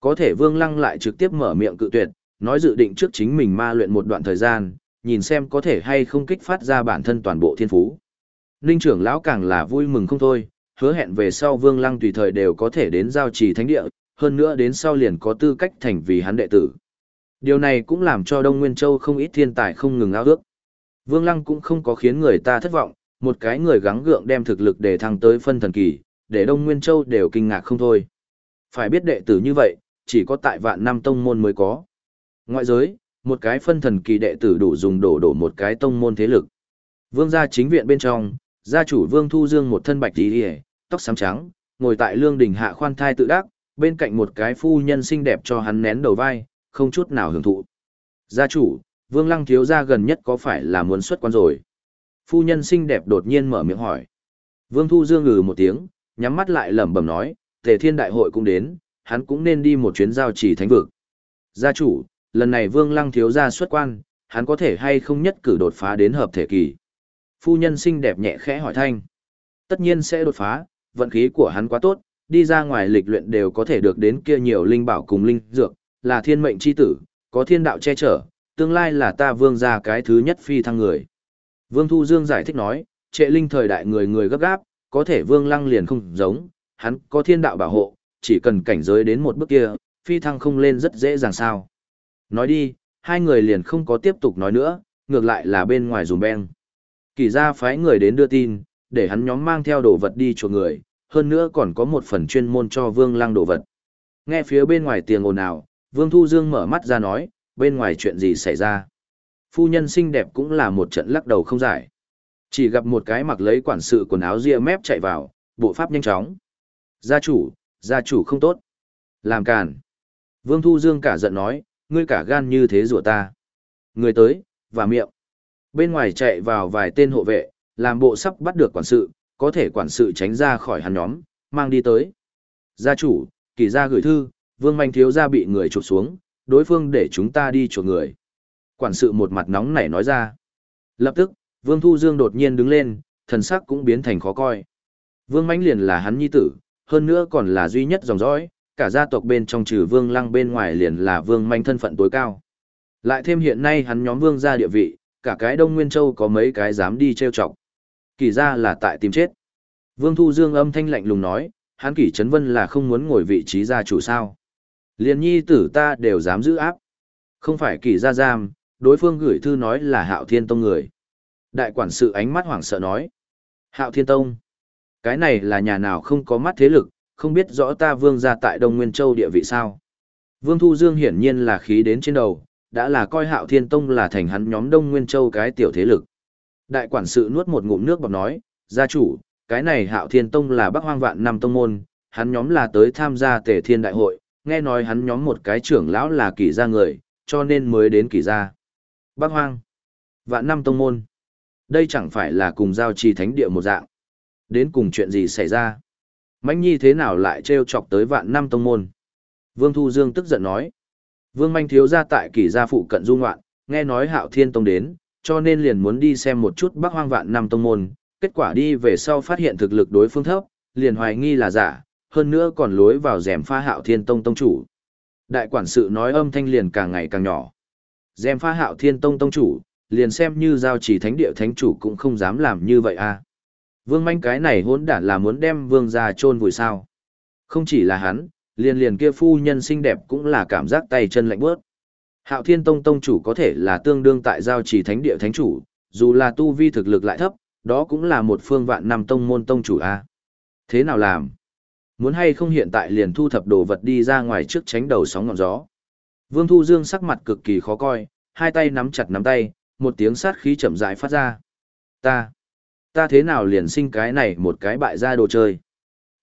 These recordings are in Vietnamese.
Có thể Vương Lăng lại trực tiếp mở miệng cự tuyệt, nói dự định trước chính mình ma luyện một đoạn thời gian, nhìn xem có thể hay không kích phát ra bản thân toàn bộ thiên phú. Ninh trưởng lão càng là vui mừng không thôi, hứa hẹn về sau Vương Lăng tùy thời đều có thể đến giao trì thánh địa, hơn nữa đến sau liền có tư cách thành vì hắn đệ tử. Điều này cũng làm cho Đông Nguyên Châu không ít thiên tài không ngừng ao ước. Vương Lăng cũng không có khiến người ta thất vọng, một cái người gắng gượng đem thực lực để thăng tới phân thần kỳ, để Đông Nguyên Châu đều kinh ngạc không thôi. Phải biết đệ tử như vậy, chỉ có tại vạn năm tông môn mới có. Ngoại giới, một cái phân thần kỳ đệ tử đủ dùng đổ đổ một cái tông môn thế lực. Vương gia chính viện bên trong, gia chủ Vương Thu Dương một thân bạch tí hề, tóc xám trắng, ngồi tại lương đình hạ khoan thai tự đắc, bên cạnh một cái phu nhân xinh đẹp cho hắn nén đầu vai, không chút nào hưởng thụ. Gia chủ, Vương Lăng thiếu gia gần nhất có phải là muốn xuất quan rồi? Phu nhân xinh đẹp đột nhiên mở miệng hỏi. Vương Thu Dương ngừ một tiếng, nhắm mắt lại lẩm bẩm nói, Tề Thiên Đại hội cũng đến, hắn cũng nên đi một chuyến giao chỉ thánh vực. Gia chủ, lần này Vương Lăng thiếu gia xuất quan, hắn có thể hay không nhất cử đột phá đến hợp thể kỳ. Phu nhân xinh đẹp nhẹ khẽ hỏi thanh. Tất nhiên sẽ đột phá, vận khí của hắn quá tốt, đi ra ngoài lịch luyện đều có thể được đến kia nhiều linh bảo cùng linh dược, là thiên mệnh chi tử, có thiên đạo che chở, tương lai là ta vương gia cái thứ nhất phi thăng người. Vương Thu Dương giải thích nói, trệ linh thời đại người người gấp gáp, có thể vương lăng liền không giống, hắn có thiên đạo bảo hộ, chỉ cần cảnh giới đến một bước kia, phi thăng không lên rất dễ dàng sao. Nói đi, hai người liền không có tiếp tục nói nữa, ngược lại là bên ngoài dùm beng. Kỳ ra phái người đến đưa tin, để hắn nhóm mang theo đồ vật đi cho người, hơn nữa còn có một phần chuyên môn cho vương lăng đồ vật. Nghe phía bên ngoài tiếng ồn ào, vương thu dương mở mắt ra nói, bên ngoài chuyện gì xảy ra. Phu nhân xinh đẹp cũng là một trận lắc đầu không giải. Chỉ gặp một cái mặc lấy quản sự quần áo ria mép chạy vào, bộ pháp nhanh chóng. Gia chủ, gia chủ không tốt. Làm càn. Vương Thu Dương cả giận nói, ngươi cả gan như thế rủa ta. Người tới, và miệng. Bên ngoài chạy vào vài tên hộ vệ, làm bộ sắp bắt được quản sự, có thể quản sự tránh ra khỏi hắn nhóm, mang đi tới. Gia chủ, kỳ gia gửi thư, vương manh thiếu gia bị người chụp xuống, đối phương để chúng ta đi chuộc người. Quản sự một mặt nóng nảy nói ra. Lập tức, vương thu dương đột nhiên đứng lên, thần sắc cũng biến thành khó coi. Vương manh liền là hắn nhi tử, hơn nữa còn là duy nhất dòng dõi, cả gia tộc bên trong trừ vương lăng bên ngoài liền là vương manh thân phận tối cao. Lại thêm hiện nay hắn nhóm vương gia địa vị, cả cái Đông Nguyên Châu có mấy cái dám đi trêu chọc. Kỳ ra là tại tìm chết. Vương Thu Dương âm thanh lạnh lùng nói, hắn kỷ Trấn Vân là không muốn ngồi vị trí gia chủ sao. Liên nhi tử ta đều dám giữ áp. Không phải kỳ gia giam, đối phương gửi thư nói là hạo thiên tông người. Đại quản sự ánh mắt hoảng sợ nói. Hạo thiên tông. Cái này là nhà nào không có mắt thế lực, không biết rõ ta vương gia tại Đông Nguyên Châu địa vị sao. Vương Thu Dương hiển nhiên là khí đến trên đầu, đã là coi hạo thiên tông là thành hắn nhóm Đông Nguyên Châu cái tiểu thế lực. Đại quản sự nuốt một ngụm nước bọc nói, gia chủ, cái này hạo thiên tông là bắc hoang vạn năm tông môn, hắn nhóm là tới tham gia tề thiên đại hội, nghe nói hắn nhóm một cái trưởng lão là kỳ gia người, cho nên mới đến kỳ gia. Bắc hoang, vạn năm tông môn, đây chẳng phải là cùng giao trì thánh địa một dạng. Đến cùng chuyện gì xảy ra? Mãnh nhi thế nào lại trêu chọc tới vạn năm tông môn? Vương Thu Dương tức giận nói. Vương Manh thiếu gia tại kỳ gia phụ cận du ngoạn, nghe nói hạo thiên tông đến, cho nên liền muốn đi xem một chút bắc hoang vạn năm tông môn, kết quả đi về sau phát hiện thực lực đối phương thấp, liền hoài nghi là giả, hơn nữa còn lối vào rèm pha hạo thiên tông tông chủ. Đại quản sự nói âm thanh liền càng ngày càng nhỏ. Rèm pha hạo thiên tông tông chủ, liền xem như giao chỉ thánh địa thánh chủ cũng không dám làm như vậy à. Vương manh cái này hỗn đản là muốn đem vương ra chôn vùi sao. Không chỉ là hắn, liền liền kia phu nhân xinh đẹp cũng là cảm giác tay chân lạnh bớt. Hạo Thiên Tông Tông chủ có thể là tương đương tại giao chỉ thánh địa thánh chủ, dù là tu vi thực lực lại thấp, đó cũng là một phương vạn năm tông môn tông chủ a. Thế nào làm? Muốn hay không hiện tại liền thu thập đồ vật đi ra ngoài trước tránh đầu sóng ngọn gió. Vương Thu Dương sắc mặt cực kỳ khó coi, hai tay nắm chặt nắm tay, một tiếng sát khí chậm rãi phát ra. Ta, ta thế nào liền sinh cái này một cái bại gia đồ chơi.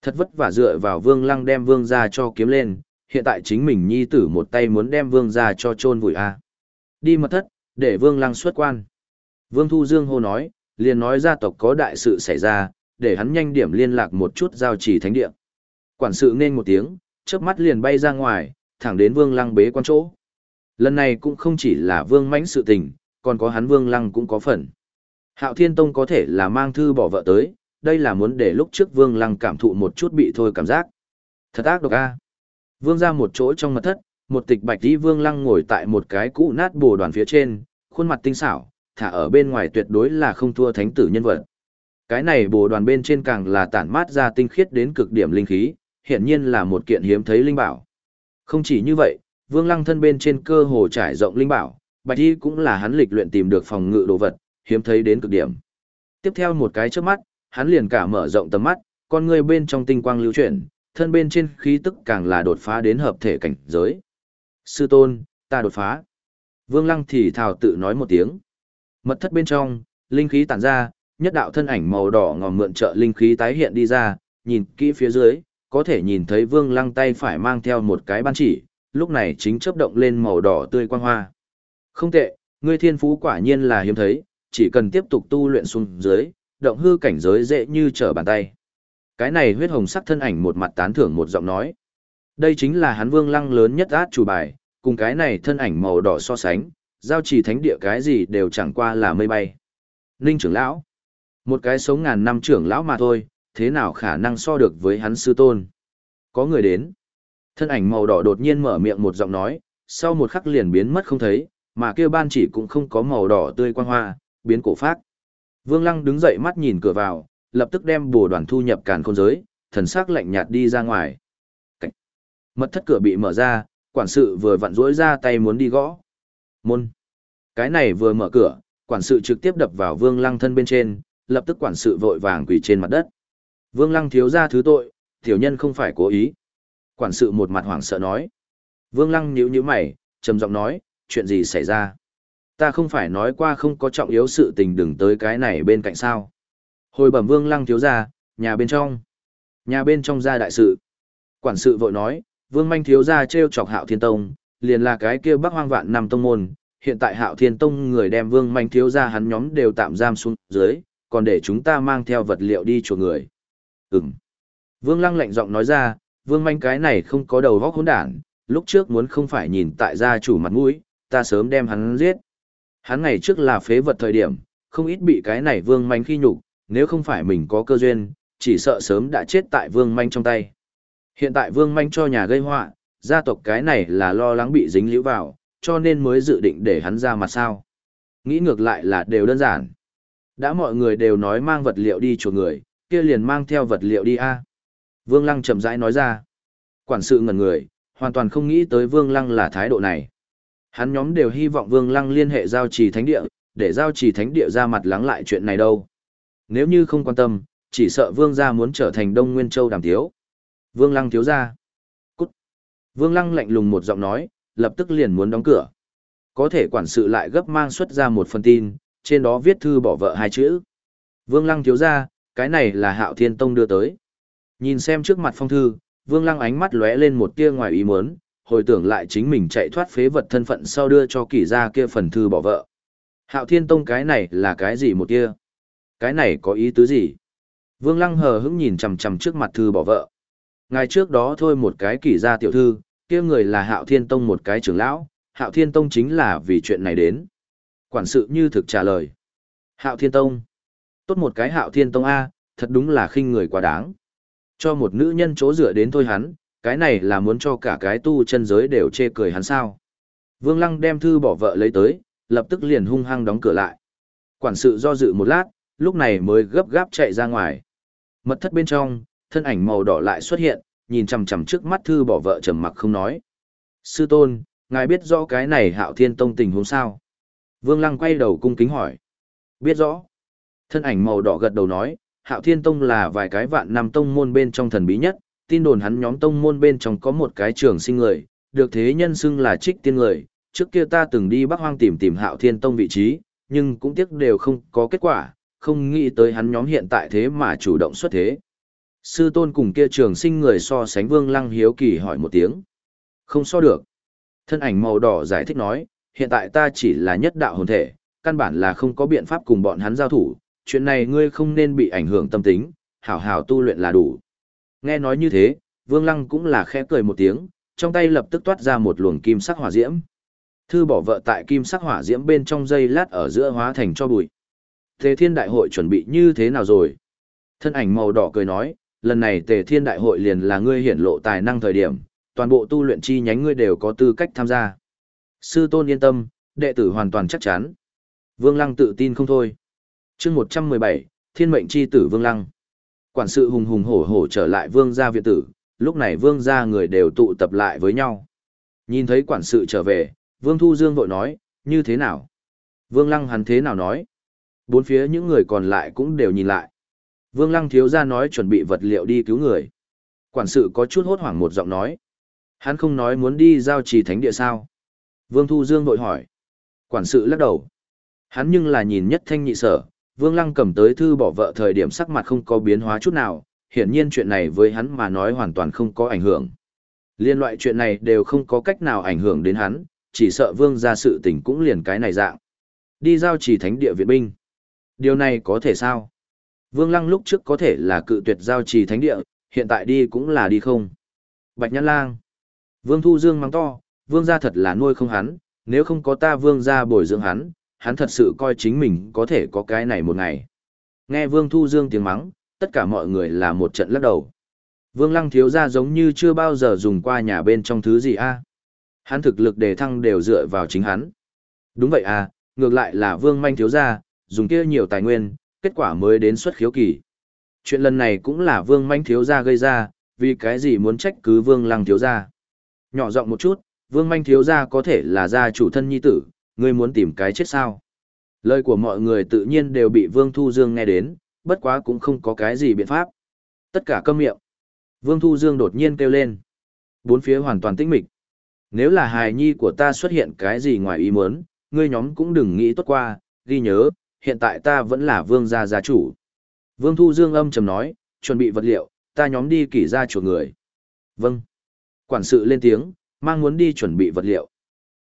Thật vất vả dựa vào Vương Lăng đem Vương ra cho kiếm lên, hiện tại chính mình nhi tử một tay muốn đem Vương ra cho chôn vùi a. Đi mật thất, để Vương Lăng xuất quan. Vương Thu Dương hô nói, liền nói gia tộc có đại sự xảy ra, để hắn nhanh điểm liên lạc một chút giao trì thánh địa. Quản sự nên một tiếng, chớp mắt liền bay ra ngoài, thẳng đến Vương Lăng bế quan chỗ. Lần này cũng không chỉ là Vương mãnh sự tình, còn có hắn Vương Lăng cũng có phần. Hạo Thiên Tông có thể là mang thư bỏ vợ tới, đây là muốn để lúc trước Vương Lăng cảm thụ một chút bị thôi cảm giác. Thật ác độc a. Vương ra một chỗ trong mật thất, một tịch bạch đi vương lăng ngồi tại một cái cũ nát bồ đoàn phía trên, khuôn mặt tinh xảo, thả ở bên ngoài tuyệt đối là không thua thánh tử nhân vật. Cái này bồ đoàn bên trên càng là tản mát ra tinh khiết đến cực điểm linh khí, hiện nhiên là một kiện hiếm thấy linh bảo. Không chỉ như vậy, vương lăng thân bên trên cơ hồ trải rộng linh bảo, bạch đi cũng là hắn lịch luyện tìm được phòng ngự đồ vật, hiếm thấy đến cực điểm. Tiếp theo một cái trước mắt, hắn liền cả mở rộng tầm mắt, con người bên trong tinh quang lưu chuyển, thân bên trên khí tức càng là đột phá đến hợp thể cảnh giới. Sư tôn, ta đột phá. Vương Lăng thì thào tự nói một tiếng. Mật thất bên trong, linh khí tản ra, nhất đạo thân ảnh màu đỏ ngòm mượn trợ linh khí tái hiện đi ra, nhìn kỹ phía dưới, có thể nhìn thấy Vương Lăng tay phải mang theo một cái ban chỉ, lúc này chính chớp động lên màu đỏ tươi quang hoa. Không tệ, ngươi thiên phú quả nhiên là hiếm thấy, chỉ cần tiếp tục tu luyện xuống dưới, động hư cảnh giới dễ như trở bàn tay. Cái này huyết hồng sắc thân ảnh một mặt tán thưởng một giọng nói. Đây chính là hắn vương lăng lớn nhất át chủ bài, cùng cái này thân ảnh màu đỏ so sánh, giao chỉ thánh địa cái gì đều chẳng qua là mây bay. Ninh trưởng lão. Một cái sống ngàn năm trưởng lão mà thôi, thế nào khả năng so được với hắn sư tôn. Có người đến. Thân ảnh màu đỏ đột nhiên mở miệng một giọng nói, sau một khắc liền biến mất không thấy, mà kia ban chỉ cũng không có màu đỏ tươi quang hoa, biến cổ phát. Vương Lăng đứng dậy mắt nhìn cửa vào, lập tức đem bồ đoàn thu nhập càn khôn giới, thần sắc lạnh nhạt đi ra ngoài. Cảnh. Mật thất cửa bị mở ra, quản sự vừa vặn rỗi ra tay muốn đi gõ. Môn. Cái này vừa mở cửa, quản sự trực tiếp đập vào Vương Lăng thân bên trên, lập tức quản sự vội vàng quỳ trên mặt đất. Vương Lăng thiếu ra thứ tội, tiểu nhân không phải cố ý. Quản sự một mặt hoảng sợ nói. Vương Lăng nhíu nhíu mày, trầm giọng nói, chuyện gì xảy ra? Ta không phải nói qua không có trọng yếu sự tình đừng tới cái này bên cạnh sao. Hồi bẩm vương lăng thiếu gia, nhà bên trong. Nhà bên trong ra đại sự. Quản sự vội nói, vương manh thiếu gia treo chọc hạo thiên tông, liền là cái kia bắc hoang vạn nằm tông môn. Hiện tại hạo thiên tông người đem vương manh thiếu gia hắn nhóm đều tạm giam xuống dưới, còn để chúng ta mang theo vật liệu đi chuộc người. Ừm. Vương lăng lạnh giọng nói ra, vương manh cái này không có đầu vóc hỗn đản, lúc trước muốn không phải nhìn tại gia chủ mặt mũi, ta sớm đem hắn giết. Hắn ngày trước là phế vật thời điểm, không ít bị cái này vương manh khi nhục, nếu không phải mình có cơ duyên, chỉ sợ sớm đã chết tại vương manh trong tay. Hiện tại vương manh cho nhà gây họa, gia tộc cái này là lo lắng bị dính liễu vào, cho nên mới dự định để hắn ra mặt sao. Nghĩ ngược lại là đều đơn giản. Đã mọi người đều nói mang vật liệu đi chuộc người, kia liền mang theo vật liệu đi a. Vương Lăng chậm rãi nói ra. Quản sự ngẩn người, hoàn toàn không nghĩ tới Vương Lăng là thái độ này. Hắn nhóm đều hy vọng Vương Lăng liên hệ giao trì thánh địa, để giao trì thánh địa ra mặt lắng lại chuyện này đâu. Nếu như không quan tâm, chỉ sợ Vương gia muốn trở thành Đông Nguyên Châu đàm thiếu. Vương Lăng thiếu gia. Cút. Vương Lăng lạnh lùng một giọng nói, lập tức liền muốn đóng cửa. Có thể quản sự lại gấp mang xuất ra một phần tin, trên đó viết thư bỏ vợ hai chữ. Vương Lăng thiếu gia, cái này là Hạo Thiên Tông đưa tới. Nhìn xem trước mặt phong thư, Vương Lăng ánh mắt lóe lên một tia ngoài ý muốn, hồi tưởng lại chính mình chạy thoát phế vật thân phận sau đưa cho kỷ gia kia phần thư bỏ vợ. Hạo Thiên Tông cái này là cái gì một kia Cái này có ý tứ gì? Vương Lăng hờ hững nhìn chằm chằm trước mặt thư bỏ vợ. Ngày trước đó thôi một cái kỷ gia tiểu thư, kia người là Hạo Thiên Tông một cái trưởng lão, Hạo Thiên Tông chính là vì chuyện này đến. Quản sự như thực trả lời. Hạo Thiên Tông. Tốt một cái Hạo Thiên Tông A, thật đúng là khinh người quá đáng. Cho một nữ nhân chỗ dựa đến thôi hắn, cái này là muốn cho cả cái tu chân giới đều chê cười hắn sao. Vương Lăng đem thư bỏ vợ lấy tới, lập tức liền hung hăng đóng cửa lại. Quản sự do dự một lát, lúc này mới gấp gáp chạy ra ngoài. Mật thất bên trong, thân ảnh màu đỏ lại xuất hiện, nhìn chằm chằm trước mắt thư bỏ vợ trầm mặc không nói. Sư tôn, ngài biết rõ cái này hạo thiên tông tình huống sao? Vương Lăng quay đầu cung kính hỏi. Biết rõ. Thân ảnh màu đỏ gật đầu nói, hạo thiên tông là vài cái vạn năm tông môn bên trong thần bí nhất, tin đồn hắn nhóm tông môn bên trong có một cái trường sinh người, được thế nhân xưng là trích tiên người. Trước kia ta từng đi Bắc Hoang tìm tìm hạo thiên tông vị trí, nhưng cũng tiếc đều không có kết quả, không nghĩ tới hắn nhóm hiện tại thế mà chủ động xuất thế. Sư tôn cùng kia trường sinh người so sánh vương lăng hiếu kỳ hỏi một tiếng. Không so được. Thân ảnh màu đỏ giải thích nói, hiện tại ta chỉ là nhất đạo hồn thể, căn bản là không có biện pháp cùng bọn hắn giao thủ, chuyện này ngươi không nên bị ảnh hưởng tâm tính, hảo hảo tu luyện là đủ. Nghe nói như thế, vương lăng cũng là khẽ cười một tiếng, trong tay lập tức toát ra một luồng kim sắc hỏa diễm. Thư bỏ vợ tại kim sắc hỏa diễm bên trong dây lát ở giữa hóa thành cho bụi. Tề Thiên Đại hội chuẩn bị như thế nào rồi? Thân ảnh màu đỏ cười nói, lần này Tề Thiên Đại hội liền là ngươi hiển lộ tài năng thời điểm, toàn bộ tu luyện chi nhánh ngươi đều có tư cách tham gia. Sư tôn yên tâm, đệ tử hoàn toàn chắc chắn. Vương Lăng tự tin không thôi. chương 117, Thiên mệnh chi tử Vương Lăng. Quản sự hùng hùng hổ hổ trở lại Vương gia viện tử, lúc này Vương gia người đều tụ tập lại với nhau. Nhìn thấy quản sự trở về, Vương Thu Dương vội nói, như thế nào? Vương Lăng hắn thế nào nói? Bốn phía những người còn lại cũng đều nhìn lại. Vương Lăng thiếu ra nói chuẩn bị vật liệu đi cứu người. Quản sự có chút hốt hoảng một giọng nói. Hắn không nói muốn đi giao trì thánh địa sao? Vương Thu Dương vội hỏi. Quản sự lắc đầu. Hắn nhưng là nhìn nhất thanh nhị sở, Vương Lăng cầm tới thư bỏ vợ thời điểm sắc mặt không có biến hóa chút nào, hiển nhiên chuyện này với hắn mà nói hoàn toàn không có ảnh hưởng. Liên loại chuyện này đều không có cách nào ảnh hưởng đến hắn, chỉ sợ Vương ra sự tình cũng liền cái này dạng. Đi giao chỉ thánh địa viện binh. Điều này có thể sao? Vương Lăng lúc trước có thể là cự tuyệt giao trì thánh địa, hiện tại đi cũng là đi không. Bạch Nhãn Lang. Vương Thu Dương mắng to, Vương gia thật là nuôi không hắn, nếu không có ta Vương gia bồi dưỡng hắn, hắn thật sự coi chính mình có thể có cái này một ngày. Nghe Vương Thu Dương tiếng mắng, tất cả mọi người là một trận lắc đầu. Vương Lăng thiếu gia giống như chưa bao giờ dùng qua nhà bên trong thứ gì a. Hắn thực lực đề thăng đều dựa vào chính hắn. Đúng vậy à, ngược lại là Vương Manh thiếu gia, dùng kia nhiều tài nguyên, kết quả mới đến xuất khiếu kỳ. Chuyện lần này cũng là Vương Manh thiếu gia gây ra, vì cái gì muốn trách cứ Vương Lăng thiếu gia. Nhỏ giọng một chút, Vương Manh thiếu gia có thể là gia chủ thân nhi tử, ngươi muốn tìm cái chết sao? Lời của mọi người tự nhiên đều bị Vương Thu Dương nghe đến, bất quá cũng không có cái gì biện pháp. Tất cả câm miệng. Vương Thu Dương đột nhiên kêu lên. Bốn phía hoàn toàn tĩnh mịch. Nếu là hài nhi của ta xuất hiện cái gì ngoài ý muốn, ngươi nhóm cũng đừng nghĩ tốt qua, ghi nhớ, hiện tại ta vẫn là vương gia gia chủ. Vương Thu Dương âm trầm nói, chuẩn bị vật liệu, ta nhóm đi kỷ ra chuột người. Vâng. Quản sự lên tiếng, mang muốn đi chuẩn bị vật liệu.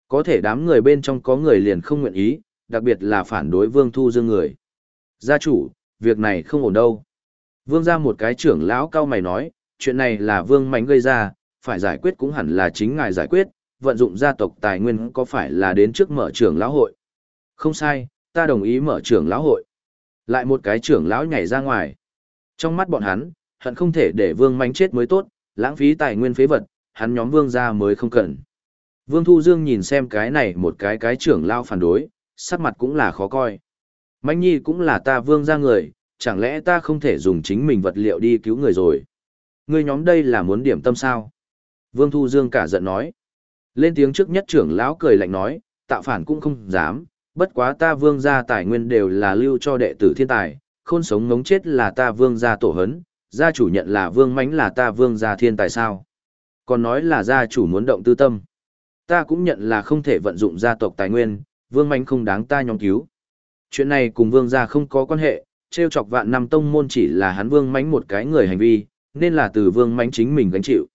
Có thể đám người bên trong có người liền không nguyện ý, đặc biệt là phản đối Vương Thu Dương người. Gia chủ, việc này không ổn đâu. Vương ra một cái trưởng lão cao mày nói, chuyện này là Vương Mạnh gây ra, phải giải quyết cũng hẳn là chính ngài giải quyết, vận dụng gia tộc tài nguyên có phải là đến trước mở trưởng lão hội. Không sai, ta đồng ý mở trưởng lão hội. Lại một cái trưởng lão nhảy ra ngoài. Trong mắt bọn hắn, hận không thể để Vương Mạnh chết mới tốt, lãng phí tài nguyên phế vật, hắn nhóm Vương ra mới không cần. Vương Thu Dương nhìn xem cái này một cái cái trưởng lao phản đối, sắc mặt cũng là khó coi. Mạnh nhi cũng là ta vương ra người, chẳng lẽ ta không thể dùng chính mình vật liệu đi cứu người rồi. Người nhóm đây là muốn điểm tâm sao? Vương Thu Dương cả giận nói. Lên tiếng trước nhất trưởng lão cười lạnh nói, tạo phản cũng không dám, bất quá ta vương gia tài nguyên đều là lưu cho đệ tử thiên tài, khôn sống ngống chết là ta vương gia tổ hấn, gia chủ nhận là vương mánh là ta vương gia thiên tài sao. Còn nói là gia chủ muốn động tư tâm. Ta cũng nhận là không thể vận dụng gia tộc tài nguyên, vương mánh không đáng ta nhóm cứu. Chuyện này cùng vương gia không có quan hệ, treo chọc vạn năm tông môn chỉ là hắn vương mánh một cái người hành vi, nên là từ vương mánh chính mình gánh chịu.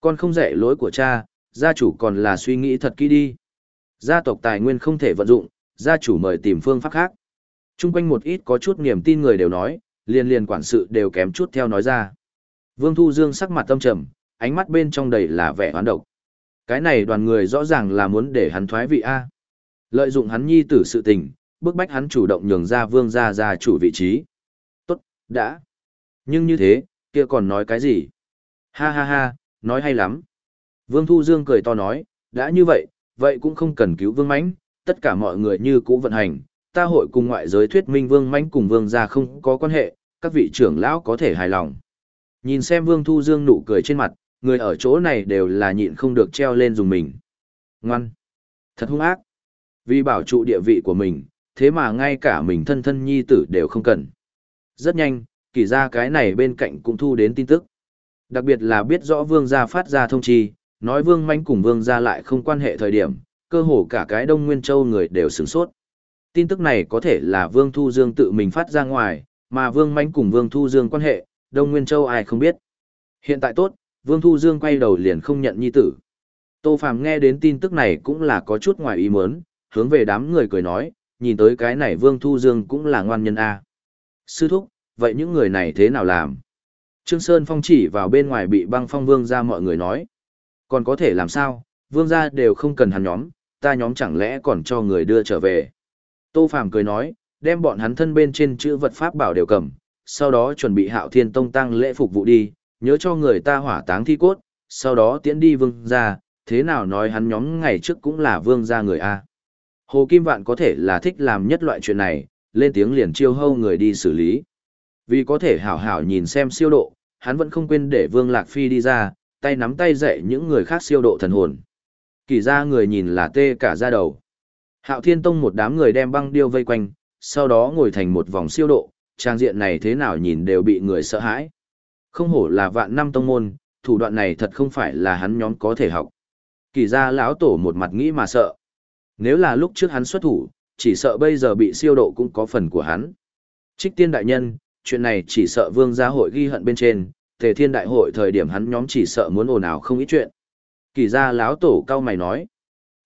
Con không dạy lỗi của cha, gia chủ còn là suy nghĩ thật kỹ đi. Gia tộc tài nguyên không thể vận dụng, gia chủ mời tìm phương pháp khác. Trung quanh một ít có chút niềm tin người đều nói, liền liền quản sự đều kém chút theo nói ra. Vương Thu Dương sắc mặt tâm trầm, ánh mắt bên trong đầy là vẻ hoán độc. Cái này đoàn người rõ ràng là muốn để hắn thoái vị A. Lợi dụng hắn nhi tử sự tình, bức bách hắn chủ động nhường ra vương gia gia chủ vị trí. Tốt, đã. Nhưng như thế, kia còn nói cái gì? Ha ha ha, nói hay lắm. Vương Thu Dương cười to nói, đã như vậy, vậy cũng không cần cứu vương mãnh, tất cả mọi người như cũ vận hành, ta hội cùng ngoại giới thuyết minh vương mãnh cùng vương gia không có quan hệ, các vị trưởng lão có thể hài lòng. Nhìn xem Vương Thu Dương nụ cười trên mặt, người ở chỗ này đều là nhịn không được treo lên dùng mình. Ngoan! Thật hung ác! Vì bảo trụ địa vị của mình, thế mà ngay cả mình thân thân nhi tử đều không cần. Rất nhanh, kỳ ra cái này bên cạnh cũng thu đến tin tức. Đặc biệt là biết rõ vương gia phát ra thông chi, nói vương manh cùng vương gia lại không quan hệ thời điểm, cơ hồ cả cái đông nguyên châu người đều sửng sốt. Tin tức này có thể là vương thu dương tự mình phát ra ngoài, mà vương manh cùng vương thu dương quan hệ, đông nguyên châu ai không biết. Hiện tại tốt, Vương Thu Dương quay đầu liền không nhận nhi tử. Tô Phàm nghe đến tin tức này cũng là có chút ngoài ý muốn, hướng về đám người cười nói, nhìn tới cái này Vương Thu Dương cũng là ngoan nhân A. Sư thúc, vậy những người này thế nào làm? Trương Sơn Phong chỉ vào bên ngoài bị băng phong vương gia mọi người nói. Còn có thể làm sao, vương gia đều không cần hắn nhóm, ta nhóm chẳng lẽ còn cho người đưa trở về. Tô Phàm cười nói, đem bọn hắn thân bên trên chữ vật pháp bảo đều cầm, sau đó chuẩn bị hạo thiên tông tăng lễ phục vụ đi, nhớ cho người ta hỏa táng thi cốt, sau đó tiễn đi vương gia, thế nào nói hắn nhóm ngày trước cũng là vương gia người A. Hồ Kim Vạn có thể là thích làm nhất loại chuyện này, lên tiếng liền chiêu hâu người đi xử lý. Vì có thể hảo hảo nhìn xem siêu độ, hắn vẫn không quên để Vương Lạc Phi đi ra, tay nắm tay dạy những người khác siêu độ thần hồn. Kỳ ra người nhìn là tê cả da đầu. Hạo Thiên Tông một đám người đem băng điêu vây quanh, sau đó ngồi thành một vòng siêu độ, trang diện này thế nào nhìn đều bị người sợ hãi. Không hổ là vạn năm tông môn, thủ đoạn này thật không phải là hắn nhóm có thể học. Kỳ ra lão tổ một mặt nghĩ mà sợ. Nếu là lúc trước hắn xuất thủ, chỉ sợ bây giờ bị siêu độ cũng có phần của hắn. Trích tiên đại nhân, chuyện này chỉ sợ vương gia hội ghi hận bên trên, tề thiên đại hội thời điểm hắn nhóm chỉ sợ muốn ồn ào không ít chuyện. Kỳ ra lão tổ cao mày nói.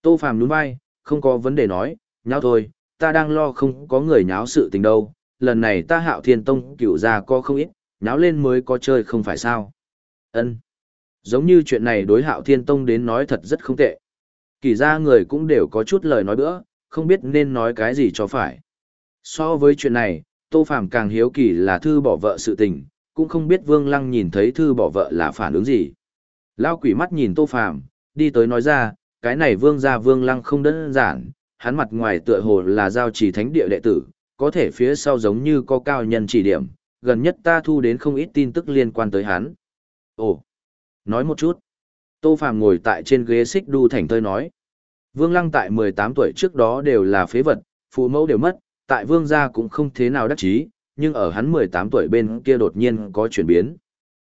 Tô phàm nhún vai, không có vấn đề nói, nháo thôi, ta đang lo không có người nháo sự tình đâu, lần này ta hạo thiên tông cửu ra có không ít, nháo lên mới có chơi không phải sao. ân Giống như chuyện này đối hạo thiên tông đến nói thật rất không tệ. Kỳ ra người cũng đều có chút lời nói bữa, không biết nên nói cái gì cho phải. So với chuyện này, Tô Phàm càng hiếu kỳ là thư bỏ vợ sự tình, cũng không biết Vương Lăng nhìn thấy thư bỏ vợ là phản ứng gì. Lao quỷ mắt nhìn Tô Phàm, đi tới nói ra, cái này Vương gia Vương Lăng không đơn giản, hắn mặt ngoài tựa hồ là giao trì thánh địa đệ tử, có thể phía sau giống như có cao nhân chỉ điểm, gần nhất ta thu đến không ít tin tức liên quan tới hắn. Ồ, nói một chút. Tô Phàm ngồi tại trên ghế xích đu thành tơi nói. Vương Lăng tại 18 tuổi trước đó đều là phế vật, phụ mẫu đều mất, tại Vương gia cũng không thế nào đắc chí, nhưng ở hắn 18 tuổi bên kia đột nhiên có chuyển biến.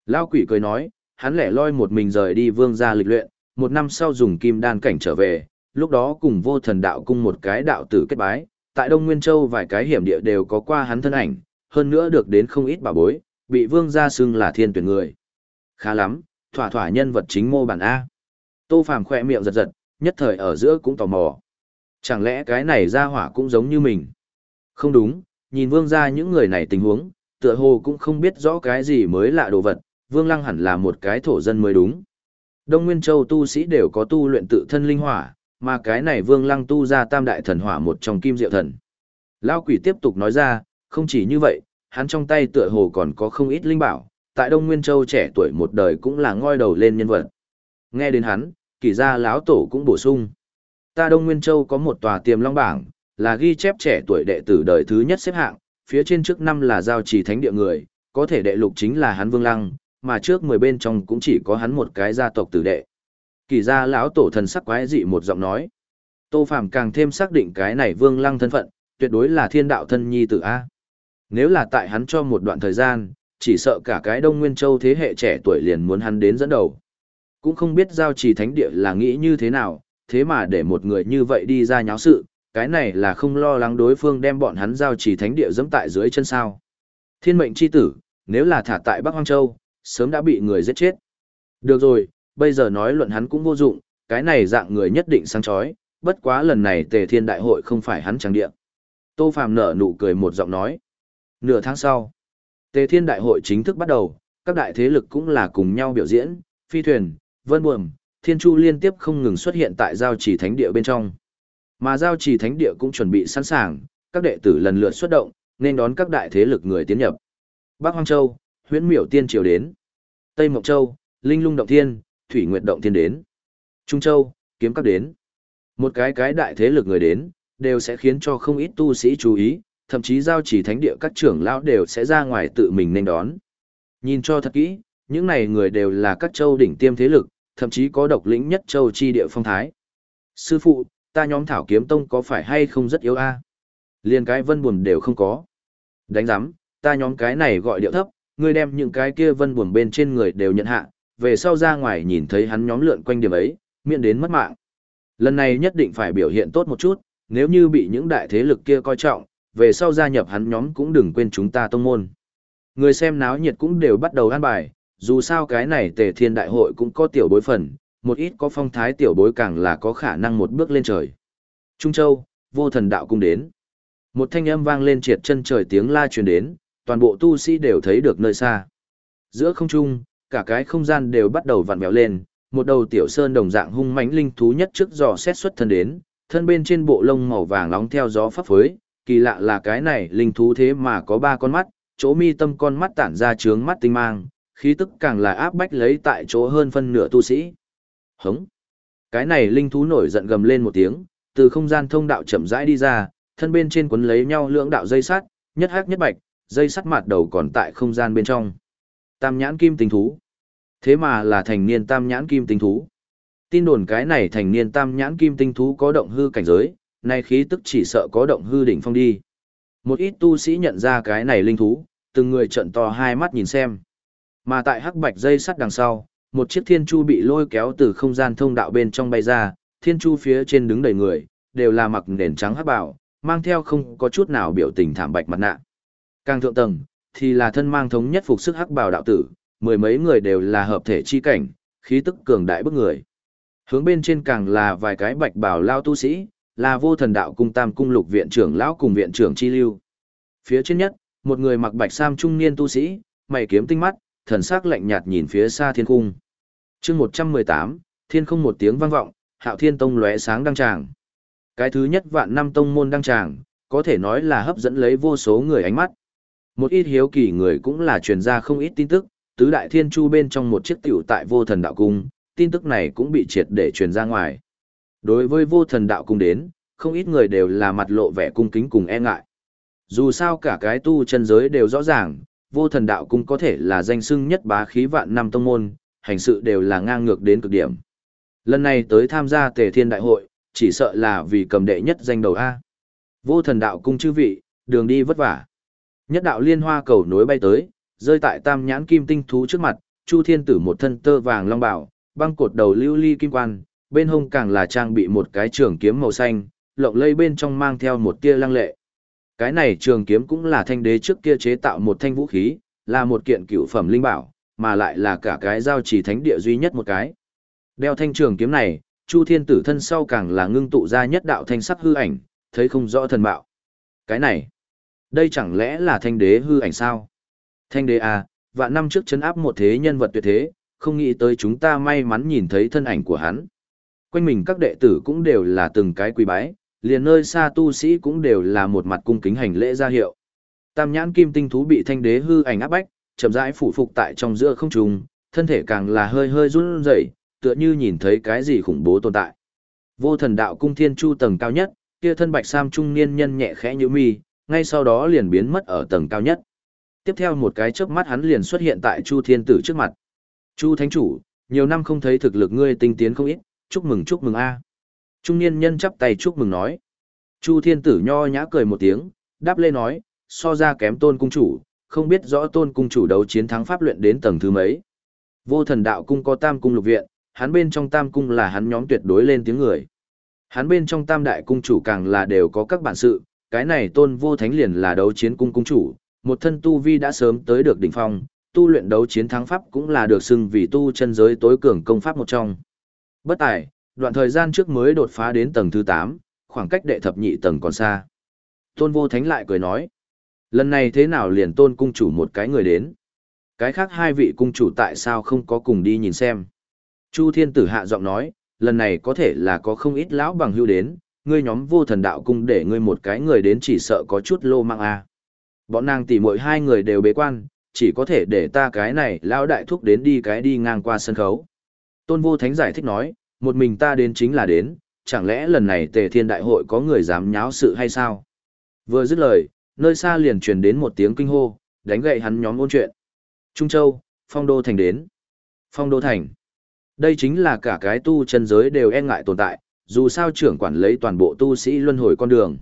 Lao quỷ cười nói, hắn lẻ loi một mình rời đi Vương gia lịch luyện, một năm sau dùng kim đan cảnh trở về, lúc đó cùng vô thần đạo cung một cái đạo tử kết bái, tại Đông Nguyên Châu vài cái hiểm địa đều có qua hắn thân ảnh, hơn nữa được đến không ít bảo bối, bị Vương gia xưng là thiên tuyển người. Khá lắm, thỏa thỏa nhân vật chính mô bản A. Tô Phàm khỏe miệng giật giật, nhất thời ở giữa cũng tò mò. Chẳng lẽ cái này ra hỏa cũng giống như mình? Không đúng, nhìn vương gia những người này tình huống, tựa hồ cũng không biết rõ cái gì mới lạ đồ vật, vương lăng hẳn là một cái thổ dân mới đúng. Đông Nguyên Châu tu sĩ đều có tu luyện tự thân linh hỏa, mà cái này vương lăng tu ra tam đại thần hỏa một trong kim diệu thần. Lao quỷ tiếp tục nói ra, không chỉ như vậy, hắn trong tay tựa hồ còn có không ít linh bảo, tại Đông Nguyên Châu trẻ tuổi một đời cũng là ngoi đầu lên nhân vật. Nghe đến hắn, kỳ gia lão tổ cũng bổ sung. Ta Đông Nguyên Châu có một tòa tiềm long bảng, là ghi chép trẻ tuổi đệ tử đời thứ nhất xếp hạng, phía trên trước năm là giao trì thánh địa người, có thể đệ lục chính là hắn Vương Lăng, mà trước mười bên trong cũng chỉ có hắn một cái gia tộc tử đệ. Kỳ gia lão tổ thần sắc quái dị một giọng nói. Tô Phàm càng thêm xác định cái này Vương Lăng thân phận, tuyệt đối là thiên đạo thân nhi tử A. Nếu là tại hắn cho một đoạn thời gian, chỉ sợ cả cái Đông Nguyên Châu thế hệ trẻ tuổi liền muốn hắn đến dẫn đầu cũng không biết giao trì thánh địa là nghĩ như thế nào, thế mà để một người như vậy đi ra nháo sự, cái này là không lo lắng đối phương đem bọn hắn giao trì thánh địa dẫm tại dưới chân sao. Thiên mệnh chi tử, nếu là thả tại Bắc Hoang Châu, sớm đã bị người giết chết. Được rồi, bây giờ nói luận hắn cũng vô dụng, cái này dạng người nhất định sáng chói, bất quá lần này tề thiên đại hội không phải hắn trang địa. Tô Phàm nở nụ cười một giọng nói. Nửa tháng sau, tề thiên đại hội chính thức bắt đầu, các đại thế lực cũng là cùng nhau biểu diễn, phi thuyền, vân buồm, thiên chu liên tiếp không ngừng xuất hiện tại giao trì thánh địa bên trong. Mà giao trì thánh địa cũng chuẩn bị sẵn sàng, các đệ tử lần lượt xuất động, nên đón các đại thế lực người tiến nhập. Bắc Hoang Châu, huyễn miểu tiên triều đến. Tây Mộc Châu, linh lung động thiên, thủy nguyệt động thiên đến. Trung Châu, kiếm các đến. Một cái cái đại thế lực người đến, đều sẽ khiến cho không ít tu sĩ chú ý, thậm chí giao chỉ thánh địa các trưởng lão đều sẽ ra ngoài tự mình nên đón. Nhìn cho thật kỹ, những này người đều là các châu đỉnh tiêm thế lực, thậm chí có độc lĩnh nhất châu chi địa phong thái. Sư phụ, ta nhóm thảo kiếm tông có phải hay không rất yếu a? À? Liên cái vân buồn đều không có. Đánh giám, ta nhóm cái này gọi điệu thấp, ngươi đem những cái kia vân buồn bên trên người đều nhận hạ, về sau ra ngoài nhìn thấy hắn nhóm lượn quanh điểm ấy, miệng đến mất mạng. Lần này nhất định phải biểu hiện tốt một chút, nếu như bị những đại thế lực kia coi trọng, về sau gia nhập hắn nhóm cũng đừng quên chúng ta tông môn. Người xem náo nhiệt cũng đều bắt đầu an bài, dù sao cái này tề thiên đại hội cũng có tiểu bối phần, một ít có phong thái tiểu bối càng là có khả năng một bước lên trời. Trung Châu, vô thần đạo cung đến. Một thanh âm vang lên triệt chân trời tiếng la truyền đến, toàn bộ tu sĩ đều thấy được nơi xa. Giữa không trung, cả cái không gian đều bắt đầu vặn vẹo lên, một đầu tiểu sơn đồng dạng hung mãnh linh thú nhất trước dò xét xuất thân đến, thân bên trên bộ lông màu vàng nóng theo gió phấp phới, kỳ lạ là cái này linh thú thế mà có ba con mắt, chỗ mi tâm con mắt tản ra trướng mắt tinh mang, khí tức càng là áp bách lấy tại chỗ hơn phân nửa tu sĩ. Hống! Cái này linh thú nổi giận gầm lên một tiếng, từ không gian thông đạo chậm rãi đi ra, thân bên trên quấn lấy nhau lưỡng đạo dây sắt, nhất hắc nhất bạch, dây sắt mặt đầu còn tại không gian bên trong. Tam nhãn kim tinh thú. Thế mà là thành niên tam nhãn kim tinh thú. Tin đồn cái này thành niên tam nhãn kim tinh thú có động hư cảnh giới, nay khí tức chỉ sợ có động hư đỉnh phong đi. Một ít tu sĩ nhận ra cái này linh thú, từng người trận to hai mắt nhìn xem. Mà tại hắc bạch dây sắt đằng sau, một chiếc thiên chu bị lôi kéo từ không gian thông đạo bên trong bay ra, thiên chu phía trên đứng đầy người, đều là mặc nền trắng hắc bảo, mang theo không có chút nào biểu tình thảm bạch mặt nạ. Càng thượng tầng, thì là thân mang thống nhất phục sức hắc bảo đạo tử, mười mấy người đều là hợp thể chi cảnh, khí tức cường đại bức người. Hướng bên trên càng là vài cái bạch bảo lao tu sĩ, là vô thần đạo cung tam cung lục viện trưởng lão cùng viện trưởng chi lưu. Phía trên nhất, một người mặc bạch sam trung niên tu sĩ, mày kiếm tinh mắt, thần sắc lạnh nhạt nhìn phía xa thiên cung. chương 118, thiên không một tiếng vang vọng, hạo thiên tông lóe sáng đăng tràng. Cái thứ nhất vạn năm tông môn đăng tràng, có thể nói là hấp dẫn lấy vô số người ánh mắt. Một ít hiếu kỳ người cũng là truyền ra không ít tin tức, tứ đại thiên chu bên trong một chiếc tiểu tại vô thần đạo cung, tin tức này cũng bị triệt để truyền ra ngoài. Đối với vô thần đạo cung đến, không ít người đều là mặt lộ vẻ cung kính cùng e ngại. Dù sao cả cái tu chân giới đều rõ ràng, vô thần đạo cung có thể là danh sưng nhất bá khí vạn năm tông môn, hành sự đều là ngang ngược đến cực điểm. Lần này tới tham gia tề thiên đại hội, chỉ sợ là vì cầm đệ nhất danh đầu A. Vô thần đạo cung chư vị, đường đi vất vả. Nhất đạo liên hoa cầu nối bay tới, rơi tại tam nhãn kim tinh thú trước mặt, Chu Thiên Tử một thân tơ vàng long bảo, băng cột đầu lưu ly kim quan, bên hông càng là trang bị một cái trường kiếm màu xanh, lộng lây bên trong mang theo một tia lăng lệ. Cái này trường kiếm cũng là thanh đế trước kia chế tạo một thanh vũ khí, là một kiện cựu phẩm linh bảo, mà lại là cả cái giao chỉ thánh địa duy nhất một cái. Đeo thanh trường kiếm này, Chu Thiên Tử thân sau càng là ngưng tụ ra nhất đạo thanh sắc hư ảnh, thấy không rõ thần mạo. Cái này, đây chẳng lẽ là thanh đế hư ảnh sao? Thanh đế à, vạn năm trước chấn áp một thế nhân vật tuyệt thế, không nghĩ tới chúng ta may mắn nhìn thấy thân ảnh của hắn. Quanh mình các đệ tử cũng đều là từng cái quỳ bái, liền nơi xa tu sĩ cũng đều là một mặt cung kính hành lễ ra hiệu. Tam nhãn kim tinh thú bị thanh đế hư ảnh áp bách, chậm rãi phủ phục tại trong giữa không trung, thân thể càng là hơi hơi run rẩy, tựa như nhìn thấy cái gì khủng bố tồn tại. Vô thần đạo cung thiên chu tầng cao nhất, kia thân bạch sam trung niên nhân nhẹ khẽ như mi, ngay sau đó liền biến mất ở tầng cao nhất. Tiếp theo một cái chớp mắt hắn liền xuất hiện tại Chu Thiên Tử trước mặt. Chu Thánh Chủ, nhiều năm không thấy thực lực ngươi tinh tiến không ít, chúc mừng chúc mừng a. Trung niên nhân chắp tay chúc mừng nói. Chu Thiên Tử nho nhã cười một tiếng, đáp lê nói, so ra kém tôn cung chủ, không biết rõ tôn cung chủ đấu chiến thắng pháp luyện đến tầng thứ mấy. Vô thần đạo cung có tam cung lục viện, hắn bên trong tam cung là hắn nhóm tuyệt đối lên tiếng người. Hắn bên trong tam đại cung chủ càng là đều có các bản sự, cái này tôn vô thánh liền là đấu chiến cung cung chủ, một thân tu vi đã sớm tới được đỉnh phong, tu luyện đấu chiến thắng pháp cũng là được xưng vì tu chân giới tối cường công pháp một trong. Bất tài, đoạn thời gian trước mới đột phá đến tầng thứ 8, khoảng cách đệ thập nhị tầng còn xa. Tôn vô thánh lại cười nói, lần này thế nào liền tôn cung chủ một cái người đến. Cái khác hai vị cung chủ tại sao không có cùng đi nhìn xem. Chu thiên tử hạ giọng nói, lần này có thể là có không ít lão bằng hưu đến, ngươi nhóm vô thần đạo cung để ngươi một cái người đến chỉ sợ có chút lô mang a. À. Bọn nàng tỷ mỗi hai người đều bế quan, chỉ có thể để ta cái này lão đại thúc đến đi cái đi ngang qua sân khấu. Tôn vô thánh giải thích nói, một mình ta đến chính là đến, chẳng lẽ lần này tề thiên đại hội có người dám nháo sự hay sao? Vừa dứt lời, nơi xa liền truyền đến một tiếng kinh hô, đánh gậy hắn nhóm ôn chuyện. Trung Châu, Phong Đô Thành đến. Phong Đô Thành. Đây chính là cả cái tu chân giới đều e ngại tồn tại, dù sao trưởng quản lấy toàn bộ tu sĩ luân hồi con đường.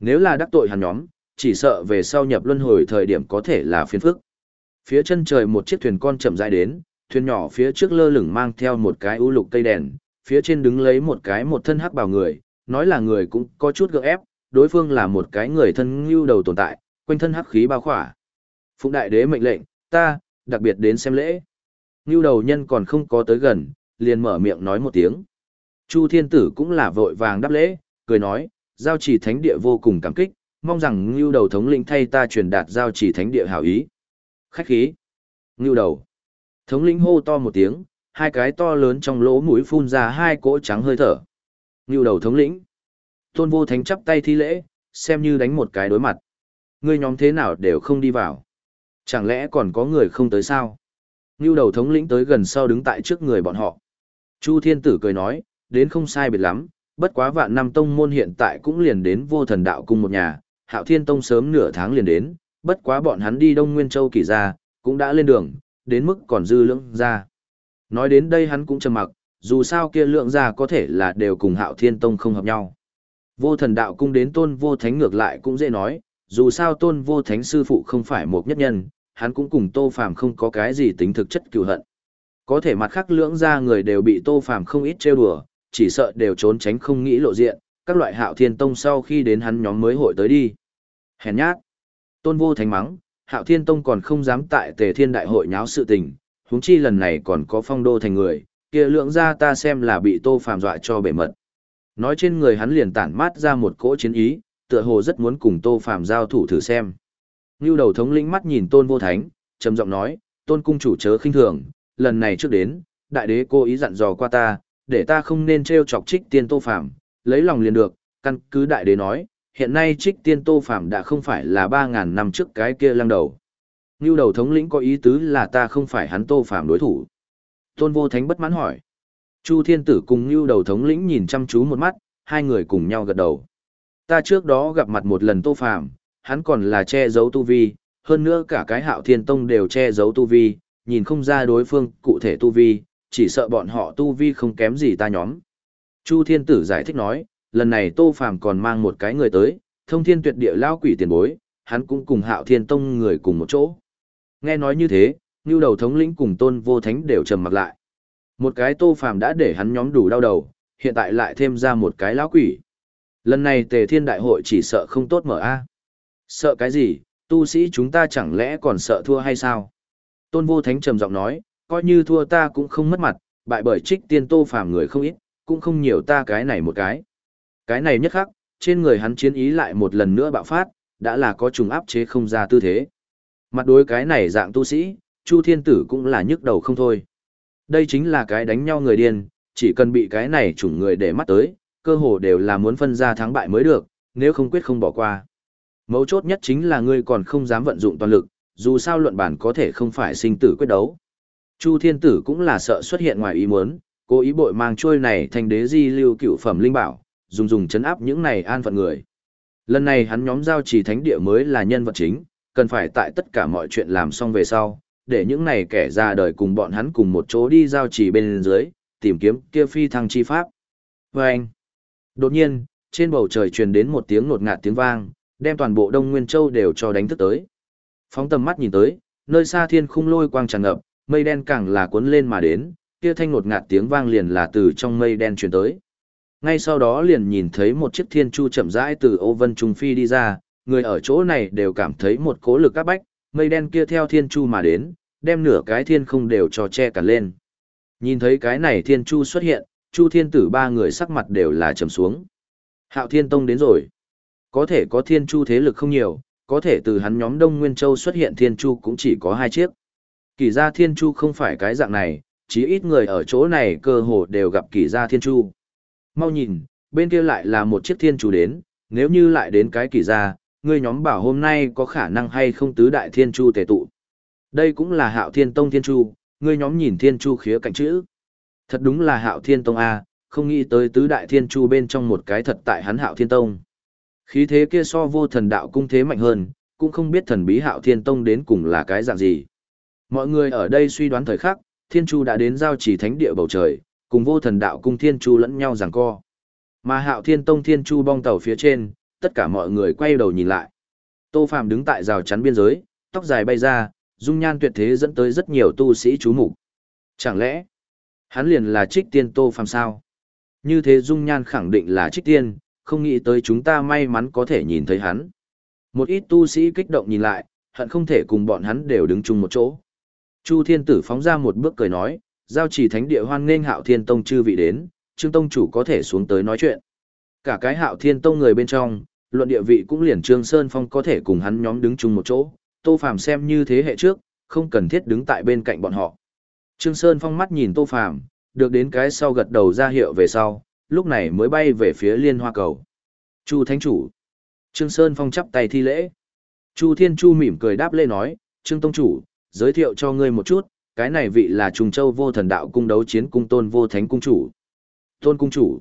Nếu là đắc tội hắn nhóm, chỉ sợ về sau nhập luân hồi thời điểm có thể là phiền phức. Phía chân trời một chiếc thuyền con chậm rãi đến, thuyền nhỏ phía trước lơ lửng mang theo một cái u lục cây đèn, phía trên đứng lấy một cái một thân hắc bào người, nói là người cũng có chút gượng ép, đối phương là một cái người thân lưu đầu tồn tại, quanh thân hắc khí bao khỏa. Phụng đại đế mệnh lệnh, ta, đặc biệt đến xem lễ. Ngưu đầu nhân còn không có tới gần, liền mở miệng nói một tiếng. Chu thiên tử cũng là vội vàng đáp lễ, cười nói, giao chỉ thánh địa vô cùng cảm kích, mong rằng ngưu đầu thống lĩnh thay ta truyền đạt giao chỉ thánh địa hảo ý. Khách khí. Ngưu đầu. Thống lĩnh hô to một tiếng, hai cái to lớn trong lỗ mũi phun ra hai cỗ trắng hơi thở. Ngưu đầu thống lĩnh. Tôn vô thánh chắp tay thi lễ, xem như đánh một cái đối mặt. Ngươi nhóm thế nào đều không đi vào. Chẳng lẽ còn có người không tới sao? Ngưu đầu thống lĩnh tới gần sau đứng tại trước người bọn họ. Chu Thiên Tử cười nói, đến không sai biệt lắm, bất quá vạn năm tông môn hiện tại cũng liền đến vô thần đạo cung một nhà, hạo thiên tông sớm nửa tháng liền đến, bất quá bọn hắn đi Đông Nguyên Châu kỳ ra, cũng đã lên đường, đến mức còn dư lưỡng ra. Nói đến đây hắn cũng trầm mặc, dù sao kia lượng ra có thể là đều cùng hạo thiên tông không hợp nhau. Vô thần đạo cung đến tôn vô thánh ngược lại cũng dễ nói, dù sao tôn vô thánh sư phụ không phải một nhất nhân, hắn cũng cùng tô phàm không có cái gì tính thực chất cựu hận. Có thể mặt khác lưỡng ra người đều bị tô phàm không ít trêu đùa, chỉ sợ đều trốn tránh không nghĩ lộ diện, các loại hạo thiên tông sau khi đến hắn nhóm mới hội tới đi. Hèn nhát. Tôn vô thánh mắng, hạo thiên tông còn không dám tại tề thiên đại hội nháo sự tình, huống chi lần này còn có phong đô thành người, kia lượng ra ta xem là bị tô phàm dọa cho bể mật. Nói trên người hắn liền tản mát ra một cỗ chiến ý, tựa hồ rất muốn cùng tô phàm giao thủ thử xem. Nưu đầu thống lĩnh mắt nhìn tôn vô thánh, trầm giọng nói, tôn cung chủ chớ khinh thường, lần này trước đến, đại đế cố ý dặn dò qua ta, để ta không nên trêu chọc trích tiên tô phàm, lấy lòng liền được, căn cứ đại đế nói, hiện nay trích tiên tô phạm đã không phải là ba ngàn năm trước cái kia lăng đầu. Ngưu đầu thống lĩnh có ý tứ là ta không phải hắn tô phạm đối thủ. Tôn vô thánh bất mãn hỏi. Chu thiên tử cùng Ngưu đầu thống lĩnh nhìn chăm chú một mắt, hai người cùng nhau gật đầu. Ta trước đó gặp mặt một lần tô phạm hắn còn là che giấu tu vi, hơn nữa cả cái hạo thiên tông đều che giấu tu vi, nhìn không ra đối phương cụ thể tu vi, chỉ sợ bọn họ tu vi không kém gì ta nhóm. Chu thiên tử giải thích nói, lần này tô phàm còn mang một cái người tới, thông thiên tuyệt địa lao quỷ tiền bối, hắn cũng cùng hạo thiên tông người cùng một chỗ. Nghe nói như thế, như đầu thống lĩnh cùng tôn vô thánh đều trầm mặt lại. Một cái tô phàm đã để hắn nhóm đủ đau đầu, hiện tại lại thêm ra một cái lão quỷ. Lần này tề thiên đại hội chỉ sợ không tốt mở a Sợ cái gì, tu sĩ chúng ta chẳng lẽ còn sợ thua hay sao? Tôn vô thánh trầm giọng nói, coi như thua ta cũng không mất mặt, bại bởi trích tiên tô phàm người không ít, cũng không nhiều ta cái này một cái. Cái này nhất khắc, trên người hắn chiến ý lại một lần nữa bạo phát, đã là có trùng áp chế không ra tư thế. Mặt đối cái này dạng tu sĩ, Chu Thiên Tử cũng là nhức đầu không thôi. Đây chính là cái đánh nhau người điên, chỉ cần bị cái này chủng người để mắt tới, cơ hồ đều là muốn phân ra thắng bại mới được, nếu không quyết không bỏ qua. Mấu chốt nhất chính là ngươi còn không dám vận dụng toàn lực, dù sao luận bản có thể không phải sinh tử quyết đấu. Chu Thiên Tử cũng là sợ xuất hiện ngoài ý muốn, cố ý bội mang trôi này thành đế di lưu cựu phẩm linh bảo, dùng dùng chấn áp những này an phận người. Lần này hắn nhóm giao trì thánh địa mới là nhân vật chính, cần phải tại tất cả mọi chuyện làm xong về sau, để những này kẻ ra đời cùng bọn hắn cùng một chỗ đi giao trì bên dưới, tìm kiếm kia phi thăng chi pháp. Và anh, đột nhiên, trên bầu trời truyền đến một tiếng nột ngạt tiếng vang, đem toàn bộ Đông Nguyên Châu đều cho đánh thức tới. Phóng tầm mắt nhìn tới, nơi xa thiên khung lôi quang tràn ngập, mây đen càng là cuốn lên mà đến, kia thanh nột ngạt tiếng vang liền là từ trong mây đen truyền tới. Ngay sau đó liền nhìn thấy một chiếc thiên chu chậm rãi từ ô vân trung phi đi ra, người ở chỗ này đều cảm thấy một cố lực áp bách, mây đen kia theo thiên chu mà đến, đem nửa cái thiên không đều cho che cả lên. Nhìn thấy cái này thiên chu xuất hiện, chu thiên tử ba người sắc mặt đều là trầm xuống. Hạo thiên tông đến rồi. Có thể có thiên chu thế lực không nhiều, có thể từ hắn nhóm Đông Nguyên Châu xuất hiện thiên chu cũng chỉ có hai chiếc. Kỳ gia thiên chu không phải cái dạng này, chí ít người ở chỗ này cơ hồ đều gặp kỳ gia thiên chu. Mau nhìn, bên kia lại là một chiếc thiên chu đến, nếu như lại đến cái kỳ gia, ngươi nhóm bảo hôm nay có khả năng hay không tứ đại thiên chu tề tụ. Đây cũng là hạo thiên tông thiên chu, ngươi nhóm nhìn thiên chu khía cạnh chữ. Thật đúng là hạo thiên tông A, không nghĩ tới tứ đại thiên chu bên trong một cái thật tại hắn hạo thiên tông. Khí thế kia so vô thần đạo cung thế mạnh hơn, cũng không biết thần bí hạo thiên tông đến cùng là cái dạng gì. Mọi người ở đây suy đoán thời khắc, thiên chu đã đến giao chỉ thánh địa bầu trời, cùng vô thần đạo cung thiên chu lẫn nhau giằng co. Mà hạo thiên tông thiên chu bong tàu phía trên, tất cả mọi người quay đầu nhìn lại. Tô Phạm đứng tại rào chắn biên giới, tóc dài bay ra, dung nhan tuyệt thế dẫn tới rất nhiều tu sĩ chú mục. Chẳng lẽ, hắn liền là trích tiên Tô Phạm sao? Như thế dung nhan khẳng định là trích tiên, không nghĩ tới chúng ta may mắn có thể nhìn thấy hắn. Một ít tu sĩ kích động nhìn lại, hận không thể cùng bọn hắn đều đứng chung một chỗ. Chu Thiên Tử phóng ra một bước cười nói, giao chỉ thánh địa hoan nghênh hạo thiên tông chư vị đến, trương tông chủ có thể xuống tới nói chuyện. Cả cái hạo thiên tông người bên trong, luận địa vị cũng liền trương Sơn Phong có thể cùng hắn nhóm đứng chung một chỗ, Tô Phàm xem như thế hệ trước, không cần thiết đứng tại bên cạnh bọn họ. Trương Sơn Phong mắt nhìn Tô Phàm, được đến cái sau gật đầu ra hiệu về sau, lúc này mới bay về phía liên hoa cầu. Chu Thánh Chủ. Trương Sơn Phong chắp tay thi lễ. Chu Thiên Chu mỉm cười đáp lễ nói, Trương Tông Chủ, giới thiệu cho ngươi một chút, cái này vị là Trùng Châu vô thần đạo cung đấu chiến cung tôn vô thánh cung chủ. Tôn cung chủ.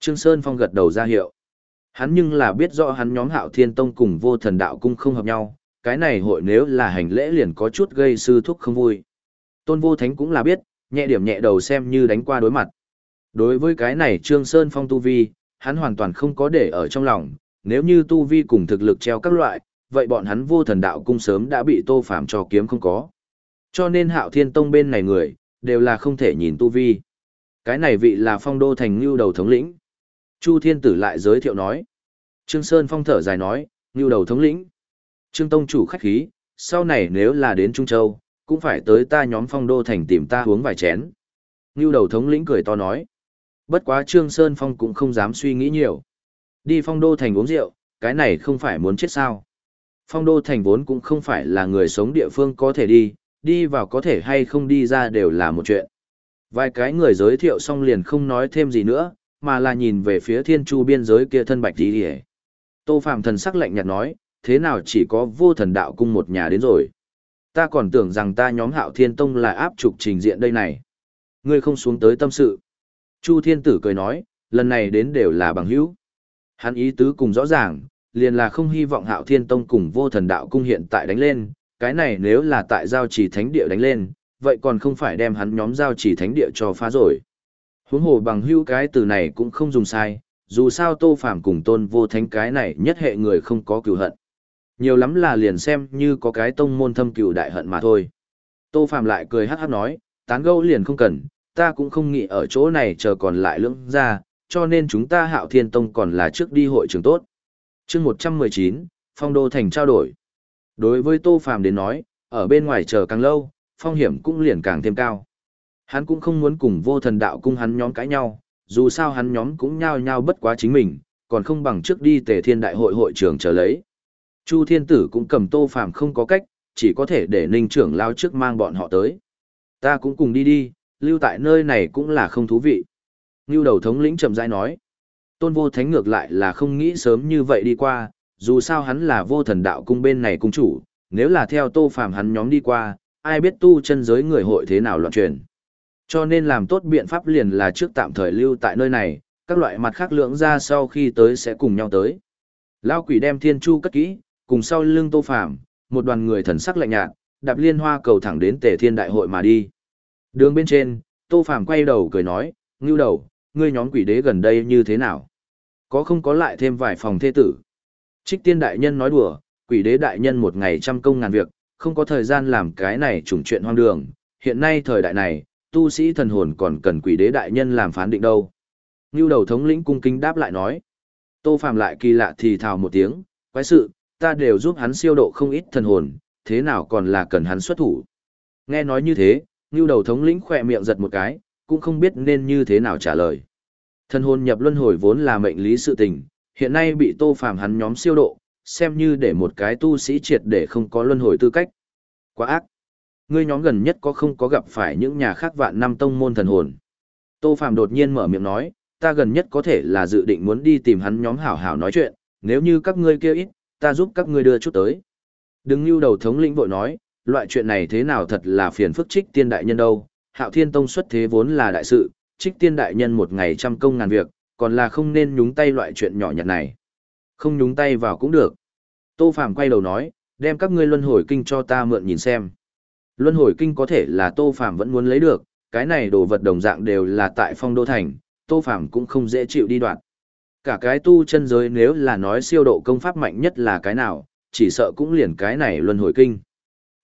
Trương Sơn Phong gật đầu ra hiệu. Hắn nhưng là biết rõ hắn nhóm hạo thiên tông cùng vô thần đạo cung không hợp nhau, cái này hội nếu là hành lễ liền có chút gây sư thúc không vui. Tôn vô thánh cũng là biết, nhẹ điểm nhẹ đầu xem như đánh qua đối mặt. Đối với cái này Trương Sơn Phong tu vi, hắn hoàn toàn không có để ở trong lòng, nếu như tu vi cùng thực lực treo các loại, vậy bọn hắn vô thần đạo cung sớm đã bị tô phạm cho kiếm không có. Cho nên hạo thiên tông bên này người, đều là không thể nhìn tu vi. Cái này vị là phong đô thành ngưu đầu thống lĩnh. Chu thiên tử lại giới thiệu nói. Trương Sơn phong thở dài nói, ngưu đầu thống lĩnh. Trương Tông chủ khách khí, sau này nếu là đến Trung Châu, cũng phải tới ta nhóm phong đô thành tìm ta uống vài chén. Ngưu đầu thống lĩnh cười to nói. Bất quá Trương Sơn Phong cũng không dám suy nghĩ nhiều. Đi phong đô thành uống rượu, cái này không phải muốn chết sao. Phong đô thành vốn cũng không phải là người sống địa phương có thể đi, đi vào có thể hay không đi ra đều là một chuyện. Vài cái người giới thiệu xong liền không nói thêm gì nữa, mà là nhìn về phía thiên chu biên giới kia thân bạch tí hề. Tô Phạm thần sắc lạnh nhạt nói, thế nào chỉ có vô thần đạo cung một nhà đến rồi. Ta còn tưởng rằng ta nhóm hạo thiên tông là áp trục trình diện đây này. Ngươi không xuống tới tâm sự. Chu thiên tử cười nói, lần này đến đều là bằng hữu. Hắn ý tứ cùng rõ ràng, liền là không hy vọng hạo thiên tông cùng vô thần đạo cung hiện tại đánh lên, cái này nếu là tại giao chỉ thánh địa đánh lên, vậy còn không phải đem hắn nhóm giao chỉ thánh địa cho phá rồi. Huống hồ bằng hữu cái từ này cũng không dùng sai, dù sao tô phạm cùng tôn vô thánh cái này nhất hệ người không có cừu hận. Nhiều lắm là liền xem như có cái tông môn thâm cựu đại hận mà thôi. Tô Phạm lại cười hắc hắc nói, tán gẫu liền không cần, ta cũng không nghĩ ở chỗ này chờ còn lại lưỡng ra, cho nên chúng ta hạo thiên tông còn là trước đi hội trường tốt. chương 119, phong đô thành trao đổi. Đối với Tô phàm đến nói, ở bên ngoài chờ càng lâu, phong hiểm cũng liền càng thêm cao. Hắn cũng không muốn cùng vô thần đạo cung hắn nhóm cãi nhau, dù sao hắn nhóm cũng nhao nhao bất quá chính mình, còn không bằng trước đi tề thiên đại hội hội trường chờ lấy. Chu Thiên Tử cũng cầm Tô Phàm không có cách, chỉ có thể để Ninh trưởng lao trước mang bọn họ tới. Ta cũng cùng đi đi, lưu tại nơi này cũng là không thú vị. Ngưu đầu thống lĩnh trầm rãi nói. Tôn vô thánh ngược lại là không nghĩ sớm như vậy đi qua, dù sao hắn là vô thần đạo cung bên này cung chủ, nếu là theo Tô Phàm hắn nhóm đi qua, ai biết tu chân giới người hội thế nào loạn truyền. Cho nên làm tốt biện pháp liền là trước tạm thời lưu tại nơi này, các loại mặt khác lượng ra sau khi tới sẽ cùng nhau tới. Lao quỷ đem thiên chu cất kỹ, cùng sau lưng Tô Phàm, một đoàn người thần sắc lạnh nhạt, đạp liên hoa cầu thẳng đến Tề Thiên Đại hội mà đi. Đường bên trên, Tô Phàm quay đầu cười nói, "Ngưu đầu, ngươi nhóm quỷ đế gần đây như thế nào? Có không có lại thêm vài phòng thê tử?" Trích Tiên đại nhân nói đùa, quỷ đế đại nhân một ngày trăm công ngàn việc, không có thời gian làm cái này trùng chuyện hoang đường, hiện nay thời đại này, tu sĩ thần hồn còn cần quỷ đế đại nhân làm phán định đâu. Ngưu đầu thống lĩnh cung kính đáp lại nói. Tô Phàm lại kỳ lạ thì thào một tiếng, quái sự, ta đều giúp hắn siêu độ không ít thần hồn, thế nào còn là cần hắn xuất thủ. Nghe nói như thế, Ngưu đầu thống lĩnh khỏe miệng giật một cái, cũng không biết nên như thế nào trả lời. Thần hồn nhập luân hồi vốn là mệnh lý sự tình, hiện nay bị tô phàm hắn nhóm siêu độ, xem như để một cái tu sĩ triệt để không có luân hồi tư cách. Quá ác. Ngươi nhóm gần nhất có không có gặp phải những nhà khác vạn năm tông môn thần hồn. Tô phàm đột nhiên mở miệng nói, ta gần nhất có thể là dự định muốn đi tìm hắn nhóm hảo hảo nói chuyện, nếu như các ngươi kia ít, ta giúp các ngươi đưa chút tới. Đừng lưu đầu thống lĩnh vội nói, loại chuyện này thế nào thật là phiền phức trích tiên đại nhân đâu, hạo thiên tông xuất thế vốn là đại sự, trích tiên đại nhân một ngày trăm công ngàn việc, còn là không nên nhúng tay loại chuyện nhỏ nhặt này. Không nhúng tay vào cũng được. Tô Phàm quay đầu nói, đem các ngươi luân hồi kinh cho ta mượn nhìn xem. Luân hồi kinh có thể là Tô Phàm vẫn muốn lấy được, cái này đồ vật đồng dạng đều là tại phong đô thành, Tô Phàm cũng không dễ chịu đi đoạn. Cả cái tu chân giới nếu là nói siêu độ công pháp mạnh nhất là cái nào, chỉ sợ cũng liền cái này luân hồi kinh.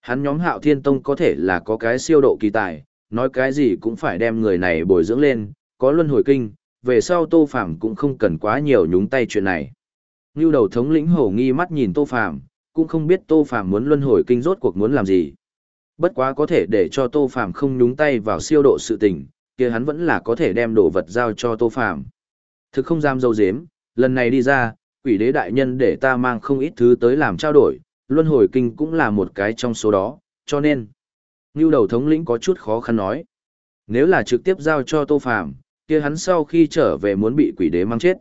Hắn nhóm hạo thiên tông có thể là có cái siêu độ kỳ tài, nói cái gì cũng phải đem người này bồi dưỡng lên, có luân hồi kinh, về sau tô Phàm cũng không cần quá nhiều nhúng tay chuyện này. Ngưu đầu thống lĩnh hổ nghi mắt nhìn tô Phàm, cũng không biết tô Phàm muốn luân hồi kinh rốt cuộc muốn làm gì. Bất quá có thể để cho tô Phàm không nhúng tay vào siêu độ sự tình, kia hắn vẫn là có thể đem đồ vật giao cho tô Phàm. Thực không dám dâu dếm, lần này đi ra, quỷ đế đại nhân để ta mang không ít thứ tới làm trao đổi, luân hồi kinh cũng là một cái trong số đó, cho nên. Ngưu đầu thống lĩnh có chút khó khăn nói. Nếu là trực tiếp giao cho tô phàm, kia hắn sau khi trở về muốn bị quỷ đế mang chết.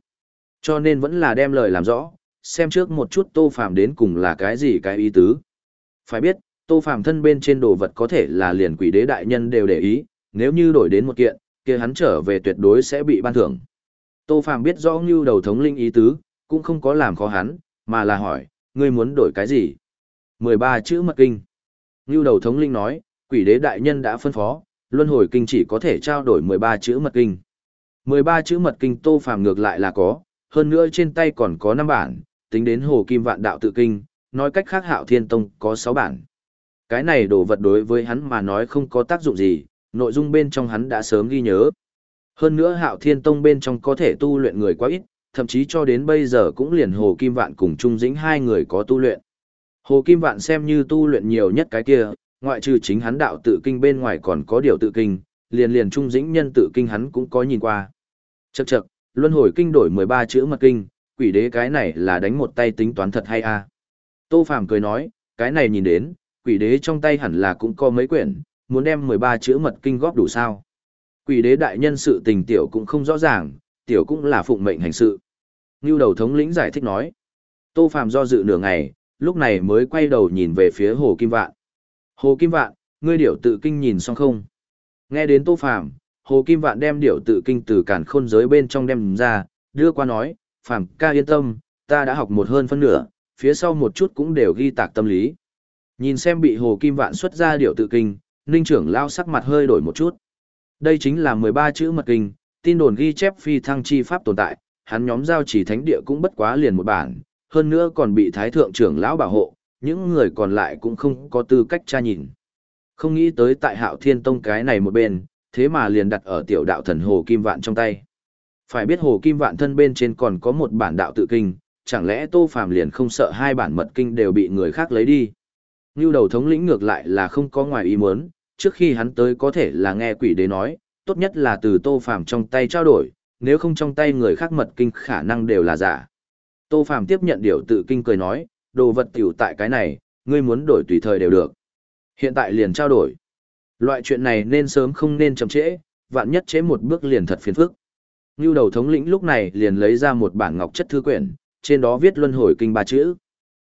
Cho nên vẫn là đem lời làm rõ, xem trước một chút tô phàm đến cùng là cái gì cái ý tứ. Phải biết, Tô Phàm thân bên trên đồ vật có thể là liền quỷ đế đại nhân đều để ý, nếu như đổi đến một kiện, kia hắn trở về tuyệt đối sẽ bị ban thưởng. Tô Phàm biết rõ như đầu thống linh ý tứ, cũng không có làm khó hắn, mà là hỏi, ngươi muốn đổi cái gì? 13 chữ mật kinh. Như đầu thống linh nói, quỷ đế đại nhân đã phân phó, luân hồi kinh chỉ có thể trao đổi 13 chữ mật kinh. 13 chữ mật kinh Tô Phàm ngược lại là có, hơn nữa trên tay còn có 5 bản, tính đến Hồ Kim Vạn Đạo tự kinh, nói cách khác Hạo Thiên Tông có 6 bản. Cái này đồ vật đối với hắn mà nói không có tác dụng gì, nội dung bên trong hắn đã sớm ghi nhớ. Hơn nữa Hạo Thiên Tông bên trong có thể tu luyện người quá ít, thậm chí cho đến bây giờ cũng liền Hồ Kim Vạn cùng Trung Dĩnh hai người có tu luyện. Hồ Kim Vạn xem như tu luyện nhiều nhất cái kia, ngoại trừ chính hắn đạo tự kinh bên ngoài còn có điều tự kinh, liền liền Trung Dĩnh nhân tự kinh hắn cũng có nhìn qua. Chậc chậc, luân hồi kinh đổi 13 chữ mật kinh, quỷ đế cái này là đánh một tay tính toán thật hay a. Tô Phàm cười nói, cái này nhìn đến, quỷ đế trong tay hẳn là cũng có mấy quyển, muốn đem 13 chữ mật kinh góp đủ sao. Quỷ đế đại nhân sự tình tiểu cũng không rõ ràng, tiểu cũng là phụng mệnh hành sự. Nưu đầu thống lĩnh giải thích nói. Tô Phàm do dự nửa ngày, lúc này mới quay đầu nhìn về phía Hồ Kim Vạn. Hồ Kim Vạn, ngươi điểu tự kinh nhìn xong không? Nghe đến Tô Phàm, Hồ Kim Vạn đem điểu tự kinh từ cản khôn giới bên trong đem ra, đưa qua nói, Phàm ca yên tâm, ta đã học một hơn phân nửa, phía sau một chút cũng đều ghi tạc tâm lý. Nhìn xem bị Hồ Kim Vạn xuất ra điểu tự kinh, Ninh trưởng lao sắc mặt hơi đổi một chút. Đây chính là 13 chữ mật kinh, tin đồn ghi chép phi thăng chi pháp tồn tại, hắn nhóm giao chỉ thánh địa cũng bất quá liền một bản, hơn nữa còn bị thái thượng trưởng lão bảo hộ, những người còn lại cũng không có tư cách tra nhìn. Không nghĩ tới tại hạo thiên tông cái này một bên, thế mà liền đặt ở tiểu đạo thần Hồ Kim Vạn trong tay. Phải biết Hồ Kim Vạn thân bên trên còn có một bản đạo tự kinh, chẳng lẽ Tô Phàm liền không sợ hai bản mật kinh đều bị người khác lấy đi. Như đầu thống lĩnh ngược lại là không có ngoài ý muốn, trước khi hắn tới có thể là nghe quỷ đế nói, tốt nhất là từ Tô Phàm trong tay trao đổi, nếu không trong tay người khác mật kinh khả năng đều là giả. Tô Phàm tiếp nhận điều tự kinh cười nói, đồ vật tiểu tại cái này, ngươi muốn đổi tùy thời đều được. Hiện tại liền trao đổi. Loại chuyện này nên sớm không nên chậm trễ, vạn nhất chế một bước liền thật phiền phức. Ngưu đầu thống lĩnh lúc này liền lấy ra một bản ngọc chất thư quyển, trên đó viết luân hồi kinh ba chữ.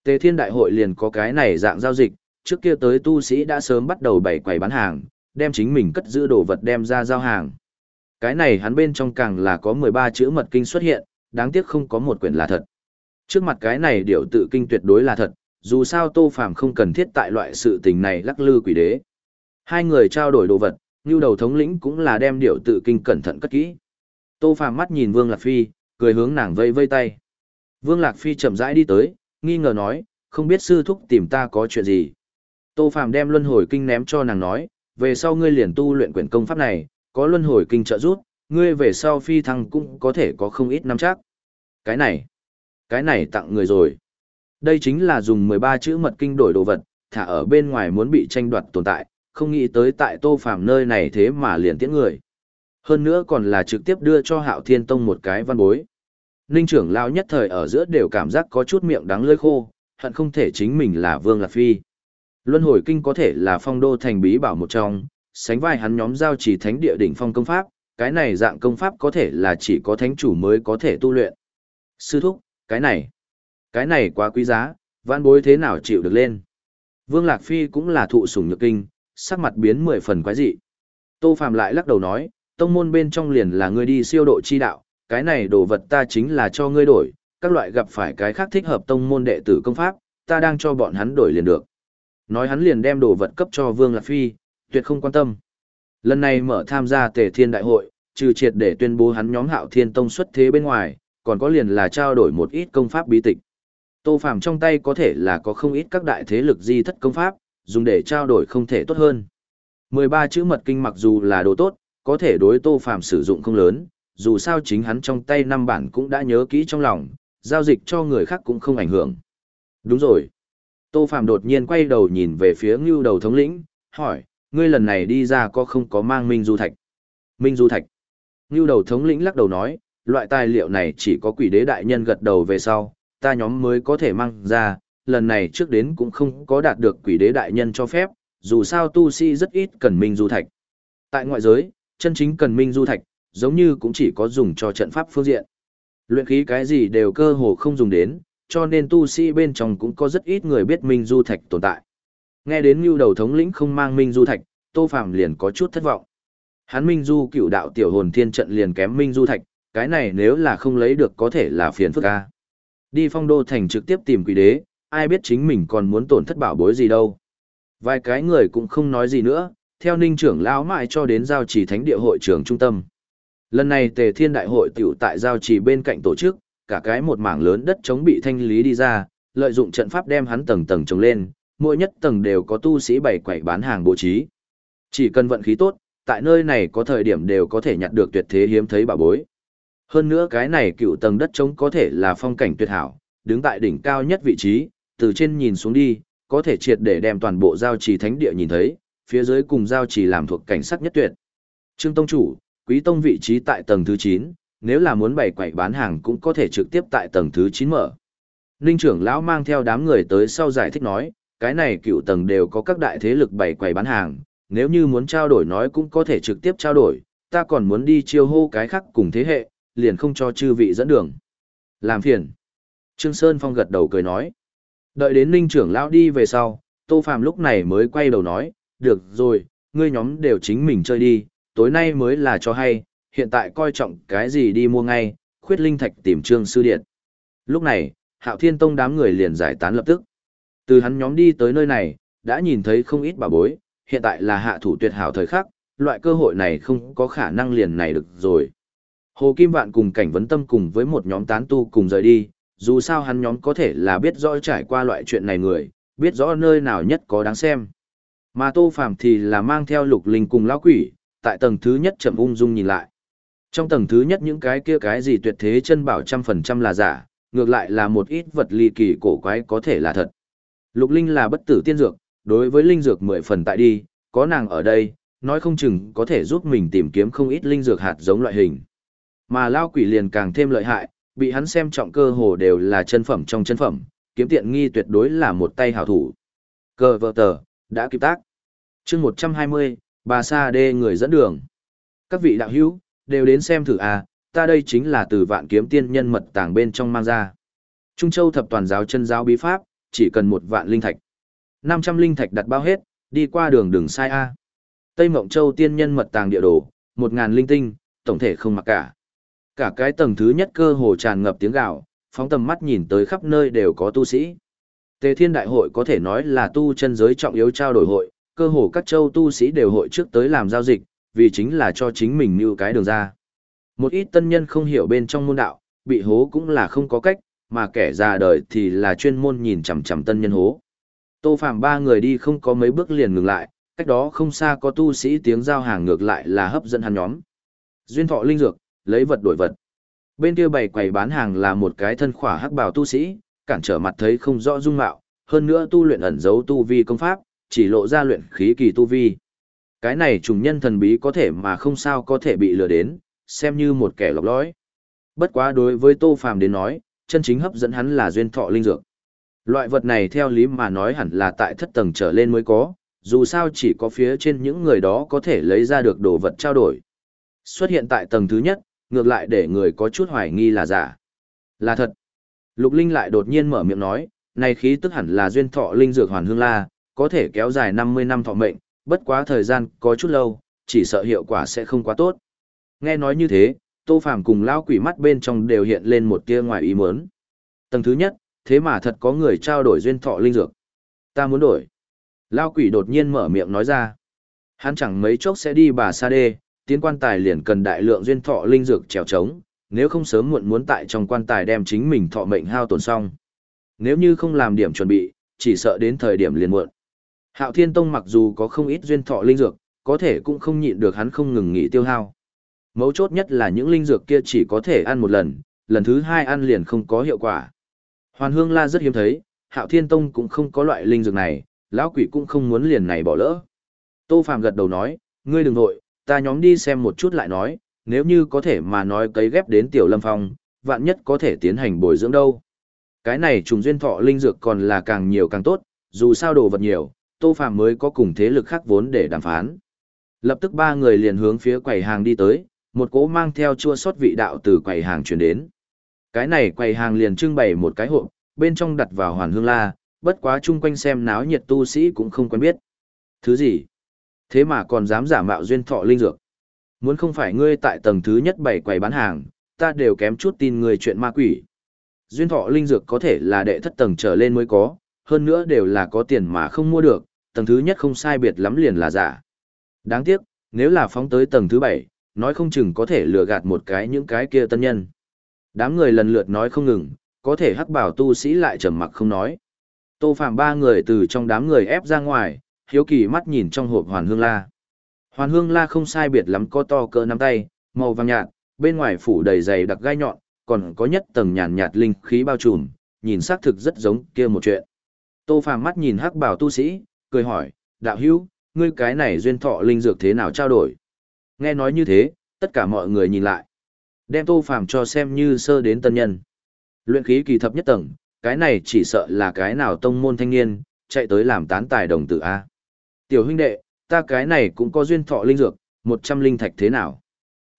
Tề thiên đại hội liền có cái này dạng giao dịch, trước kia tới tu sĩ đã sớm bắt đầu bày quầy bán hàng, đem chính mình cất giữ đồ vật đem ra giao hàng. Cái này hắn bên trong càng là có 13 chữ mật kinh xuất hiện, đáng tiếc không có một quyển là thật. Trước mặt cái này điều tự kinh tuyệt đối là thật, dù sao Tô Phàm không cần thiết tại loại sự tình này lắc lư quỷ đế. Hai người trao đổi đồ vật, như đầu thống lĩnh cũng là đem điệu tự kinh cẩn thận cất kỹ. Tô Phàm mắt nhìn Vương Lạc Phi, cười hướng nàng vây vây tay. Vương Lạc Phi chậm rãi đi tới, nghi ngờ nói, không biết sư thúc tìm ta có chuyện gì. Tô Phàm đem luân hồi kinh ném cho nàng nói, về sau ngươi liền tu luyện quyển công pháp này, có luân hồi kinh trợ giúp, ngươi về sau phi thăng cũng có thể có không ít năm chắc. Cái này, cái này tặng người rồi. Đây chính là dùng 13 chữ mật kinh đổi đồ vật, thả ở bên ngoài muốn bị tranh đoạt tồn tại, không nghĩ tới tại Tô Phàm nơi này thế mà liền tiễn người. Hơn nữa còn là trực tiếp đưa cho Hạo Thiên Tông một cái văn bối. Ninh trưởng lão nhất thời ở giữa đều cảm giác có chút miệng đắng lưỡi khô, hận không thể chính mình là Vương Lạc Phi. Luân hồi kinh có thể là phong đô thành bí bảo một trong, sánh vai hắn nhóm giao chỉ thánh địa đỉnh phong công pháp, cái này dạng công pháp có thể là chỉ có thánh chủ mới có thể tu luyện. Sư thúc, cái này, cái này quá quý giá, vãn bối thế nào chịu được lên. Vương Lạc Phi cũng là thụ sủng nhược kinh, sắc mặt biến mười phần quái dị. Tô Phạm lại lắc đầu nói, tông môn bên trong liền là ngươi đi siêu độ chi đạo, cái này đồ vật ta chính là cho ngươi đổi, các loại gặp phải cái khác thích hợp tông môn đệ tử công pháp, ta đang cho bọn hắn đổi liền được. Nói hắn liền đem đồ vật cấp cho Vương Lạc Phi, tuyệt không quan tâm. Lần này mở tham gia tề thiên đại hội, trừ triệt để tuyên bố hắn nhóm hạo thiên tông xuất thế bên ngoài, còn có liền là trao đổi một ít công pháp bí tịch. Tô Phàm trong tay có thể là có không ít các đại thế lực di thất công pháp, dùng để trao đổi không thể tốt hơn. 13 chữ mật kinh mặc dù là đồ tốt, có thể đối Tô Phàm sử dụng không lớn, dù sao chính hắn trong tay năm bản cũng đã nhớ kỹ trong lòng, giao dịch cho người khác cũng không ảnh hưởng. Đúng rồi. Tô Phàm đột nhiên quay đầu nhìn về phía Ngưu Đầu thống lĩnh, hỏi, ngươi lần này đi ra có không có mang Minh Du Thạch? Minh Du Thạch. Ngưu Đầu thống lĩnh lắc đầu nói, loại tài liệu này chỉ có quỷ đế đại nhân gật đầu về sau, ta nhóm mới có thể mang ra, lần này trước đến cũng không có đạt được quỷ đế đại nhân cho phép, dù sao tu sĩ rất ít cần Minh Du Thạch. Tại ngoại giới, chân chính cần Minh Du Thạch, giống như cũng chỉ có dùng cho trận pháp phương diện. Luyện khí cái gì đều cơ hồ không dùng đến, cho nên tu sĩ bên trong cũng có rất ít người biết Minh Du Thạch tồn tại. Nghe đến Nưu đầu thống lĩnh không mang Minh Du Thạch, Tô Phàm liền có chút thất vọng. Hắn Minh Du cựu đạo tiểu hồn thiên trận liền kém Minh Du Thạch, cái này nếu là không lấy được có thể là phiền phức a. Đi phong đô thành trực tiếp tìm quỷ đế, ai biết chính mình còn muốn tổn thất bảo bối gì đâu. Vài cái người cũng không nói gì nữa, theo ninh trưởng lão mãi cho đến giao trì thánh địa hội trưởng trung tâm. Lần này tề thiên đại hội tiểu tại giao trì bên cạnh tổ chức, cả cái một mảng lớn đất chống bị thanh lý đi ra, lợi dụng trận pháp đem hắn tầng tầng trồng lên, mỗi nhất tầng đều có tu sĩ bày quẩy bán hàng bố trí. Chỉ cần vận khí tốt, tại nơi này có thời điểm đều có thể nhặt được tuyệt thế hiếm thấy bảo bối. Hơn nữa cái này cựu tầng đất trống có thể là phong cảnh tuyệt hảo, đứng tại đỉnh cao nhất vị trí, từ trên nhìn xuống đi, có thể triệt để đem toàn bộ giao trì thánh địa nhìn thấy, phía dưới cùng giao trì làm thuộc cảnh sắc nhất tuyệt. Trương Tông Chủ, Quý Tông vị trí tại tầng thứ 9, nếu là muốn bày quậy bán hàng cũng có thể trực tiếp tại tầng thứ 9 mở. Ninh trưởng lão mang theo đám người tới sau giải thích nói, cái này cựu tầng đều có các đại thế lực bày quầy bán hàng, nếu như muốn trao đổi nói cũng có thể trực tiếp trao đổi, ta còn muốn đi chiêu hô cái khác cùng thế hệ, liền không cho chư vị dẫn đường. Làm phiền. Trương Sơn Phong gật đầu cười nói. Đợi đến Ninh trưởng lão đi về sau, Tô Phạm lúc này mới quay đầu nói, được rồi, ngươi nhóm đều chính mình chơi đi, tối nay mới là cho hay, hiện tại coi trọng cái gì đi mua ngay, khuyết linh thạch tìm Trương Sư Điện. Lúc này, Hạo Thiên Tông đám người liền giải tán lập tức. Từ hắn nhóm đi tới nơi này, đã nhìn thấy không ít bà bối, hiện tại là hạ thủ tuyệt hảo thời khắc, loại cơ hội này không có khả năng liền này được rồi. Hồ Kim Vạn cùng cảnh vấn tâm cùng với một nhóm tán tu cùng rời đi, dù sao hắn nhóm có thể là biết rõ trải qua loại chuyện này người, biết rõ nơi nào nhất có đáng xem. Mà Tô Phàm thì là mang theo lục linh cùng lão quỷ, tại tầng thứ nhất chậm ung dung nhìn lại. Trong tầng thứ nhất những cái kia cái gì tuyệt thế chân bảo trăm phần trăm là giả, ngược lại là một ít vật ly kỳ cổ quái có thể là thật. Lục linh là bất tử tiên dược, đối với linh dược mười phần tại đi, có nàng ở đây, nói không chừng có thể giúp mình tìm kiếm không ít linh dược hạt giống loại hình. Mà lao quỷ liền càng thêm lợi hại, bị hắn xem trọng cơ hồ đều là chân phẩm trong chân phẩm, kiếm tiện nghi tuyệt đối là một tay hảo thủ. Cờ vợ tờ, đã kịp tác. chương 120, bà Sa Đê người dẫn đường. Các vị đạo hữu, đều đến xem thử à, ta đây chính là từ vạn kiếm tiên nhân mật tàng bên trong mang ra. Trung Châu thập toàn giáo chân giáo bí pháp, chỉ cần một vạn linh thạch. 500 linh thạch đặt bao hết, đi qua đường đường sai A. Tây Mộng Châu tiên nhân mật tàng địa đồ, 1.000 linh tinh, tổng thể không mặc cả. Cả cái tầng thứ nhất cơ hồ tràn ngập tiếng gạo, phóng tầm mắt nhìn tới khắp nơi đều có tu sĩ. Tề Thiên Đại hội có thể nói là tu chân giới trọng yếu trao đổi hội, cơ hồ các châu tu sĩ đều hội trước tới làm giao dịch, vì chính là cho chính mình như cái đường ra. Một ít tân nhân không hiểu bên trong môn đạo, bị hố cũng là không có cách, mà kẻ già đời thì là chuyên môn nhìn chằm chằm tân nhân hố. Tô Phạm ba người đi không có mấy bước liền ngừng lại, cách đó không xa có tu sĩ tiếng giao hàng ngược lại là hấp dẫn hắn nhóm. Duyên thọ linh dược, lấy vật đổi vật. Bên kia bày quầy bán hàng là một cái thân khỏa hắc bào tu sĩ, cản trở mặt thấy không rõ dung mạo, hơn nữa tu luyện ẩn giấu tu vi công pháp, chỉ lộ ra luyện khí kỳ tu vi. Cái này trùng nhân thần bí có thể mà không sao có thể bị lừa đến, xem như một kẻ lọc lõi. Bất quá đối với Tô Phàm đến nói, chân chính hấp dẫn hắn là duyên thọ linh dược. Loại vật này theo lý mà nói hẳn là tại thất tầng trở lên mới có, dù sao chỉ có phía trên những người đó có thể lấy ra được đồ vật trao đổi. Xuất hiện tại tầng thứ nhất, ngược lại để người có chút hoài nghi là giả. Là thật. Lục Linh lại đột nhiên mở miệng nói, này khí tức hẳn là duyên thọ linh dược hoàn hương la, có thể kéo dài 50 năm thọ mệnh, bất quá thời gian có chút lâu, chỉ sợ hiệu quả sẽ không quá tốt. Nghe nói như thế, Tô Phàm cùng lão quỷ mắt bên trong đều hiện lên một tia ngoài ý muốn. Tầng thứ nhất, thế mà thật có người trao đổi duyên thọ linh dược. Ta muốn đổi. Lão quỷ đột nhiên mở miệng nói ra. Hắn chẳng mấy chốc sẽ đi bà sa đê, tiến quan tài liền cần đại lượng duyên thọ linh dược trèo trống, nếu không sớm muộn muốn tại trong quan tài đem chính mình thọ mệnh hao tổn xong. Nếu như không làm điểm chuẩn bị, chỉ sợ đến thời điểm liền muộn. Hạo Thiên Tông mặc dù có không ít duyên thọ linh dược, có thể cũng không nhịn được hắn không ngừng nghỉ tiêu hao. Mấu chốt nhất là những linh dược kia chỉ có thể ăn một lần, lần thứ hai ăn liền không có hiệu quả. Hoàn hương la rất hiếm thấy, hạo thiên tông cũng không có loại linh dược này, lão quỷ cũng không muốn liền này bỏ lỡ. Tô Phạm gật đầu nói, ngươi đừng nội, ta nhóm đi xem một chút lại nói, nếu như có thể mà nói cấy ghép đến tiểu lâm phong, vạn nhất có thể tiến hành bồi dưỡng đâu. Cái này trùng duyên thọ linh dược còn là càng nhiều càng tốt, dù sao đồ vật nhiều, Tô Phạm mới có cùng thế lực khác vốn để đàm phán. Lập tức ba người liền hướng phía quầy hàng đi tới, một cỗ mang theo chua sót vị đạo từ quầy hàng chuyển đến. Cái này quầy hàng liền trưng bày một cái hộp, bên trong đặt vào hoàn hương la, bất quá chung quanh xem náo nhiệt tu sĩ cũng không quen biết. Thứ gì? Thế mà còn dám giả mạo duyên thọ linh dược. Muốn không phải ngươi tại tầng thứ nhất bảy quầy bán hàng, ta đều kém chút tin người chuyện ma quỷ. Duyên thọ linh dược có thể là đệ thất tầng trở lên mới có, hơn nữa đều là có tiền mà không mua được, tầng thứ nhất không sai biệt lắm liền là giả. Đáng tiếc, nếu là phóng tới tầng thứ bảy, nói không chừng có thể lừa gạt một cái những cái kia tân nhân. Đám người lần lượt nói không ngừng, có thể hắc bảo tu sĩ lại trầm mặc không nói. Tô Phạm ba người từ trong đám người ép ra ngoài, hiếu kỳ mắt nhìn trong hộp hoàn hương la. Hoàn hương la không sai biệt lắm có to cỡ nắm tay, màu vàng nhạt, bên ngoài phủ đầy dày đặc gai nhọn, còn có nhất tầng nhàn nhạt linh khí bao trùm, nhìn xác thực rất giống kia một chuyện. Tô Phàm mắt nhìn hắc bảo tu sĩ, cười hỏi, đạo hữu, ngươi cái này duyên thọ linh dược thế nào trao đổi? Nghe nói như thế, tất cả mọi người nhìn lại. Đem Tô Phàm cho xem như sơ đến tân nhân. Luyện khí kỳ thập nhất tầng, cái này chỉ sợ là cái nào tông môn thanh niên, chạy tới làm tán tài đồng tử A. Tiểu huynh đệ, ta cái này cũng có duyên thọ linh dược, một trăm linh thạch thế nào?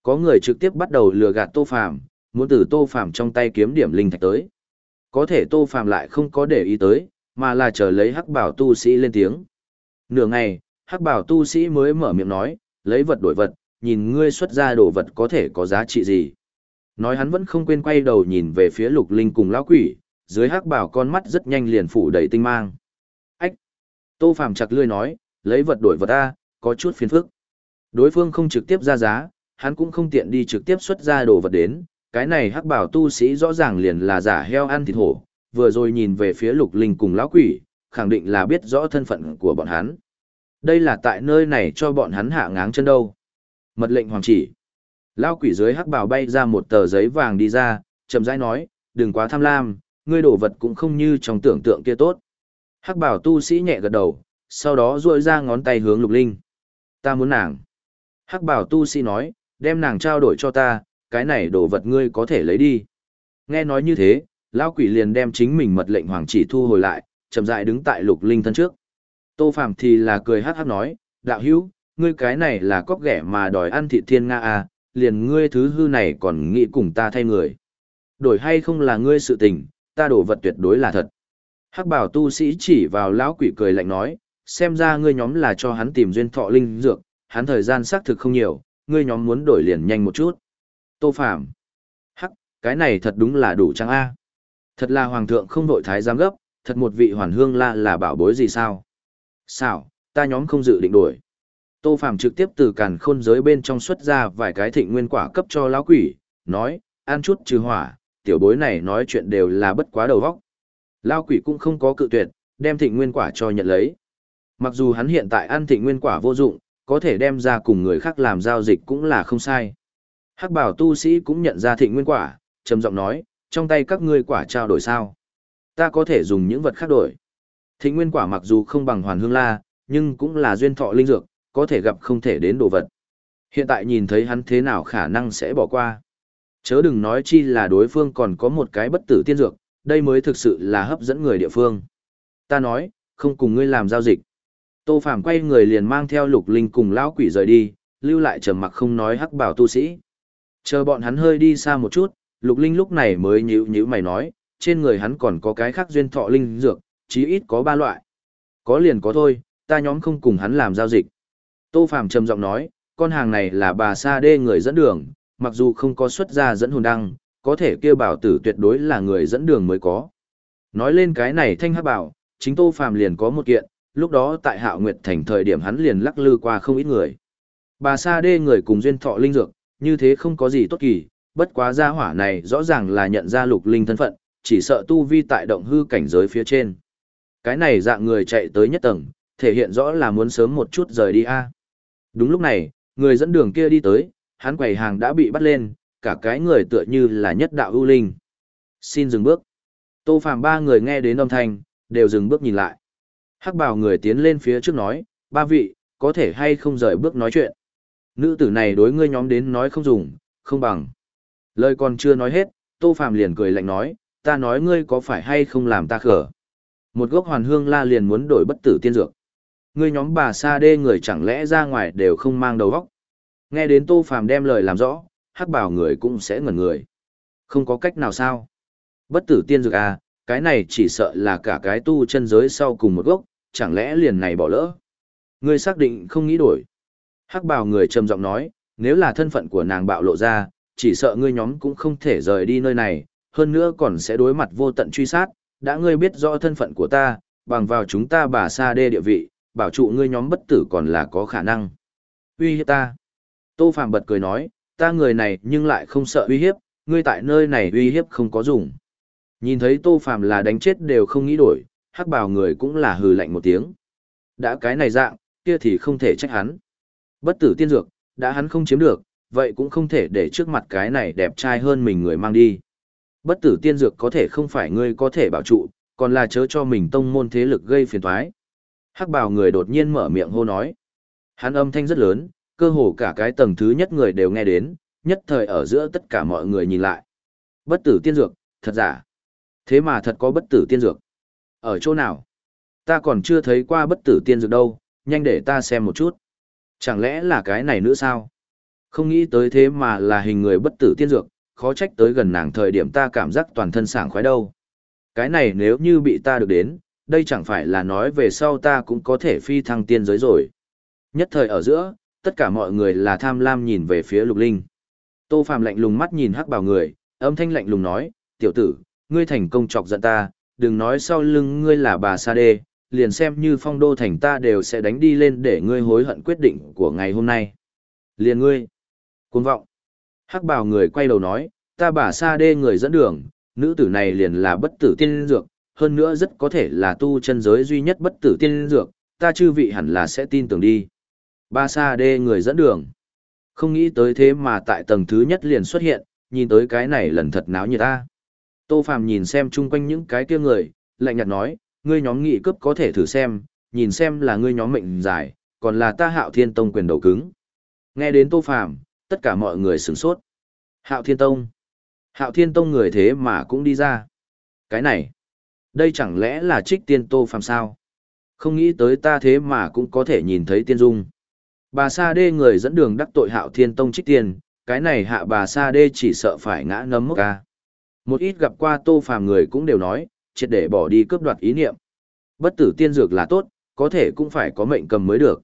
Có người trực tiếp bắt đầu lừa gạt Tô Phàm, muốn từ Tô Phàm trong tay kiếm điểm linh thạch tới. Có thể Tô Phàm lại không có để ý tới, mà là chờ lấy Hắc Bảo tu sĩ lên tiếng. Nửa ngày, Hắc Bảo tu sĩ mới mở miệng nói, lấy vật đổi vật, nhìn ngươi xuất ra đồ vật có thể có giá trị gì. Nói hắn vẫn không quên quay đầu nhìn về phía Lục Linh cùng lão quỷ, dưới Hắc Bảo con mắt rất nhanh liền phủ đầy tinh mang. Ách! Tô Phàm chặt lưỡi nói, lấy vật đổi vật ta có chút phiền phức. Đối phương không trực tiếp ra giá, hắn cũng không tiện đi trực tiếp xuất ra đồ vật đến, cái này hắc bảo tu sĩ rõ ràng liền là giả heo ăn thịt hổ, vừa rồi nhìn về phía lục linh cùng lão quỷ, khẳng định là biết rõ thân phận của bọn hắn. Đây là tại nơi này cho bọn hắn hạ ngáng chân đâu. Mật lệnh hoàng chỉ. Lão quỷ dưới hắc bảo bay ra một tờ giấy vàng đi ra, chậm rãi nói, đừng quá tham lam, ngươi đổ vật cũng không như trong tưởng tượng kia tốt. Hắc bảo tu sĩ nhẹ gật đầu, sau đó duỗi ra ngón tay hướng lục linh. Ta muốn nàng. Hắc bảo tu sĩ nói, đem nàng trao đổi cho ta, cái này đồ vật ngươi có thể lấy đi. Nghe nói như thế, lão quỷ liền đem chính mình mật lệnh hoàng chỉ thu hồi lại, chậm rãi đứng tại lục linh thân trước. Tô Phạm thì là cười hắc hắc nói, đạo hữu, ngươi cái này là cóc ghẻ mà đòi ăn thị thiên nga à, liền ngươi thứ hư này còn nghĩ cùng ta thay người. Đổi hay không là ngươi sự tình, ta đổ vật tuyệt đối là thật. Hắc bảo tu sĩ chỉ vào lão quỷ cười lạnh nói, xem ra ngươi nhóm là cho hắn tìm duyên thọ linh dược, hắn thời gian xác thực không nhiều, ngươi nhóm muốn đổi liền nhanh một chút. Tô Phạm. Hắc, cái này thật đúng là đủ trang A. Thật là hoàng thượng không đội thái giám gấp, thật một vị hoàn hương la là bảo bối gì sao? Sao, ta nhóm không dự định đổi. Tô Phạm trực tiếp từ càn khôn giới bên trong xuất ra vài cái thịnh nguyên quả cấp cho lão quỷ, nói, ăn chút trừ hỏa, tiểu bối này nói chuyện đều là bất quá đầu vóc. Lão quỷ cũng không có cự tuyệt, đem thịnh nguyên quả cho nhận lấy. Mặc dù hắn hiện tại ăn thịnh nguyên quả vô dụng, có thể đem ra cùng người khác làm giao dịch cũng là không sai. Hắc bảo tu sĩ cũng nhận ra thịnh nguyên quả, trầm giọng nói, trong tay các ngươi quả trao đổi sao? Ta có thể dùng những vật khác đổi. Thịnh nguyên quả mặc dù không bằng hoàn hương la, nhưng cũng là duyên thọ linh dược, có thể gặp không thể đến đồ vật. Hiện tại nhìn thấy hắn thế nào khả năng sẽ bỏ qua. Chớ đừng nói chi là đối phương còn có một cái bất tử tiên dược, đây mới thực sự là hấp dẫn người địa phương. Ta nói, không cùng ngươi làm giao dịch. Tô Phàm quay người liền mang theo Lục Linh cùng lão quỷ rời đi, lưu lại trầm mặc không nói hắc bảo tu sĩ. Chờ bọn hắn hơi đi xa một chút, Lục Linh lúc này mới nhíu nhíu mày nói, trên người hắn còn có cái khác duyên thọ linh dược, chí ít có ba loại. Có liền có thôi, ta nhóm không cùng hắn làm giao dịch. Tô Phàm trầm giọng nói, con hàng này là bà Sa Đê người dẫn đường, mặc dù không có xuất ra dẫn hồn đăng, có thể kêu bảo tử tuyệt đối là người dẫn đường mới có. Nói lên cái này thanh hắc bảo, chính Tô Phàm liền có một kiện, lúc đó tại Hạo Nguyệt Thành thời điểm hắn liền lắc lư qua không ít người. Bà Sa Đê người cùng duyên thọ linh dược, như thế không có gì tốt kỳ, bất quá gia hỏa này rõ ràng là nhận ra lục linh thân phận, chỉ sợ tu vi tại động hư cảnh giới phía trên. Cái này dạng người chạy tới nhất tầng, thể hiện rõ là muốn sớm một chút rời đi a. Đúng lúc này, người dẫn đường kia đi tới, hắn quầy hàng đã bị bắt lên, cả cái người tựa như là nhất đạo ưu linh. Xin dừng bước. Tô Phàm ba người nghe đến âm thanh, đều dừng bước nhìn lại. Hắc bào người tiến lên phía trước nói, ba vị, có thể hay không rời bước nói chuyện. Nữ tử này đối ngươi nhóm đến nói không dùng, không bằng. Lời còn chưa nói hết, Tô Phạm liền cười lạnh nói, ta nói ngươi có phải hay không làm ta khở. Một gốc hoàn hương la liền muốn đổi bất tử tiên dược. Ngươi nhóm bà sa đê người chẳng lẽ ra ngoài đều không mang đầu óc. Nghe đến Tô Phạm đem lời làm rõ, hắc bảo người cũng sẽ ngẩn người. Không có cách nào sao. Bất tử tiên dược à, cái này chỉ sợ là cả cái tu chân giới sau cùng một gốc, chẳng lẽ liền này bỏ lỡ. Ngươi xác định không nghĩ đổi. Hắc bào người trầm giọng nói, nếu là thân phận của nàng bạo lộ ra, chỉ sợ ngươi nhóm cũng không thể rời đi nơi này, hơn nữa còn sẽ đối mặt vô tận truy sát, đã ngươi biết rõ thân phận của ta, bằng vào chúng ta bà sa đê địa vị, bảo trụ ngươi nhóm bất tử còn là có khả năng. Uy hiếp ta. Tô phàm bật cười nói, ta người này nhưng lại không sợ uy hiếp, ngươi tại nơi này uy hiếp không có dùng. Nhìn thấy Tô phàm là đánh chết đều không nghĩ đổi, hắc bào người cũng là hừ lạnh một tiếng. Đã cái này dạng, kia thì không thể trách hắn. Bất tử tiên dược, đã hắn không chiếm được, vậy cũng không thể để trước mặt cái này đẹp trai hơn mình người mang đi. Bất tử tiên dược có thể không phải ngươi có thể bảo trụ, còn là chớ cho mình tông môn thế lực gây phiền toái. Hắc bào người đột nhiên mở miệng hô nói. Hắn âm thanh rất lớn, cơ hồ cả cái tầng thứ nhất người đều nghe đến, nhất thời ở giữa tất cả mọi người nhìn lại. Bất tử tiên dược, thật giả. Thế mà thật có bất tử tiên dược. Ở chỗ nào? Ta còn chưa thấy qua bất tử tiên dược đâu, nhanh để ta xem một chút. Chẳng lẽ là cái này nữa sao? Không nghĩ tới thế mà là hình người bất tử tiên dược, khó trách tới gần nàng thời điểm ta cảm giác toàn thân sảng khoái đâu. Cái này nếu như bị ta được đến, đây chẳng phải là nói về sau ta cũng có thể phi thăng tiên giới rồi. Nhất thời ở giữa, tất cả mọi người là tham lam nhìn về phía lục linh. Tô Phạm lạnh lùng mắt nhìn hắc bảo người, âm thanh lạnh lùng nói, tiểu tử, ngươi thành công chọc giận ta, đừng nói sau lưng ngươi là bà Sa Đê, liền xem như phong đô thành ta đều sẽ đánh đi lên để ngươi hối hận quyết định của ngày hôm nay. Liền ngươi, cuồng vọng. Hắc bào người quay đầu nói, ta bà Sa Đê người dẫn đường, nữ tử này liền là bất tử tiên dược, hơn nữa rất có thể là tu chân giới duy nhất bất tử tiên dược, ta chư vị hẳn là sẽ tin tưởng đi. Ba Sa Đê người dẫn đường. Không nghĩ tới thế mà tại tầng thứ nhất liền xuất hiện, nhìn tới cái này lần thật náo như ta. Tô Phàm nhìn xem chung quanh những cái kia người, lạnh nhạt nói, ngươi nhóm nghị cấp có thể thử xem, nhìn xem là ngươi nhóm mệnh dài, còn là ta hạo thiên tông quyền đầu cứng. Nghe đến Tô Phàm tất cả mọi người sửng sốt. Hạo thiên tông. Hạo thiên tông người thế mà cũng đi ra. Cái này, đây chẳng lẽ là trích tiên Tô Phàm sao? Không nghĩ tới ta thế mà cũng có thể nhìn thấy tiên dung. Bà Sa Đê người dẫn đường đắc tội hạo thiên tông trích tiên, cái này hạ bà Sa Đê chỉ sợ phải ngã ngấm mốc ca. Một ít gặp qua tô phàm người cũng đều nói, triệt để bỏ đi cướp đoạt ý niệm. Bất tử tiên dược là tốt, có thể cũng phải có mệnh cầm mới được.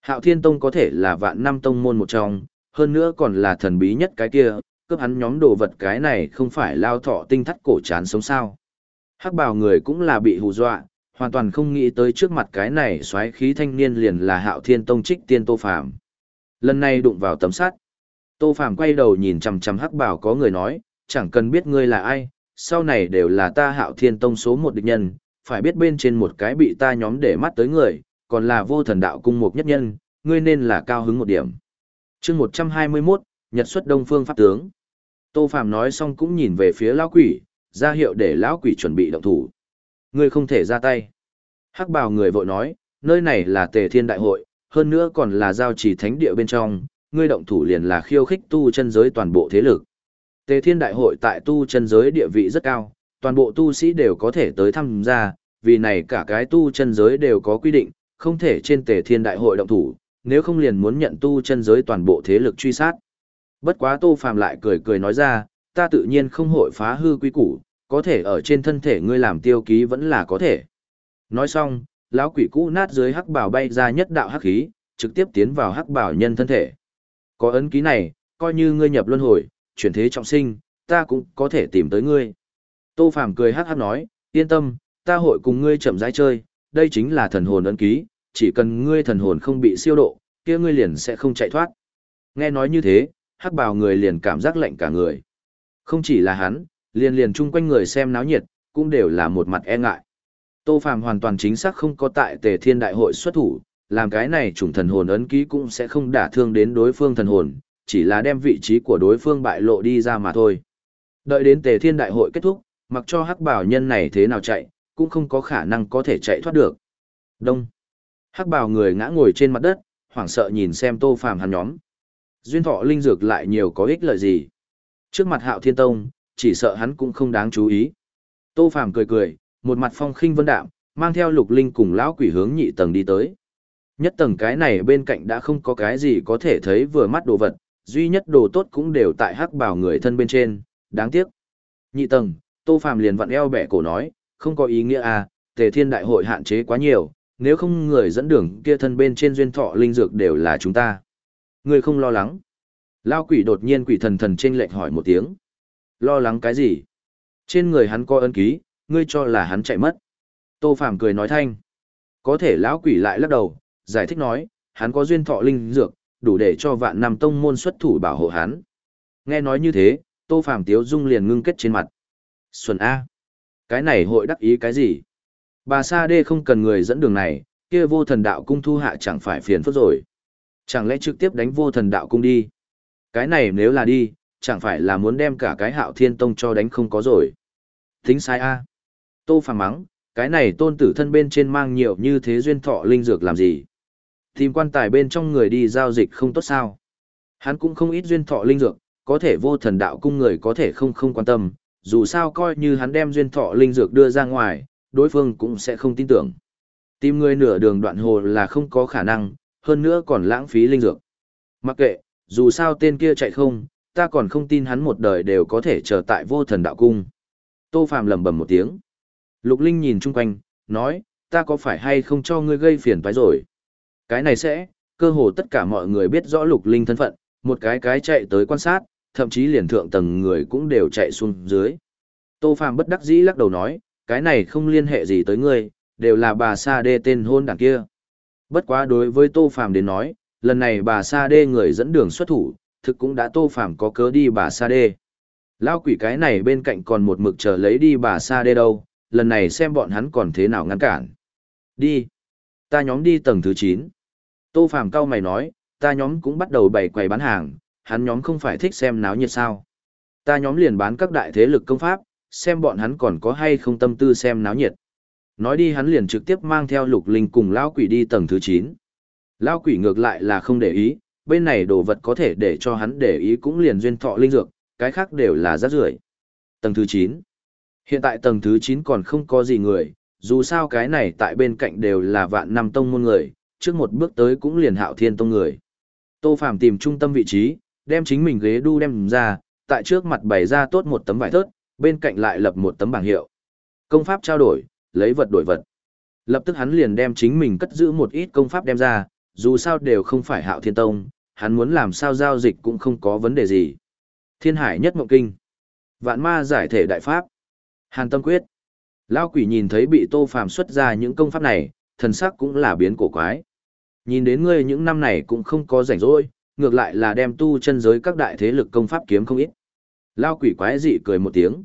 Hạo thiên tông có thể là vạn năm tông môn một trong, hơn nữa còn là thần bí nhất cái kia, cướp hắn nhóm đồ vật cái này không phải lao thọ tinh thắt cổ chán sống sao. Hắc bào người cũng là bị hù dọa, hoàn toàn không nghĩ tới trước mặt cái này xoáy khí thanh niên liền là hạo thiên tông trích tiên tô phàm lần này đụng vào tấm sắt tô phàm quay đầu nhìn chằm chằm hắc bảo có người nói chẳng cần biết ngươi là ai sau này đều là ta hạo thiên tông số một địch nhân phải biết bên trên một cái bị ta nhóm để mắt tới người còn là vô thần đạo cung một nhất nhân ngươi nên là cao hứng một điểm chương một trăm hai mươi mốt nhật xuất đông phương pháp tướng tô Phạm nói xong cũng nhìn về phía lão quỷ ra hiệu để lão quỷ chuẩn bị động thủ Ngươi không thể ra tay. Hắc bào người vội nói, nơi này là tề thiên đại hội, hơn nữa còn là giao trì thánh địa bên trong, ngươi động thủ liền là khiêu khích tu chân giới toàn bộ thế lực. Tề thiên đại hội tại tu chân giới địa vị rất cao, toàn bộ tu sĩ đều có thể tới tham gia, vì này cả cái tu chân giới đều có quy định, không thể trên tề thiên đại hội động thủ, nếu không liền muốn nhận tu chân giới toàn bộ thế lực truy sát. Bất quá Tô Phàm lại cười cười nói ra, ta tự nhiên không hội phá hư quy củ, có thể ở trên thân thể ngươi làm tiêu ký vẫn là có thể. Nói xong, lão quỷ cũ nát dưới hắc bảo bay ra nhất đạo hắc khí, trực tiếp tiến vào hắc bảo nhân thân thể. Có ấn ký này, coi như ngươi nhập luân hồi, chuyển thế trọng sinh, ta cũng có thể tìm tới ngươi. Tô Phàm cười hát hát nói, yên tâm, ta hội cùng ngươi chậm rãi chơi, đây chính là thần hồn ấn ký, chỉ cần ngươi thần hồn không bị siêu độ, kia ngươi liền sẽ không chạy thoát. Nghe nói như thế, hắc bào người liền cảm giác lạnh cả người. Không chỉ là hắn, liền liền chung quanh người xem náo nhiệt, cũng đều là một mặt e ngại. Tô Phàm hoàn toàn chính xác không có tại Tề Thiên Đại hội xuất thủ, làm cái này chủng thần hồn ấn ký cũng sẽ không đả thương đến đối phương thần hồn, chỉ là đem vị trí của đối phương bại lộ đi ra mà thôi. Đợi đến Tề Thiên Đại hội kết thúc, mặc cho Hắc Bảo nhân này thế nào chạy, cũng không có khả năng có thể chạy thoát được. Đông. Hắc Bảo người ngã ngồi trên mặt đất, hoảng sợ nhìn xem Tô Phàm hắn nhóm. Duyên thọ linh dược lại nhiều có ích lợi gì? Trước mặt Hạo Thiên Tông, chỉ sợ hắn cũng không đáng chú ý. Tô Phàm cười cười, một mặt phong khinh vân đạm, mang theo lục linh cùng lão quỷ hướng nhị tầng đi tới. Nhất tầng cái này bên cạnh đã không có cái gì có thể thấy vừa mắt đồ vật, duy nhất đồ tốt cũng đều tại hắc bảo người thân bên trên, đáng tiếc. Nhị tầng, Tô Phàm liền vặn eo bẻ cổ nói, không có ý nghĩa à, tề thiên đại hội hạn chế quá nhiều, nếu không người dẫn đường kia thân bên trên duyên thọ linh dược đều là chúng ta. Người không lo lắng. Lao quỷ đột nhiên quỷ thần thần trên lệnh hỏi một tiếng. Lo lắng cái gì? Trên người hắn có ân ký, ngươi cho là hắn chạy mất. Tô Phàm cười nói thanh. Có thể lão quỷ lại lắc đầu, giải thích nói, hắn có duyên thọ linh dược, đủ để cho vạn năm tông môn xuất thủ bảo hộ hắn. Nghe nói như thế, Tô Phàm Tiếu Dung liền ngưng kết trên mặt. Xuân A. Cái này hội đắc ý cái gì? Bà Sa Đê không cần người dẫn đường này, kia vô thần đạo cung thu hạ chẳng phải phiền phức rồi. Chẳng lẽ trực tiếp đánh vô thần đạo cung đi? Cái này nếu là đi, chẳng phải là muốn đem cả cái hạo thiên tông cho đánh không có rồi. Tính sai A. Tô Phàm mắng, cái này tôn tử thân bên trên mang nhiều như thế duyên thọ linh dược làm gì? Tìm quan tài bên trong người đi giao dịch không tốt sao? Hắn cũng không ít duyên thọ linh dược, có thể vô thần đạo cung người có thể không không quan tâm, dù sao coi như hắn đem duyên thọ linh dược đưa ra ngoài, đối phương cũng sẽ không tin tưởng. Tìm người nửa đường đoạn hồ là không có khả năng, hơn nữa còn lãng phí linh dược. Mặc kệ, dù sao tên kia chạy không, ta còn không tin hắn một đời đều có thể trở tại vô thần đạo cung. Tô Phạm lẩm bẩm một tiếng. Lục Linh nhìn chung quanh, nói, ta có phải hay không cho ngươi gây phiền phải rồi? Cái này sẽ, cơ hồ tất cả mọi người biết rõ Lục Linh thân phận, một cái cái chạy tới quan sát, thậm chí liền thượng tầng người cũng đều chạy xuống dưới. Tô Phàm bất đắc dĩ lắc đầu nói, cái này không liên hệ gì tới ngươi, đều là bà Sa Đê tên hôn đảng kia. Bất quá đối với Tô Phàm đến nói, lần này bà Sa Đê người dẫn đường xuất thủ, thực cũng đã Tô Phàm có cớ đi bà Sa Đê. Lao quỷ cái này bên cạnh còn một mực chờ lấy đi bà Sa Đê đâu, lần này xem bọn hắn còn thế nào ngăn cản. Đi. Ta nhóm đi tầng thứ 9. Tô Phàm cao mày nói, ta nhóm cũng bắt đầu bày quầy bán hàng, hắn nhóm không phải thích xem náo nhiệt sao. Ta nhóm liền bán các đại thế lực công pháp, xem bọn hắn còn có hay không tâm tư xem náo nhiệt. Nói đi hắn liền trực tiếp mang theo lục linh cùng lão quỷ đi tầng thứ 9. Lão quỷ ngược lại là không để ý, bên này đồ vật có thể để cho hắn để ý cũng liền duyên thọ linh dược, cái khác đều là rác rưởi. Tầng thứ 9. Hiện tại tầng thứ 9 còn không có gì người, dù sao cái này tại bên cạnh đều là vạn năm tông môn người, trước một bước tới cũng liền hạo thiên tông người. Tô Phàm tìm trung tâm vị trí, đem chính mình ghế đu đem ra, tại trước mặt bày ra tốt một tấm vải thớt, bên cạnh lại lập một tấm bảng hiệu. Công pháp trao đổi, lấy vật đổi vật. Lập tức hắn liền đem chính mình cất giữ một ít công pháp đem ra, dù sao đều không phải hạo thiên tông, hắn muốn làm sao giao dịch cũng không có vấn đề gì. Thiên hải nhất mộng kinh. Vạn ma giải thể đại pháp. Hàn tâm quyết. Lao quỷ nhìn thấy bị tô phàm xuất ra những công pháp này, thần sắc cũng là biến cổ quái. Nhìn đến ngươi những năm này cũng không có rảnh rỗi, ngược lại là đem tu chân giới các đại thế lực công pháp kiếm không ít. Lao quỷ quái dị cười một tiếng.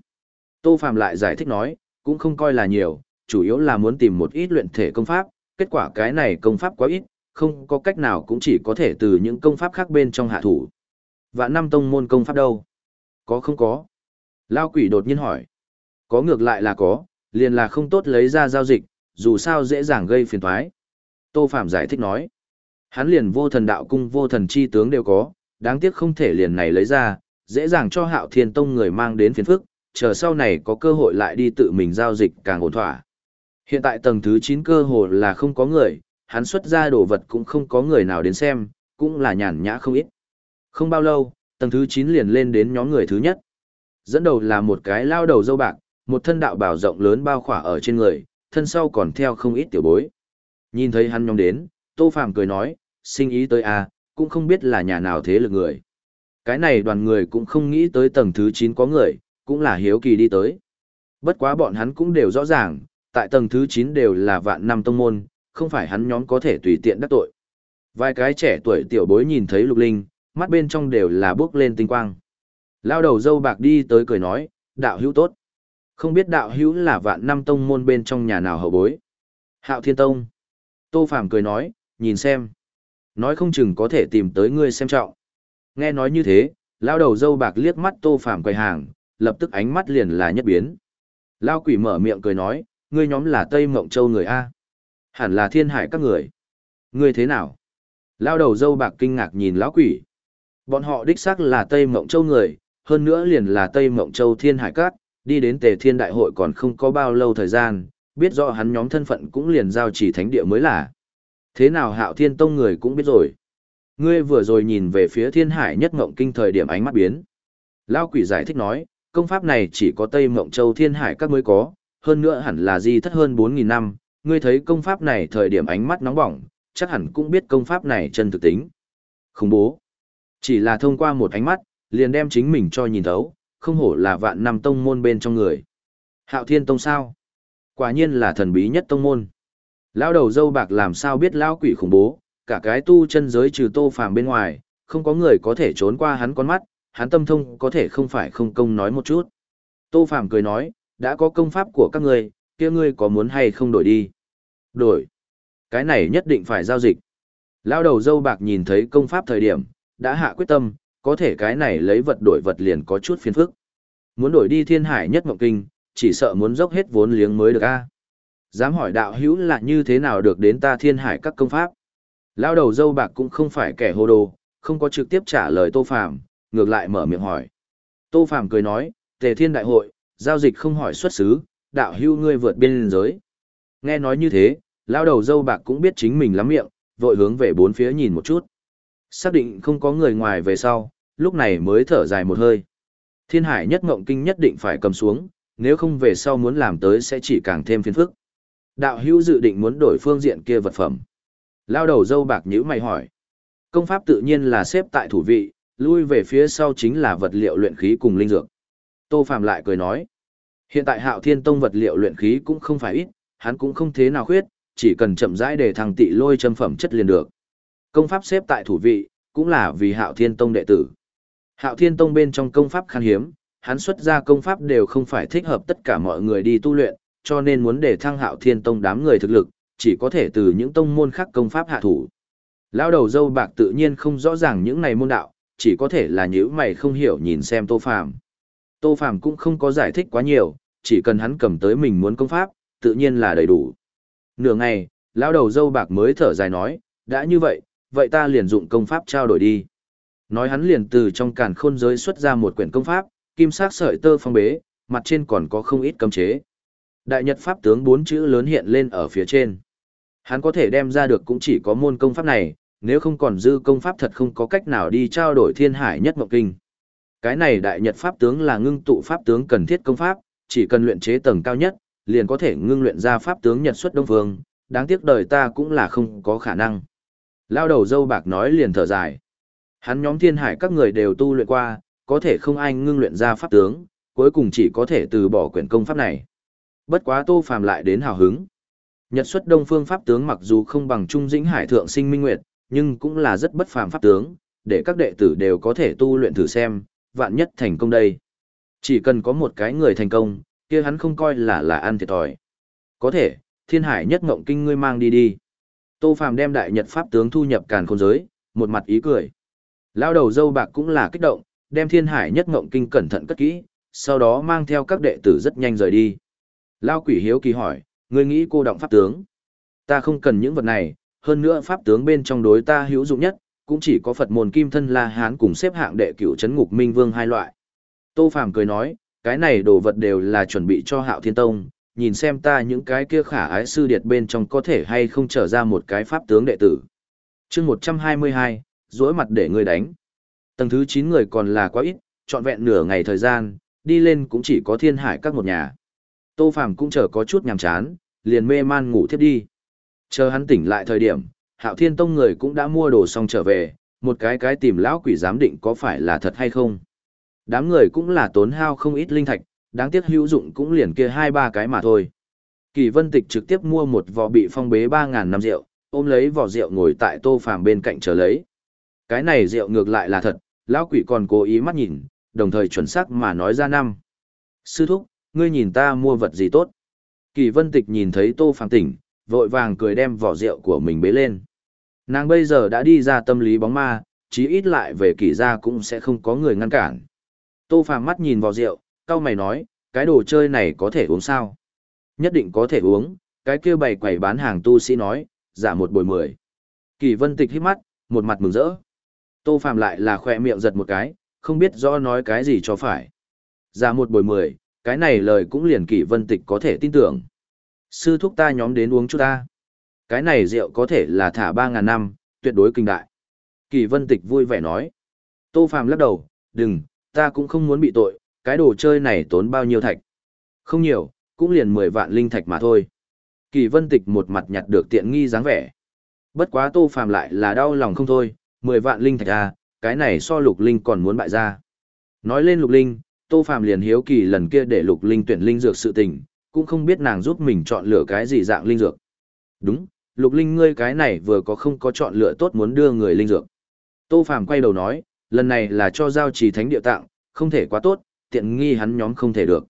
Tô Phạm lại giải thích nói, cũng không coi là nhiều, chủ yếu là muốn tìm một ít luyện thể công pháp, kết quả cái này công pháp quá ít, không có cách nào cũng chỉ có thể từ những công pháp khác bên trong hạ thủ. Và năm tông môn công pháp đâu? Có không có? Lao quỷ đột nhiên hỏi. Có ngược lại là có, liền là không tốt lấy ra giao dịch, dù sao dễ dàng gây phiền toái. Tô Phạm giải thích nói. Hắn liền vô thần đạo cung vô thần chi tướng đều có, đáng tiếc không thể liền này lấy ra, dễ dàng cho hạo thiên tông người mang đến phiền phức, chờ sau này có cơ hội lại đi tự mình giao dịch càng ổn thỏa. Hiện tại tầng thứ 9 cơ hội là không có người, hắn xuất ra đồ vật cũng không có người nào đến xem, cũng là nhàn nhã không ít. Không bao lâu, tầng thứ 9 liền lên đến nhóm người thứ nhất. Dẫn đầu là một cái lao đầu dâu bạc, một thân đạo bảo rộng lớn bao khỏa ở trên người, thân sau còn theo không ít tiểu bối. Nhìn thấy hắn nhóm đến, Tô Phàm cười nói, sinh ý tới à, cũng không biết là nhà nào thế lực người. Cái này đoàn người cũng không nghĩ tới tầng thứ 9 có người, cũng là hiếu kỳ đi tới. Bất quá bọn hắn cũng đều rõ ràng, tại tầng thứ 9 đều là vạn năm tông môn, không phải hắn nhóm có thể tùy tiện đắc tội. Vài cái trẻ tuổi tiểu bối nhìn thấy lục linh, mắt bên trong đều là bước lên tinh quang. Lao đầu dâu bạc đi tới cười nói, đạo hữu tốt. Không biết đạo hữu là vạn năm tông môn bên trong nhà nào hậu bối. Hạo thiên tông. Tô Phàm cười nói, nhìn xem. Nói không chừng có thể tìm tới ngươi xem trọng. Nghe nói như thế, lao đầu dâu bạc liếc mắt Tô Phàm quầy hàng, lập tức ánh mắt liền là nhất biến. Lao quỷ mở miệng cười nói, ngươi nhóm là Tây Mộng Châu người A. Hẳn là thiên hải các người. Ngươi thế nào? Lao đầu dâu bạc kinh ngạc nhìn lão quỷ. Bọn họ đích xác là Tây Mộng Châu người, hơn nữa liền là Tây Mộng Châu thiên hải các, đi đến tề thiên đại hội còn không có bao lâu thời gian, biết rõ hắn nhóm thân phận cũng liền giao chỉ thánh địa mới là. Thế nào hạo thiên tông người cũng biết rồi. Ngươi vừa rồi nhìn về phía thiên hải nhất ngộng kinh thời điểm ánh mắt biến. Lao quỷ giải thích nói, Công pháp này chỉ có Tây Mộng Châu Thiên Hải các mới có, hơn nữa hẳn là di thất hơn 4.000 năm, ngươi thấy công pháp này thời điểm ánh mắt nóng bỏng, chắc hẳn cũng biết công pháp này chân thực tính. Khủng bố. Chỉ là thông qua một ánh mắt, liền đem chính mình cho nhìn thấu, không hổ là vạn năm tông môn bên trong người. Hạo Thiên Tông sao? Quả nhiên là thần bí nhất tông môn. Lão đầu dâu bạc làm sao biết lão quỷ khủng bố, cả cái tu chân giới trừ tô phàm bên ngoài, không có người có thể trốn qua hắn con mắt, hắn tâm thông có thể không phải không công nói một chút. Tô phàm cười nói, đã có công pháp của các ngươi, kia ngươi có muốn hay không đổi đi? Đổi. Cái này nhất định phải giao dịch. Lão đầu dâu bạc nhìn thấy công pháp thời điểm, đã hạ quyết tâm, có thể cái này lấy vật đổi vật liền có chút phiền phức. Muốn đổi đi thiên hải nhất mộng kinh, chỉ sợ muốn dốc hết vốn liếng mới được a. Dám hỏi đạo hữu là như thế nào được đến ta thiên hải các công pháp? Lao đầu dâu bạc cũng không phải kẻ hồ đồ, không có trực tiếp trả lời Tô Phàm, ngược lại mở miệng hỏi. Tô Phàm cười nói, Tề Thiên Đại hội, giao dịch không hỏi xuất xứ, đạo hữu ngươi vượt biên giới. Nghe nói như thế, lao đầu dâu bạc cũng biết chính mình lắm miệng, vội hướng về bốn phía nhìn một chút. Xác định không có người ngoài về sau, lúc này mới thở dài một hơi. Thiên hải nhất ngộng kinh nhất định phải cầm xuống, nếu không về sau muốn làm tới sẽ chỉ càng thêm phiền phức. Đạo hữu dự định muốn đổi phương diện kia vật phẩm. Lao đầu dâu bạc nhữ mày hỏi. Công pháp tự nhiên là xếp tại thủ vị, lui về phía sau chính là vật liệu luyện khí cùng linh dược. Tô Phạm lại cười nói. Hiện tại hạo thiên tông vật liệu luyện khí cũng không phải ít, hắn cũng không thế nào khuyết, chỉ cần chậm rãi để thằng tị lôi châm phẩm chất liền được. Công pháp xếp tại thủ vị, cũng là vì hạo thiên tông đệ tử. Hạo thiên tông bên trong công pháp khan hiếm, hắn xuất ra công pháp đều không phải thích hợp tất cả mọi người đi tu luyện, cho nên muốn để thăng hạo thiên tông đám người thực lực, chỉ có thể từ những tông môn khác công pháp hạ thủ. Lão đầu dâu bạc tự nhiên không rõ ràng những này môn đạo, chỉ có thể là những mày không hiểu nhìn xem Tô Phàm. Tô Phàm cũng không có giải thích quá nhiều, chỉ cần hắn cầm tới mình muốn công pháp, tự nhiên là đầy đủ. Nửa ngày, lão đầu dâu bạc mới thở dài nói, đã như vậy, vậy ta liền dụng công pháp trao đổi đi. Nói hắn liền từ trong càn khôn giới xuất ra một quyển công pháp, kim sắc sợi tơ phong bế, mặt trên còn có không ít cấm chế. Đại Nhật Pháp tướng bốn chữ lớn hiện lên ở phía trên. Hắn có thể đem ra được cũng chỉ có môn công pháp này, nếu không còn dư công pháp thật không có cách nào đi trao đổi thiên hải nhất mộng kinh. Cái này Đại Nhật Pháp tướng là ngưng tụ pháp tướng cần thiết công pháp, chỉ cần luyện chế tầng cao nhất, liền có thể ngưng luyện ra pháp tướng Nhật xuất Đông vương đáng tiếc đời ta cũng là không có khả năng. Lao đầu dâu bạc nói liền thở dài. Hắn nhóm thiên hải các người đều tu luyện qua, có thể không ai ngưng luyện ra pháp tướng, cuối cùng chỉ có thể từ bỏ quyển công pháp này. Bất quá Tô Phàm lại đến hào hứng. Nhật xuất Đông Phương pháp tướng mặc dù không bằng Trung Dĩnh Hải thượng sinh minh nguyệt, nhưng cũng là rất bất phàm pháp tướng, để các đệ tử đều có thể tu luyện thử xem, vạn nhất thành công đây. Chỉ cần có một cái người thành công, kia hắn không coi là là ăn thiệt thòi. Có thể, Thiên Hải nhất ngộng kinh ngươi mang đi đi. Tô Phàm đem đại nhật pháp tướng thu nhập càn khôn giới, một mặt ý cười. Lao đầu dâu bạc cũng là kích động, đem thiên hải nhất ngộng kinh cẩn thận cất kỹ, sau đó mang theo các đệ tử rất nhanh rời đi. Lao quỷ hiếu kỳ hỏi, ngươi nghĩ cô động pháp tướng. Ta không cần những vật này, hơn nữa pháp tướng bên trong đối ta hữu dụng nhất, cũng chỉ có Phật môn kim thân La Hán cùng xếp hạng đệ cửu chấn ngục minh vương hai loại. Tô Phàm cười nói, cái này đồ vật đều là chuẩn bị cho Hạo Thiên Tông, nhìn xem ta những cái kia khả ái sư điệt bên trong có thể hay không trở ra một cái pháp tướng đệ tử. chương 122, dối mặt để ngươi đánh. Tầng thứ 9 người còn là quá ít, trọn vẹn nửa ngày thời gian, đi lên cũng chỉ có thiên hải các một nhà. Tô Phàm cũng chờ có chút nhàm chán, liền mê man ngủ thiếp đi. Chờ hắn tỉnh lại thời điểm, Hạo Thiên Tông người cũng đã mua đồ xong trở về, một cái cái tìm lão quỷ giám định có phải là thật hay không. Đám người cũng là tốn hao không ít linh thạch, đáng tiếc hữu dụng cũng liền kia hai ba cái mà thôi. Kỳ Vân Tịch trực tiếp mua một vò bị phong bế 3000 năm rượu, ôm lấy vò rượu ngồi tại Tô Phàm bên cạnh chờ lấy. Cái này rượu ngược lại là thật, lão quỷ còn cố ý mắt nhìn, đồng thời chuẩn xác mà nói ra năm. Sư thúc, ngươi nhìn ta mua vật gì tốt? Kỳ Vân Tịch nhìn thấy Tô phàng tỉnh, vội vàng cười đem vỏ rượu của mình bế lên. Nàng bây giờ đã đi ra tâm lý bóng ma, chí ít lại về kỳ gia cũng sẽ không có người ngăn cản. Tô phàng mắt nhìn vỏ rượu, cao mày nói, cái đồ chơi này có thể uống sao? Nhất định có thể uống, cái kia bày quầy bán hàng tu sĩ nói, giả một bồi mười. Kỳ Vân Tịch hít mắt, một mặt mừng rỡ. Tô Phạm lại là khỏe miệng giật một cái, không biết rõ nói cái gì cho phải. Giả một buổi mười, cái này lời cũng liền Kỷ Vân Tịch có thể tin tưởng. Sư thúc ta nhóm đến uống chút ta. Cái này rượu có thể là thả ba ngàn năm, tuyệt đối kinh đại. Kỳ Vân Tịch vui vẻ nói. Tô Phạm lắc đầu, đừng, ta cũng không muốn bị tội, cái đồ chơi này tốn bao nhiêu thạch? Không nhiều, cũng liền 10 vạn linh thạch mà thôi. Kỳ vân tịch một mặt nhặt được tiện nghi dáng vẻ. Bất quá tô phàm lại là đau lòng không thôi, 10 vạn linh thạch a, cái này so lục linh còn muốn bại ra. Nói lên lục linh, tô phàm liền hiếu kỳ lần kia để lục linh tuyển linh dược sự tình, cũng không biết nàng giúp mình chọn lựa cái gì dạng linh dược. Đúng, lục linh ngươi cái này vừa có không có chọn lựa tốt muốn đưa người linh dược. Tô phàm quay đầu nói, lần này là cho giao trì thánh địa tặng, không thể quá tốt, tiện nghi hắn nhóm không thể được.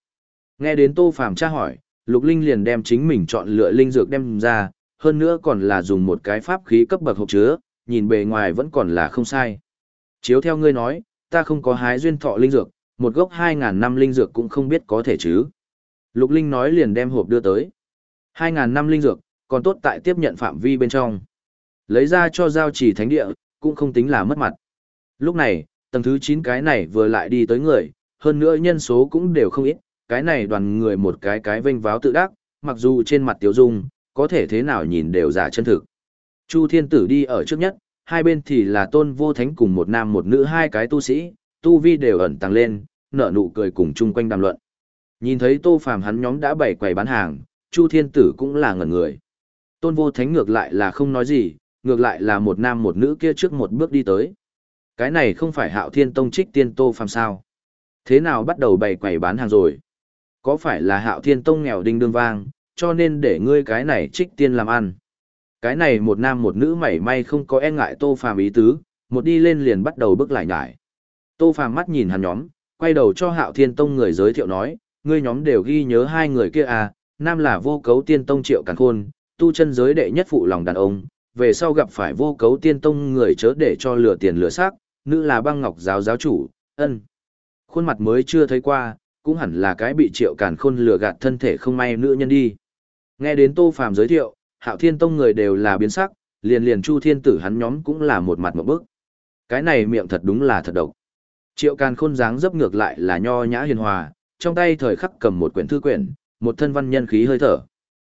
Nghe đến Tô Phàm tra hỏi, Lục Linh liền đem chính mình chọn lựa linh dược đem ra, hơn nữa còn là dùng một cái pháp khí cấp bậc hộp chứa, nhìn bề ngoài vẫn còn là không sai. Chiếu theo ngươi nói, ta không có hái duyên thọ linh dược, một gốc 2.000 năm linh dược cũng không biết có thể chứ. Lục Linh nói liền đem hộp đưa tới. 2.000 năm linh dược, còn tốt tại tiếp nhận phạm vi bên trong. Lấy ra cho giao chỉ thánh địa, cũng không tính là mất mặt. Lúc này, tầng thứ 9 cái này vừa lại đi tới người, hơn nữa nhân số cũng đều không ít, cái này đoàn người một cái cái vênh váo tự đắc, mặc dù trên mặt tiểu dung, có thể thế nào nhìn đều giả chân thực. Chu Thiên Tử đi ở trước nhất, hai bên thì là tôn vô thánh cùng một nam một nữ hai cái tu sĩ, tu vi đều ẩn tăng lên, nở nụ cười cùng chung quanh đàm luận. Nhìn thấy tô phàm hắn nhóm đã bày quầy bán hàng, Chu Thiên Tử cũng là ngẩn người. Tôn vô thánh ngược lại là không nói gì, ngược lại là một nam một nữ kia trước một bước đi tới. Cái này không phải hạo thiên tông trích tiên tô phàm sao. Thế nào bắt đầu bày quầy bán hàng rồi? Có phải là hạo thiên tông nghèo đinh đương vang, cho nên để ngươi cái này trích tiên làm ăn? Cái này một nam một nữ mảy may không có e ngại tô phàm ý tứ, một đi lên liền bắt đầu bước lại nhải. Tô phàm mắt nhìn hắn nhóm, quay đầu cho hạo thiên tông người giới thiệu nói, ngươi nhóm đều ghi nhớ hai người kia à, nam là vô cấu tiên tông triệu càn khôn, tu chân giới đệ nhất phụ lòng đàn ông, về sau gặp phải vô cấu tiên tông người chớ để cho lừa tiền lừa xác, nữ là băng ngọc giáo giáo chủ, ân. Khuôn mặt mới chưa thấy qua, cũng hẳn là cái bị triệu càn khôn lừa gạt thân thể không may nữ nhân đi. Nghe đến Tô Phàm giới thiệu, Hạo Thiên Tông người đều là biến sắc, liền liền Chu Thiên Tử hắn nhóm cũng là một mặt một bức. Cái này miệng thật đúng là thật độc. Triệu Càn Khôn dáng dấp ngược lại là nho nhã hiền hòa, trong tay thời khắc cầm một quyển thư quyển, một thân văn nhân khí hơi thở.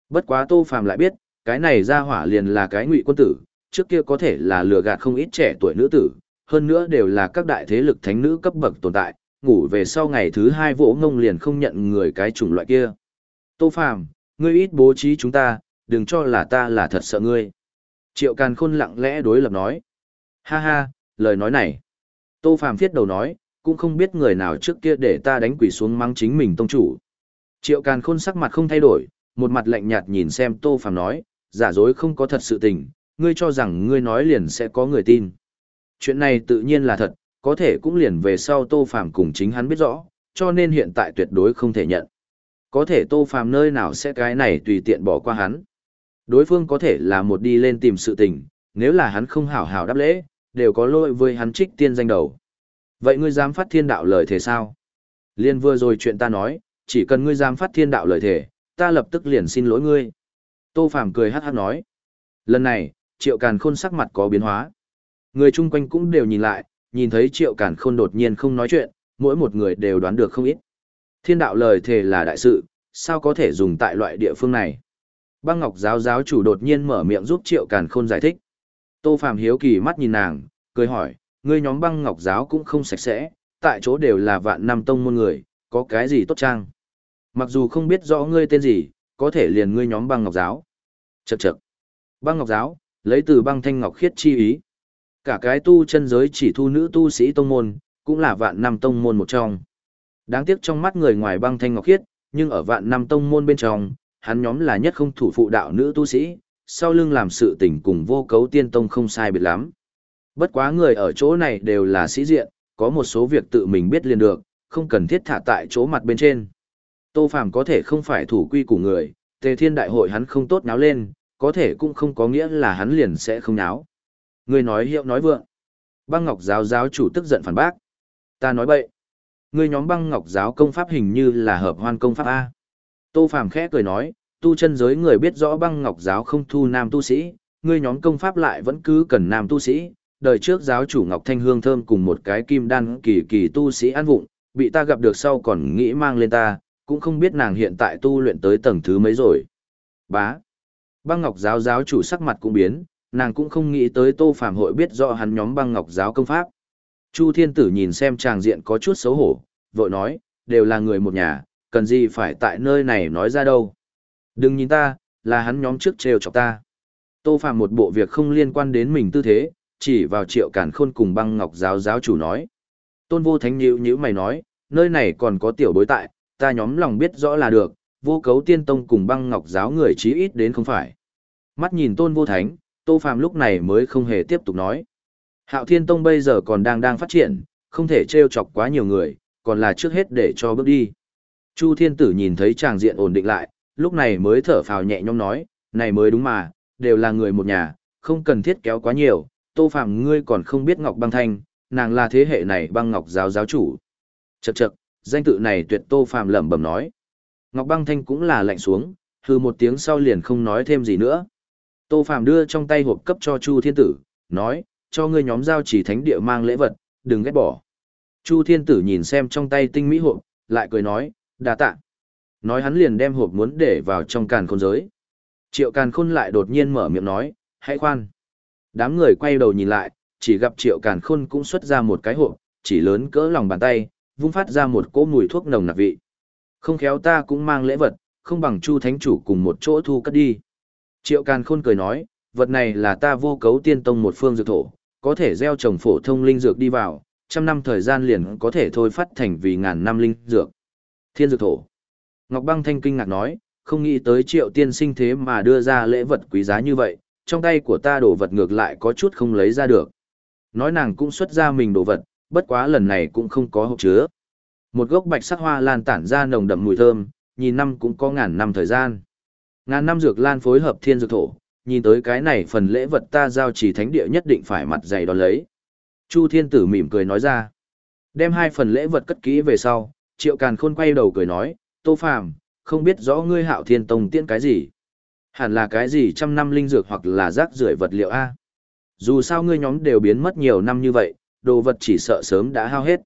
Bất quá Tô Phàm lại biết, cái này ra hỏa liền là cái ngụy quân tử, trước kia có thể là lừa gạt không ít trẻ tuổi nữ tử, hơn nữa đều là các đại thế lực thánh nữ cấp bậc tồn tại, ngủ về sau ngày thứ hai vỗ ngông liền không nhận người cái chủng loại kia. Tô Phàm, ngươi ít bố trí chúng ta, đừng cho là ta là thật sợ ngươi. Triệu Càn Khôn lặng lẽ đối lập nói. Ha ha, lời nói này. Tô Phàm thiết đầu nói, cũng không biết người nào trước kia để ta đánh quỷ xuống mắng chính mình tông chủ. Triệu Càn Khôn sắc mặt không thay đổi, một mặt lạnh nhạt nhìn xem Tô Phàm nói, giả dối không có thật sự tình, ngươi cho rằng ngươi nói liền sẽ có người tin. Chuyện này tự nhiên là thật, có thể cũng liền về sau Tô Phàm cùng chính hắn biết rõ, cho nên hiện tại tuyệt đối không thể nhận. Có thể Tô Phàm nơi nào sẽ cái này tùy tiện bỏ qua hắn. Đối phương có thể là một đi lên tìm sự tình, nếu là hắn không hảo hảo đáp lễ, đều có lỗi với hắn trích tiên danh đầu. Vậy ngươi dám phát thiên đạo lời thế sao? Liên vừa rồi chuyện ta nói, chỉ cần ngươi dám phát thiên đạo lời thể, ta lập tức liền xin lỗi ngươi. Tô Phàm cười hát hát nói. Lần này, triệu càn khôn sắc mặt có biến hóa. Người chung quanh cũng đều nhìn lại, nhìn thấy triệu càn khôn đột nhiên không nói chuyện, mỗi một người đều đoán được không ít. Thiên đạo lời thề là đại sự, sao có thể dùng tại loại địa phương này? Băng Ngọc giáo giáo chủ đột nhiên mở miệng giúp Triệu Càn Khôn giải thích. Tô Phàm hiếu kỳ mắt nhìn nàng, cười hỏi, ngươi nhóm Băng Ngọc giáo cũng không sạch sẽ, tại chỗ đều là vạn năm tông môn người, có cái gì tốt trang? Mặc dù không biết rõ ngươi tên gì, có thể liền ngươi nhóm Băng Ngọc giáo. Chậc chậc. Băng Ngọc giáo, lấy từ băng thanh ngọc khiết chi ý. Cả cái tu chân giới chỉ thu nữ tu sĩ tông môn, cũng là vạn năm tông môn một trong. Đáng tiếc trong mắt người ngoài băng thanh ngọc khiết, nhưng ở vạn năm tông môn bên trong, hắn nhóm là nhất không thủ phụ đạo nữ tu sĩ, sau lưng làm sự tình cùng vô cấu tiên tông không sai biệt lắm. Bất quá người ở chỗ này đều là sĩ diện, có một số việc tự mình biết liền được, không cần thiết thả tại chỗ mặt bên trên. Tô Phàm có thể không phải thủ quy của người, Tề Thiên Đại hội hắn không tốt náo lên, có thể cũng không có nghĩa là hắn liền sẽ không náo. Người nói hiệu nói vượng. Băng Ngọc giáo giáo chủ tức giận phản bác. Ta nói bậy. Người nhóm Băng Ngọc giáo công pháp hình như là hợp hoan công pháp a. Tô Phàm khẽ cười nói, tu chân giới người biết rõ Băng Ngọc giáo không thu nam tu sĩ, ngươi nhóm công pháp lại vẫn cứ cần nam tu sĩ. Đời trước giáo chủ Ngọc Thanh Hương thơm cùng một cái kim đan kỳ kỳ tu sĩ ăn vụng, bị ta gặp được sau còn nghĩ mang lên ta, cũng không biết nàng hiện tại tu luyện tới tầng thứ mấy rồi. Bá. Băng Ngọc giáo giáo chủ sắc mặt cũng biến, nàng cũng không nghĩ tới Tô Phàm hội biết rõ hắn nhóm Băng Ngọc giáo công pháp. Chu Thiên Tử nhìn xem tràng diện có chút xấu hổ, vội nói, đều là người một nhà, cần gì phải tại nơi này nói ra đâu. Đừng nhìn ta, là hắn nhóm trước trêu chọc ta. Tô Phạm một bộ việc không liên quan đến mình tư thế, chỉ vào triệu cản khôn cùng băng ngọc giáo giáo chủ nói. Tôn vô thánh nhữ nhữ mày nói, nơi này còn có tiểu bối tại, ta nhóm lòng biết rõ là được, vô cấu tiên tông cùng băng ngọc giáo người chí ít đến không phải. Mắt nhìn tôn vô thánh, Tô Phạm lúc này mới không hề tiếp tục nói. Hạo Thiên Tông bây giờ còn đang đang phát triển, không thể trêu chọc quá nhiều người, còn là trước hết để cho bước đi. Chu Thiên Tử nhìn thấy chàng diện ổn định lại, lúc này mới thở phào nhẹ nhõm nói, này mới đúng mà, đều là người một nhà, không cần thiết kéo quá nhiều, Tô Phạm ngươi còn không biết Ngọc Băng Thanh, nàng là thế hệ này băng Ngọc giáo giáo chủ. Chậc chậc, danh tự này tuyệt Tô Phạm lẩm bẩm nói. Ngọc Băng Thanh cũng là lạnh xuống, hư một tiếng sau liền không nói thêm gì nữa. Tô Phạm đưa trong tay hộp cấp cho Chu Thiên Tử, nói, cho ngươi nhóm giao chỉ thánh địa mang lễ vật, đừng ghét bỏ. Chu Thiên Tử nhìn xem trong tay tinh mỹ hộp, lại cười nói, đa tạ. Nói hắn liền đem hộp muốn để vào trong càn khôn giới. Triệu càn khôn lại đột nhiên mở miệng nói, hãy khoan. Đám người quay đầu nhìn lại, chỉ gặp triệu càn khôn cũng xuất ra một cái hộp, chỉ lớn cỡ lòng bàn tay, vung phát ra một cỗ mùi thuốc nồng nặc vị. Không khéo ta cũng mang lễ vật, không bằng chu thánh chủ cùng một chỗ thu cất đi. Triệu càn khôn cười nói, vật này là ta vô cấu tiên tông một phương dược thổ, có thể gieo trồng phổ thông linh dược đi vào, trăm năm thời gian liền có thể thôi phát thành vì ngàn năm linh dược. Thiên dược thổ. Ngọc Băng Thanh kinh ngạc nói, không nghĩ tới triệu tiên sinh thế mà đưa ra lễ vật quý giá như vậy, trong tay của ta đổ vật ngược lại có chút không lấy ra được. Nói nàng cũng xuất ra mình đồ vật, bất quá lần này cũng không có hộp chứa. Một gốc bạch sắc hoa lan tản ra nồng đậm mùi thơm, nhìn năm cũng có ngàn năm thời gian. Ngàn năm dược lan phối hợp thiên dược thổ, nhìn tới cái này phần lễ vật ta giao chỉ thánh địa nhất định phải mặt dày đón lấy. Chu thiên tử mỉm cười nói ra. Đem hai phần lễ vật cất kỹ về sau, triệu càn khôn quay đầu cười nói, tô phàm, không biết rõ ngươi hạo thiên tông tiễn cái gì. Hẳn là cái gì trăm năm linh dược hoặc là rác rưởi vật liệu A. Dù sao ngươi nhóm đều biến mất nhiều năm như vậy, đồ vật chỉ sợ sớm đã hao hết.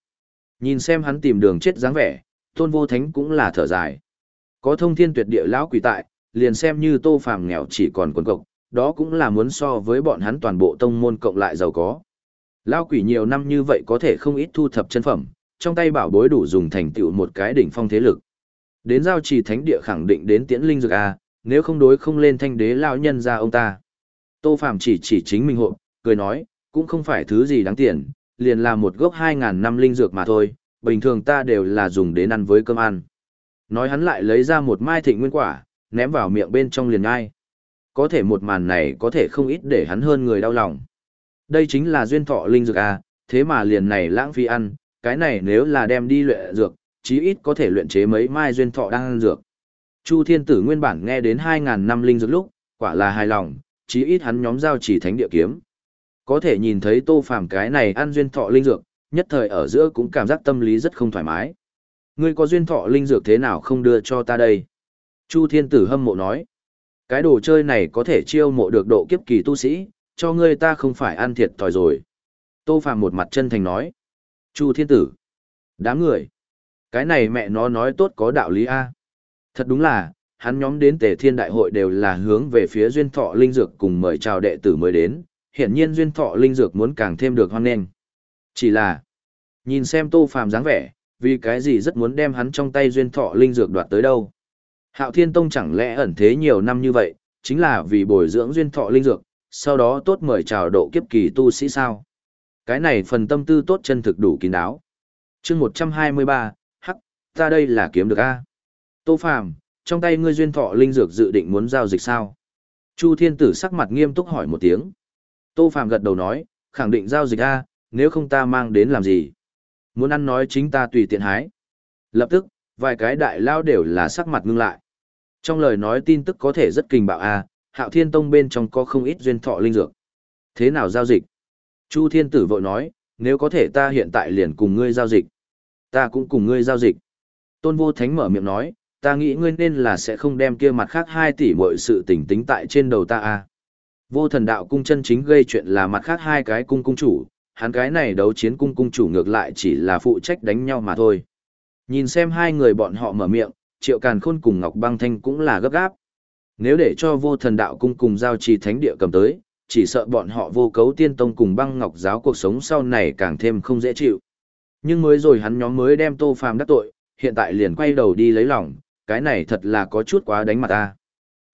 Nhìn xem hắn tìm đường chết dáng vẻ, tôn vô thánh cũng là thở dài. Có thông thiên tuyệt địa lão quỷ tại, liền xem như tô phàm nghèo chỉ còn quần cộc, đó cũng là muốn so với bọn hắn toàn bộ tông môn cộng lại giàu có. Lão quỷ nhiều năm như vậy có thể không ít thu thập chân phẩm, trong tay bảo bối đủ dùng thành tựu một cái đỉnh phong thế lực. Đến giao trì thánh địa khẳng định đến tiễn linh dược A, nếu không đối không lên thanh đế lão nhân ra ông ta. Tô Phàm chỉ chỉ chính mình hộ, cười nói, cũng không phải thứ gì đáng tiền, liền là một gốc 2000 năm linh dược mà thôi, bình thường ta đều là dùng đến ăn với cơm ăn. Nói hắn lại lấy ra một mai thịnh nguyên quả, ném vào miệng bên trong liền ngay Có thể một màn này có thể không ít để hắn hơn người đau lòng. Đây chính là duyên thọ linh dược A, thế mà liền này lãng phí ăn, cái này nếu là đem đi luyện dược, chí ít có thể luyện chế mấy mai duyên thọ đang ăn dược. Chu Thiên Tử nguyên bản nghe đến 2000 năm linh dược lúc, quả là hài lòng, chí ít hắn nhóm giao chỉ thánh địa kiếm. Có thể nhìn thấy Tô Phàm cái này ăn duyên thọ linh dược, nhất thời ở giữa cũng cảm giác tâm lý rất không thoải mái. Ngươi có duyên thọ linh dược thế nào không đưa cho ta đây? Chu Thiên Tử hâm mộ nói. Cái đồ chơi này có thể chiêu mộ được độ kiếp kỳ tu sĩ, cho ngươi ta không phải ăn thiệt thòi rồi. Tô Phàm một mặt chân thành nói. Chu Thiên Tử. Đám người. Cái này mẹ nó nói tốt có đạo lý A. Thật đúng là, hắn nhóm đến tề thiên đại hội đều là hướng về phía duyên thọ linh dược cùng mời chào đệ tử mới đến, hiển nhiên duyên thọ linh dược muốn càng thêm được hoan nghênh. Chỉ là, nhìn xem tô phàm dáng vẻ, vì cái gì rất muốn đem hắn trong tay duyên thọ linh dược đoạt tới đâu. Hạo thiên tông chẳng lẽ ẩn thế nhiều năm như vậy, chính là vì bồi dưỡng duyên thọ linh dược, sau đó tốt mời chào độ kiếp kỳ tu sĩ sao. Cái này phần tâm tư tốt chân thực đủ kín đáo. chương một trăm hai mươi ba ta đây là kiếm được a? Tô phàm, trong tay ngươi duyên thọ linh dược dự định muốn giao dịch sao? Chu thiên tử sắc mặt nghiêm túc hỏi một tiếng. Tô phàm gật đầu nói, khẳng định giao dịch a, nếu không ta mang đến làm gì? Muốn ăn nói chính ta tùy tiện hái. Lập tức, vài cái đại lao đều là sắc mặt ngưng lại. Trong lời nói tin tức có thể rất kinh bạo a, hạo thiên tông bên trong có không ít duyên thọ linh dược. Thế nào giao dịch? Chu thiên tử vội nói nếu có thể ta hiện tại liền cùng ngươi giao dịch ta cũng cùng ngươi giao dịch Tôn Vô Thánh mở miệng nói, ta nghĩ ngươi nên là sẽ không đem kia mặt khác hai tỷ mọi sự tỉnh tính tại trên đầu ta à. Vô thần đạo cung chân chính gây chuyện là mặt khác hai cái cung cung chủ, hắn cái này đấu chiến cung cung chủ ngược lại chỉ là phụ trách đánh nhau mà thôi. Nhìn xem hai người bọn họ mở miệng, triệu càn khôn cùng Ngọc Băng Thanh cũng là gấp gáp. Nếu để cho vô thần đạo cung cùng giao trì thánh địa cầm tới, chỉ sợ bọn họ vô cấu tiên tông cùng băng ngọc giáo cuộc sống sau này càng thêm không dễ chịu. Nhưng mới rồi hắn nhóm mới đem tô phàm đắc tội, hiện tại liền quay đầu đi lấy lòng, cái này thật là có chút quá đánh mặt ta.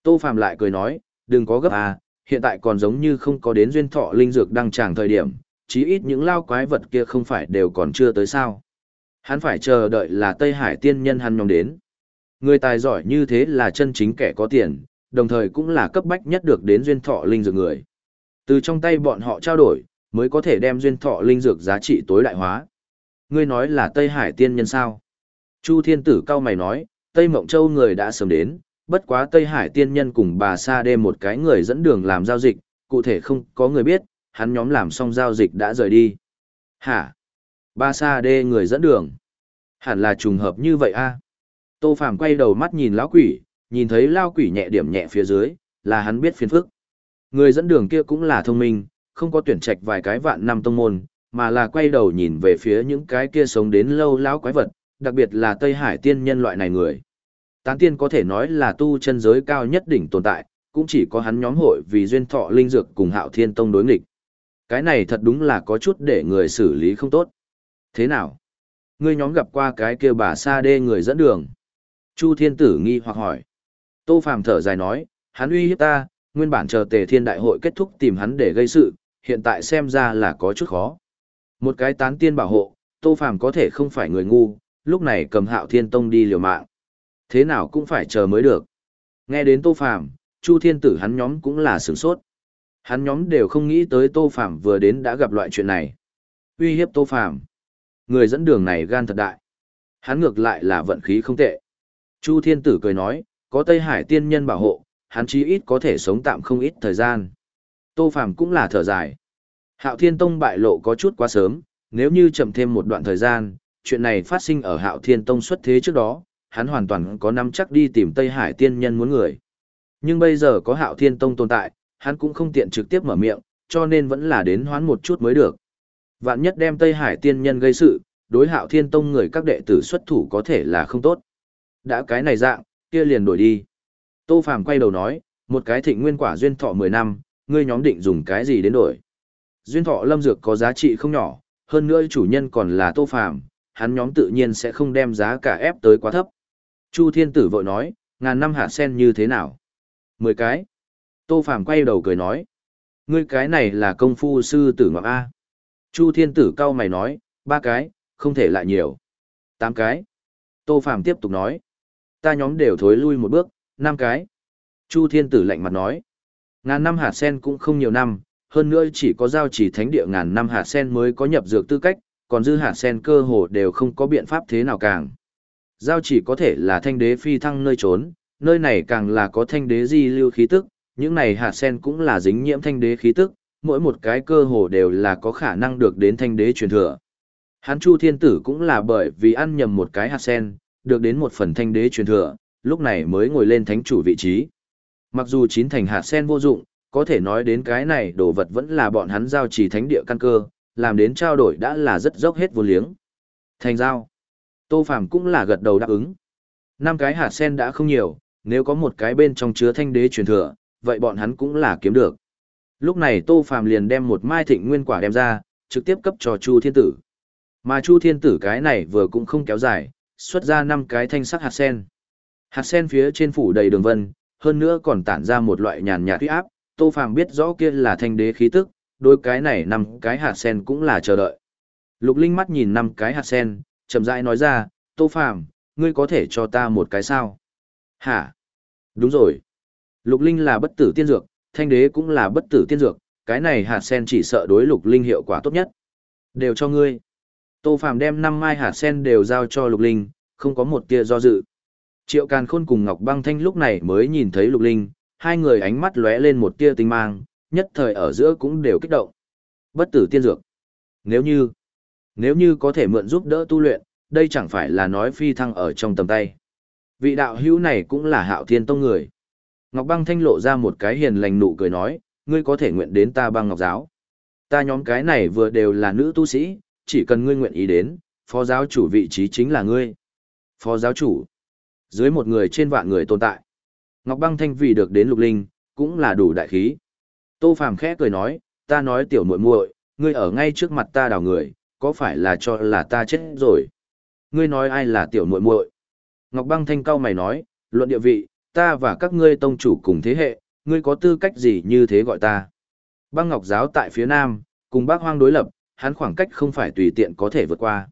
Tô phàm lại cười nói, đừng có gấp à, hiện tại còn giống như không có đến duyên thọ linh dược đăng tràng thời điểm, chí ít những lao quái vật kia không phải đều còn chưa tới sao. Hắn phải chờ đợi là Tây Hải tiên nhân hắn nhóm đến. Người tài giỏi như thế là chân chính kẻ có tiền, đồng thời cũng là cấp bách nhất được đến duyên thọ linh dược người. Từ trong tay bọn họ trao đổi, mới có thể đem duyên thọ linh dược giá trị tối đại hóa. Ngươi nói là Tây Hải tiên nhân sao? Chu Thiên Tử cao mày nói, Tây Mộng Châu người đã sớm đến, bất quá Tây Hải tiên nhân cùng bà Sa đêm một cái người dẫn đường làm giao dịch, cụ thể không có người biết, hắn nhóm làm xong giao dịch đã rời đi. Hả? Bà Sa đê người dẫn đường. Hẳn là trùng hợp như vậy a. Tô Phàm quay đầu mắt nhìn lão quỷ, nhìn thấy lao quỷ nhẹ điểm nhẹ phía dưới, là hắn biết phiền phức. Người dẫn đường kia cũng là thông minh, không có tuyển trạch vài cái vạn năm tông môn, mà là quay đầu nhìn về phía những cái kia sống đến lâu lão quái vật, đặc biệt là Tây Hải tiên nhân loại này người. Tán tiên có thể nói là tu chân giới cao nhất đỉnh tồn tại, cũng chỉ có hắn nhóm hội vì duyên thọ linh dược cùng hạo thiên tông đối nghịch. Cái này thật đúng là có chút để người xử lý không tốt. Thế nào? Ngươi nhóm gặp qua cái kia bà sa đê người dẫn đường. Chu thiên tử nghi hoặc hỏi. Tô phàm thở dài nói, hắn uy hiếp ta, nguyên bản chờ tề thiên đại hội kết thúc tìm hắn để gây sự, hiện tại xem ra là có chút khó. Một cái tán tiên bảo hộ, Tô Phàm có thể không phải người ngu, lúc này cầm hạo thiên tông đi liều mạng. Thế nào cũng phải chờ mới được. Nghe đến Tô Phàm Chu Thiên Tử hắn nhóm cũng là sửng sốt. Hắn nhóm đều không nghĩ tới Tô Phàm vừa đến đã gặp loại chuyện này. Uy hiếp Tô Phàm Người dẫn đường này gan thật đại. Hắn ngược lại là vận khí không tệ. Chu Thiên Tử cười nói, có Tây Hải tiên nhân bảo hộ, hắn chí ít có thể sống tạm không ít thời gian. Tô Phàm cũng là thở dài. Hạo Thiên Tông bại lộ có chút quá sớm, nếu như chậm thêm một đoạn thời gian, chuyện này phát sinh ở Hạo Thiên Tông xuất thế trước đó, hắn hoàn toàn có nắm chắc đi tìm Tây Hải tiên nhân muốn người. Nhưng bây giờ có Hạo Thiên Tông tồn tại, hắn cũng không tiện trực tiếp mở miệng, cho nên vẫn là đến hoán một chút mới được. Vạn nhất đem Tây Hải tiên nhân gây sự, đối Hạo Thiên Tông người các đệ tử xuất thủ có thể là không tốt. Đã cái này dạng, kia liền đổi đi. Tô Phàm quay đầu nói, một cái thịnh nguyên quả duyên thọ 10 năm, ngươi nhóm định dùng cái gì đến đổi. Duyên thọ lâm dược có giá trị không nhỏ, hơn nữa chủ nhân còn là Tô Phàm, hắn nhóm tự nhiên sẽ không đem giá cả ép tới quá thấp. Chu Thiên Tử vội nói, ngàn năm hạ sen như thế nào? Mười cái. Tô Phàm quay đầu cười nói, ngươi cái này là công phu sư tử ngọc A. Chu Thiên Tử cau mày nói, ba cái, không thể lại nhiều. Tám cái. Tô Phàm tiếp tục nói, ta nhóm đều thối lui một bước, năm cái. Chu Thiên Tử lạnh mặt nói, ngàn năm hạt sen cũng không nhiều năm, hơn nữa chỉ có giao chỉ thánh địa ngàn năm hạt sen mới có nhập dược tư cách, còn dư hạt sen cơ hồ đều không có biện pháp thế nào càng. Giao chỉ có thể là thanh đế phi thăng nơi trốn, nơi này càng là có thanh đế di lưu khí tức, những này hạt sen cũng là dính nhiễm thanh đế khí tức, mỗi một cái cơ hồ đều là có khả năng được đến thanh đế truyền thừa. Hán Chu Thiên Tử cũng là bởi vì ăn nhầm một cái hạt sen, được đến một phần thanh đế truyền thừa, lúc này mới ngồi lên thánh chủ vị trí. Mặc dù chín thành hạt sen vô dụng, có thể nói đến cái này đồ vật vẫn là bọn hắn giao trì thánh địa căn cơ, làm đến trao đổi đã là rất dốc hết vô liếng. Thành giao. Tô Phàm cũng là gật đầu đáp ứng. Năm cái hạt sen đã không nhiều, nếu có một cái bên trong chứa thanh đế truyền thừa, vậy bọn hắn cũng là kiếm được. Lúc này Tô Phàm liền đem một mai thịnh nguyên quả đem ra, trực tiếp cấp cho Chu Thiên Tử. Mà Chu Thiên Tử cái này vừa cũng không kéo dài, xuất ra năm cái thanh sắc hạt sen. Hạt sen phía trên phủ đầy đường vân, hơn nữa còn tản ra một loại nhàn nhạt uy áp, Tô Phàm biết rõ kia là thanh đế khí tức, đôi cái này năm cái hạt sen cũng là chờ đợi. Lục Linh mắt nhìn năm cái hạt sen, chậm rãi nói ra, Tô Phàm, ngươi có thể cho ta một cái sao? Hả? Đúng rồi. Lục Linh là bất tử tiên dược, thanh đế cũng là bất tử tiên dược, cái này hạt sen chỉ sợ đối Lục Linh hiệu quả tốt nhất. Đều cho ngươi. Tô Phàm đem năm mai hạt sen đều giao cho Lục Linh, không có một tia do dự. Triệu Càn Khôn cùng Ngọc Băng Thanh lúc này mới nhìn thấy Lục Linh, hai người ánh mắt lóe lên một tia tinh mang, nhất thời ở giữa cũng đều kích động. Bất tử tiên dược. Nếu như, nếu như có thể mượn giúp đỡ tu luyện, đây chẳng phải là nói phi thăng ở trong tầm tay. Vị đạo hữu này cũng là hạo thiên tông người. Ngọc băng thanh lộ ra một cái hiền lành nụ cười nói, ngươi có thể nguyện đến ta băng ngọc giáo. Ta nhóm cái này vừa đều là nữ tu sĩ, chỉ cần ngươi nguyện ý đến, phó giáo chủ vị trí chính là ngươi. Phó giáo chủ. Dưới một người trên vạn người tồn tại. Ngọc băng thanh vì được đến lục linh, cũng là đủ đại khí. Tô Phàm khẽ cười nói, ta nói tiểu muội muội, ngươi ở ngay trước mặt ta đào người, có phải là cho là ta chết rồi? Ngươi nói ai là tiểu muội muội? Ngọc Băng Thanh cao mày nói, luận địa vị, ta và các ngươi tông chủ cùng thế hệ, ngươi có tư cách gì như thế gọi ta? Băng Ngọc giáo tại phía nam, cùng Bác Hoang đối lập, hắn khoảng cách không phải tùy tiện có thể vượt qua.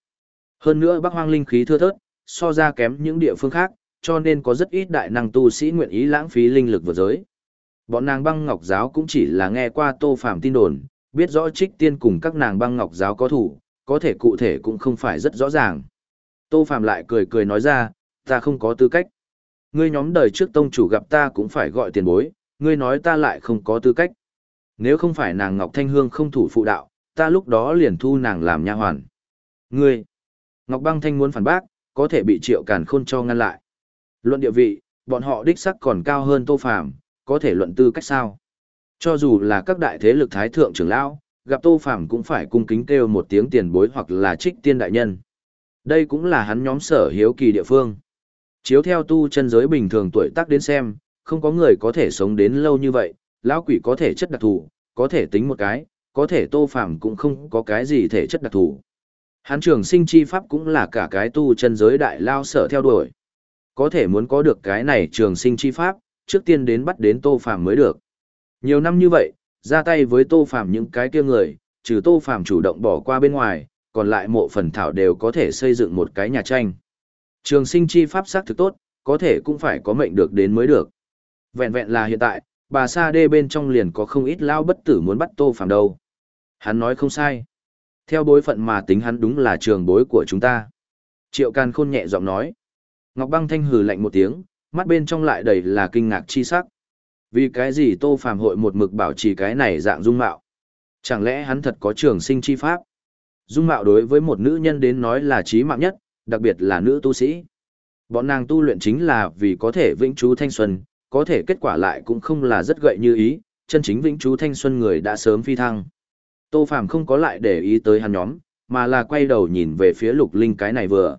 Hơn nữa Bác Hoang linh khí thưa thớt, so ra kém những địa phương khác, cho nên có rất ít đại năng tu sĩ nguyện ý lãng phí linh lực vượt giới. Bọn nàng băng ngọc giáo cũng chỉ là nghe qua tô phạm tin đồn, biết rõ trích tiên cùng các nàng băng ngọc giáo có thủ, có thể cụ thể cũng không phải rất rõ ràng. Tô phạm lại cười cười nói ra, ta không có tư cách. Ngươi nhóm đời trước tông chủ gặp ta cũng phải gọi tiền bối, ngươi nói ta lại không có tư cách. Nếu không phải nàng Ngọc Thanh Hương không thủ phụ đạo, ta lúc đó liền thu nàng làm nha hoàn. Ngươi, Ngọc Băng Thanh muốn phản bác, có thể bị triệu càn khôn cho ngăn lại. Luận địa vị, bọn họ đích sắc còn cao hơn Tô Phàm, có thể luận tư cách sao? Cho dù là các đại thế lực thái thượng trưởng lão, gặp Tô Phàm cũng phải cung kính kêu một tiếng tiền bối hoặc là trích tiên đại nhân. Đây cũng là hắn nhóm sở hiếu kỳ địa phương. Chiếu theo tu chân giới bình thường tuổi tác đến xem, không có người có thể sống đến lâu như vậy, lão quỷ có thể chất đặc thù, có thể tính một cái, có thể Tô Phàm cũng không có cái gì thể chất đặc thù. Hắn trường sinh chi pháp cũng là cả cái tu chân giới đại lao sở theo đuổi. Có thể muốn có được cái này trường sinh chi pháp, trước tiên đến bắt đến Tô Phàm mới được. Nhiều năm như vậy, ra tay với Tô Phàm những cái kia người, trừ Tô Phàm chủ động bỏ qua bên ngoài, còn lại mộ phần thảo đều có thể xây dựng một cái nhà tranh. Trường sinh chi pháp xác thực tốt, có thể cũng phải có mệnh được đến mới được. Vẹn vẹn là hiện tại, bà Sa Đê bên trong liền có không ít lao bất tử muốn bắt Tô Phàm đâu. Hắn nói không sai. Theo bối phận mà tính hắn đúng là trường bối của chúng ta. Triệu Càn Khôn nhẹ giọng nói. Ngọc Băng Thanh hừ lạnh một tiếng, mắt bên trong lại đầy là kinh ngạc chi sắc. Vì cái gì Tô Phàm hội một mực bảo trì cái này dạng dung mạo? Chẳng lẽ hắn thật có trường sinh chi pháp? Dung mạo đối với một nữ nhân đến nói là trí mạng nhất, đặc biệt là nữ tu sĩ. Bọn nàng tu luyện chính là vì có thể vĩnh trú thanh xuân, có thể kết quả lại cũng không là rất gậy như ý, chân chính vĩnh trú thanh xuân người đã sớm phi thăng. Tô Phàm không có lại để ý tới hắn nhóm, mà là quay đầu nhìn về phía Lục Linh cái này vừa.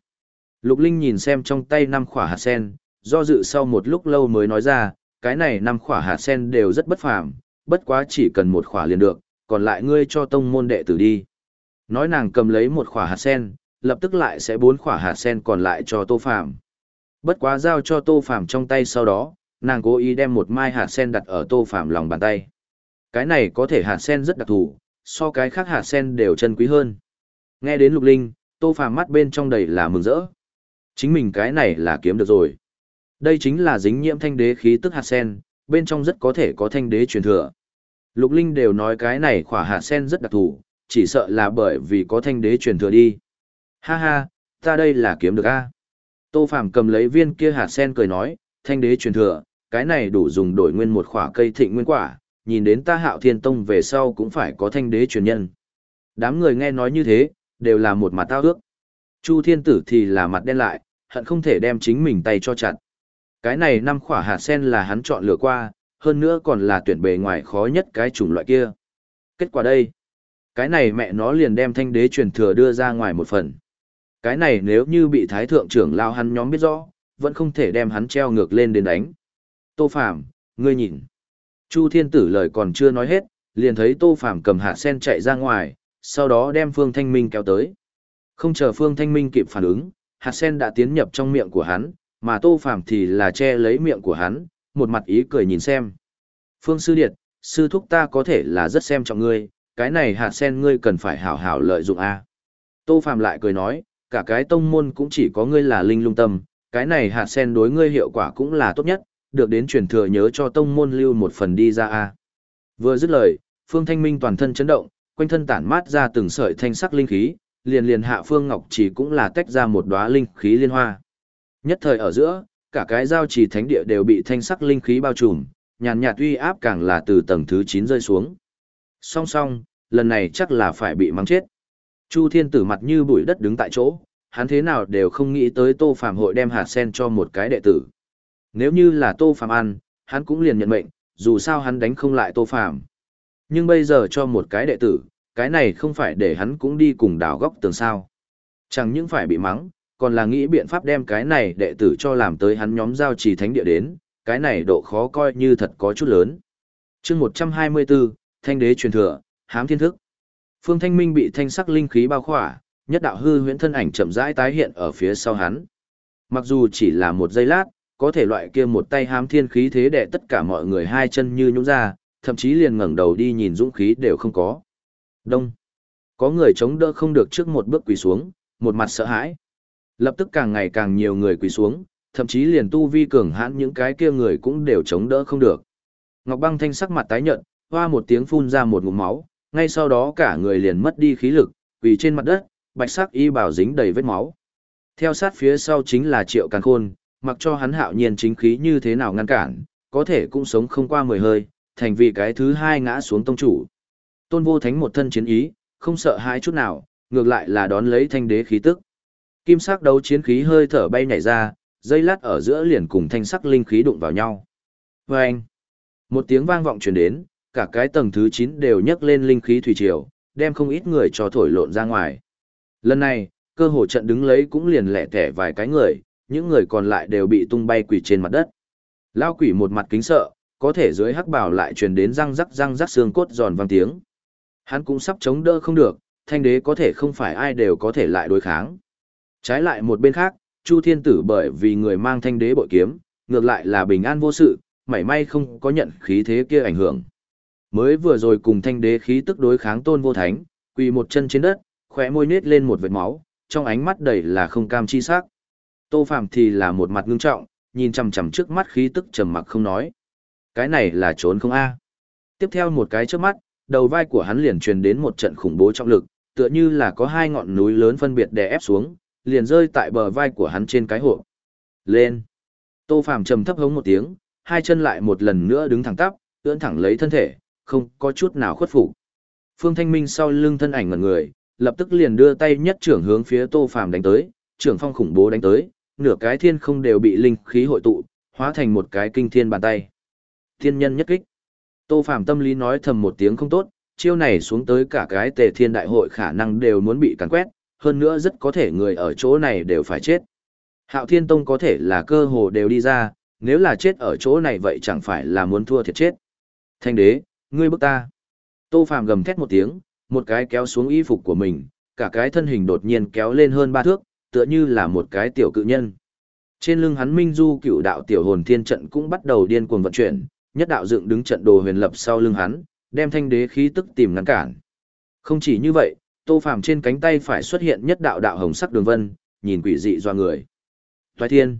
Lục Linh nhìn xem trong tay năm khỏa hạt sen, do dự sau một lúc lâu mới nói ra, cái này năm khỏa hạt sen đều rất bất phàm, bất quá chỉ cần một khỏa liền được, còn lại ngươi cho tông môn đệ tử đi. Nói nàng cầm lấy một khỏa hạt sen, lập tức lại sẽ bốn khỏa hạt sen còn lại cho Tô Phàm. Bất quá giao cho Tô Phàm trong tay sau đó, nàng cố ý đem một mai hạt sen đặt ở Tô Phàm lòng bàn tay. Cái này có thể hạt sen rất đặc thù, so cái khác hạt sen đều chân quý hơn. Nghe đến Lục Linh, Tô Phàm mắt bên trong đầy là mừng rỡ. Chính mình cái này là kiếm được rồi. Đây chính là dính nhiễm thanh đế khí tức hạt sen, bên trong rất có thể có thanh đế truyền thừa. Lục Linh đều nói cái này khỏa hạt sen rất đặc thù, chỉ sợ là bởi vì có thanh đế truyền thừa đi. Ha ha, ta đây là kiếm được a. Tô Phàm cầm lấy viên kia hạt sen cười nói, thanh đế truyền thừa, cái này đủ dùng đổi nguyên một khỏa cây thịnh nguyên quả, nhìn đến ta hạo thiên tông về sau cũng phải có thanh đế truyền nhân. Đám người nghe nói như thế, đều là một mặt tao ước. Chu thiên tử thì là mặt đen lại, hận không thể đem chính mình tay cho chặt. Cái này năm khỏa hạt sen là hắn chọn lựa qua, hơn nữa còn là tuyển bề ngoài khó nhất cái chủng loại kia. Kết quả đây, cái này mẹ nó liền đem thanh đế truyền thừa đưa ra ngoài một phần. Cái này nếu như bị thái thượng trưởng lao hắn nhóm biết rõ, vẫn không thể đem hắn treo ngược lên đến đánh. Tô Phàm, ngươi nhìn. Chu Thiên Tử lời còn chưa nói hết, liền thấy Tô Phàm cầm hạt sen chạy ra ngoài, sau đó đem Phương Thanh Minh kéo tới. Không chờ Phương Thanh Minh kịp phản ứng, hạt sen đã tiến nhập trong miệng của hắn, mà Tô Phàm thì là che lấy miệng của hắn, một mặt ý cười nhìn xem. Phương Sư Điệt, sư thúc ta có thể là rất xem trọng ngươi, cái này hạt sen ngươi cần phải hảo hảo lợi dụng a. Tô Phàm lại cười nói, cả cái tông môn cũng chỉ có ngươi là linh lung tâm, cái này hạt sen đối ngươi hiệu quả cũng là tốt nhất, được đến truyền thừa nhớ cho tông môn lưu một phần đi ra a. Vừa dứt lời, Phương Thanh Minh toàn thân chấn động, quanh thân tản mát ra từng sợi thanh sắc linh khí, liền liền hạ Phương Ngọc chỉ cũng là tách ra một đóa linh khí liên hoa. Nhất thời ở giữa, cả cái giao trì thánh địa đều bị thanh sắc linh khí bao trùm, nhàn nhạt uy áp càng là từ tầng thứ 9 rơi xuống. Song song, lần này chắc là phải bị mắng chết. Chu Thiên Tử mặt như bụi đất đứng tại chỗ, hắn thế nào đều không nghĩ tới Tô Phàm hội đem hạt sen cho một cái đệ tử. Nếu như là Tô Phàm ăn, hắn cũng liền nhận mệnh, dù sao hắn đánh không lại Tô Phàm. Nhưng bây giờ cho một cái đệ tử, cái này không phải để hắn cũng đi cùng đào góc tường sao. Chẳng những phải bị mắng, còn là nghĩ biện pháp đem cái này đệ tử cho làm tới hắn nhóm giao trì thánh địa đến, cái này độ khó coi như thật có chút lớn. chương 124, Thanh đế truyền thừa, hám thiên thức. Phương Thanh Minh bị thanh sắc linh khí bao khỏa, nhất đạo hư huyễn thân ảnh chậm rãi tái hiện ở phía sau hắn. Mặc dù chỉ là một giây lát, có thể loại kia một tay hám thiên khí thế để tất cả mọi người hai chân như nhũ ra, thậm chí liền ngẩng đầu đi nhìn dũng khí đều không có. Đông. Có người chống đỡ không được trước một bước quỳ xuống, một mặt sợ hãi. Lập tức càng ngày càng nhiều người quỳ xuống, thậm chí liền tu vi cường hãn những cái kia người cũng đều chống đỡ không được. Ngọc Băng Thanh sắc mặt tái nhợt, hoa một tiếng phun ra một ngụm máu, ngay sau đó cả người liền mất đi khí lực, vì trên mặt đất, bạch sắc y bào dính đầy vết máu. Theo sát phía sau chính là Triệu Càn Khôn, mặc cho hắn hạo nhiên chính khí như thế nào ngăn cản, có thể cũng sống không qua mười hơi, thành vì cái thứ hai ngã xuống tông chủ. Tôn Vô Thánh một thân chiến ý, không sợ hãi chút nào, ngược lại là đón lấy thanh đế khí tức. Kim sắc đấu chiến khí hơi thở bay nhảy ra, dây lát ở giữa liền cùng thanh sắc linh khí đụng vào nhau. Và anh, một tiếng vang vọng truyền đến, cả cái tầng thứ 9 đều nhấc lên linh khí thủy triều, đem không ít người cho thổi lộn ra ngoài. Lần này, cơ hồ trận đứng lấy cũng liền lẻ tẻ vài cái người, những người còn lại đều bị tung bay quỷ trên mặt đất. Lao quỷ một mặt kính sợ, có thể dưới hắc bảo lại truyền đến răng rắc răng rắc xương cốt giòn vang tiếng. Hắn cũng sắp chống đỡ không được, thanh đế có thể không phải ai đều có thể lại đối kháng. Trái lại một bên khác, Chu Thiên Tử bởi vì người mang thanh đế bội kiếm, ngược lại là bình an vô sự, mảy may không có nhận khí thế kia ảnh hưởng. Mới vừa rồi cùng thanh đế khí tức đối kháng tôn vô thánh, quỳ một chân trên đất, khóe môi nết lên một vệt máu, trong ánh mắt đầy là không cam chi sắc. Tô Phạm thì là một mặt ngưng trọng, nhìn chằm chằm trước mắt khí tức trầm mặc không nói. Cái này là trốn không a? Tiếp theo một cái trước mắt, đầu vai của hắn liền truyền đến một trận khủng bố trọng lực, tựa như là có hai ngọn núi lớn phân biệt đè ép xuống, liền rơi tại bờ vai của hắn trên cái hộp. Lên. Tô Phàm trầm thấp hống một tiếng, hai chân lại một lần nữa đứng thẳng tắp, ưỡn thẳng lấy thân thể, không có chút nào khuất phục. Phương Thanh Minh sau lưng thân ảnh ngẩn người, lập tức liền đưa tay nhất trưởng hướng phía Tô Phàm đánh tới, trưởng phong khủng bố đánh tới, nửa cái thiên không đều bị linh khí hội tụ, hóa thành một cái kinh thiên bàn tay. Thiên nhân nhất kích. Tô Phàm tâm lý nói thầm một tiếng không tốt, chiêu này xuống tới cả cái Tề Thiên Đại hội khả năng đều muốn bị càn quét, hơn nữa rất có thể người ở chỗ này đều phải chết. Hạo Thiên Tông có thể là cơ hồ đều đi ra, nếu là chết ở chỗ này vậy chẳng phải là muốn thua thiệt chết. Thanh đế, ngươi bức ta. Tô Phàm gầm thét một tiếng, một cái kéo xuống y phục của mình, cả cái thân hình đột nhiên kéo lên hơn ba thước, tựa như là một cái tiểu cự nhân. Trên lưng hắn Minh Du cựu đạo tiểu hồn thiên trận cũng bắt đầu điên cuồng vận chuyển, nhất đạo dựng đứng trận đồ huyền lập sau lưng hắn, đem thanh đế khí tức tìm ngăn cản. Không chỉ như vậy, Tô Phàm trên cánh tay phải xuất hiện nhất đạo đạo hồng sắc đường vân, nhìn quỷ dị doa người. Toái Thiên.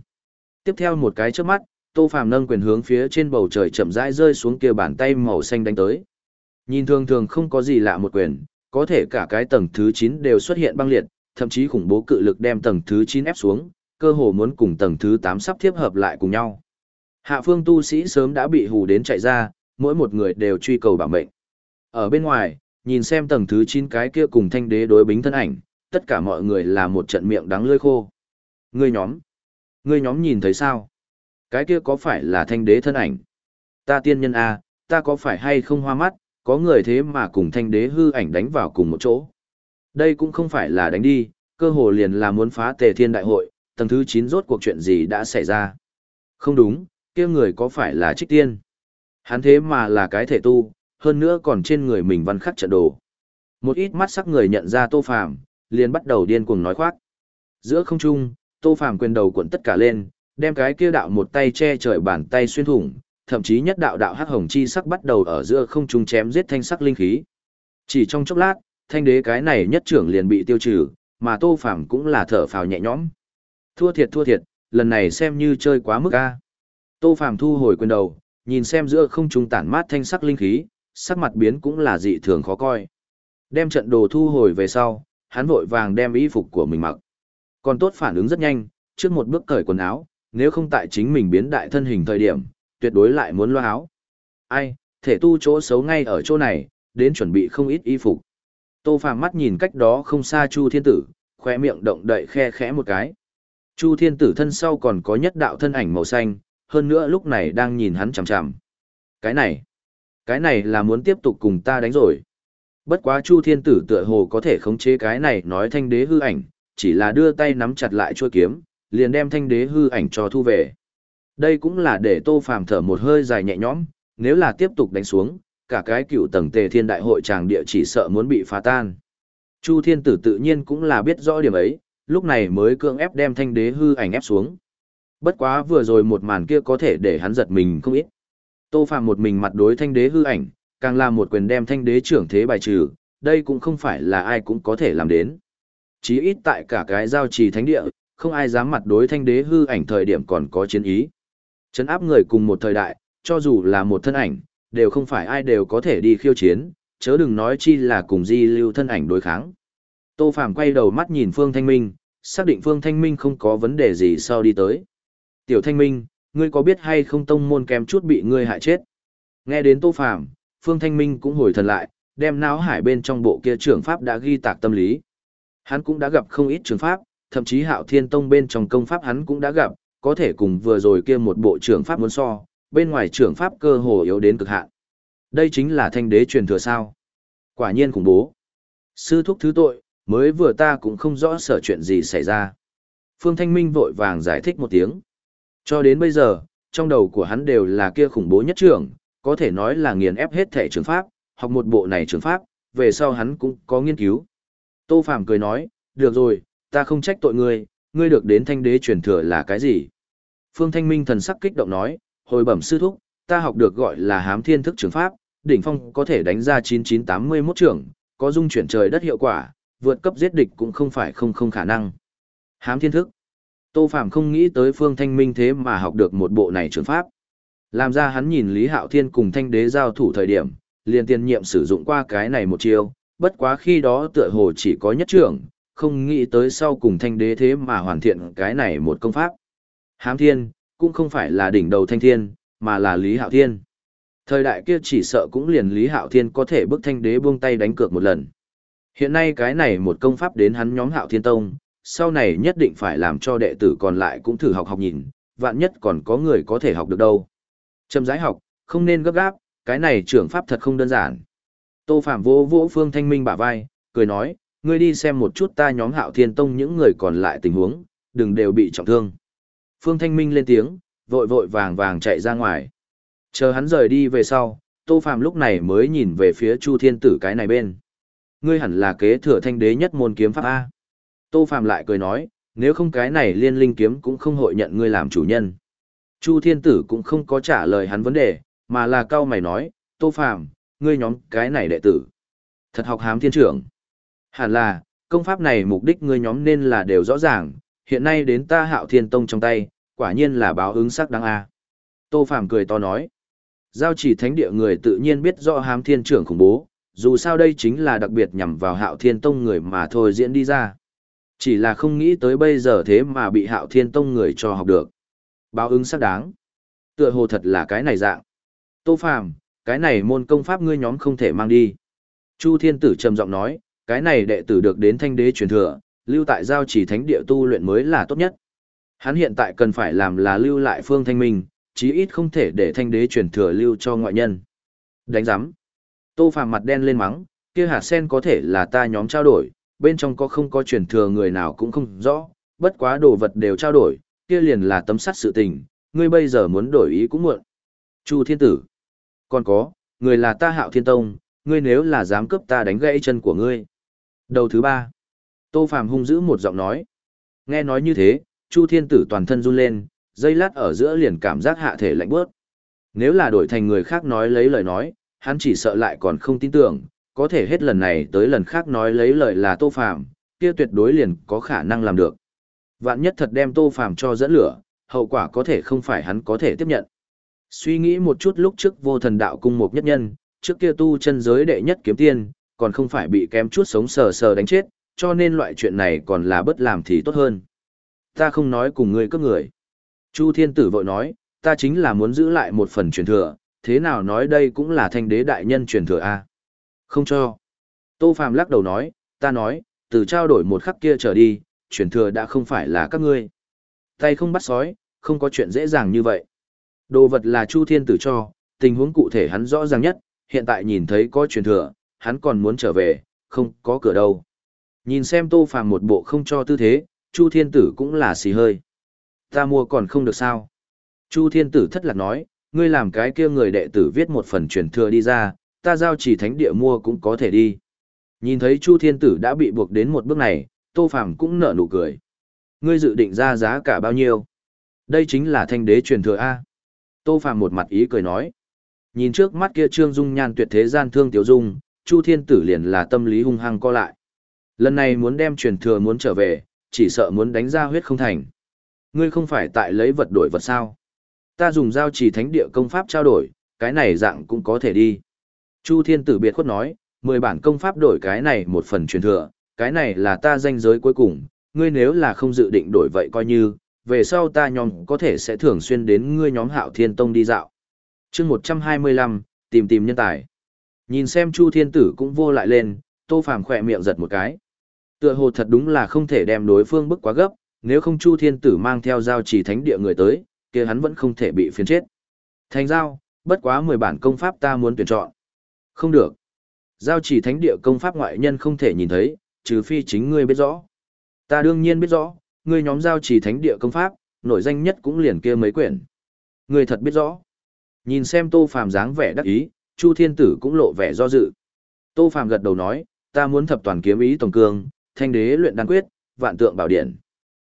Tiếp theo một cái chớp mắt, Tô Phàm nâng quyền hướng phía trên bầu trời chậm rãi rơi xuống kia bàn tay màu xanh đánh tới. Nhìn thường thường không có gì lạ một quyền, có thể cả cái tầng thứ 9 đều xuất hiện băng liệt, thậm chí khủng bố cự lực đem tầng thứ 9 ép xuống, cơ hồ muốn cùng tầng thứ 8 sắp tiếp hợp lại cùng nhau. Hạ phương tu sĩ sớm đã bị hù đến chạy ra, mỗi một người đều truy cầu bảo mệnh. Ở bên ngoài, nhìn xem tầng thứ 9 cái kia cùng thanh đế đối bính thân ảnh, tất cả mọi người là một trận miệng đắng lưỡi khô. Ngươi nhóm, ngươi nhóm nhìn thấy sao? Cái kia có phải là thanh đế thân ảnh? Ta tiên nhân A, ta có phải hay không hoa mắt, có người thế mà cùng thanh đế hư ảnh đánh vào cùng một chỗ. Đây cũng không phải là đánh đi, cơ hồ liền là muốn phá tề thiên đại hội, tầng thứ 9 rốt cuộc chuyện gì đã xảy ra. Không đúng, kia người có phải là trích tiên? Hắn thế mà là cái thể tu, hơn nữa còn trên người mình văn khắc trận đồ. Một ít mắt sắc người nhận ra Tô Phàm, liền bắt đầu điên cuồng nói khoác. Giữa không trung, Tô Phàm quyền đầu cuộn tất cả lên, đem cái kia đạo một tay che trời bàn tay xuyên thủng, thậm chí nhất đạo đạo hắc hồng chi sắc bắt đầu ở giữa không trung chém giết thanh sắc linh khí. Chỉ trong chốc lát, thanh đế cái này nhất trưởng liền bị tiêu trừ, mà Tô Phàm cũng là thở phào nhẹ nhõm. Thua thiệt thua thiệt, lần này xem như chơi quá mức a. Tô Phàm thu hồi quyền đầu, nhìn xem giữa không trung tản mát thanh sắc linh khí, sắc mặt biến cũng là dị thường khó coi. Đem trận đồ thu hồi về sau, hắn vội vàng đem y phục của mình mặc. Còn tốt phản ứng rất nhanh, trước một bước cởi quần áo, nếu không tại chính mình biến đại thân hình thời điểm, tuyệt đối lại muốn loa áo. Ai, thể tu chỗ xấu ngay ở chỗ này, đến chuẩn bị không ít y phục. Tô Phàm mắt nhìn cách đó không xa Chu Thiên Tử, khóe miệng động đậy khe khẽ một cái. Chu Thiên Tử thân sau còn có nhất đạo thân ảnh màu xanh, hơn nữa lúc này đang nhìn hắn chằm chằm. Cái này, cái này là muốn tiếp tục cùng ta đánh rồi. Bất quá Chu Thiên Tử tựa hồ có thể khống chế cái này nói thanh đế hư ảnh, chỉ là đưa tay nắm chặt lại chuôi kiếm, liền đem thanh đế hư ảnh cho thu về. Đây cũng là để Tô Phàm thở một hơi dài nhẹ nhõm, nếu là tiếp tục đánh xuống, cả cái cựu tầng Tề Thiên Đại hội tràng địa chỉ sợ muốn bị phá tan. Chu Thiên Tử tự nhiên cũng là biết rõ điểm ấy, lúc này mới cưỡng ép đem thanh đế hư ảnh ép xuống. Bất quá vừa rồi một màn kia có thể để hắn giật mình không ít. Tô Phạm một mình mặt đối thanh đế hư ảnh, càng là một quyền đem thanh đế trưởng thế bài trừ, đây cũng không phải là ai cũng có thể làm đến. Chí ít tại cả cái giao trì thánh địa, không ai dám mặt đối thanh đế hư ảnh thời điểm còn có chiến ý. Chấn áp người cùng một thời đại, cho dù là một thân ảnh, đều không phải ai đều có thể đi khiêu chiến, chớ đừng nói chi là cùng di lưu thân ảnh đối kháng. Tô Phàm quay đầu mắt nhìn Phương Thanh Minh, xác định Phương Thanh Minh không có vấn đề gì sau đi tới. Tiểu Thanh Minh, ngươi có biết hay không tông môn kém chút bị ngươi hại chết? Nghe đến Tô Phàm, Phương Thanh Minh cũng hồi thần lại, đem não hải bên trong bộ kia trường pháp đã ghi tạc tâm lý. Hắn cũng đã gặp không ít trường pháp, thậm chí Hạo Thiên Tông bên trong công pháp hắn cũng đã gặp, có thể cùng vừa rồi kia một bộ trường pháp muốn so, bên ngoài trường pháp cơ hồ yếu đến cực hạn. Đây chính là thanh đế truyền thừa sao? Quả nhiên khủng bố. Sư thúc thứ tội, mới vừa ta cũng không rõ sở chuyện gì xảy ra. Phương Thanh Minh vội vàng giải thích một tiếng. Cho đến bây giờ, trong đầu của hắn đều là kia khủng bố nhất trưởng, có thể nói là nghiền ép hết thể trường pháp, học một bộ này trường pháp, về sau hắn cũng có nghiên cứu. Tô Phạm cười nói, được rồi, ta không trách tội ngươi, ngươi được đến thanh đế truyền thừa là cái gì? Phương Thanh Minh thần sắc kích động nói, hồi bẩm sư thúc, ta học được gọi là hám thiên thức trường pháp, đỉnh phong có thể đánh ra 9981 trưởng, có dung chuyển trời đất hiệu quả, vượt cấp giết địch cũng không phải không không khả năng. Hám thiên thức. Tô Phạm không nghĩ tới Phương Thanh Minh thế mà học được một bộ này trường pháp. Làm ra hắn nhìn Lý Hạo Thiên cùng Thanh Đế giao thủ thời điểm, liền tiền nhiệm sử dụng qua cái này một chiêu, bất quá khi đó tựa hồ chỉ có nhất trưởng, không nghĩ tới sau cùng Thanh Đế thế mà hoàn thiện cái này một công pháp. Hám Thiên, cũng không phải là đỉnh đầu Thanh Thiên, mà là Lý Hạo Thiên. Thời đại kia chỉ sợ cũng liền Lý Hạo Thiên có thể bức Thanh Đế buông tay đánh cược một lần. Hiện nay cái này một công pháp đến hắn nhóm Hạo Thiên Tông, sau này nhất định phải làm cho đệ tử còn lại cũng thử học học nhìn, vạn nhất còn có người có thể học được đâu. Trầm rãi học, không nên gấp gáp, cái này trưởng pháp thật không đơn giản. Tô Phạm vô vỗ Phương Thanh Minh bả vai, cười nói, ngươi đi xem một chút ta nhóm Hạo Thiên Tông những người còn lại tình huống, đừng đều bị trọng thương. Phương Thanh Minh lên tiếng, vội vội vàng vàng chạy ra ngoài. Chờ hắn rời đi về sau, Tô Phạm lúc này mới nhìn về phía Chu Thiên Tử cái này bên. Ngươi hẳn là kế thừa thanh đế nhất môn kiếm pháp A. Tô Phạm lại cười nói, nếu không cái này liên linh kiếm cũng không hội nhận ngươi làm chủ nhân. Chu Thiên Tử cũng không có trả lời hắn vấn đề, mà là cao mày nói, Tô Phạm, ngươi nhóm cái này đệ tử. Thật học hám thiên trưởng. Hẳn là, công pháp này mục đích ngươi nhóm nên là đều rõ ràng, hiện nay đến ta hạo thiên tông trong tay, quả nhiên là báo ứng sắc đáng a. Tô Phạm cười to nói, giao chỉ thánh địa người tự nhiên biết rõ hám thiên trưởng khủng bố, dù sao đây chính là đặc biệt nhằm vào hạo thiên tông người mà thôi diễn đi ra. Chỉ là không nghĩ tới bây giờ thế mà bị hạo thiên tông người cho học được. Báo ứng xác đáng. Tựa hồ thật là cái này dạng. Tô Phàm, cái này môn công pháp ngươi nhóm không thể mang đi. Chu Thiên Tử trầm giọng nói, cái này đệ tử được đến thanh đế truyền thừa, lưu tại giao chỉ thánh địa tu luyện mới là tốt nhất. Hắn hiện tại cần phải làm là lưu lại phương thanh minh, chí ít không thể để thanh đế truyền thừa lưu cho ngoại nhân. Đánh giám. Tô Phàm mặt đen lên mắng, kia hạt sen có thể là ta nhóm trao đổi, bên trong có không có truyền thừa người nào cũng không rõ, bất quá đồ vật đều trao đổi, kia liền là tấm sắt sự tình, ngươi bây giờ muốn đổi ý cũng muộn. Chu Thiên Tử. Còn có, người là ta Hạo Thiên Tông, ngươi nếu là dám cướp ta đánh gãy chân của ngươi. Đầu thứ ba. Tô Phàm hung dữ một giọng nói. Nghe nói như thế, Chu Thiên Tử toàn thân run lên, dây lát ở giữa liền cảm giác hạ thể lạnh bớt. Nếu là đổi thành người khác nói lấy lời nói, hắn chỉ sợ lại còn không tin tưởng, có thể hết lần này tới lần khác nói lấy lời là Tô Phàm, kia tuyệt đối liền có khả năng làm được. Vạn nhất thật đem Tô Phàm cho dẫn lửa, hậu quả có thể không phải hắn có thể tiếp nhận. Suy nghĩ một chút lúc trước vô thần đạo cung một nhất nhân, trước kia tu chân giới đệ nhất kiếm tiên, còn không phải bị kém chút sống sờ sờ đánh chết, cho nên loại chuyện này còn là bất làm thì tốt hơn. Ta không nói cùng ngươi cướp người. Chu Thiên Tử vội nói, ta chính là muốn giữ lại một phần truyền thừa, thế nào nói đây cũng là thanh đế đại nhân truyền thừa a không cho. Tô Phàm lắc đầu nói, ta nói, từ trao đổi một khắc kia trở đi, truyền thừa đã không phải là các ngươi. Tay không bắt sói, không có chuyện dễ dàng như vậy. Đồ vật là Chu Thiên Tử cho, tình huống cụ thể hắn rõ ràng nhất, hiện tại nhìn thấy có truyền thừa, hắn còn muốn trở về, không có cửa đâu. Nhìn xem Tô Phàm một bộ không cho tư thế, Chu Thiên Tử cũng là xì hơi. Ta mua còn không được sao? Chu Thiên Tử thất lạc nói, ngươi làm cái kia người đệ tử viết một phần truyền thừa đi ra, ta giao chỉ thánh địa mua cũng có thể đi. Nhìn thấy Chu Thiên Tử đã bị buộc đến một bước này, Tô Phàm cũng nở nụ cười. Ngươi dự định ra giá cả bao nhiêu? Đây chính là thanh đế truyền thừa A. Tô Phàm một mặt ý cười nói. Nhìn trước mắt kia trương dung nhan tuyệt thế gian thương tiểu dung, Chu Thiên Tử liền là tâm lý hung hăng co lại. Lần này muốn đem truyền thừa muốn trở về, chỉ sợ muốn đánh ra huyết không thành. Ngươi không phải tại lấy vật đổi vật sao? Ta dùng giao chỉ thánh địa công pháp trao đổi, cái này dạng cũng có thể đi. Chu Thiên Tử biệt khuất nói, mười bản công pháp đổi cái này một phần truyền thừa, cái này là ta danh giới cuối cùng, ngươi nếu là không dự định đổi vậy coi như, về sau ta nhóm có thể sẽ thường xuyên đến ngươi nhóm hạo thiên tông đi dạo. chương 125, tìm tìm nhân tài. Nhìn xem Chu Thiên Tử cũng vô lại lên, Tô Phàm khỏe miệng giật một cái. Tựa hồ thật đúng là không thể đem đối phương bức quá gấp, nếu không Chu Thiên Tử mang theo giao chỉ thánh địa người tới, kia hắn vẫn không thể bị phiến chết. Thành giao, bất quá 10 bản công pháp ta muốn tuyển chọn. Không được. Giao chỉ thánh địa công pháp ngoại nhân không thể nhìn thấy, trừ phi chính ngươi biết rõ. Ta đương nhiên biết rõ, ngươi nhóm giao chỉ thánh địa công pháp, nổi danh nhất cũng liền kia mấy quyển. Ngươi thật biết rõ. Nhìn xem Tô Phàm dáng vẻ đắc ý, Chu Thiên Tử cũng lộ vẻ do dự. Tô Phàm gật đầu nói, ta muốn thập toàn kiếm ý tổng cương, thanh đế luyện đan quyết, vạn tượng bảo điện.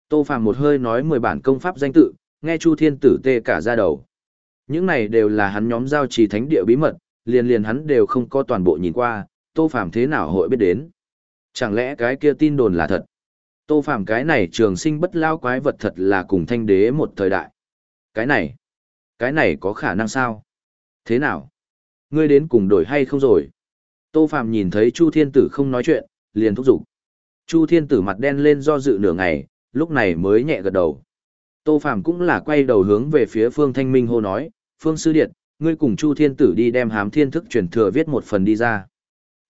Tô Phàm một hơi nói 10 bản công pháp danh tự, nghe Chu Thiên Tử tê cả da đầu. Những này đều là hắn nhóm giao trì thánh địa bí mật, liền liền hắn đều không có toàn bộ nhìn qua, Tô Phàm thế nào hội biết đến. Chẳng lẽ cái kia tin đồn là thật? Tô Phàm cái này trường sinh bất lao quái vật thật là cùng thanh đế một thời đại. Cái này, cái này có khả năng sao? Thế nào? Ngươi đến cùng đổi hay không rồi? Tô Phàm nhìn thấy Chu Thiên Tử không nói chuyện, liền thúc giục. Chu Thiên Tử mặt đen lên do dự nửa ngày, lúc này mới nhẹ gật đầu. Tô Phàm cũng là quay đầu hướng về phía Phương Thanh Minh hô nói, Phương Sư Điệt, ngươi cùng Chu Thiên Tử đi đem hám thiên thức truyền thừa viết một phần đi ra.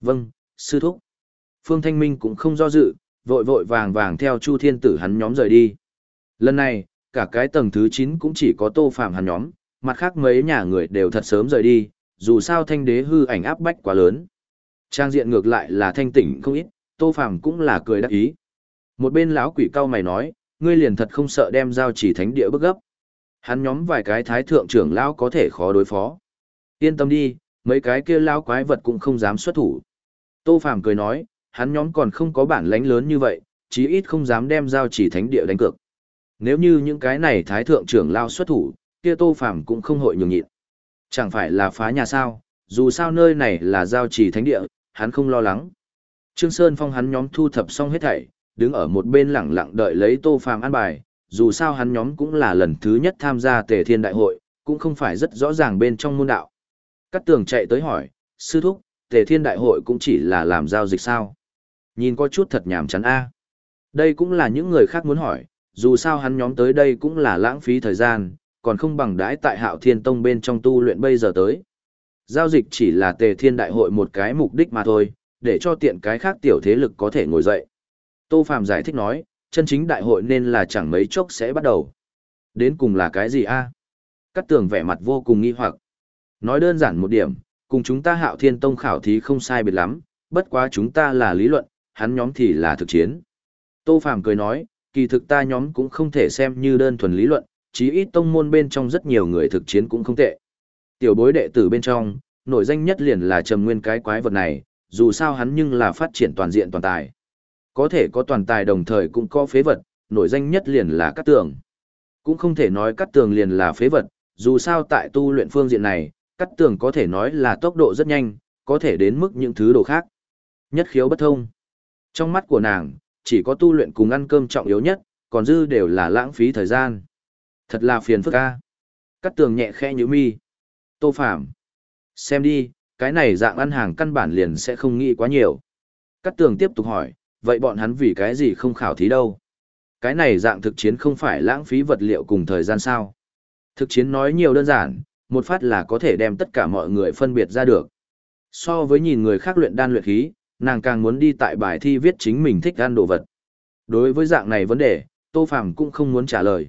Vâng, Sư Thúc. Phương Thanh Minh cũng không do dự, vội vội vàng vàng theo Chu Thiên Tử hắn nhóm rời đi. Lần này, cả cái tầng thứ 9 cũng chỉ có Tô Phàm hắn nhóm, mặt khác mấy nhà người đều thật sớm rời đi, dù sao thanh đế hư ảnh áp bách quá lớn. Trang diện ngược lại là thanh tỉnh không ít, Tô Phàm cũng là cười đắc ý. Một bên lão quỷ cao mày nói, ngươi liền thật không sợ đem giao chỉ thánh địa bức gấp. Hắn nhóm vài cái thái thượng trưởng lão có thể khó đối phó. Yên tâm đi, mấy cái kia lão quái vật cũng không dám xuất thủ. Tô Phàm cười nói, hắn nhóm còn không có bản lãnh lớn như vậy, chí ít không dám đem giao chỉ thánh địa đánh cược. Nếu như những cái này thái thượng trưởng lão xuất thủ, kia Tô Phàm cũng không hội nhường nhịn. Chẳng phải là phá nhà sao, dù sao nơi này là giao chỉ thánh địa, hắn không lo lắng. Trương Sơn Phong hắn nhóm thu thập xong hết thảy, đứng ở một bên lặng lặng đợi lấy Tô Phàm an bài, dù sao hắn nhóm cũng là lần thứ nhất tham gia Tề Thiên Đại hội, cũng không phải rất rõ ràng bên trong môn đạo. Cát tường chạy tới hỏi, sư thúc, Tề Thiên Đại hội cũng chỉ là làm giao dịch sao? Nhìn có chút thật nhảm chán a. Đây cũng là những người khác muốn hỏi, dù sao hắn nhóm tới đây cũng là lãng phí thời gian, còn không bằng đãi tại Hạo Thiên Tông bên trong tu luyện bây giờ tới. Giao dịch chỉ là Tề Thiên Đại hội một cái mục đích mà thôi, để cho tiện cái khác tiểu thế lực có thể ngồi dậy. Tô Phạm giải thích nói, chân chính đại hội nên là chẳng mấy chốc sẽ bắt đầu. Đến cùng là cái gì a? À? Cát tường vẻ mặt vô cùng nghi hoặc. Nói đơn giản một điểm, cùng chúng ta hạo thiên tông khảo thí không sai biệt lắm, bất quá chúng ta là lý luận, hắn nhóm thì là thực chiến. Tô Phàm cười nói, kỳ thực ta nhóm cũng không thể xem như đơn thuần lý luận, chí ít tông môn bên trong rất nhiều người thực chiến cũng không tệ. Tiểu bối đệ tử bên trong, nổi danh nhất liền là trầm nguyên cái quái vật này, dù sao hắn nhưng là phát triển toàn diện toàn tài. Có thể có toàn tài đồng thời cũng có phế vật, nổi danh nhất liền là cắt tường. Cũng không thể nói cắt tường liền là phế vật, dù sao tại tu luyện phương diện này, cắt tường có thể nói là tốc độ rất nhanh, có thể đến mức những thứ đồ khác. Nhất khiếu bất thông. Trong mắt của nàng, chỉ có tu luyện cùng ăn cơm trọng yếu nhất, còn dư đều là lãng phí thời gian. Thật là phiền phức a Cắt tường nhẹ khẽ nhíu mi. Tô Phạm. Xem đi, cái này dạng ăn hàng căn bản liền sẽ không nghĩ quá nhiều. Cắt tường tiếp tục hỏi, vậy bọn hắn vì cái gì không khảo thí đâu? Cái này dạng thực chiến không phải lãng phí vật liệu cùng thời gian sao? Thực chiến nói nhiều đơn giản, một phát là có thể đem tất cả mọi người phân biệt ra được. So với nhìn người khác luyện đan luyện khí, nàng càng muốn đi tại bài thi viết chính mình thích ăn đồ vật. Đối với dạng này vấn đề, Tô Phàm cũng không muốn trả lời.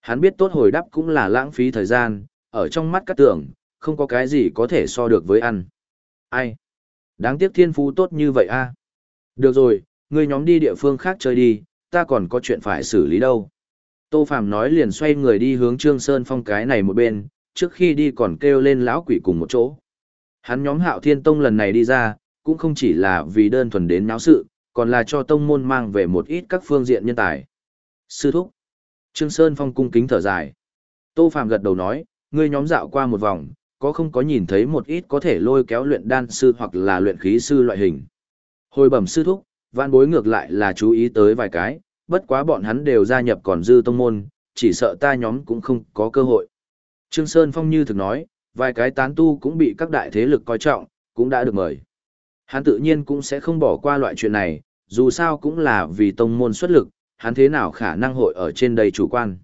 Hắn biết tốt hồi đáp cũng là lãng phí thời gian, ở trong mắt các tưởng, không có cái gì có thể so được với ăn. Ai? Đáng tiếc thiên phú tốt như vậy a. Được rồi, ngươi nhóm đi địa phương khác chơi đi, ta còn có chuyện phải xử lý đâu. Tô Phạm nói liền xoay người đi hướng Trương Sơn Phong cái này một bên, trước khi đi còn kêu lên lão quỷ cùng một chỗ. Hắn nhóm Hạo Thiên Tông lần này đi ra, cũng không chỉ là vì đơn thuần đến náo sự, còn là cho tông môn mang về một ít các phương diện nhân tài. Sư thúc. Trương Sơn Phong cung kính thở dài. Tô Phạm gật đầu nói, ngươi nhóm dạo qua một vòng, có không có nhìn thấy một ít có thể lôi kéo luyện đan sư hoặc là luyện khí sư loại hình. Hồi bẩm sư thúc, vạn bối ngược lại là chú ý tới vài cái, bất quá bọn hắn đều gia nhập còn dư tông môn, chỉ sợ ta nhóm cũng không có cơ hội. Trương Sơn Phong như thực nói, vài cái tán tu cũng bị các đại thế lực coi trọng, cũng đã được mời. Hắn tự nhiên cũng sẽ không bỏ qua loại chuyện này, dù sao cũng là vì tông môn xuất lực, hắn thế nào khả năng hội ở trên đây chủ quan.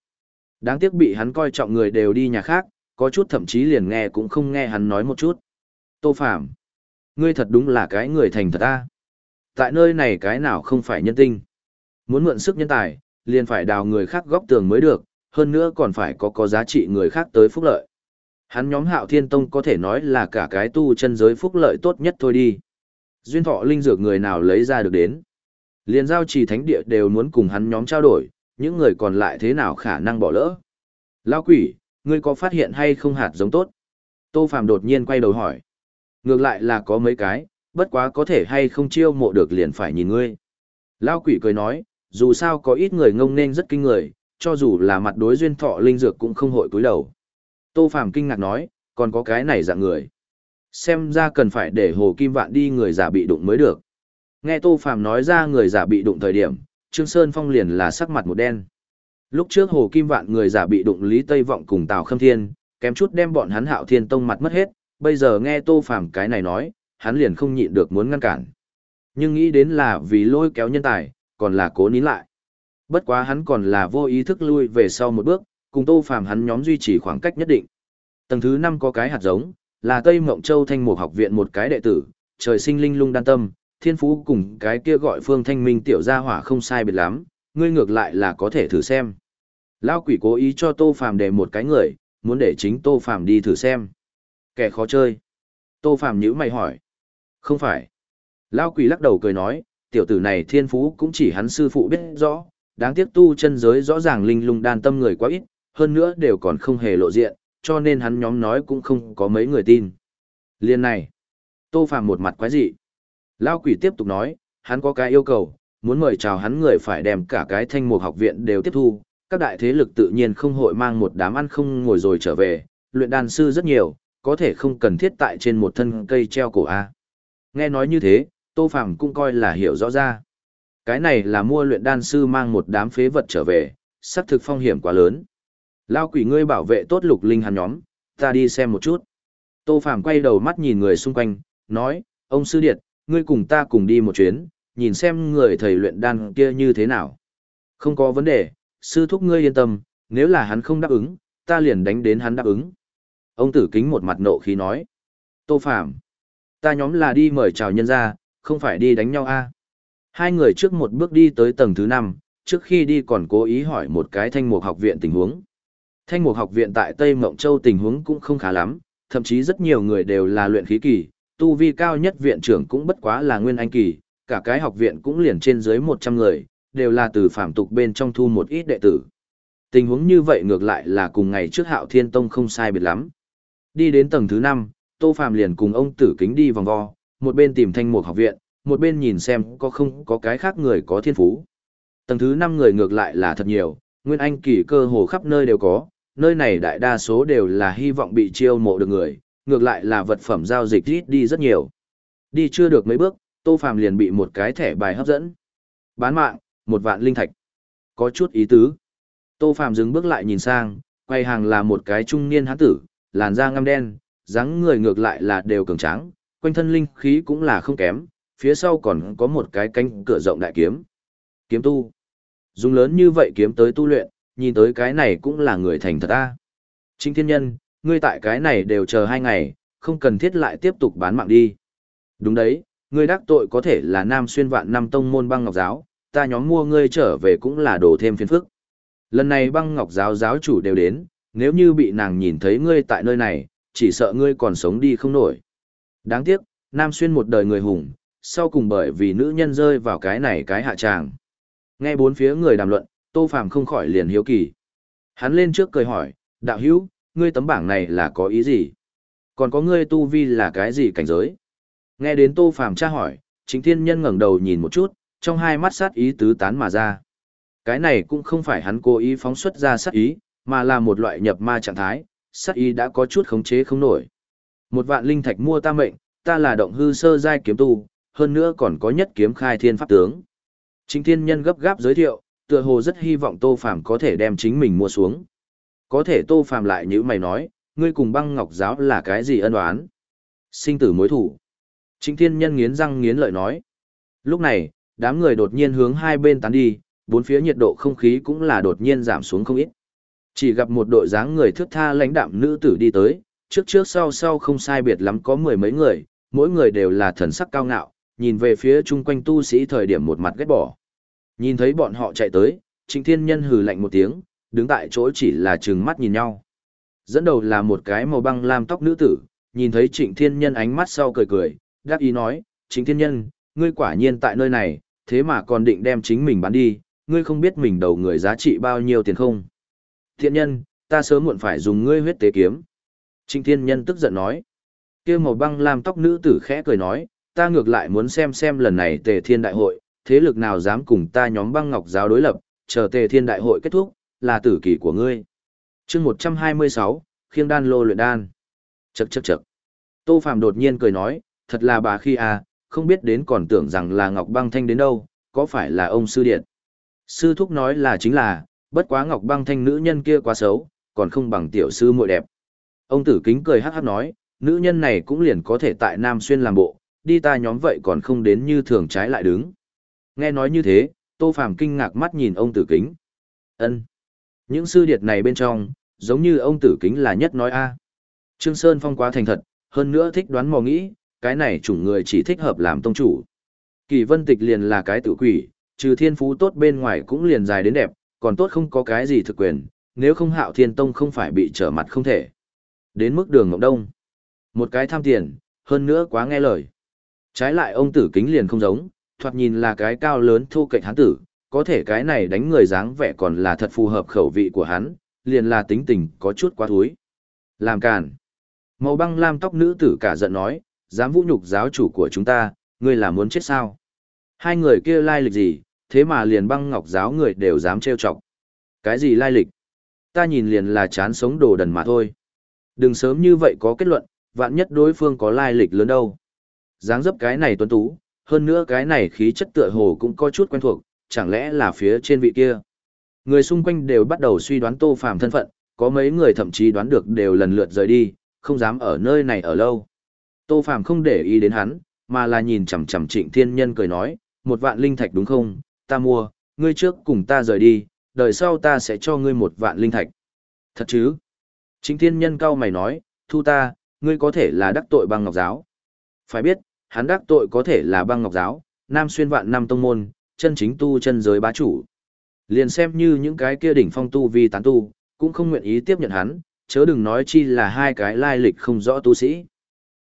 Đáng tiếc bị hắn coi trọng người đều đi nhà khác, có chút thậm chí liền nghe cũng không nghe hắn nói một chút. Tô Phạm, ngươi thật đúng là cái người thành thật ta. Tại nơi này cái nào không phải nhân tinh. Muốn mượn sức nhân tài, liền phải đào người khác góc tường mới được, hơn nữa còn phải có có giá trị người khác tới phúc lợi. Hắn nhóm hạo thiên tông có thể nói là cả cái tu chân giới phúc lợi tốt nhất thôi đi. Duyên thọ linh dược người nào lấy ra được đến. Liền giao trì thánh địa đều muốn cùng hắn nhóm trao đổi, những người còn lại thế nào khả năng bỏ lỡ. Lao quỷ, ngươi có phát hiện hay không hạt giống tốt? Tô Phạm đột nhiên quay đầu hỏi. Ngược lại là có mấy cái, bất quá có thể hay không chiêu mộ được liền phải nhìn ngươi. Lao quỷ cười nói, dù sao có ít người ngông nên rất kinh người, cho dù là mặt đối duyên thọ linh dược cũng không hội cúi đầu. Tô phàm kinh ngạc nói, còn có cái này dạng người. Xem ra cần phải để Hồ Kim Vạn đi người giả bị đụng mới được. Nghe Tô phàm nói ra người giả bị đụng thời điểm, Trương Sơn Phong liền là sắc mặt một đen. Lúc trước Hồ Kim Vạn người giả bị đụng Lý Tây Vọng cùng Tào Khâm Thiên, kém chút đem bọn hắn Hạo Thiên Tông mặt mất hết, bây giờ nghe Tô phàm cái này nói, hắn liền không nhịn được muốn ngăn cản. Nhưng nghĩ đến là vì lôi kéo nhân tài, còn là cố nín lại. Bất quá hắn còn là vô ý thức lui về sau một bước, cùng Tô Phàm hắn nhóm duy trì khoảng cách nhất định. Tầng thứ 5 có cái hạt giống, là Tây Mộng Châu Thanh Mục học viện một cái đệ tử, trời sinh linh lung đan tâm, thiên phú cùng cái kia gọi Phương Thanh Minh tiểu gia hỏa không sai biệt lắm, ngươi ngược lại là có thể thử xem. Lão quỷ cố ý cho Tô Phàm để một cái người, muốn để chính Tô Phàm đi thử xem. Kẻ khó chơi. Tô Phàm nhíu mày hỏi. Không phải. Lão quỷ lắc đầu cười nói, tiểu tử này thiên phú cũng chỉ hắn sư phụ biết rõ, đáng tiếc tu chân giới rõ ràng linh lung đan tâm người quá ít, hơn nữa đều còn không hề lộ diện, cho nên hắn nhóm nói cũng không có mấy người tin. Liên này, Tô Phàm một mặt quái dị. Lão quỷ tiếp tục nói, hắn có cái yêu cầu, muốn mời chào hắn người phải đem cả cái thanh mục học viện đều tiếp thu, các đại thế lực tự nhiên không hội mang một đám ăn không ngồi rồi trở về, luyện đan sư rất nhiều, có thể không cần thiết tại trên một thân cây treo cổ A. Nghe nói như thế, Tô Phàm cũng coi là hiểu rõ ra. Cái này là mua luyện đan sư mang một đám phế vật trở về, xác thực phong hiểm quá lớn. Lao quỷ ngươi bảo vệ tốt lục linh hắn nhóm, ta đi xem một chút. Tô Phàm quay đầu mắt nhìn người xung quanh, nói, ông sư điệt, ngươi cùng ta cùng đi một chuyến, nhìn xem người thầy luyện đan kia như thế nào. Không có vấn đề, sư thúc ngươi yên tâm, nếu là hắn không đáp ứng, ta liền đánh đến hắn đáp ứng. Ông tử kính một mặt nộ khí nói. Tô Phàm ta nhóm là đi mời chào nhân ra, không phải đi đánh nhau a Hai người trước một bước đi tới tầng thứ năm, trước khi đi còn cố ý hỏi một cái thanh mục học viện tình huống. Thanh mục học viện tại Tây Mộng Châu tình huống cũng không khá lắm, thậm chí rất nhiều người đều là luyện khí kỳ, tu vi cao nhất viện trưởng cũng bất quá là nguyên anh kỳ, cả cái học viện cũng liền trên dưới 100 người, đều là từ phạm tục bên trong thu một ít đệ tử. Tình huống như vậy ngược lại là cùng ngày trước Hạo Thiên Tông không sai biệt lắm. Đi đến tầng thứ năm. Tô Phạm liền cùng ông Tử Kính đi vòng vo, một bên tìm thanh mục học viện, một bên nhìn xem có không có cái khác người có thiên phú. Tầng thứ 5 người ngược lại là thật nhiều, nguyên anh kỳ cơ hồ khắp nơi đều có, nơi này đại đa số đều là hy vọng bị chiêu mộ được người, ngược lại là vật phẩm giao dịch ít đi rất nhiều. Đi chưa được mấy bước, Tô Phàm liền bị một cái thẻ bài hấp dẫn. Bán mạng, một vạn linh thạch. Có chút ý tứ. Tô Phàm dừng bước lại nhìn sang, quay hàng là một cái trung niên hán tử, làn da ngăm đen, dáng người ngược lại là đều cường tráng, quanh thân linh khí cũng là không kém, phía sau còn có một cái cánh cửa rộng đại kiếm. Kiếm tu. Dùng lớn như vậy kiếm tới tu luyện, nhìn tới cái này cũng là người thành thật ta. Trinh thiên nhân, ngươi tại cái này đều chờ hai ngày, không cần thiết lại tiếp tục bán mạng đi. Đúng đấy, ngươi đắc tội có thể là nam xuyên vạn năm tông môn băng ngọc giáo, ta nhóm mua ngươi trở về cũng là đổ thêm phiền phức. Lần này băng ngọc giáo giáo chủ đều đến, nếu như bị nàng nhìn thấy ngươi tại nơi này, chỉ sợ ngươi còn sống đi không nổi. Đáng tiếc, nam xuyên một đời người hùng, sau cùng bởi vì nữ nhân rơi vào cái này cái hạ tràng. Nghe bốn phía người đàm luận, Tô Phàm không khỏi liền hiếu kỳ. Hắn lên trước cười hỏi, đạo hữu, ngươi tấm bảng này là có ý gì? Còn có ngươi tu vi là cái gì cảnh giới? Nghe đến Tô Phàm tra hỏi, chính Thiên Nhân ngẩng đầu nhìn một chút, trong hai mắt sát ý tứ tán mà ra. Cái này cũng không phải hắn cố ý phóng xuất ra sát ý, mà là một loại nhập ma trạng thái, sát ý đã có chút khống chế không nổi. Một vạn linh thạch mua ta mệnh, ta là động hư sơ giai kiếm tu, hơn nữa còn có nhất kiếm khai thiên pháp tướng. Chính Thiên Nhân gấp gáp giới thiệu, tựa hồ rất hy vọng Tô Phàm có thể đem chính mình mua xuống. Có thể Tô Phàm lại như mày nói, ngươi cùng băng ngọc giáo là cái gì ân oán? Sinh tử mối thủ. Chính Thiên Nhân nghiến răng nghiến lợi nói. Lúc này, đám người đột nhiên hướng hai bên tán đi, bốn phía nhiệt độ không khí cũng là đột nhiên giảm xuống không ít. Chỉ gặp một đội dáng người thước tha lãnh đạm nữ tử đi tới, trước trước sau sau không sai biệt lắm có mười mấy người, mỗi người đều là thần sắc cao ngạo, nhìn về phía chung quanh tu sĩ thời điểm một mặt ghét bỏ. Nhìn thấy bọn họ chạy tới, Trịnh Thiên Nhân hừ lạnh một tiếng, đứng tại chỗ chỉ là trừng mắt nhìn nhau. Dẫn đầu là một cái màu băng lam tóc nữ tử, nhìn thấy Trịnh Thiên Nhân ánh mắt sau cười cười, đáp ý nói, Trịnh Thiên Nhân, ngươi quả nhiên tại nơi này, thế mà còn định đem chính mình bán đi, ngươi không biết mình đầu người giá trị bao nhiêu tiền không thiện nhân, ta sớm muộn phải dùng ngươi huyết tế kiếm. Trịnh Thiên Nhân tức giận nói. kia màu băng làm tóc nữ tử khẽ cười nói, ta ngược lại muốn xem xem lần này tề thiên đại hội, thế lực nào dám cùng ta nhóm băng ngọc giáo đối lập, chờ tề thiên đại hội kết thúc, là tử kỳ của ngươi. chương 126, khiêng đan lô luyện đan. Chậc chậc chậc. Tô Phạm đột nhiên cười nói, thật là bà khi à, không biết đến còn tưởng rằng là Ngọc Băng Thanh đến đâu, có phải là ông sư điện. Sư thúc nói là chính là, bất quá Ngọc Băng Thanh nữ nhân kia quá xấu, còn không bằng tiểu sư muội đẹp. Ông tử kính cười hát hát nói, nữ nhân này cũng liền có thể tại Nam Xuyên làm bộ, đi ta nhóm vậy còn không đến như thường trái lại đứng. Nghe nói như thế, Tô Phàm kinh ngạc mắt nhìn ông tử kính. ân Những sư điệt này bên trong, giống như ông tử kính là nhất nói a Trương Sơn Phong quá thành thật, hơn nữa thích đoán mò nghĩ, cái này chủng người chỉ thích hợp làm tông chủ. Kỳ vân tịch liền là cái tử quỷ, trừ thiên phú tốt bên ngoài cũng liền dài đến đẹp, còn tốt không có cái gì thực quyền, nếu không hạo thiên tông không phải bị trở mặt không thể. Đến mức đường ngọc đông. Một cái tham tiền, hơn nữa quá nghe lời. Trái lại ông tử kính liền không giống, thoạt nhìn là cái cao lớn thu cạnh hắn tử, có thể cái này đánh người dáng vẻ còn là thật phù hợp khẩu vị của hắn, liền là tính tình có chút quá thúi. Làm càn. Màu băng lam tóc nữ tử cả giận nói, dám vũ nhục giáo chủ của chúng ta, ngươi là muốn chết sao? Hai người kia lai lịch gì, thế mà liền băng ngọc giáo người đều dám trêu chọc. Cái gì lai lịch? Ta nhìn liền là chán sống đồ đần mà thôi. Đừng sớm như vậy có kết luận, vạn nhất đối phương có lai lịch lớn đâu. dáng dấp cái này tuấn tú, hơn nữa cái này khí chất tựa hồ cũng có chút quen thuộc, chẳng lẽ là phía trên vị kia. Người xung quanh đều bắt đầu suy đoán tô phàm thân phận, có mấy người thậm chí đoán được đều lần lượt rời đi, không dám ở nơi này ở lâu. Tô Phàm không để ý đến hắn, mà là nhìn chằm chằm Trịnh Thiên Nhân cười nói, một vạn linh thạch đúng không, ta mua, ngươi trước cùng ta rời đi, đời sau ta sẽ cho ngươi một vạn linh thạch. Thật chứ? chính Thiên Nhân cao mày nói, thu ta, ngươi có thể là đắc tội băng ngọc giáo. Phải biết, hắn đắc tội có thể là băng ngọc giáo, nam xuyên vạn năm tông môn, chân chính tu chân giới bá chủ. Liền xem như những cái kia đỉnh phong tu vi tán tu, cũng không nguyện ý tiếp nhận hắn, chớ đừng nói chi là hai cái lai lịch không rõ tu sĩ.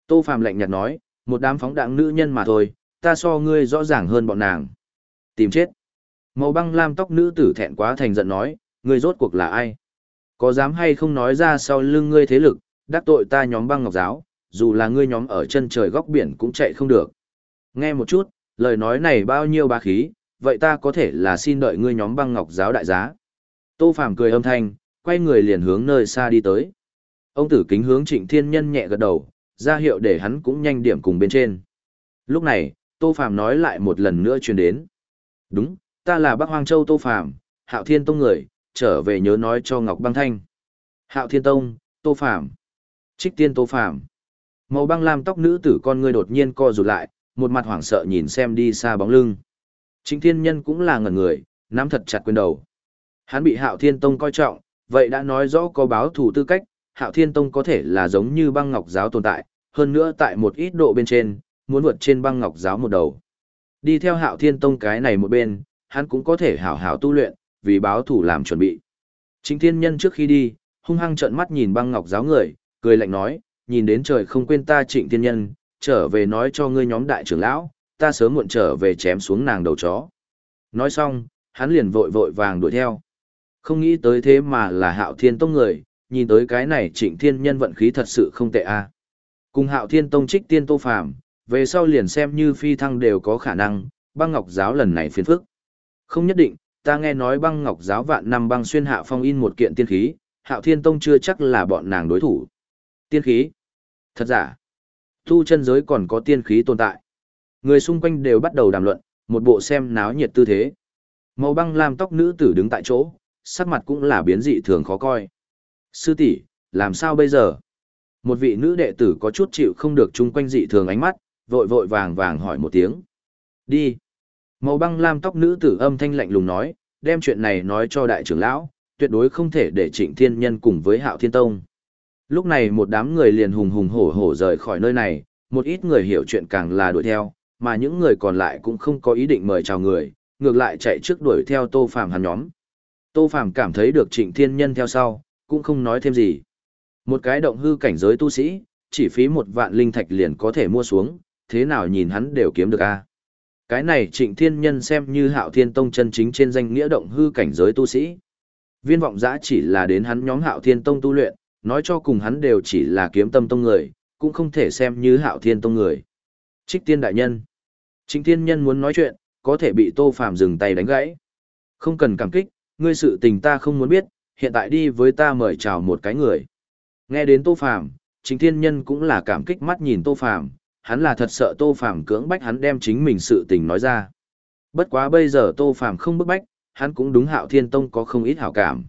Tô Phàm lạnh nhạt nói, một đám phóng đảng nữ nhân mà thôi, ta so ngươi rõ ràng hơn bọn nàng. Tìm chết. Màu băng lam tóc nữ tử thẹn quá thành giận nói, ngươi rốt cuộc là ai? Có dám hay không nói ra sau lưng ngươi thế lực, đắc tội ta nhóm băng ngọc giáo, dù là ngươi nhóm ở chân trời góc biển cũng chạy không được. Nghe một chút, lời nói này bao nhiêu bá khí, vậy ta có thể là xin đợi ngươi nhóm băng ngọc giáo đại giá. Tô Phàm cười âm thanh, quay người liền hướng nơi xa đi tới. Ông tử kính hướng trịnh thiên nhân nhẹ gật đầu, ra hiệu để hắn cũng nhanh điểm cùng bên trên. Lúc này, Tô Phàm nói lại một lần nữa truyền đến. Đúng, ta là Bắc Hoang Châu Tô Phàm, Hạo Thiên Tông người, trở về nhớ nói cho Ngọc Băng Thanh. Hạo Thiên Tông, Tô Phàm Trích tiên Tô Phàm Màu băng lam tóc nữ tử con ngươi đột nhiên co rụt lại, một mặt hoảng sợ nhìn xem đi xa bóng lưng. Chính Thiên Nhân cũng là ngẩn người, nắm thật chặt quyền đầu. Hắn bị Hạo Thiên Tông coi trọng, vậy đã nói rõ có báo thủ tư cách, Hạo Thiên Tông có thể là giống như băng ngọc giáo tồn tại, hơn nữa tại một ít độ bên trên, muốn vượt trên băng ngọc giáo một đầu. Đi theo Hạo Thiên Tông cái này một bên, hắn cũng có thể hảo hảo tu luyện, vì báo thủ làm chuẩn bị. Chính thiên nhân trước khi đi, hung hăng trợn mắt nhìn băng ngọc giáo người, cười lạnh nói, nhìn đến trời không quên ta trịnh thiên nhân, trở về nói cho ngươi nhóm đại trưởng lão, ta sớm muộn trở về chém xuống nàng đầu chó. Nói xong, hắn liền vội vội vàng đuổi theo. Không nghĩ tới thế mà là hạo thiên tông người, nhìn tới cái này trịnh thiên nhân vận khí thật sự không tệ a Cùng hạo thiên tông trích tiên tô phàm, về sau liền xem như phi thăng đều có khả năng, băng ngọc giáo lần này phiền phức. Không nhất định, ta nghe nói băng ngọc giáo vạn năm băng xuyên hạ phong in một kiện tiên khí, hạo thiên tông chưa chắc là bọn nàng đối thủ. Tiên khí? Thật giả? Thu chân giới còn có tiên khí tồn tại. Người xung quanh đều bắt đầu đàm luận, một bộ xem náo nhiệt tư thế. Màu băng làm tóc nữ tử đứng tại chỗ, sắc mặt cũng là biến dị thường khó coi. Sư tỷ, làm sao bây giờ? Một vị nữ đệ tử có chút chịu không được chung quanh dị thường ánh mắt, vội vội vàng vàng hỏi một tiếng. Đi. Màu băng lam tóc nữ tử âm thanh lạnh lùng nói, đem chuyện này nói cho đại trưởng lão, tuyệt đối không thể để trịnh thiên nhân cùng với hạo thiên tông. Lúc này một đám người liền hùng hùng hổ hổ rời khỏi nơi này, một ít người hiểu chuyện càng là đuổi theo, mà những người còn lại cũng không có ý định mời chào người, ngược lại chạy trước đuổi theo Tô Phàm hắn nhóm. Tô Phàm cảm thấy được Trịnh Thiên Nhân theo sau, cũng không nói thêm gì. Một cái động hư cảnh giới tu sĩ, chỉ phí một vạn linh thạch liền có thể mua xuống, thế nào nhìn hắn đều kiếm được a. Cái này Trịnh Thiên Nhân xem như Hạo Thiên Tông chân chính trên danh nghĩa động hư cảnh giới tu sĩ. Viên vọng giã chỉ là đến hắn nhóm Hạo Thiên Tông tu luyện, nói cho cùng hắn đều chỉ là kiếm tâm tông người, cũng không thể xem như Hạo Thiên Tông người. Trích Tiên đại nhân. Trịnh Thiên Nhân muốn nói chuyện, có thể bị Tô Phàm dừng tay đánh gãy. Không cần cảm kích, ngươi sự tình ta không muốn biết, hiện tại đi với ta mời chào một cái người. Nghe đến Tô Phàm, Trịnh Thiên Nhân cũng là cảm kích mắt nhìn Tô Phàm, hắn là thật sợ Tô Phàm cưỡng bách hắn đem chính mình sự tình nói ra. Bất quá bây giờ Tô Phàm không bức bách, hắn cũng đúng Hạo Thiên Tông có không ít hảo cảm.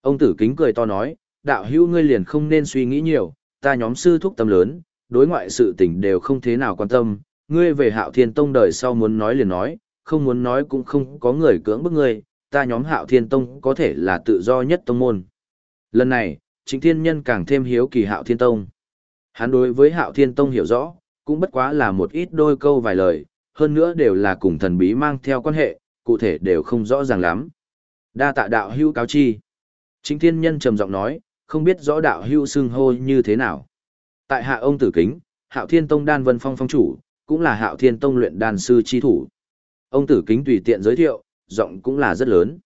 Ông Tử Kính cười to nói, đạo hữu ngươi liền không nên suy nghĩ nhiều, ta nhóm sư thúc tâm lớn, đối ngoại sự tình đều không thế nào quan tâm, ngươi về Hạo Thiên Tông đời sau muốn nói liền nói, không muốn nói cũng không có người cưỡng bức ngươi, ta nhóm hạo thiên tông có thể là tự do nhất tông môn. Lần này, chính thiên nhân càng thêm hiếu kỳ hạo thiên tông. Hắn đối với hạo thiên tông hiểu rõ, cũng bất quá là một ít đôi câu vài lời, hơn nữa đều là cùng thần bí mang theo quan hệ, cụ thể đều không rõ ràng lắm. Đa tạ đạo hưu cáo chi. Chính thiên nhân trầm giọng nói, không biết rõ đạo hưu xưng hô như thế nào. Tại hạ ông tử kính, hạo thiên tông đan vân phong phong chủ, cũng là hạo thiên tông luyện đan sư chi thủ. Ông tử kính tùy tiện giới thiệu, giọng cũng là rất lớn.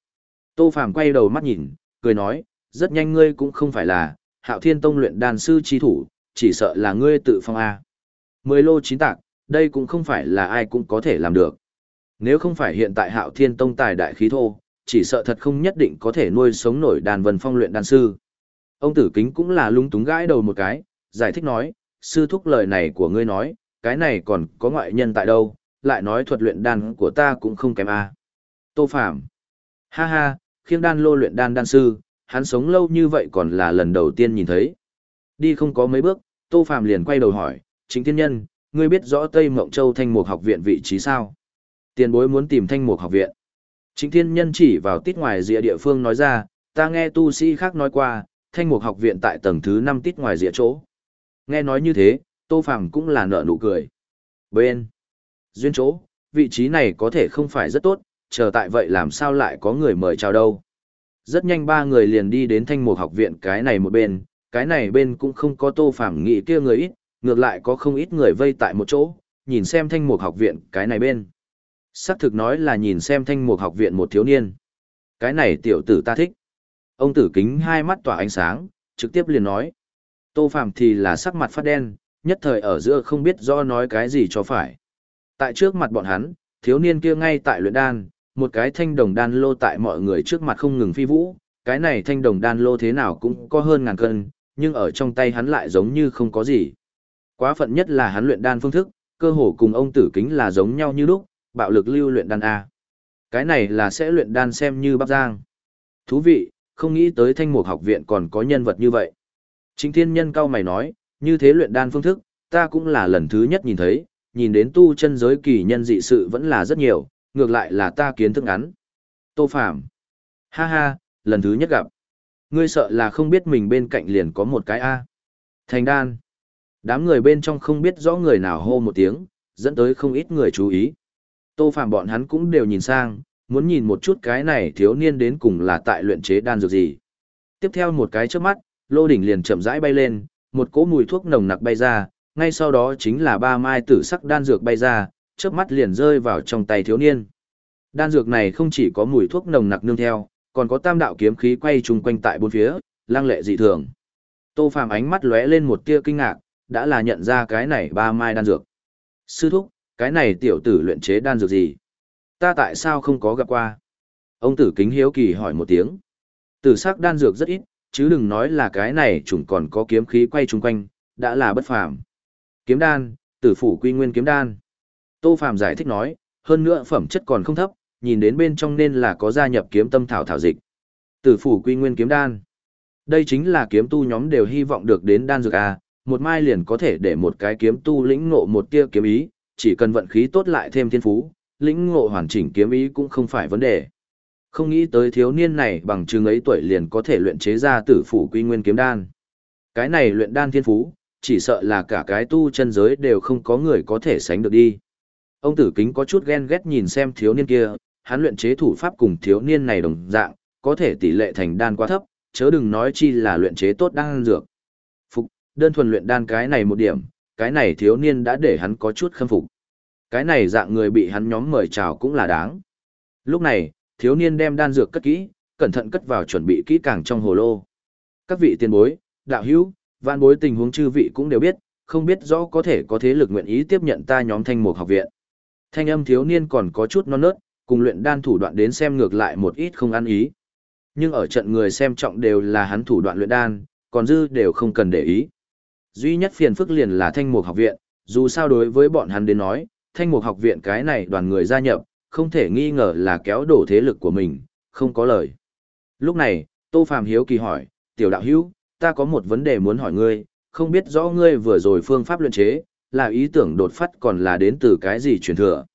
Tô Phàm quay đầu mắt nhìn, cười nói, rất nhanh ngươi cũng không phải là, hạo thiên tông luyện đan sư chi thủ, chỉ sợ là ngươi tự phong A. Mười lô chín tạc, đây cũng không phải là ai cũng có thể làm được. Nếu không phải hiện tại hạo thiên tông tài đại khí thô, chỉ sợ thật không nhất định có thể nuôi sống nổi đàn vân phong luyện đan sư. Ông tử kính cũng là lung túng gãi đầu một cái, giải thích nói, sư thúc lời này của ngươi nói, cái này còn có ngoại nhân tại đâu, lại nói thuật luyện đan của ta cũng không kém a. Tô Phạm. Ha ha, khiêng đan lô luyện đan đan sư, hắn sống lâu như vậy còn là lần đầu tiên nhìn thấy. Đi không có mấy bước, Tô Phạm liền quay đầu hỏi, chính thiên nhân, ngươi biết rõ Tây Mộng Châu Thanh Mục học viện vị trí sao? Tiền bối muốn tìm Thanh Mục học viện. Chính thiên nhân chỉ vào tít ngoài rìa địa phương nói ra, ta nghe tu sĩ khác nói qua, Thanh Mục học viện tại tầng thứ 5 tít ngoài rìa chỗ. Nghe nói như thế, Tô Phạm cũng là nở nụ cười. Bên. Duyên chỗ, vị trí này có thể không phải rất tốt, chờ tại vậy làm sao lại có người mời chào đâu. Rất nhanh ba người liền đi đến thanh mục học viện cái này một bên, cái này bên cũng không có tô phàm nghĩ kia người ít, ngược lại có không ít người vây tại một chỗ, nhìn xem thanh mục học viện cái này bên. Sắc thực nói là nhìn xem thanh mục học viện một thiếu niên. Cái này tiểu tử ta thích. Ông tử kính hai mắt tỏa ánh sáng, trực tiếp liền nói. Tô Phạm thì là sắc mặt phát đen, nhất thời ở giữa không biết do nói cái gì cho phải. Tại trước mặt bọn hắn, thiếu niên kia ngay tại luyện đan, một cái thanh đồng đan lô tại mọi người trước mặt không ngừng phi vũ, cái này thanh đồng đan lô thế nào cũng có hơn ngàn cân, nhưng ở trong tay hắn lại giống như không có gì. Quá phận nhất là hắn luyện đan phương thức, cơ hồ cùng ông tử kính là giống nhau như lúc, bạo lực lưu luyện đan A. Cái này là sẽ luyện đan xem như bắp giang. Thú vị, không nghĩ tới thanh mục học viện còn có nhân vật như vậy. Chính thiên nhân cao mày nói, như thế luyện đan phương thức, ta cũng là lần thứ nhất nhìn thấy, nhìn đến tu chân giới kỳ nhân dị sự vẫn là rất nhiều, ngược lại là ta kiến thức ngắn. Tô Phạm. Ha ha, lần thứ nhất gặp. Ngươi sợ là không biết mình bên cạnh liền có một cái A. Thành đan. Đám người bên trong không biết rõ người nào hô một tiếng, dẫn tới không ít người chú ý. Tô Phạm bọn hắn cũng đều nhìn sang, muốn nhìn một chút cái này thiếu niên đến cùng là tại luyện chế đan dược gì. Tiếp theo một cái trước mắt, lô đỉnh liền chậm rãi bay lên, một cỗ mùi thuốc nồng nặc bay ra, ngay sau đó chính là ba mai tử sắc đan dược bay ra, chớp mắt liền rơi vào trong tay thiếu niên. Đan dược này không chỉ có mùi thuốc nồng nặc nương theo, còn có tam đạo kiếm khí quay chung quanh tại bốn phía, lang lệ dị thường. Tô Phàm ánh mắt lóe lên một tia kinh ngạc, đã là nhận ra cái này ba mai đan dược. Sư thúc, cái này tiểu tử luyện chế đan dược gì? Ta tại sao không có gặp qua? Ông tử kính hiếu kỳ hỏi một tiếng. Tử sắc đan dược rất ít, chứ đừng nói là cái này chúng còn có kiếm khí quay chung quanh, đã là bất phàm. Kiếm đan, tử phủ quy nguyên kiếm đan. Tô Phàm giải thích nói, hơn nữa phẩm chất còn không thấp, nhìn đến bên trong nên là có gia nhập kiếm tâm thảo thảo dịch. Tử phủ quy nguyên kiếm đan. Đây chính là kiếm tu nhóm đều hy vọng được đến đan dược a, một mai liền có thể để một cái kiếm tu lĩnh ngộ một tia kiếm ý, chỉ cần vận khí tốt lại thêm thiên phú, lĩnh ngộ hoàn chỉnh kiếm ý cũng không phải vấn đề. Không nghĩ tới thiếu niên này bằng chừng ấy tuổi liền có thể luyện chế ra tử phủ quy nguyên kiếm đan. Cái này luyện đan thiên phú, chỉ sợ là cả cái tu chân giới đều không có người có thể sánh được đi. Ông tử kính có chút ghen ghét nhìn xem thiếu niên kia, hắn luyện chế thủ pháp cùng thiếu niên này đồng dạng, có thể tỷ lệ thành đan quá thấp, chớ đừng nói chi là luyện chế tốt đan dược. Đơn thuần luyện đan cái này một điểm, cái này thiếu niên đã để hắn có chút khâm phục. Cái này dạng người bị hắn nhóm mời chào cũng là đáng. Lúc này, thiếu niên đem đan dược cất kỹ, cẩn thận cất vào chuẩn bị kỹ càng trong hồ lô. Các vị tiền bối, đạo hữu, vạn bối tình huống chư vị cũng đều biết, không biết rõ có thể có thế lực nguyện ý tiếp nhận ta nhóm thanh mục học viện. Thanh âm thiếu niên còn có chút non nớt, cùng luyện đan thủ đoạn đến xem ngược lại một ít không ăn ý. Nhưng ở trận người xem trọng đều là hắn thủ đoạn luyện đan, còn dư đều không cần để ý. Duy nhất phiền phức liền là thanh mục học viện, dù sao đối với bọn hắn đến nói, thanh mục học viện cái này đoàn người gia nhập, không thể nghi ngờ là kéo đổ thế lực của mình, không có lời. Lúc này, Tô Phàm hiếu kỳ hỏi, tiểu đạo hữu, ta có một vấn đề muốn hỏi ngươi, không biết rõ ngươi vừa rồi phương pháp luyện chế, là ý tưởng đột phát còn là đến từ cái gì truyền thừa.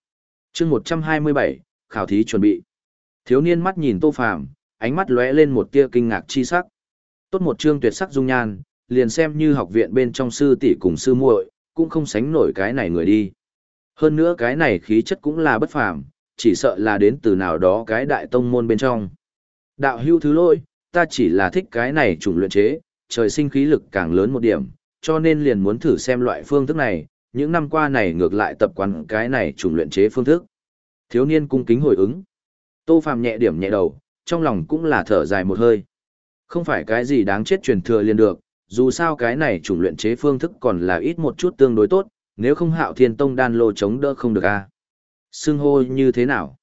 chương 127, khảo thí chuẩn bị. Thiếu niên mắt nhìn Tô Phàm ánh mắt lóe lên một tia kinh ngạc chi sắc. Tốt một chương tuyệt sắc dung nhan, liền xem như học viện bên trong sư tỷ cùng sư muội, cũng không sánh nổi cái này người đi. Hơn nữa cái này khí chất cũng là bất phàm, chỉ sợ là đến từ nào đó cái đại tông môn bên trong. Đạo hưu thứ lỗi, ta chỉ là thích cái này chủng luyện chế, trời sinh khí lực càng lớn một điểm, cho nên liền muốn thử xem loại phương thức này, những năm qua này ngược lại tập quán cái này chủng luyện chế phương thức. Thiếu niên cung kính hồi ứng. Tô Phàm nhẹ điểm nhẹ đầu, trong lòng cũng là thở dài một hơi. Không phải cái gì đáng chết truyền thừa liền được, dù sao cái này chủng luyện chế phương thức còn là ít một chút tương đối tốt, nếu không hạo thiên tông đan lô chống đỡ không được a Xưng hô như thế nào?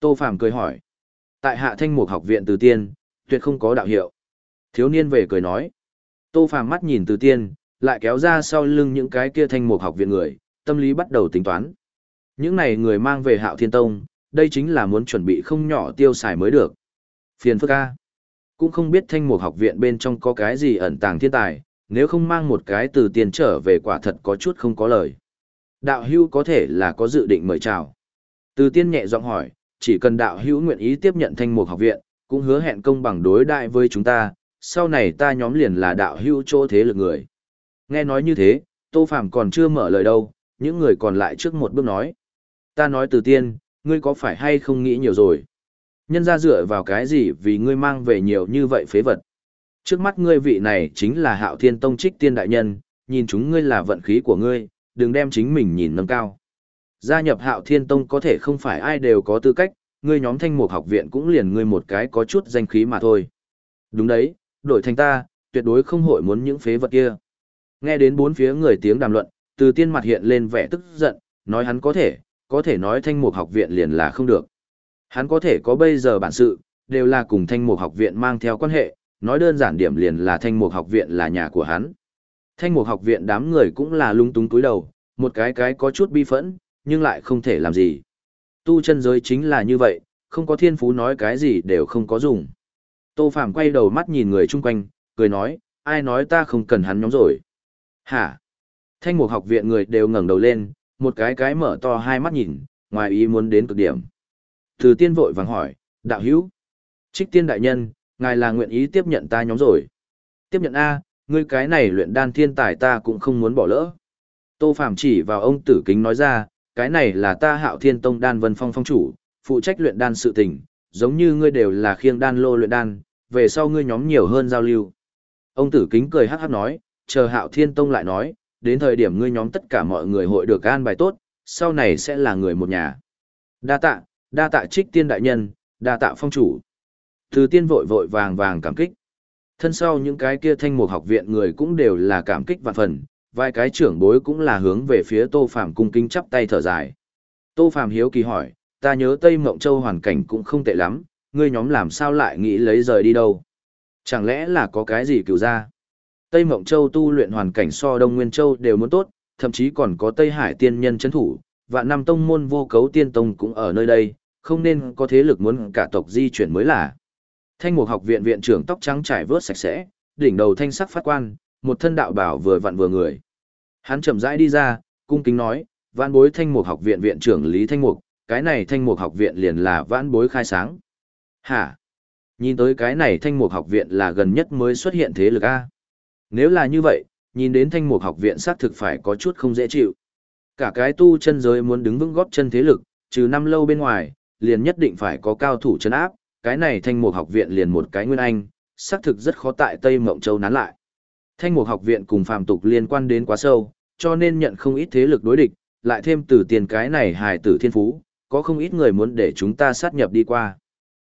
Tô Phàm cười hỏi. Tại hạ thanh mục học viện từ tiên, tuyệt không có đạo hiệu. Thiếu niên về cười nói. Tô Phàm mắt nhìn từ tiên, lại kéo ra sau lưng những cái kia thanh mục học viện người, tâm lý bắt đầu tính toán. Những này người mang về hạo thiên tông, đây chính là muốn chuẩn bị không nhỏ tiêu xài mới được. Phiền phức A. Cũng không biết thanh mục học viện bên trong có cái gì ẩn tàng thiên tài, nếu không mang một cái từ tiền trở về quả thật có chút không có lời. Đạo hưu có thể là có dự định mời chào. Từ tiên nhẹ giọng hỏi, chỉ cần đạo hữu nguyện ý tiếp nhận thanh mục học viện, cũng hứa hẹn công bằng đối đại với chúng ta, sau này ta nhóm liền là đạo hữu chỗ thế lực người. Nghe nói như thế, Tô Phàm còn chưa mở lời đâu, những người còn lại trước một bước nói. Ta nói từ tiên, ngươi có phải hay không nghĩ nhiều rồi? Nhân ra dựa vào cái gì vì ngươi mang về nhiều như vậy phế vật? Trước mắt ngươi vị này chính là hạo thiên tông trích tiên đại nhân, nhìn chúng ngươi là vận khí của ngươi, đừng đem chính mình nhìn nâng cao. Gia nhập hạo thiên tông có thể không phải ai đều có tư cách, ngươi nhóm thanh mục học viện cũng liền ngươi một cái có chút danh khí mà thôi. Đúng đấy, đổi thành ta, tuyệt đối không hội muốn những phế vật kia. Nghe đến bốn phía người tiếng đàm luận, từ tiên mặt hiện lên vẻ tức giận, nói hắn có thể, có thể nói thanh mục học viện liền là không được. Hắn có thể có bây giờ bản sự, đều là cùng thanh mục học viện mang theo quan hệ, nói đơn giản điểm liền là thanh mục học viện là nhà của hắn. Thanh mục học viện đám người cũng là lung túng túi đầu, một cái cái có chút bi phẫn, nhưng lại không thể làm gì. Tu chân giới chính là như vậy, không có thiên phú nói cái gì đều không có dùng. Tô Phạm quay đầu mắt nhìn người chung quanh, cười nói, ai nói ta không cần hắn nhóm rồi. Hả? Thanh mục học viện người đều ngẩng đầu lên, một cái cái mở to hai mắt nhìn, ngoài ý muốn đến cực điểm. Từ tiên vội vàng hỏi, đạo hữu. Trích tiên đại nhân, ngài là nguyện ý tiếp nhận ta nhóm rồi. Tiếp nhận A, ngươi cái này luyện đan thiên tài ta cũng không muốn bỏ lỡ. Tô Phạm chỉ vào ông tử kính nói ra, cái này là ta hạo thiên tông đan vân phong phong chủ, phụ trách luyện đan sự tình, giống như ngươi đều là khiêng đan lô luyện đan, về sau ngươi nhóm nhiều hơn giao lưu. Ông tử kính cười hát hát nói, chờ hạo thiên tông lại nói, đến thời điểm ngươi nhóm tất cả mọi người hội được an bài tốt, sau này sẽ là người một nhà. Đa tạ, đa tạ trích tiên đại nhân, đa tạ phong chủ. Từ tiên vội vội vàng vàng cảm kích. Thân sau những cái kia thanh mục học viện người cũng đều là cảm kích vạn phần, Vài cái trưởng bối cũng là hướng về phía Tô Phàm cung kính chắp tay thở dài. Tô Phàm hiếu kỳ hỏi, ta nhớ Tây Mộng Châu hoàn cảnh cũng không tệ lắm, ngươi nhóm làm sao lại nghĩ lấy rời đi đâu? Chẳng lẽ là có cái gì cứu ra? Tây Mộng Châu tu luyện hoàn cảnh so Đông Nguyên Châu đều muốn tốt, thậm chí còn có Tây Hải tiên nhân chấn thủ, và năm tông môn vô cấu tiên tông cũng ở nơi đây, không nên có thế lực muốn cả tộc di chuyển mới là. Thanh Mục học viện viện trưởng tóc trắng trải vớt sạch sẽ, đỉnh đầu thanh sắc phát quan, một thân đạo bảo vừa vặn vừa người. Hắn chậm rãi đi ra, cung kính nói, vãn bối Thanh Mục học viện viện trưởng Lý Thanh Mục, cái này Thanh Mục học viện liền là vãn bối khai sáng. Hả? Nhìn tới cái này Thanh Mục học viện là gần nhất mới xuất hiện thế lực A. Nếu là như vậy, nhìn đến Thanh Mục học viện xác thực phải có chút không dễ chịu. Cả cái tu chân giới muốn đứng vững góp chân thế lực, trừ năm lâu bên ngoài, liền nhất định phải có cao thủ chân áp, cái này thanh mục học viện liền một cái nguyên anh, xác thực rất khó tại Tây Mộng Châu nán lại. Thanh mục học viện cùng phàm tục liên quan đến quá sâu, cho nên nhận không ít thế lực đối địch, lại thêm từ tiền cái này hài tử thiên phú, có không ít người muốn để chúng ta sát nhập đi qua.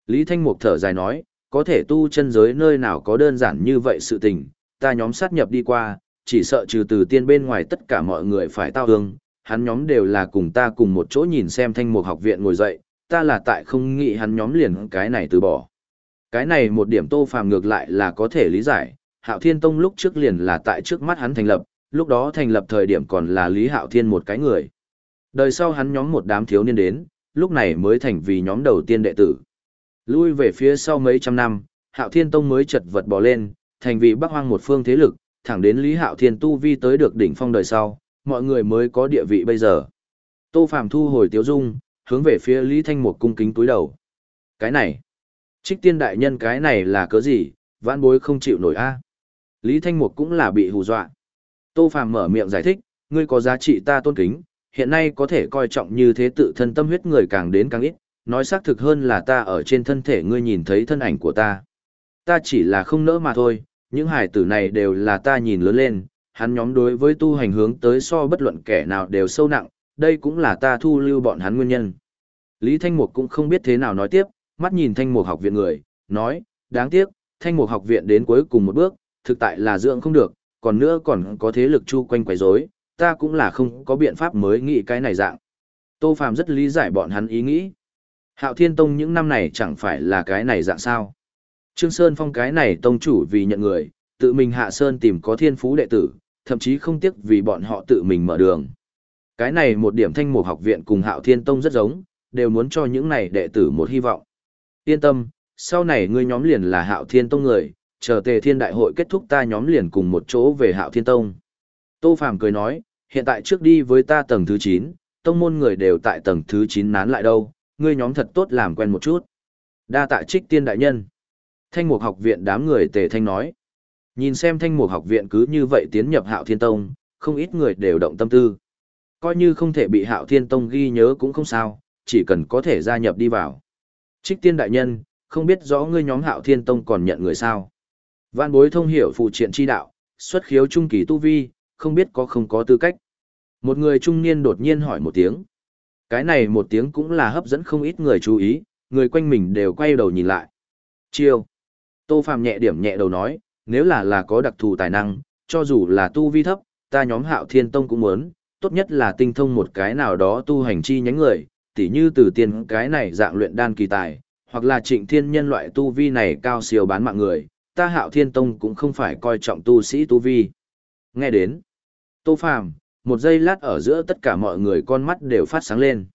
Lý Thanh Mục thở dài nói, có thể tu chân giới nơi nào có đơn giản như vậy sự tình, ta nhóm sát nhập đi qua, chỉ sợ trừ từ tiên bên ngoài tất cả mọi người phải tao hương, hắn nhóm đều là cùng ta cùng một chỗ nhìn xem thanh mục học viện ngồi dậy, ta là tại không nghĩ hắn nhóm liền cái này từ bỏ. Cái này một điểm tô phàm ngược lại là có thể lý giải, Hạo Thiên Tông lúc trước liền là tại trước mắt hắn thành lập, lúc đó thành lập thời điểm còn là Lý Hạo Thiên một cái người. Đời sau hắn nhóm một đám thiếu niên đến, lúc này mới thành vì nhóm đầu tiên đệ tử. Lui về phía sau mấy trăm năm, Hạo Thiên Tông mới chật vật bò lên, thành vì Bắc Hoang một phương thế lực, thẳng đến Lý Hạo Thiên tu vi tới được đỉnh phong đời sau, mọi người mới có địa vị bây giờ. Tô Phàm thu hồi tiếu dung, hướng về phía Lý Thanh Mục cung kính túi đầu. Cái này, trích tiên đại nhân cái này là cớ gì, vãn bối không chịu nổi a. Lý Thanh Mục cũng là bị hù dọa. Tô Phàm mở miệng giải thích, ngươi có giá trị ta tôn kính, hiện nay có thể coi trọng như thế tự thân tâm huyết người càng đến càng ít, nói xác thực hơn là ta ở trên thân thể ngươi nhìn thấy thân ảnh của ta. Ta chỉ là không nỡ mà thôi, những hải tử này đều là ta nhìn lớn lên, hắn nhóm đối với tu hành hướng tới so bất luận kẻ nào đều sâu nặng, đây cũng là ta thu lưu bọn hắn nguyên nhân. Lý Thanh Mục cũng không biết thế nào nói tiếp, mắt nhìn Thanh Mục học viện người, nói, đáng tiếc, Thanh Mục học viện đến cuối cùng một bước, thực tại là dưỡng không được, còn nữa còn có thế lực chu quanh quấy rối, ta cũng là không có biện pháp mới nghĩ cái này dạng. Tô Phàm rất lý giải bọn hắn ý nghĩ. Hạo Thiên Tông những năm này chẳng phải là cái này dạng sao. Trương Sơn Phong cái này tông chủ vì nhận người, tự mình hạ Sơn tìm có thiên phú đệ tử, thậm chí không tiếc vì bọn họ tự mình mở đường. Cái này một điểm thanh mục học viện cùng hạo thiên tông rất giống, đều muốn cho những này đệ tử một hy vọng. Yên tâm, sau này ngươi nhóm liền là hạo thiên tông người, chờ tề thiên đại hội kết thúc ta nhóm liền cùng một chỗ về hạo thiên tông. Tô Phàm cười nói, hiện tại trước đi với ta tầng thứ 9, tông môn người đều tại tầng thứ 9 nán lại đâu, ngươi nhóm thật tốt làm quen một chút. Đa tạ trích tiên đại nhân. Thanh mục học viện đám người tề thanh nói. Nhìn xem thanh mục học viện cứ như vậy tiến nhập hạo thiên tông, không ít người đều động tâm tư. Coi như không thể bị hạo thiên tông ghi nhớ cũng không sao, chỉ cần có thể gia nhập đi vào. Trích tiên đại nhân, không biết rõ ngươi nhóm hạo thiên tông còn nhận người sao. Vạn bối thông hiểu phụ triện chi đạo, xuất khiếu trung kỳ tu vi, không biết có không có tư cách. Một người trung niên đột nhiên hỏi một tiếng. Cái này một tiếng cũng là hấp dẫn không ít người chú ý, người quanh mình đều quay đầu nhìn lại. Chiêu. Tô Phạm nhẹ điểm nhẹ đầu nói, nếu là là có đặc thù tài năng, cho dù là tu vi thấp, ta nhóm hạo thiên tông cũng muốn, tốt nhất là tinh thông một cái nào đó tu hành chi nhánh người, tỉ như từ Tiên cái này dạng luyện đan kỳ tài, hoặc là trịnh thiên nhân loại tu vi này cao siêu bán mạng người, ta hạo thiên tông cũng không phải coi trọng tu sĩ tu vi. Nghe đến, tô phàm, một giây lát ở giữa tất cả mọi người con mắt đều phát sáng lên.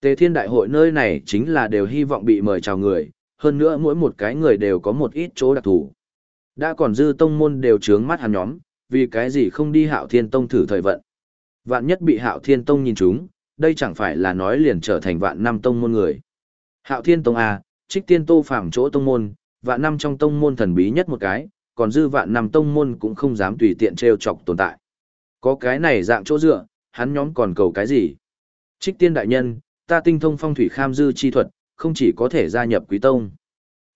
Tề thiên đại hội nơi này chính là đều hy vọng bị mời chào người, hơn nữa mỗi một cái người đều có một ít chỗ đặc thù. Đã còn dư tông môn đều trướng mắt hắn nhóm, vì cái gì không đi hạo thiên tông thử thời vận. Vạn nhất bị hạo thiên tông nhìn chúng, đây chẳng phải là nói liền trở thành vạn năm tông môn người. Hạo thiên tông A, trích tiên tô phạm chỗ tông môn, vạn năm trong tông môn thần bí nhất một cái, còn dư vạn năm tông môn cũng không dám tùy tiện trêu chọc tồn tại. Có cái này dạng chỗ dựa, hắn nhóm còn cầu cái gì? Trích tiên đại nhân, ta tinh thông phong thủy kham dư chi thuật, không chỉ có thể gia nhập quý tông.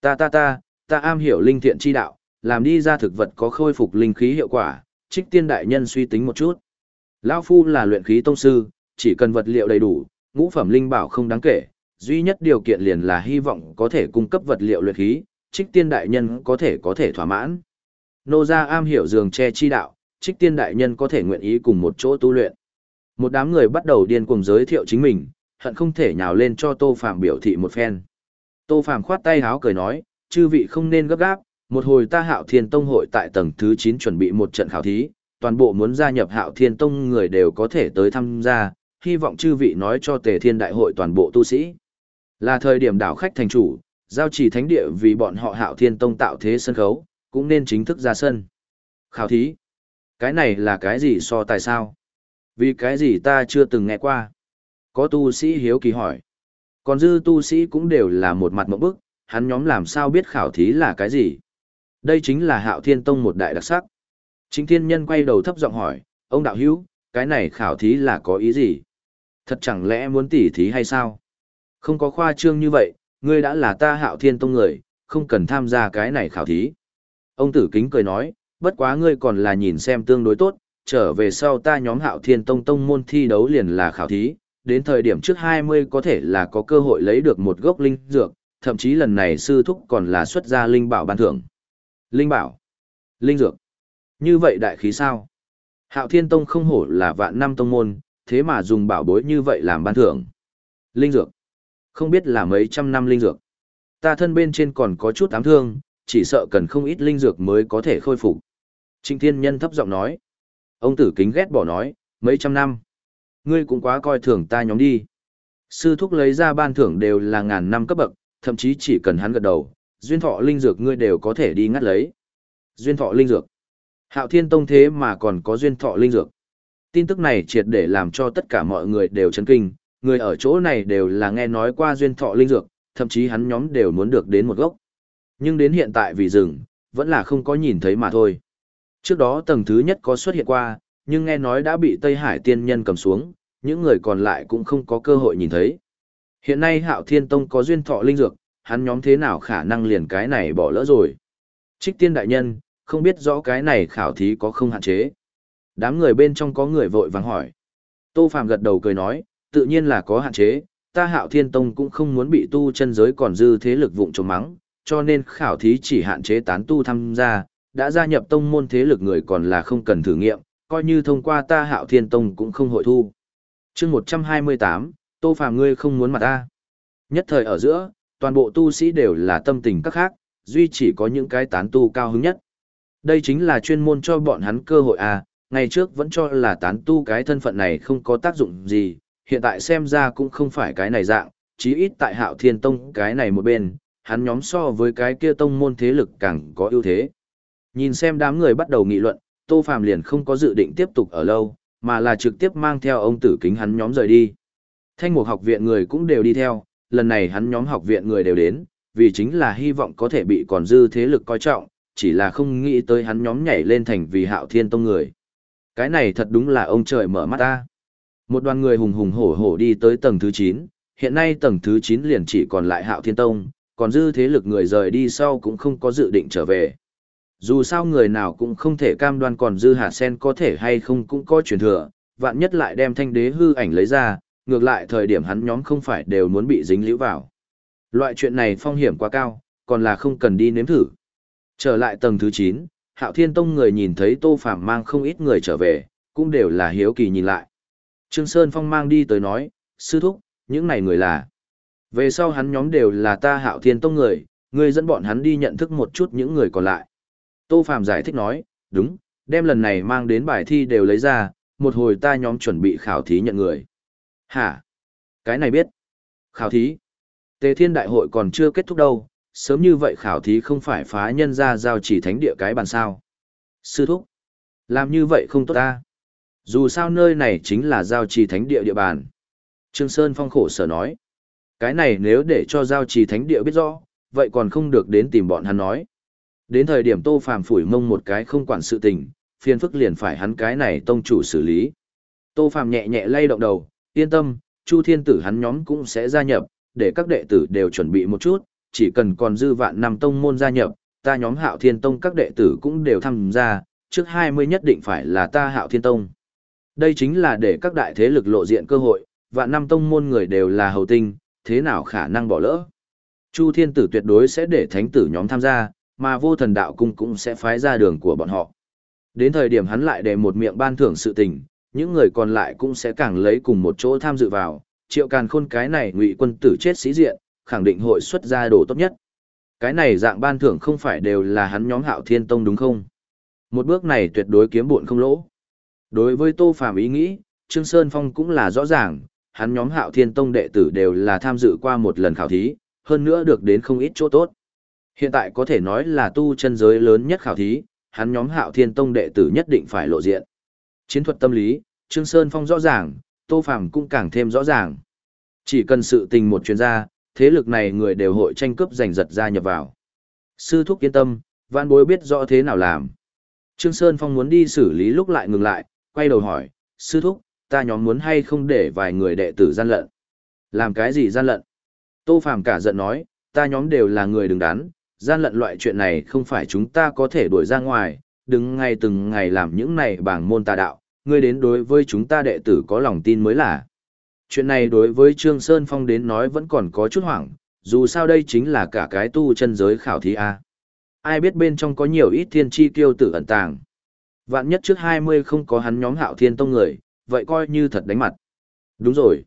Ta ta ta, ta am hiểu linh thiện chi đạo, làm đi ra thực vật có khôi phục linh khí hiệu quả, trích tiên đại nhân suy tính một chút. Lão Phu là luyện khí tông sư, chỉ cần vật liệu đầy đủ, ngũ phẩm linh bảo không đáng kể, duy nhất điều kiện liền là hy vọng có thể cung cấp vật liệu luyện khí, trích tiên đại nhân có thể có thể thỏa mãn. Nô gia am hiểu giường che chi đạo, trích tiên đại nhân có thể nguyện ý cùng một chỗ tu luyện. Một đám người bắt đầu điên cuồng giới thiệu chính mình, hận không thể nhào lên cho Tô Phàm biểu thị một phen. Tô Phàm khoát tay háo cười nói, chư vị không nên gấp gáp, một hồi ta Hạo Thiên Tông hội tại tầng thứ 9 chuẩn bị một trận khảo thí, toàn bộ muốn gia nhập Hạo Thiên Tông người đều có thể tới tham gia, hy vọng chư vị nói cho Tề Thiên Đại hội toàn bộ tu sĩ. Là thời điểm đảo khách thành chủ, giao chỉ thánh địa vì bọn họ Hạo Thiên Tông tạo thế sân khấu, cũng nên chính thức ra sân. Khảo thí. Cái này là cái gì so tại sao? Vì cái gì ta chưa từng nghe qua? Có tu sĩ hiếu kỳ hỏi. Còn dư tu sĩ cũng đều là một mặt mẫu bức, hắn nhóm làm sao biết khảo thí là cái gì? Đây chính là Hạo Thiên Tông một đại đặc sắc. Chính thiên nhân quay đầu thấp giọng hỏi, ông đạo hữu, cái này khảo thí là có ý gì? Thật chẳng lẽ muốn tỉ thí hay sao? Không có khoa trương như vậy, ngươi đã là ta Hạo Thiên Tông người, không cần tham gia cái này khảo thí. Ông tử kính cười nói, bất quá ngươi còn là nhìn xem tương đối tốt, trở về sau ta nhóm Hạo Thiên Tông tông môn thi đấu liền là khảo thí, đến thời điểm trước 20 có thể là có cơ hội lấy được một gốc linh dược, thậm chí lần này sư thúc còn là xuất ra linh bảo ban thưởng. Linh bảo, linh dược. Như vậy đại khí sao? Hạo Thiên Tông không hổ là vạn năm tông môn, thế mà dùng bảo bối như vậy làm ban thưởng. Linh dược. Không biết là mấy trăm năm linh dược. Ta thân bên trên còn có chút ám thương, chỉ sợ cần không ít linh dược mới có thể khôi phục. Trịnh Thiên Nhân thấp giọng nói. Ông tử kính ghét bỏ nói, mấy trăm năm. Ngươi cũng quá coi thường ta nhóm đi. Sư thúc lấy ra ban thưởng đều là ngàn năm cấp bậc, thậm chí chỉ cần hắn gật đầu, duyên thọ linh dược ngươi đều có thể đi ngắt lấy. Duyên thọ linh dược. Hạo Thiên Tông thế mà còn có duyên thọ linh dược. Tin tức này triệt để làm cho tất cả mọi người đều chấn kinh, người ở chỗ này đều là nghe nói qua duyên thọ linh dược, thậm chí hắn nhóm đều muốn được đến một gốc. Nhưng đến hiện tại vì rừng, vẫn là không có nhìn thấy mà thôi. Trước đó tầng thứ nhất có xuất hiện qua, nhưng nghe nói đã bị Tây Hải tiên nhân cầm xuống, những người còn lại cũng không có cơ hội nhìn thấy. Hiện nay Hạo Thiên Tông có duyên thọ linh dược, hắn nhóm thế nào khả năng liền cái này bỏ lỡ rồi. Trích tiên đại nhân, không biết rõ cái này khảo thí có không hạn chế. Đám người bên trong có người vội vàng hỏi. Tô Phạm gật đầu cười nói, tự nhiên là có hạn chế, ta hạo thiên tông cũng không muốn bị tu chân giới còn dư thế lực vụng trống mắng, cho nên khảo thí chỉ hạn chế tán tu tham gia, đã gia nhập tông môn thế lực người còn là không cần thử nghiệm, coi như thông qua ta hạo thiên tông cũng không hội thu. chương 128, Tô Phạm ngươi không muốn mặt ta. Nhất thời ở giữa, toàn bộ tu sĩ đều là tâm tình các khác, duy chỉ có những cái tán tu cao hứng nhất. Đây chính là chuyên môn cho bọn hắn cơ hội à, ngày trước vẫn cho là tán tu cái thân phận này không có tác dụng gì, hiện tại xem ra cũng không phải cái này dạng, chí ít tại hạo thiên tông cái này một bên, hắn nhóm so với cái kia tông môn thế lực càng có ưu thế. Nhìn xem đám người bắt đầu nghị luận, Tô Phàm liền không có dự định tiếp tục ở lâu, mà là trực tiếp mang theo ông tử kính hắn nhóm rời đi. Thanh mục học viện người cũng đều đi theo, lần này hắn nhóm học viện người đều đến, vì chính là hy vọng có thể bị còn dư thế lực coi trọng, chỉ là không nghĩ tới hắn nhóm nhảy lên thành vì hạo thiên tông người. Cái này thật đúng là ông trời mở mắt ta. Một đoàn người hùng hùng hổ hổ đi tới tầng thứ 9, hiện nay tầng thứ 9 liền chỉ còn lại hạo thiên tông, còn dư thế lực người rời đi sau cũng không có dự định trở về. Dù sao người nào cũng không thể cam đoan còn dư hạt sen có thể hay không cũng có truyền thừa, vạn nhất lại đem thanh đế hư ảnh lấy ra, ngược lại thời điểm hắn nhóm không phải đều muốn bị dính liễu vào. Loại chuyện này phong hiểm quá cao, còn là không cần đi nếm thử. Trở lại tầng thứ 9, Hạo Thiên Tông người nhìn thấy Tô Phàm mang không ít người trở về, cũng đều là hiếu kỳ nhìn lại. Trương Sơn Phong mang đi tới nói, sư thúc, những này người là. Về sau hắn nhóm đều là ta Hạo Thiên Tông người, người dẫn bọn hắn đi nhận thức một chút những người còn lại. Tô Phàm giải thích nói, đúng, đem lần này mang đến bài thi đều lấy ra, một hồi ta nhóm chuẩn bị khảo thí nhận người. Hả? Cái này biết. Khảo thí. Tề Thiên Đại hội còn chưa kết thúc đâu, sớm như vậy khảo thí không phải phá nhân ra giao chỉ thánh địa cái bàn sao. Sư thúc, làm như vậy không tốt ta. Dù sao nơi này chính là giao trì thánh địa địa bàn. Trương Sơn Phong khổ sở nói. Cái này nếu để cho giao trì thánh địa biết rõ, vậy còn không được đến tìm bọn hắn nói. Đến thời điểm Tô Phàm phủi mông một cái không quản sự tình, phiền phức liền phải hắn cái này tông chủ xử lý. Tô Phàm nhẹ nhẹ lay động đầu, yên tâm, Chu Thiên Tử hắn nhóm cũng sẽ gia nhập, để các đệ tử đều chuẩn bị một chút, chỉ cần còn dư vạn năm tông môn gia nhập, ta nhóm hạo thiên tông các đệ tử cũng đều tham gia, trước 20 nhất định phải là ta hạo thiên tông. Đây chính là để các đại thế lực lộ diện cơ hội, vạn năm tông môn người đều là hầu tinh, thế nào khả năng bỏ lỡ. Chu thiên tử tuyệt đối sẽ để thánh tử nhóm tham gia, mà vô thần đạo cung cũng sẽ phái ra đường của bọn họ. Đến thời điểm hắn lại để một miệng ban thưởng sự tình, những người còn lại cũng sẽ càng lấy cùng một chỗ tham dự vào, triệu càn khôn cái này ngụy quân tử chết sĩ diện, khẳng định hội xuất ra đồ tốt nhất. Cái này dạng ban thưởng không phải đều là hắn nhóm hạo thiên tông đúng không? Một bước này tuyệt đối kiếm buồn không lỗ. Đối với Tô Phàm ý nghĩ, Trương Sơn Phong cũng là rõ ràng, hắn nhóm hạo thiên tông đệ tử đều là tham dự qua một lần khảo thí, hơn nữa được đến không ít chỗ tốt. Hiện tại có thể nói là tu chân giới lớn nhất khảo thí, hắn nhóm hạo thiên tông đệ tử nhất định phải lộ diện. Chiến thuật tâm lý, Trương Sơn Phong rõ ràng, Tô Phàm cũng càng thêm rõ ràng. Chỉ cần sự tình một chuyên gia, thế lực này người đều hội tranh cướp giành giật ra nhập vào. Sư thúc yên tâm, vạn bối biết rõ thế nào làm. Trương Sơn Phong muốn đi xử lý lúc lại ngừng lại, quay đầu hỏi, sư thúc, ta nhóm muốn hay không để vài người đệ tử gian lận. Làm cái gì gian lận? Tô Phàm cả giận nói, ta nhóm đều là người đứng đắn, gian lận loại chuyện này không phải chúng ta có thể đuổi ra ngoài, đừng ngày từng ngày làm những này bảng môn tà đạo, ngươi đến đối với chúng ta đệ tử có lòng tin mới là. Chuyện này đối với Trương Sơn Phong đến nói vẫn còn có chút hoảng, dù sao đây chính là cả cái tu chân giới khảo thí A. Ai biết bên trong có nhiều ít thiên chi tiêu tử ẩn tàng. Vạn nhất trước 20 không có hắn nhóm hạo thiên tông người, vậy coi như thật đánh mặt. Đúng rồi.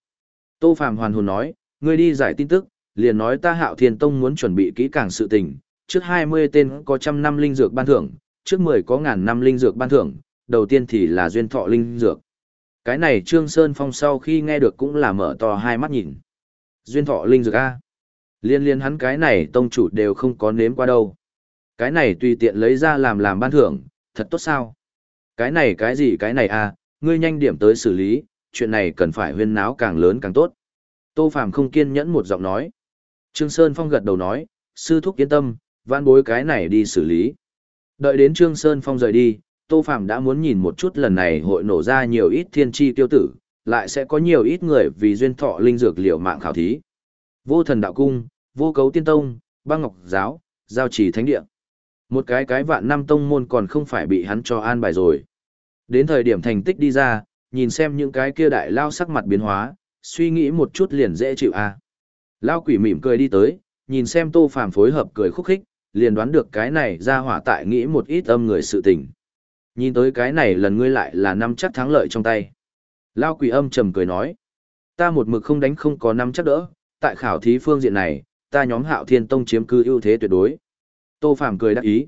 Tô Phạm hoàn hồn nói, ngươi đi giải tin tức, liền nói ta hạo thiên tông muốn chuẩn bị kỹ càng sự tình, trước 20 tên có trăm năm linh dược ban thưởng, trước 10 có ngàn năm linh dược ban thưởng, đầu tiên thì là duyên thọ linh dược. Cái này Trương Sơn Phong sau khi nghe được cũng là mở to hai mắt nhìn. Duyên thọ linh dược A. Liên liên hắn cái này tông chủ đều không có nếm qua đâu. Cái này tùy tiện lấy ra làm làm ban thưởng, thật tốt sao? Cái này cái gì cái này a ngươi nhanh điểm tới xử lý, chuyện này cần phải huyên náo càng lớn càng tốt. Tô Phàm không kiên nhẫn một giọng nói. Trương Sơn Phong gật đầu nói, sư thúc yên tâm, vãn bối cái này đi xử lý. Đợi đến Trương Sơn Phong rời đi, Tô Phàm đã muốn nhìn một chút lần này hội nổ ra nhiều ít thiên chi tiêu tử, lại sẽ có nhiều ít người vì duyên thọ linh dược liệu mạng khảo thí. Vô thần đạo cung, vô cấu tiên tông, băng ngọc giáo, giao trì thánh địa. Một cái cái vạn năm tông môn còn không phải bị hắn cho an bài rồi. Đến thời điểm thành tích đi ra, nhìn xem những cái kia đại lao sắc mặt biến hóa, suy nghĩ một chút liền dễ chịu a. À. Lao quỷ mỉm cười đi tới, nhìn xem tô phàm phối hợp cười khúc khích, liền đoán được cái này ra hỏa tại nghĩ một ít âm người sự tình. Nhìn tới cái này lần ngươi lại là năm chắc thắng lợi trong tay. Lao quỷ âm trầm cười nói. Ta một mực không đánh không có năm chắc đỡ, tại khảo thí phương diện này, ta nhóm hạo thiên tông chiếm cư ưu thế tuyệt đối. Tô Phàm cười đắc ý.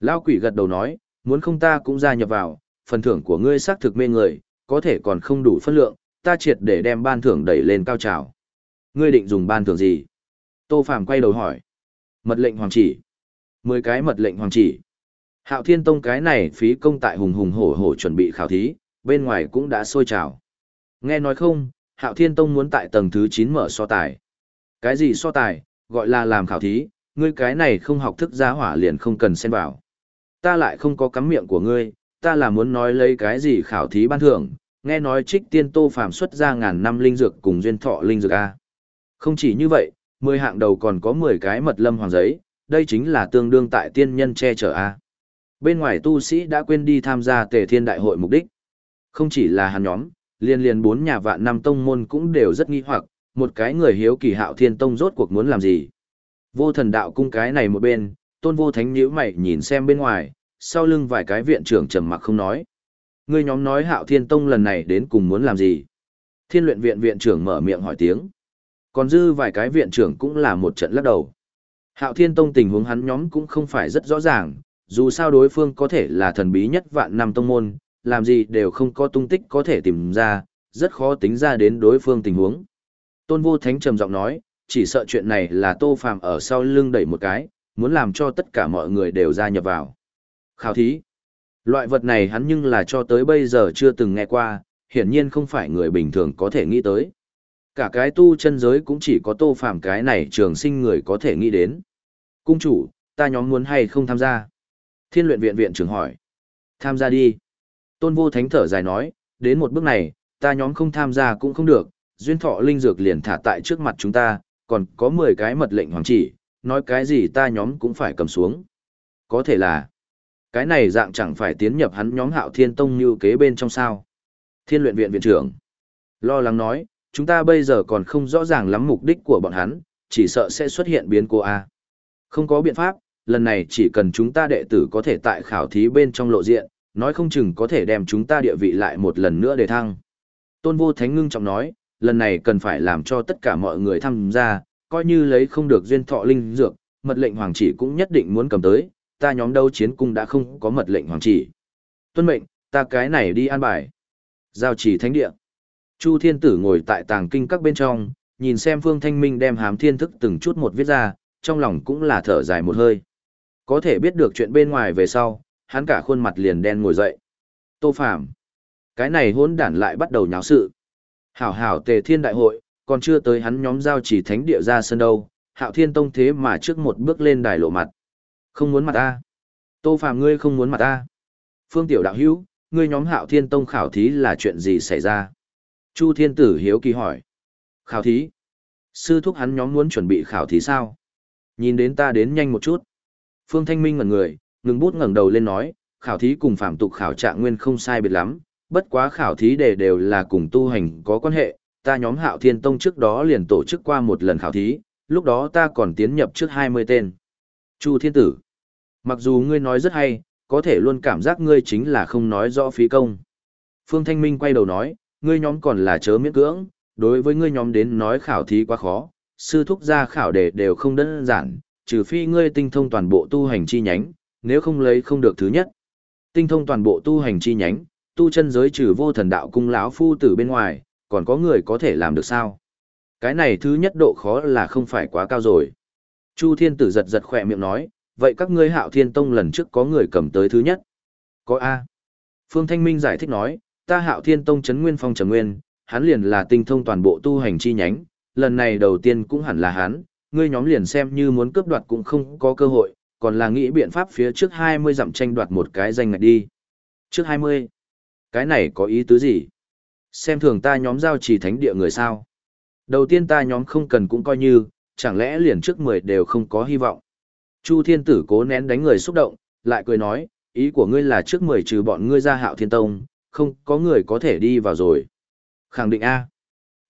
Lao quỷ gật đầu nói, muốn không ta cũng gia nhập vào, phần thưởng của ngươi xác thực mê người, có thể còn không đủ phân lượng, ta triệt để đem ban thưởng đẩy lên cao trào. Ngươi định dùng ban thưởng gì? Tô Phàm quay đầu hỏi. Mật lệnh hoàng chỉ. Mười cái mật lệnh hoàng chỉ. Hạo Thiên Tông cái này phí công tại hùng hùng hổ hổ chuẩn bị khảo thí, bên ngoài cũng đã sôi trào. Nghe nói không, Hạo Thiên Tông muốn tại tầng thứ 9 mở so tài. Cái gì so tài, gọi là làm khảo thí, ngươi cái này không học thức giá hỏa liền không cần xen vào. Ta lại không có cắm miệng của ngươi, ta là muốn nói lấy cái gì khảo thí ban thưởng, nghe nói trích tiên tô phàm xuất ra ngàn năm linh dược cùng duyên thọ linh dược A. Không chỉ như vậy, 10 hạng đầu còn có 10 cái mật lâm hoàng giấy, đây chính là tương đương tại tiên nhân che chở A. Bên ngoài tu sĩ đã quên đi tham gia tề thiên đại hội mục đích. Không chỉ là hắn nhóm, liên liên bốn nhà vạn năm tông môn cũng đều rất nghi hoặc, một cái người hiếu kỳ hạo thiên tông rốt cuộc muốn làm gì. Vô thần đạo cung cái này một bên, tôn vô thánh nhíu mày nhìn xem bên ngoài, sau lưng vài cái viện trưởng trầm mặc không nói. Người nhóm nói hạo thiên tông lần này đến cùng muốn làm gì? Thiên luyện viện viện trưởng mở miệng hỏi tiếng. Còn dư vài cái viện trưởng cũng là một trận lắc đầu. Hạo thiên tông tình huống hắn nhóm cũng không phải rất rõ ràng, dù sao đối phương có thể là thần bí nhất vạn năm tông môn, làm gì đều không có tung tích có thể tìm ra, rất khó tính ra đến đối phương tình huống. Tôn vô thánh trầm giọng nói, chỉ sợ chuyện này là tô phàm ở sau lưng đẩy một cái, muốn làm cho tất cả mọi người đều gia nhập vào. Khảo thí. Loại vật này hắn nhưng là cho tới bây giờ chưa từng nghe qua, hiển nhiên không phải người bình thường có thể nghĩ tới. Cả cái tu chân giới cũng chỉ có tô phàm cái này trường sinh người có thể nghĩ đến. Cung chủ, ta nhóm muốn hay không tham gia? Thiên luyện viện viện trưởng hỏi. Tham gia đi. Tôn vô thánh thở dài nói, đến một bước này, ta nhóm không tham gia cũng không được, duyên thọ linh dược liền thả tại trước mặt chúng ta, còn có 10 cái mật lệnh hoàng chỉ, nói cái gì ta nhóm cũng phải cầm xuống. Có thể là, cái này dạng chẳng phải tiến nhập hắn nhóm hạo thiên tông như kế bên trong sao. Thiên luyện viện viện trưởng, lo lắng nói, chúng ta bây giờ còn không rõ ràng lắm mục đích của bọn hắn, chỉ sợ sẽ xuất hiện biến cô A. Không có biện pháp, lần này chỉ cần chúng ta đệ tử có thể tại khảo thí bên trong lộ diện, nói không chừng có thể đem chúng ta địa vị lại một lần nữa để thăng. Tôn vô thánh ngưng trọng nói, lần này cần phải làm cho tất cả mọi người tham gia, coi như lấy không được duyên thọ linh dược, mật lệnh hoàng chỉ cũng nhất định muốn cầm tới, ta nhóm đấu chiến cung đã không có mật lệnh hoàng chỉ. Tuân mệnh, ta cái này đi an bài. Giao chỉ thánh địa. Chu thiên tử ngồi tại tàng kinh các bên trong, nhìn xem phương thanh minh đem hám thiên thức từng chút một viết ra, trong lòng cũng là thở dài một hơi. Có thể biết được chuyện bên ngoài về sau, hắn cả khuôn mặt liền đen ngồi dậy. Tô Phàm, cái này hỗn đản lại bắt đầu nháo sự. Hảo hảo tề thiên đại hội, còn chưa tới hắn nhóm giao chỉ thánh địa ra sân đâu, hạo thiên tông thế mà trước một bước lên đài lộ mặt. Không muốn mặt ta. Tô Phàm ngươi không muốn mặt ta. Phương tiểu đạo hữu, ngươi nhóm hạo thiên tông khảo thí là chuyện gì xảy ra? Chu thiên tử hiếu kỳ hỏi. Khảo thí? Sư thúc hắn nhóm muốn chuẩn bị khảo thí sao? Nhìn đến ta đến nhanh một chút. Phương Thanh Minh ngẩn người, ngừng bút ngẩng đầu lên nói, khảo thí cùng phạm tục khảo trạng nguyên không sai biệt lắm, bất quá khảo thí đề đều là cùng tu hành có quan hệ, ta nhóm Hạo Thiên Tông trước đó liền tổ chức qua một lần khảo thí, lúc đó ta còn tiến nhập trước 20 tên. Chu Thiên Tử, mặc dù ngươi nói rất hay, có thể luôn cảm giác ngươi chính là không nói rõ phí công. Phương Thanh Minh quay đầu nói, ngươi nhóm còn là chớ miễn cưỡng, đối với ngươi nhóm đến nói khảo thí quá khó, sư thúc ra khảo đề đều không đơn giản, trừ phi ngươi tinh thông toàn bộ tu hành chi nhánh, nếu không lấy không được thứ nhất. Tinh thông toàn bộ tu hành chi nhánh, tu chân giới trừ vô thần đạo cung lão phu tử bên ngoài, còn có người có thể làm được sao? Cái này thứ nhất độ khó là không phải quá cao rồi. Chu Thiên Tử giật giật khỏe miệng nói, vậy các ngươi hạo thiên tông lần trước có người cầm tới thứ nhất. Có A. Phương Thanh Minh giải thích nói, ta hạo thiên tông chấn nguyên phong trầm nguyên, hắn liền là tinh thông toàn bộ tu hành chi nhánh, lần này đầu tiên cũng hẳn là hắn, ngươi nhóm liền xem như muốn cướp đoạt cũng không có cơ hội, còn là nghĩ biện pháp phía trước 20 dặm tranh đoạt một cái danh ngạch đi. Trước 20? Cái này có ý tứ gì? Xem thường ta nhóm giao trì thánh địa người sao? Đầu tiên ta nhóm không cần cũng coi như, chẳng lẽ liền trước 10 đều không có hy vọng. Chu thiên tử cố nén đánh người xúc động, lại cười nói, ý của ngươi là trước 10 trừ bọn ngươi ra hạo thiên tông, không có người có thể đi vào rồi. Khẳng định A.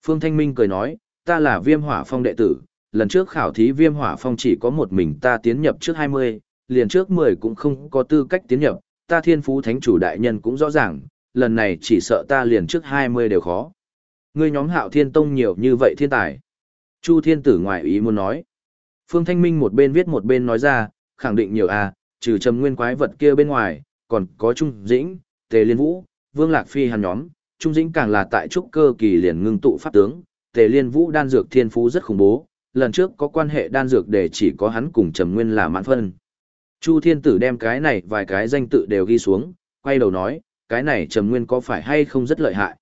Phương Thanh Minh cười nói, ta là viêm hỏa phong đệ tử, lần trước khảo thí viêm hỏa phong chỉ có một mình ta tiến nhập trước 20, liền trước 10 cũng không có tư cách tiến nhập, ta thiên phú thánh chủ đại nhân cũng rõ ràng, lần này chỉ sợ ta liền trước 20 đều khó. Ngươi nhóm hạo thiên tông nhiều như vậy thiên tài. Chu thiên tử ngoại ý muốn nói. Phương Thanh Minh một bên viết một bên nói ra, khẳng định nhiều à, trừ trầm nguyên quái vật kia bên ngoài, còn có Trung Dĩnh, Tề Liên Vũ, Vương Lạc Phi hàn nhóm, Trung Dĩnh càng là tại trúc cơ kỳ liền ngưng tụ pháp tướng, Tề Liên Vũ đan dược thiên phú rất khủng bố, lần trước có quan hệ đan dược để chỉ có hắn cùng Trầm Nguyên là mãn phân. Chu Thiên Tử đem cái này vài cái danh tự đều ghi xuống, quay đầu nói, cái này Trầm Nguyên có phải hay không rất lợi hại.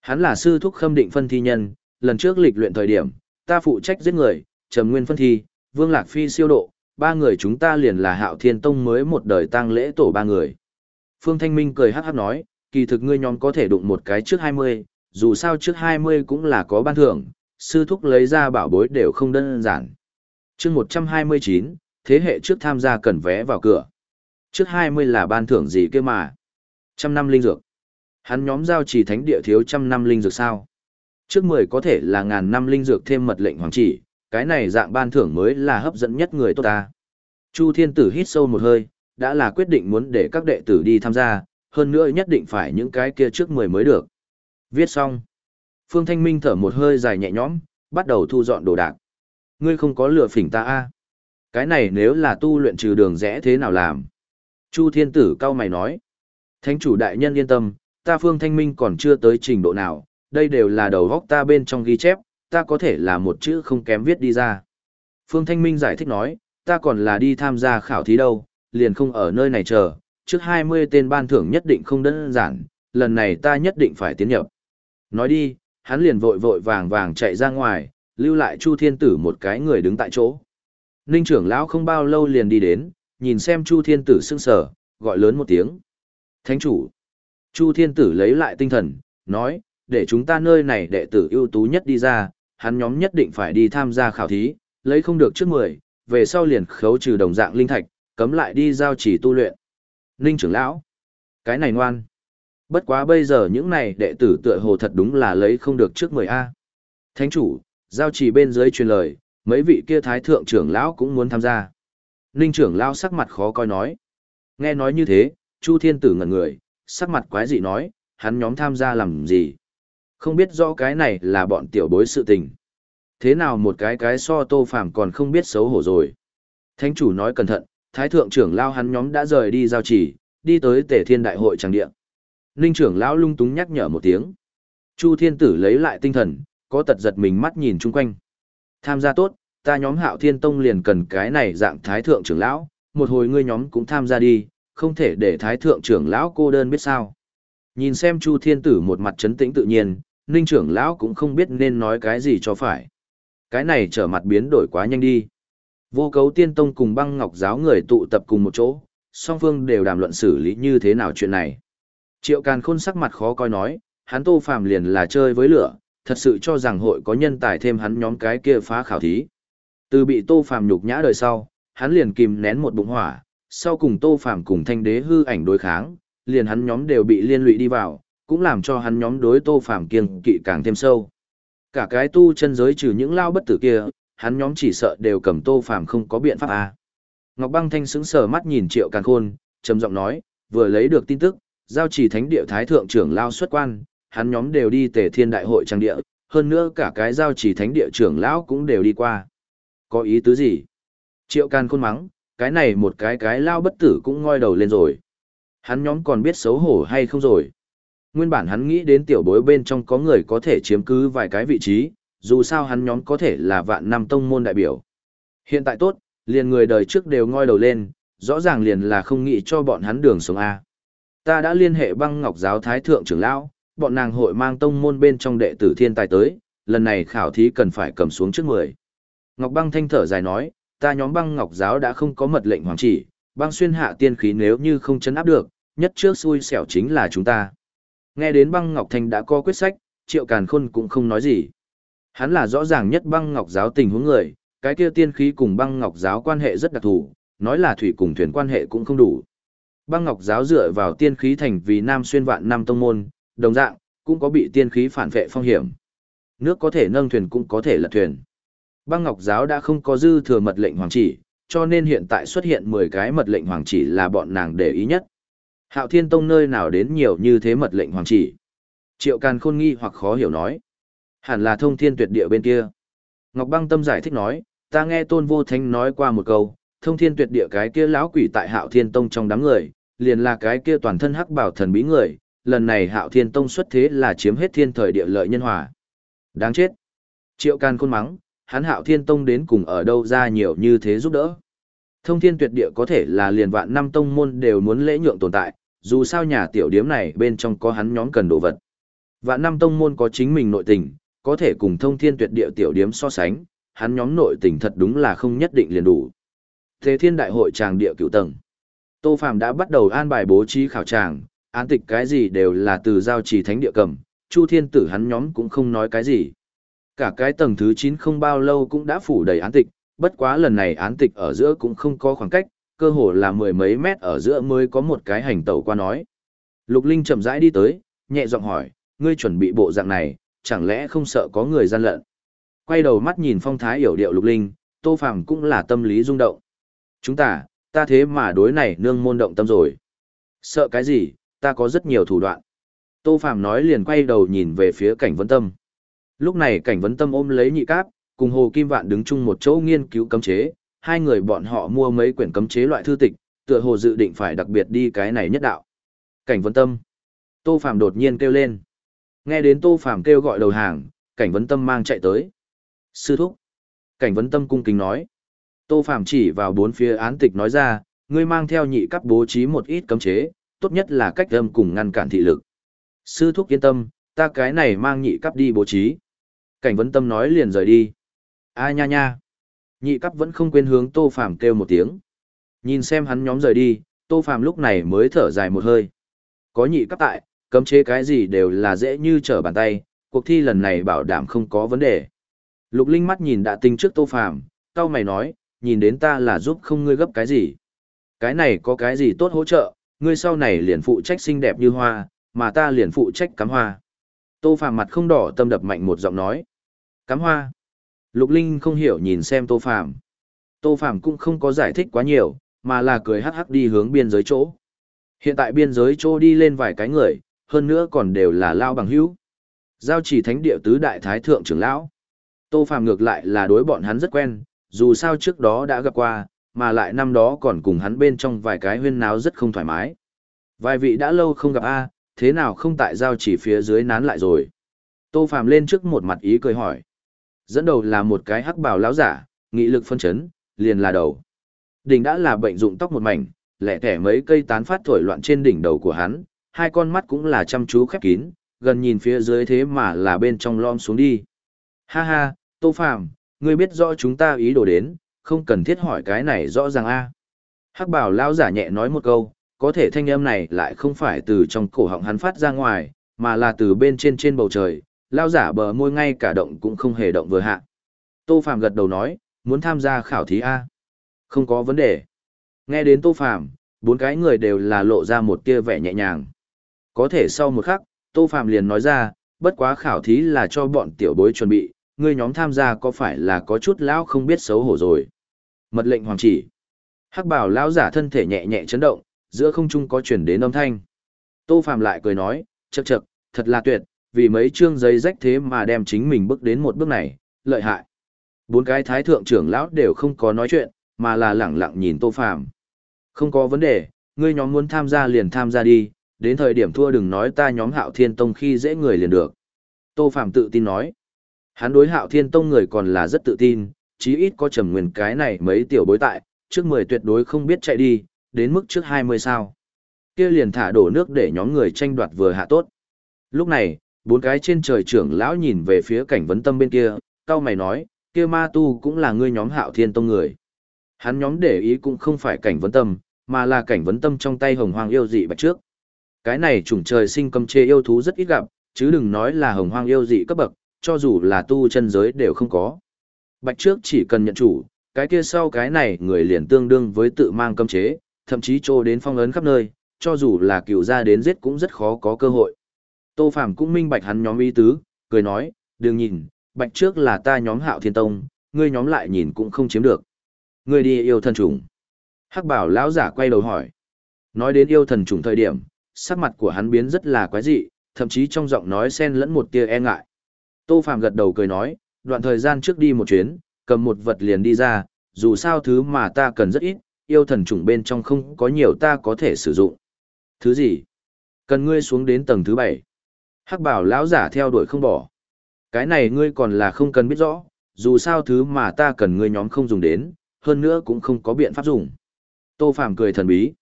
Hắn là sư thúc khâm định phân thi nhân, lần trước lịch luyện thời điểm, ta phụ trách giết người, Trầm Nguyên phân thi, Vương Lạc Phi siêu độ, ba người chúng ta liền là Hạo Thiên Tông mới một đời tang lễ tổ ba người. Phương Thanh Minh cười hắc hắc nói, kỳ thực ngươi nhóm có thể đụng một cái trước 20, dù sao trước 20 cũng là có ban thưởng, sư thúc lấy ra bảo bối đều không đơn giản. chương 129, thế hệ trước tham gia cần vé vào cửa. Trước 20 là ban thưởng gì kia mà? Trăm năm linh dược. Hắn nhóm giao chỉ thánh địa thiếu trăm năm linh dược sao? Trước 10 có thể là ngàn năm linh dược thêm mật lệnh hoàng chỉ, cái này dạng ban thưởng mới là hấp dẫn nhất người tốt ta. Chu thiên tử hít sâu một hơi, đã là quyết định muốn để các đệ tử đi tham gia, hơn nữa nhất định phải những cái kia trước 10 mới được. Viết xong. Phương Thanh Minh thở một hơi dài nhẹ nhõm, bắt đầu thu dọn đồ đạc. Ngươi không có lừa phỉnh ta a? Cái này nếu là tu luyện trừ đường rẽ thế nào làm? Chu Thiên Tử cao mày nói. Thánh chủ đại nhân yên tâm, ta Phương Thanh Minh còn chưa tới trình độ nào, đây đều là đầu góc ta bên trong ghi chép, ta có thể là một chữ không kém viết đi ra. Phương Thanh Minh giải thích nói, ta còn là đi tham gia khảo thí đâu, liền không ở nơi này chờ, trước 20 tên ban thưởng nhất định không đơn giản, lần này ta nhất định phải tiến nhập. Nói đi, hắn liền vội vội vàng vàng chạy ra ngoài, lưu lại Chu Thiên Tử một cái người đứng tại chỗ. Ninh trưởng lão không bao lâu liền đi đến, nhìn xem Chu Thiên Tử sững sờ, gọi lớn một tiếng. Thánh chủ. Chu Thiên Tử lấy lại tinh thần, nói, để chúng ta nơi này đệ tử ưu tú nhất đi ra, hắn nhóm nhất định phải đi tham gia khảo thí, lấy không được trước 10, về sau liền khấu trừ đồng dạng linh thạch, cấm lại đi giao chỉ tu luyện. Ninh trưởng lão. Cái này ngoan. Bất quá bây giờ những này đệ tử tựa hồ thật đúng là lấy không được trước 10A. Thánh chủ, giao trì bên dưới truyền lời, mấy vị kia thái thượng trưởng lão cũng muốn tham gia. Ninh trưởng lão sắc mặt khó coi nói. Nghe nói như thế, Chu Thiên Tử ngẩn người, sắc mặt quái dị nói, hắn nhóm tham gia làm gì? Không biết rõ cái này là bọn tiểu bối sự tình. Thế nào một cái cái so tô phàm còn không biết xấu hổ rồi. Thánh chủ nói cẩn thận, thái thượng trưởng lao hắn nhóm đã rời đi giao chỉ, đi tới tể thiên đại hội tràng điện. Ninh trưởng lão lung túng nhắc nhở một tiếng. Chu thiên tử lấy lại tinh thần, có tật giật mình mắt nhìn chung quanh. Tham gia tốt, ta nhóm hạo thiên tông liền cần cái này dạng thái thượng trưởng lão, một hồi ngươi nhóm cũng tham gia đi, không thể để thái thượng trưởng lão cô đơn biết sao. Nhìn xem Chu Thiên Tử một mặt trấn tĩnh tự nhiên, Ninh trưởng lão cũng không biết nên nói cái gì cho phải. Cái này trở mặt biến đổi quá nhanh đi. Vô cấu tiên tông cùng băng ngọc giáo người tụ tập cùng một chỗ, song phương đều đàm luận xử lý như thế nào chuyện này. Triệu Càn Khôn sắc mặt khó coi nói, hắn Tô Phàm liền là chơi với lửa, thật sự cho rằng hội có nhân tài thêm hắn nhóm cái kia phá khảo thí. Từ bị Tô Phàm nhục nhã đời sau, hắn liền kìm nén một bụng hỏa, sau cùng Tô Phàm cùng Thanh Đế hư ảnh đối kháng, liền hắn nhóm đều bị liên lụy đi vào, cũng làm cho hắn nhóm đối Tô Phàm kiêng kỵ càng thêm sâu. Cả cái tu chân giới trừ những lao bất tử kia, hắn nhóm chỉ sợ đều cầm Tô Phàm không có biện pháp à. Ngọc Băng Thanh sững sờ mắt nhìn Triệu Càn Khôn, trầm giọng nói, vừa lấy được tin tức, giao chỉ thánh địa thái thượng trưởng lao xuất quan, hắn nhóm đều đi Tề Thiên đại hội trang địa, hơn nữa cả cái giao chỉ thánh địa trưởng lão cũng đều đi qua. Có ý tứ gì? Triệu can Khôn mắng, cái này một cái cái lao bất tử cũng ngoi đầu lên rồi. Hắn nhóm còn biết xấu hổ hay không rồi. Nguyên bản hắn nghĩ đến tiểu bối bên trong có người có thể chiếm cứ vài cái vị trí, dù sao hắn nhóm có thể là vạn năm tông môn đại biểu. Hiện tại tốt, liền người đời trước đều ngoi đầu lên, rõ ràng liền là không nghĩ cho bọn hắn đường sống A. Ta đã liên hệ băng ngọc giáo thái thượng trưởng lão, bọn nàng hội mang tông môn bên trong đệ tử thiên tài tới, lần này khảo thí cần phải cầm xuống trước mười. Ngọc băng thanh thở dài nói, ta nhóm băng ngọc giáo đã không có mật lệnh hoàng chỉ, băng xuyên hạ tiên khí nếu như không chấn áp được, nhất trước xui xẻo chính là chúng ta. Nghe đến băng ngọc thanh đã có quyết sách, triệu càn khôn cũng không nói gì. Hắn là rõ ràng nhất băng ngọc giáo tình huống người, cái kia tiên khí cùng băng ngọc giáo quan hệ rất đặc thù, nói là thủy cùng thuyền quan hệ cũng không đủ. Băng ngọc giáo dựa vào tiên khí thành vì nam xuyên vạn năm tông môn, đồng dạng, cũng có bị tiên khí phản vệ phong hiểm. Nước có thể nâng thuyền cũng có thể lật thuyền. Băng ngọc giáo đã không có dư thừa mật lệnh hoàng chỉ, cho nên hiện tại xuất hiện 10 cái mật lệnh hoàng chỉ là bọn nàng để ý nhất. Hạo Thiên Tông nơi nào đến nhiều như thế mật lệnh hoàng chỉ. Triệu Càn khôn nghi hoặc khó hiểu nói. Hẳn là thông thiên tuyệt địa bên kia. Ngọc Băng Tâm giải thích nói, ta nghe Tôn Vô Thánh nói qua một câu, thông thiên tuyệt địa cái kia lão quỷ tại Hạo Thiên Tông trong đám người, liền là cái kia toàn thân hắc bảo thần bí người, lần này Hạo Thiên Tông xuất thế là chiếm hết thiên thời địa lợi nhân hòa. Đáng chết. Triệu can khôn mắng, hắn Hạo Thiên Tông đến cùng ở đâu ra nhiều như thế giúp đỡ. Thông thiên tuyệt địa có thể là liền vạn năm tông môn đều muốn lễ nhượng tồn tại, dù sao nhà tiểu điếm này bên trong có hắn nhóm cần đồ vật. Vạn năm tông môn có chính mình nội tình, có thể cùng thông thiên tuyệt địa tiểu điếm so sánh, hắn nhóm nội tình thật đúng là không nhất định liền đủ. Thế thiên đại hội tràng địa cửu tầng. Tô Phạm đã bắt đầu an bài bố trí khảo tràng, án tịch cái gì đều là từ giao trì thánh địa cầm, Chu Thiên Tử hắn nhóm cũng không nói cái gì. Cả cái tầng thứ 9 không bao lâu cũng đã phủ đầy án tịch, bất quá lần này án tịch ở giữa cũng không có khoảng cách, cơ hồ là mười mấy mét ở giữa mới có một cái hành tẩu qua nói. Lục Linh chậm rãi đi tới, nhẹ giọng hỏi, ngươi chuẩn bị bộ dạng này, chẳng lẽ không sợ có người gian lận? Quay đầu mắt nhìn phong thái hiểu điệu Lục Linh, Tô Phàm cũng là tâm lý rung động. Chúng ta, ta thế mà đối này nương môn động tâm rồi. Sợ cái gì, ta có rất nhiều thủ đoạn. Tô Phạm nói liền quay đầu nhìn về phía cảnh vấn tâm. Lúc này cảnh vấn tâm ôm lấy nhị cáp, cùng Hồ Kim Vạn đứng chung một chỗ nghiên cứu cấm chế, hai người bọn họ mua mấy quyển cấm chế loại thư tịch, tựa hồ dự định phải đặc biệt đi cái này nhất đạo. Cảnh vấn tâm. Tô Phạm đột nhiên kêu lên. Nghe đến Tô Phạm kêu gọi đầu hàng, cảnh vấn tâm mang chạy tới. Sư thúc. Cảnh vấn tâm cung kính nói. Tô Phạm chỉ vào bốn phía án tịch nói ra, ngươi mang theo nhị cấp bố trí một ít cấm chế, tốt nhất là cách âm cùng ngăn cản thị lực. Sư thúc yên tâm, ta cái này mang nhị cấp đi bố trí. Cảnh vấn tâm nói liền rời đi. A nha nha. Nhị cấp vẫn không quên hướng Tô Phàm kêu một tiếng. Nhìn xem hắn nhóm rời đi, Tô Phàm lúc này mới thở dài một hơi. Có nhị cấp tại, cấm chế cái gì đều là dễ như trở bàn tay, cuộc thi lần này bảo đảm không có vấn đề. Lục Linh mắt nhìn đã tinh trước Tô Phàm, cao mày nói, nhìn đến ta là giúp không ngươi gấp cái gì. Cái này có cái gì tốt hỗ trợ, ngươi sau này liền phụ trách xinh đẹp như hoa, mà ta liền phụ trách cắm hoa. Tô Phàm mặt không đỏ tâm đập mạnh một giọng nói. Cắm hoa. Lục Linh không hiểu nhìn xem Tô Phàm. Tô Phàm cũng không có giải thích quá nhiều, mà là cười hắc hắc đi hướng biên giới chỗ. Hiện tại biên giới chỗ đi lên vài cái người, hơn nữa còn đều là lao bằng hữu. Giao chỉ thánh địa tứ đại thái thượng trưởng lão. Tô Phàm ngược lại là đối bọn hắn rất quen, dù sao trước đó đã gặp qua, mà lại năm đó còn cùng hắn bên trong vài cái huyên náo rất không thoải mái. Vài vị đã lâu không gặp a, thế nào không tại giao chỉ phía dưới nán lại rồi. Tô Phàm lên trước một mặt ý cười hỏi. Dẫn đầu là một cái hắc bào lão giả, nghị lực phân chấn, liền là đầu. Đỉnh đã là bệnh dụng tóc một mảnh, lẻ tẻ mấy cây tán phát thổi loạn trên đỉnh đầu của hắn, hai con mắt cũng là chăm chú khép kín, gần nhìn phía dưới thế mà là bên trong lom xuống đi. Ha ha, Tô Phàm, ngươi biết rõ chúng ta ý đồ đến, không cần thiết hỏi cái này rõ ràng a. Hắc bảo lão giả nhẹ nói một câu, có thể thanh âm này lại không phải từ trong cổ họng hắn phát ra ngoài, mà là từ bên trên trên bầu trời, lão giả bờ môi ngay cả động cũng không hề động vừa hạ. Tô Phàm gật đầu nói, muốn tham gia khảo thí a. Không có vấn đề. Nghe đến Tô Phàm, bốn cái người đều là lộ ra một tia vẻ nhẹ nhàng. Có thể sau một khắc, Tô Phàm liền nói ra, bất quá khảo thí là cho bọn tiểu bối chuẩn bị, ngươi nhóm tham gia có phải là có chút lão không biết xấu hổ rồi. Mật lệnh hoàng chỉ. Hắc bảo lão giả thân thể nhẹ nhẹ chấn động, giữa không trung có chuyển đến âm thanh. Tô Phàm lại cười nói, chậc chậc, thật là tuyệt, vì mấy chương giấy rách thế mà đem chính mình bước đến một bước này, lợi hại. Bốn cái thái thượng trưởng lão đều không có nói chuyện, mà là lẳng lặng nhìn Tô Phàm. Không có vấn đề, ngươi nhóm muốn tham gia liền tham gia đi, đến thời điểm thua đừng nói ta nhóm Hạo Thiên Tông khi dễ người liền được. Tô Phàm tự tin nói. Hắn đối Hạo Thiên Tông người còn là rất tự tin, chí ít có trầm nguyên cái này mấy tiểu bối tại, trước 10 tuyệt đối không biết chạy đi, đến mức trước 20 sao. Kia liền thả đổ nước để nhóm người tranh đoạt vừa hạ tốt. Lúc này, bốn cái trên trời trưởng lão nhìn về phía cảnh vấn tâm bên kia, cao mày nói, kia ma tu cũng là ngươi nhóm Hạo Thiên Tông người. Hắn nhóm để ý cũng không phải cảnh vấn tâm, mà là cảnh vấn tâm trong tay hồng hoang yêu dị bạch trước. Cái này chủng trời sinh cầm chê yêu thú rất ít gặp, chứ đừng nói là hồng hoang yêu dị cấp bậc, cho dù là tu chân giới đều không có. Bạch trước chỉ cần nhận chủ, cái kia sau cái này người liền tương đương với tự mang cấm chế, thậm chí trô đến phong ấn khắp nơi, cho dù là cựu gia đến giết cũng rất khó có cơ hội. Tô Phàm cũng minh bạch hắn nhóm ý tứ, cười nói, đừng nhìn, bạch trước là ta nhóm hạo thiên tông, ngươi nhóm lại nhìn cũng không chiếm được. Ngươi đi yêu thần trùng. Hắc bảo lão giả quay đầu hỏi. Nói đến yêu thần trùng thời điểm, sắc mặt của hắn biến rất là quái dị, thậm chí trong giọng nói xen lẫn một tia e ngại. Tô Phàm gật đầu cười nói, đoạn thời gian trước đi một chuyến, cầm một vật liền đi ra, dù sao thứ mà ta cần rất ít, yêu thần trùng bên trong không có nhiều ta có thể sử dụng. Thứ gì? Cần ngươi xuống đến tầng thứ bảy. Hắc bảo lão giả theo đuổi không bỏ. Cái này ngươi còn là không cần biết rõ, dù sao thứ mà ta cần ngươi nhóm không dùng đến, hơn nữa cũng không có biện pháp dùng. Tô Phàm cười thần bí.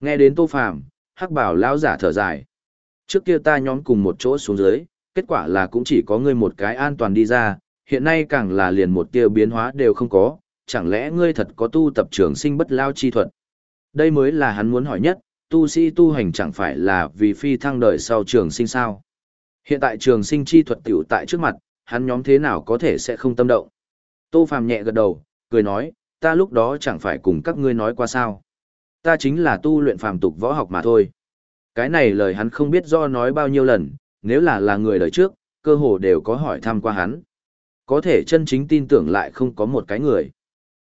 Nghe đến Tô Phàm, Hắc Bảo lão giả thở dài. Trước kia ta nhóm cùng một chỗ xuống dưới, kết quả là cũng chỉ có ngươi một cái an toàn đi ra, hiện nay càng là liền một tia biến hóa đều không có, chẳng lẽ ngươi thật có tu tập trường sinh bất lao chi thuật? Đây mới là hắn muốn hỏi nhất, tu sĩ tu hành chẳng phải là vì phi thăng đời sau trường sinh sao? Hiện tại trường sinh chi thuật tiểu tại trước mặt, hắn nhóm thế nào có thể sẽ không tâm động? Tô Phàm nhẹ gật đầu, cười nói, ta lúc đó chẳng phải cùng các ngươi nói qua sao. Ta chính là tu luyện phàm tục võ học mà thôi. Cái này lời hắn không biết do nói bao nhiêu lần, nếu là là người đời trước, cơ hồ đều có hỏi thăm qua hắn. Có thể chân chính tin tưởng lại không có một cái người.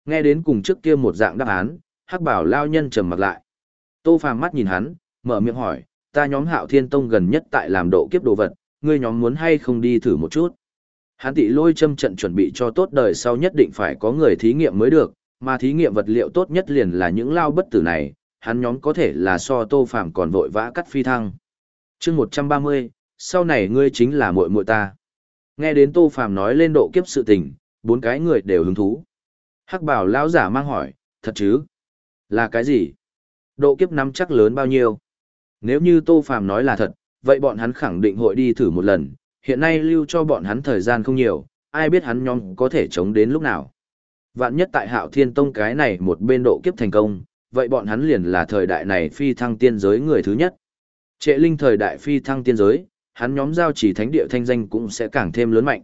Nghe đến cùng trước kia một dạng đáp án, hắc bảo lao nhân trầm mặt lại. Tô phàm mắt nhìn hắn, mở miệng hỏi, ta nhóm hạo thiên tông gần nhất tại làm độ kiếp đồ vật, ngươi nhóm muốn hay không đi thử một chút. Hắn tị lôi châm trận chuẩn bị cho tốt đời sau nhất định phải có người thí nghiệm mới được, mà thí nghiệm vật liệu tốt nhất liền là những lao bất tử này, hắn nhóm có thể là so tô phạm còn vội vã cắt phi thăng. chương 130, sau này ngươi chính là muội muội ta. Nghe đến tô phàm nói lên độ kiếp sự tình, bốn cái người đều hứng thú. Hắc bảo lão giả mang hỏi, thật chứ? Là cái gì? Độ kiếp nắm chắc lớn bao nhiêu? Nếu như tô phàm nói là thật, vậy bọn hắn khẳng định hội đi thử một lần, hiện nay lưu cho bọn hắn thời gian không nhiều, ai biết hắn nhóm có thể chống đến lúc nào. Vạn nhất tại hạo thiên tông cái này một bên độ kiếp thành công, vậy bọn hắn liền là thời đại này phi thăng tiên giới người thứ nhất. Trệ linh thời đại phi thăng tiên giới, hắn nhóm giao chỉ thánh địa thanh danh cũng sẽ càng thêm lớn mạnh.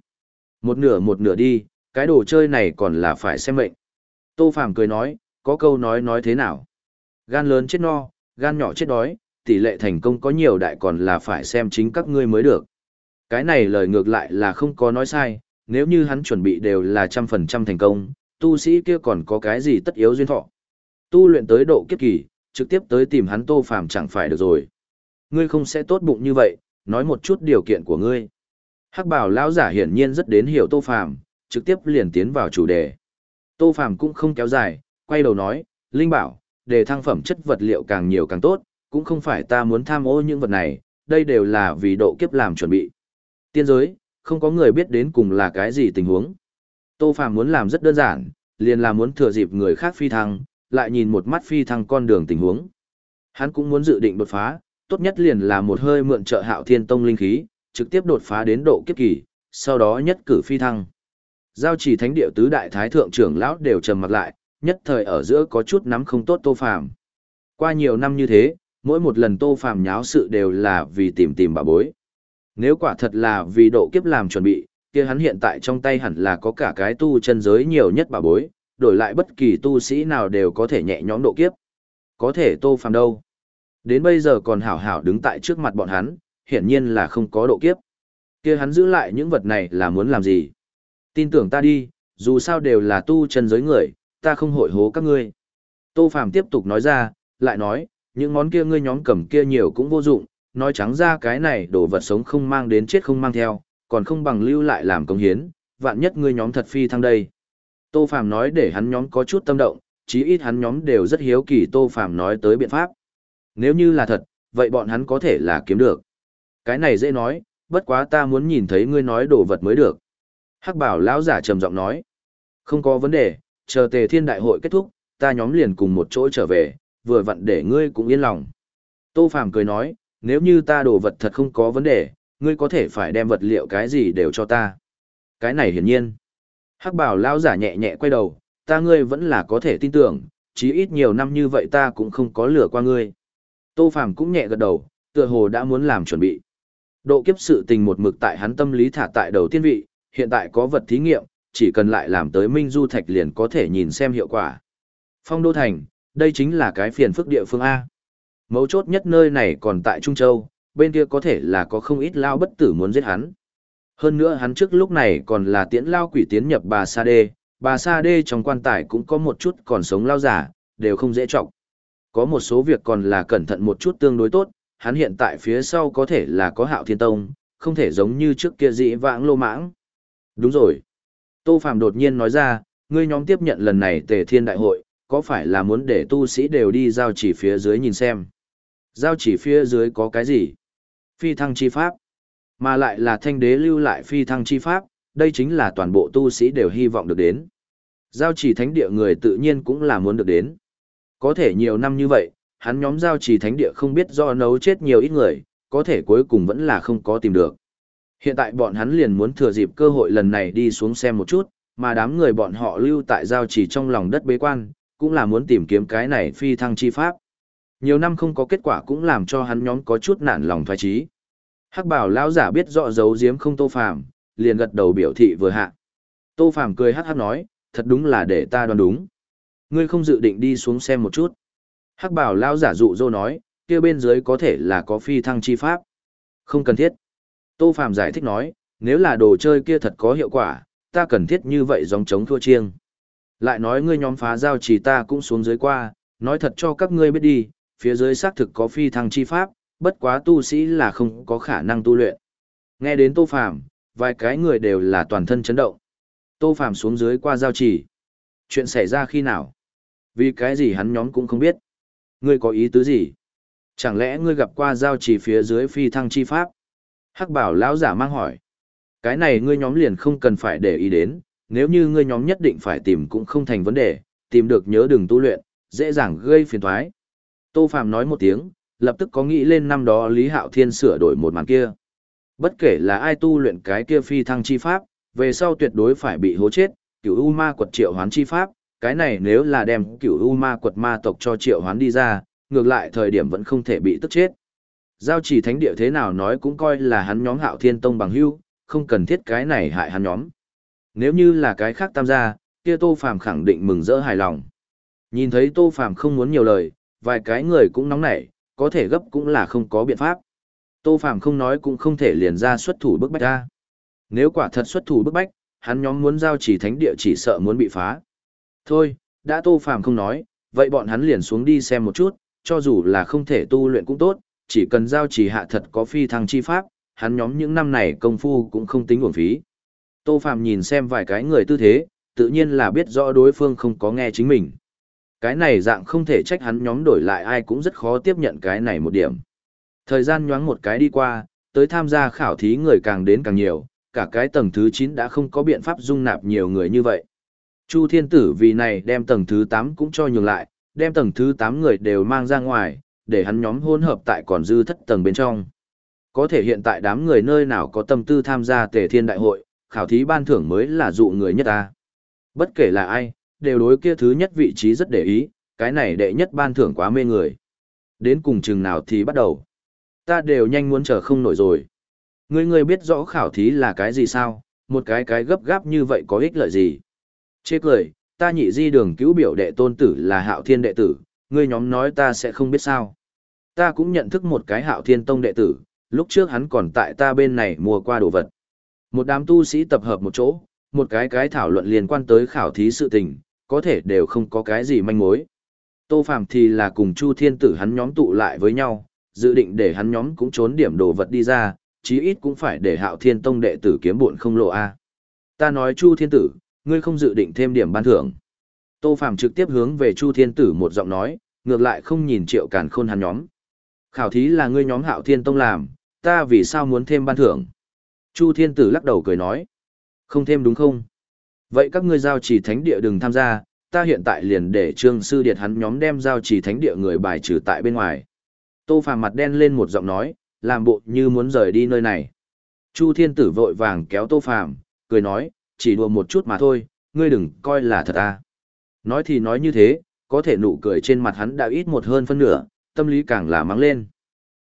Một nửa một nửa đi, cái đồ chơi này còn là phải xem mệnh. Tô Phàm cười nói, có câu nói nói thế nào? Gan lớn chết no, gan nhỏ chết đói, tỷ lệ thành công có nhiều đại còn là phải xem chính các ngươi mới được. Cái này lời ngược lại là không có nói sai, nếu như hắn chuẩn bị đều là trăm phần trăm thành công, tu sĩ kia còn có cái gì tất yếu duyên thọ. Tu luyện tới độ kiếp kỳ, trực tiếp tới tìm hắn Tô Phàm chẳng phải được rồi. Ngươi không sẽ tốt bụng như vậy, nói một chút điều kiện của ngươi. Hắc bảo lão giả hiển nhiên rất đến hiểu Tô Phàm, trực tiếp liền tiến vào chủ đề. Tô Phàm cũng không kéo dài, quay đầu nói, Linh bảo, để thăng phẩm chất vật liệu càng nhiều càng tốt, cũng không phải ta muốn tham ô những vật này, đây đều là vì độ kiếp làm chuẩn bị. Tiên giới, không có người biết đến cùng là cái gì tình huống. Tô Phàm muốn làm rất đơn giản, liền là muốn thừa dịp người khác phi thăng, lại nhìn một mắt phi thăng con đường tình huống. Hắn cũng muốn dự định đột phá, tốt nhất liền là một hơi mượn trợ hạo thiên tông linh khí, trực tiếp đột phá đến độ kiếp kỳ, sau đó nhất cử phi thăng. Giao chỉ thánh địa tứ đại thái thượng trưởng lão đều trầm mặt lại, nhất thời ở giữa có chút nắm không tốt Tô Phàm. Qua nhiều năm như thế, mỗi một lần Tô Phàm nháo sự đều là vì tìm tìm bà bối. Nếu quả thật là vì độ kiếp làm chuẩn bị, kia hắn hiện tại trong tay hẳn là có cả cái tu chân giới nhiều nhất bà bối, đổi lại bất kỳ tu sĩ nào đều có thể nhẹ nhõm độ kiếp. Có thể Tô Phàm đâu? Đến bây giờ còn hảo hảo đứng tại trước mặt bọn hắn, hiển nhiên là không có độ kiếp. Kia hắn giữ lại những vật này là muốn làm gì? Tin tưởng ta đi, dù sao đều là tu chân giới người, ta không hội hố các ngươi. Tô Phàm tiếp tục nói ra, lại nói, những món kia ngươi nhóm cầm kia nhiều cũng vô dụng, nói trắng ra cái này đồ vật sống không mang đến chết không mang theo, còn không bằng lưu lại làm công hiến, vạn nhất ngươi nhóm thật phi thăng đây. Tô Phàm nói để hắn nhóm có chút tâm động, chí ít hắn nhóm đều rất hiếu kỳ Tô Phàm nói tới biện pháp. Nếu như là thật, vậy bọn hắn có thể là kiếm được. Cái này dễ nói, bất quá ta muốn nhìn thấy ngươi nói đồ vật mới được. Hắc bảo lão giả trầm giọng nói. Không có vấn đề, chờ tề thiên đại hội kết thúc, ta nhóm liền cùng một chỗ trở về, vừa vặn để ngươi cũng yên lòng. Tô Phàm cười nói, nếu như ta đồ vật thật không có vấn đề, ngươi có thể phải đem vật liệu cái gì đều cho ta. Cái này hiển nhiên. Hắc bảo lão giả nhẹ nhẹ quay đầu, ta ngươi vẫn là có thể tin tưởng, chí ít nhiều năm như vậy ta cũng không có lừa qua ngươi. Tô Phàm cũng nhẹ gật đầu, tựa hồ đã muốn làm chuẩn bị. Độ kiếp sự tình một mực tại hắn tâm lý thả tại đầu tiên vị, hiện tại có vật thí nghiệm, chỉ cần lại làm tới Minh Du Thạch liền có thể nhìn xem hiệu quả. Phong Đô Thành, đây chính là cái phiền phức địa phương A. Mấu chốt nhất nơi này còn tại Trung Châu, bên kia có thể là có không ít lao bất tử muốn giết hắn. Hơn nữa hắn trước lúc này còn là tiễn lao quỷ tiến nhập bà Sa Đê, bà Sa Đê trong quan tài cũng có một chút còn sống lao giả, đều không dễ trọng. Có một số việc còn là cẩn thận một chút tương đối tốt, hắn hiện tại phía sau có thể là có hạo thiên tông, không thể giống như trước kia dĩ vãng lô mãng. Đúng rồi. Tô Phạm đột nhiên nói ra, ngươi nhóm tiếp nhận lần này tề thiên đại hội, có phải là muốn để tu sĩ đều đi giao chỉ phía dưới nhìn xem? Giao chỉ phía dưới có cái gì? Phi thăng chi pháp. Mà lại là thanh đế lưu lại phi thăng chi pháp, đây chính là toàn bộ tu sĩ đều hy vọng được đến. Giao chỉ thánh địa người tự nhiên cũng là muốn được đến. Có thể nhiều năm như vậy, hắn nhóm giao chỉ thánh địa không biết do nấu chết nhiều ít người, có thể cuối cùng vẫn là không có tìm được. Hiện tại bọn hắn liền muốn thừa dịp cơ hội lần này đi xuống xem một chút, mà đám người bọn họ lưu tại giao chỉ trong lòng đất bế quan, cũng là muốn tìm kiếm cái này phi thăng chi pháp. Nhiều năm không có kết quả cũng làm cho hắn nhóm có chút nản lòng thoái trí. Hắc bảo lão giả biết rõ dấu giếm không tô phàm, liền gật đầu biểu thị vừa hạ. Tô phàm cười hát hát nói, thật đúng là để ta đoán đúng. Ngươi không dự định đi xuống xem một chút. Hắc bảo lão giả dụ dô nói, kia bên dưới có thể là có phi thăng chi pháp. Không cần thiết. Tô Phạm giải thích nói, nếu là đồ chơi kia thật có hiệu quả, ta cần thiết như vậy giống chống thua chiêng. Lại nói ngươi nhóm phá giao chỉ ta cũng xuống dưới qua, nói thật cho các ngươi biết đi, phía dưới xác thực có phi thăng chi pháp, bất quá tu sĩ là không có khả năng tu luyện. Nghe đến Tô Phạm, vài cái người đều là toàn thân chấn động. Tô Phạm xuống dưới qua giao chỉ. Chuyện xảy ra khi nào? Vì cái gì hắn nhóm cũng không biết. Ngươi có ý tứ gì? Chẳng lẽ ngươi gặp qua giao chỉ phía dưới phi thăng chi pháp? Hắc bảo lão giả mang hỏi. Cái này ngươi nhóm liền không cần phải để ý đến, nếu như ngươi nhóm nhất định phải tìm cũng không thành vấn đề, tìm được nhớ đừng tu luyện, dễ dàng gây phiền toái. Tô Phạm nói một tiếng, lập tức có nghĩ lên năm đó Lý Hạo Thiên sửa đổi một màn kia. Bất kể là ai tu luyện cái kia phi thăng chi pháp, về sau tuyệt đối phải bị hố chết, cửu U ma quật triệu hoán chi pháp, cái này nếu là đem cửu U ma quật ma tộc cho triệu hoán đi ra, ngược lại thời điểm vẫn không thể bị tức chết. Giao chỉ thánh địa thế nào nói cũng coi là hắn nhóm Hạo Thiên Tông bằng hưu không cần thiết cái này hại hắn nhóm. Nếu như là cái khác tam gia, kia Tô Phàm khẳng định mừng rỡ hài lòng. Nhìn thấy Tô Phàm không muốn nhiều lời, vài cái người cũng nóng nảy, có thể gấp cũng là không có biện pháp. Tô Phàm không nói cũng không thể liền ra xuất thủ bức bách ra. Nếu quả thật xuất thủ bức bách, hắn nhóm muốn giao chỉ thánh địa chỉ sợ muốn bị phá. Thôi, đã Tô Phàm không nói, vậy bọn hắn liền xuống đi xem một chút, cho dù là không thể tu luyện cũng tốt, chỉ cần giao chỉ hạ thật có phi thăng chi pháp, hắn nhóm những năm này công phu cũng không tính uổng phí. Tô Phạm nhìn xem vài cái người tư thế, tự nhiên là biết rõ đối phương không có nghe chính mình. Cái này dạng không thể trách hắn nhóm đổi lại ai cũng rất khó tiếp nhận cái này một điểm. Thời gian nhoáng một cái đi qua, tới tham gia khảo thí người càng đến càng nhiều, cả cái tầng thứ 9 đã không có biện pháp dung nạp nhiều người như vậy. Chu Thiên Tử vì này đem tầng thứ 8 cũng cho nhường lại, đem tầng thứ 8 người đều mang ra ngoài, để hắn nhóm hỗn hợp tại còn dư thất tầng bên trong. Có thể hiện tại đám người nơi nào có tâm tư tham gia tề thiên đại hội, khảo thí ban thưởng mới là dụ người nhất ta. Bất kể là ai, đều đối kia thứ nhất vị trí rất để ý, cái này đệ nhất ban thưởng quá mê người. Đến cùng chừng nào thì bắt đầu. Ta đều nhanh muốn chờ không nổi rồi. Ngươi ngươi biết rõ khảo thí là cái gì sao, một cái cái gấp gáp như vậy có ích lợi gì. Chê cười, ta nhị di đường cứu biểu đệ tôn tử là hạo thiên đệ tử, ngươi nhóm nói ta sẽ không biết sao. Ta cũng nhận thức một cái hạo thiên tông đệ tử, lúc trước hắn còn tại ta bên này mua qua đồ vật. Một đám tu sĩ tập hợp một chỗ, một cái cái thảo luận liên quan tới khảo thí sự tình, có thể đều không có cái gì manh mối. Tô Phạm thì là cùng Chu Thiên Tử hắn nhóm tụ lại với nhau, dự định để hắn nhóm cũng trốn điểm đồ vật đi ra, chí ít cũng phải để Hạo Thiên Tông đệ tử kiếm buồn không lộ a. Ta nói Chu Thiên Tử, ngươi không dự định thêm điểm ban thưởng. Tô Phạm trực tiếp hướng về Chu Thiên Tử một giọng nói, ngược lại không nhìn Triệu Càn Khôn hắn nhóm. Khảo thí là ngươi nhóm Hạo Thiên Tông làm, ta vì sao muốn thêm ban thưởng? Chu Thiên Tử lắc đầu cười nói, không thêm đúng không? Vậy các ngươi giao chỉ thánh địa đừng tham gia, ta hiện tại liền để Trương Sư Điệt hắn nhóm đem giao chỉ thánh địa người bài trừ tại bên ngoài. Tô Phàm mặt đen lên một giọng nói, làm bộ như muốn rời đi nơi này. Chu Thiên Tử vội vàng kéo Tô Phàm, cười nói, chỉ đùa một chút mà thôi, ngươi đừng coi là thật à. Nói thì nói như thế, có thể nụ cười trên mặt hắn đã ít một hơn phân nửa, tâm lý càng là mắng lên.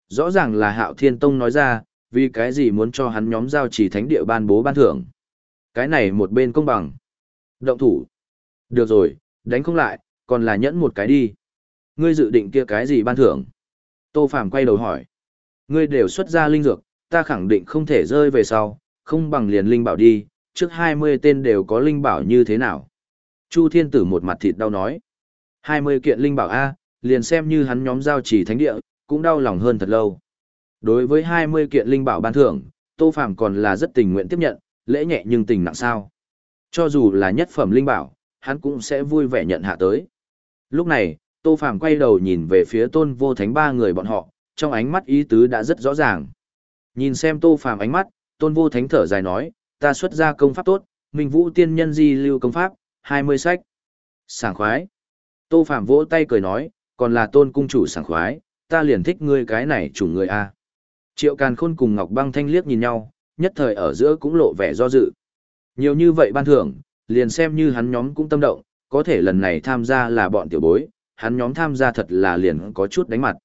Rõ ràng là Hạo Thiên Tông nói ra, vì cái gì muốn cho hắn nhóm giao chỉ thánh địa ban bố ban thưởng. Cái này một bên công bằng. Động thủ. Được rồi, đánh không lại, còn là nhẫn một cái đi. Ngươi dự định kia cái gì ban thưởng? Tô Phàm quay đầu hỏi. Ngươi đều xuất ra linh dược, ta khẳng định không thể rơi về sau, không bằng liền linh bảo đi, trước 20 tên đều có linh bảo như thế nào. Chu Thiên Tử một mặt thịt đau nói. 20 kiện linh bảo A, liền xem như hắn nhóm giao chỉ thánh địa, cũng đau lòng hơn thật lâu. Đối với 20 kiện linh bảo ban thưởng, Tô Phàm còn là rất tình nguyện tiếp nhận, lễ nhẹ nhưng tình nặng sao. Cho dù là nhất phẩm linh bảo, hắn cũng sẽ vui vẻ nhận hạ tới. Lúc này, Tô Phàm quay đầu nhìn về phía tôn vô thánh ba người bọn họ, trong ánh mắt ý tứ đã rất rõ ràng. Nhìn xem Tô Phàm ánh mắt, tôn vô thánh thở dài nói, ta xuất ra công pháp tốt, minh vũ tiên nhân di lưu công pháp, 20 sách. Sảng khoái. Tô Phạm vỗ tay cười nói, còn là tôn cung chủ sảng khoái, ta liền thích ngươi cái này chủ người a. Triệu Càn Khôn cùng Ngọc Băng Thanh liếc nhìn nhau, nhất thời ở giữa cũng lộ vẻ do dự. Nhiều như vậy ban thưởng, liền xem như hắn nhóm cũng tâm động, có thể lần này tham gia là bọn tiểu bối, hắn nhóm tham gia thật là liền có chút đánh mặt.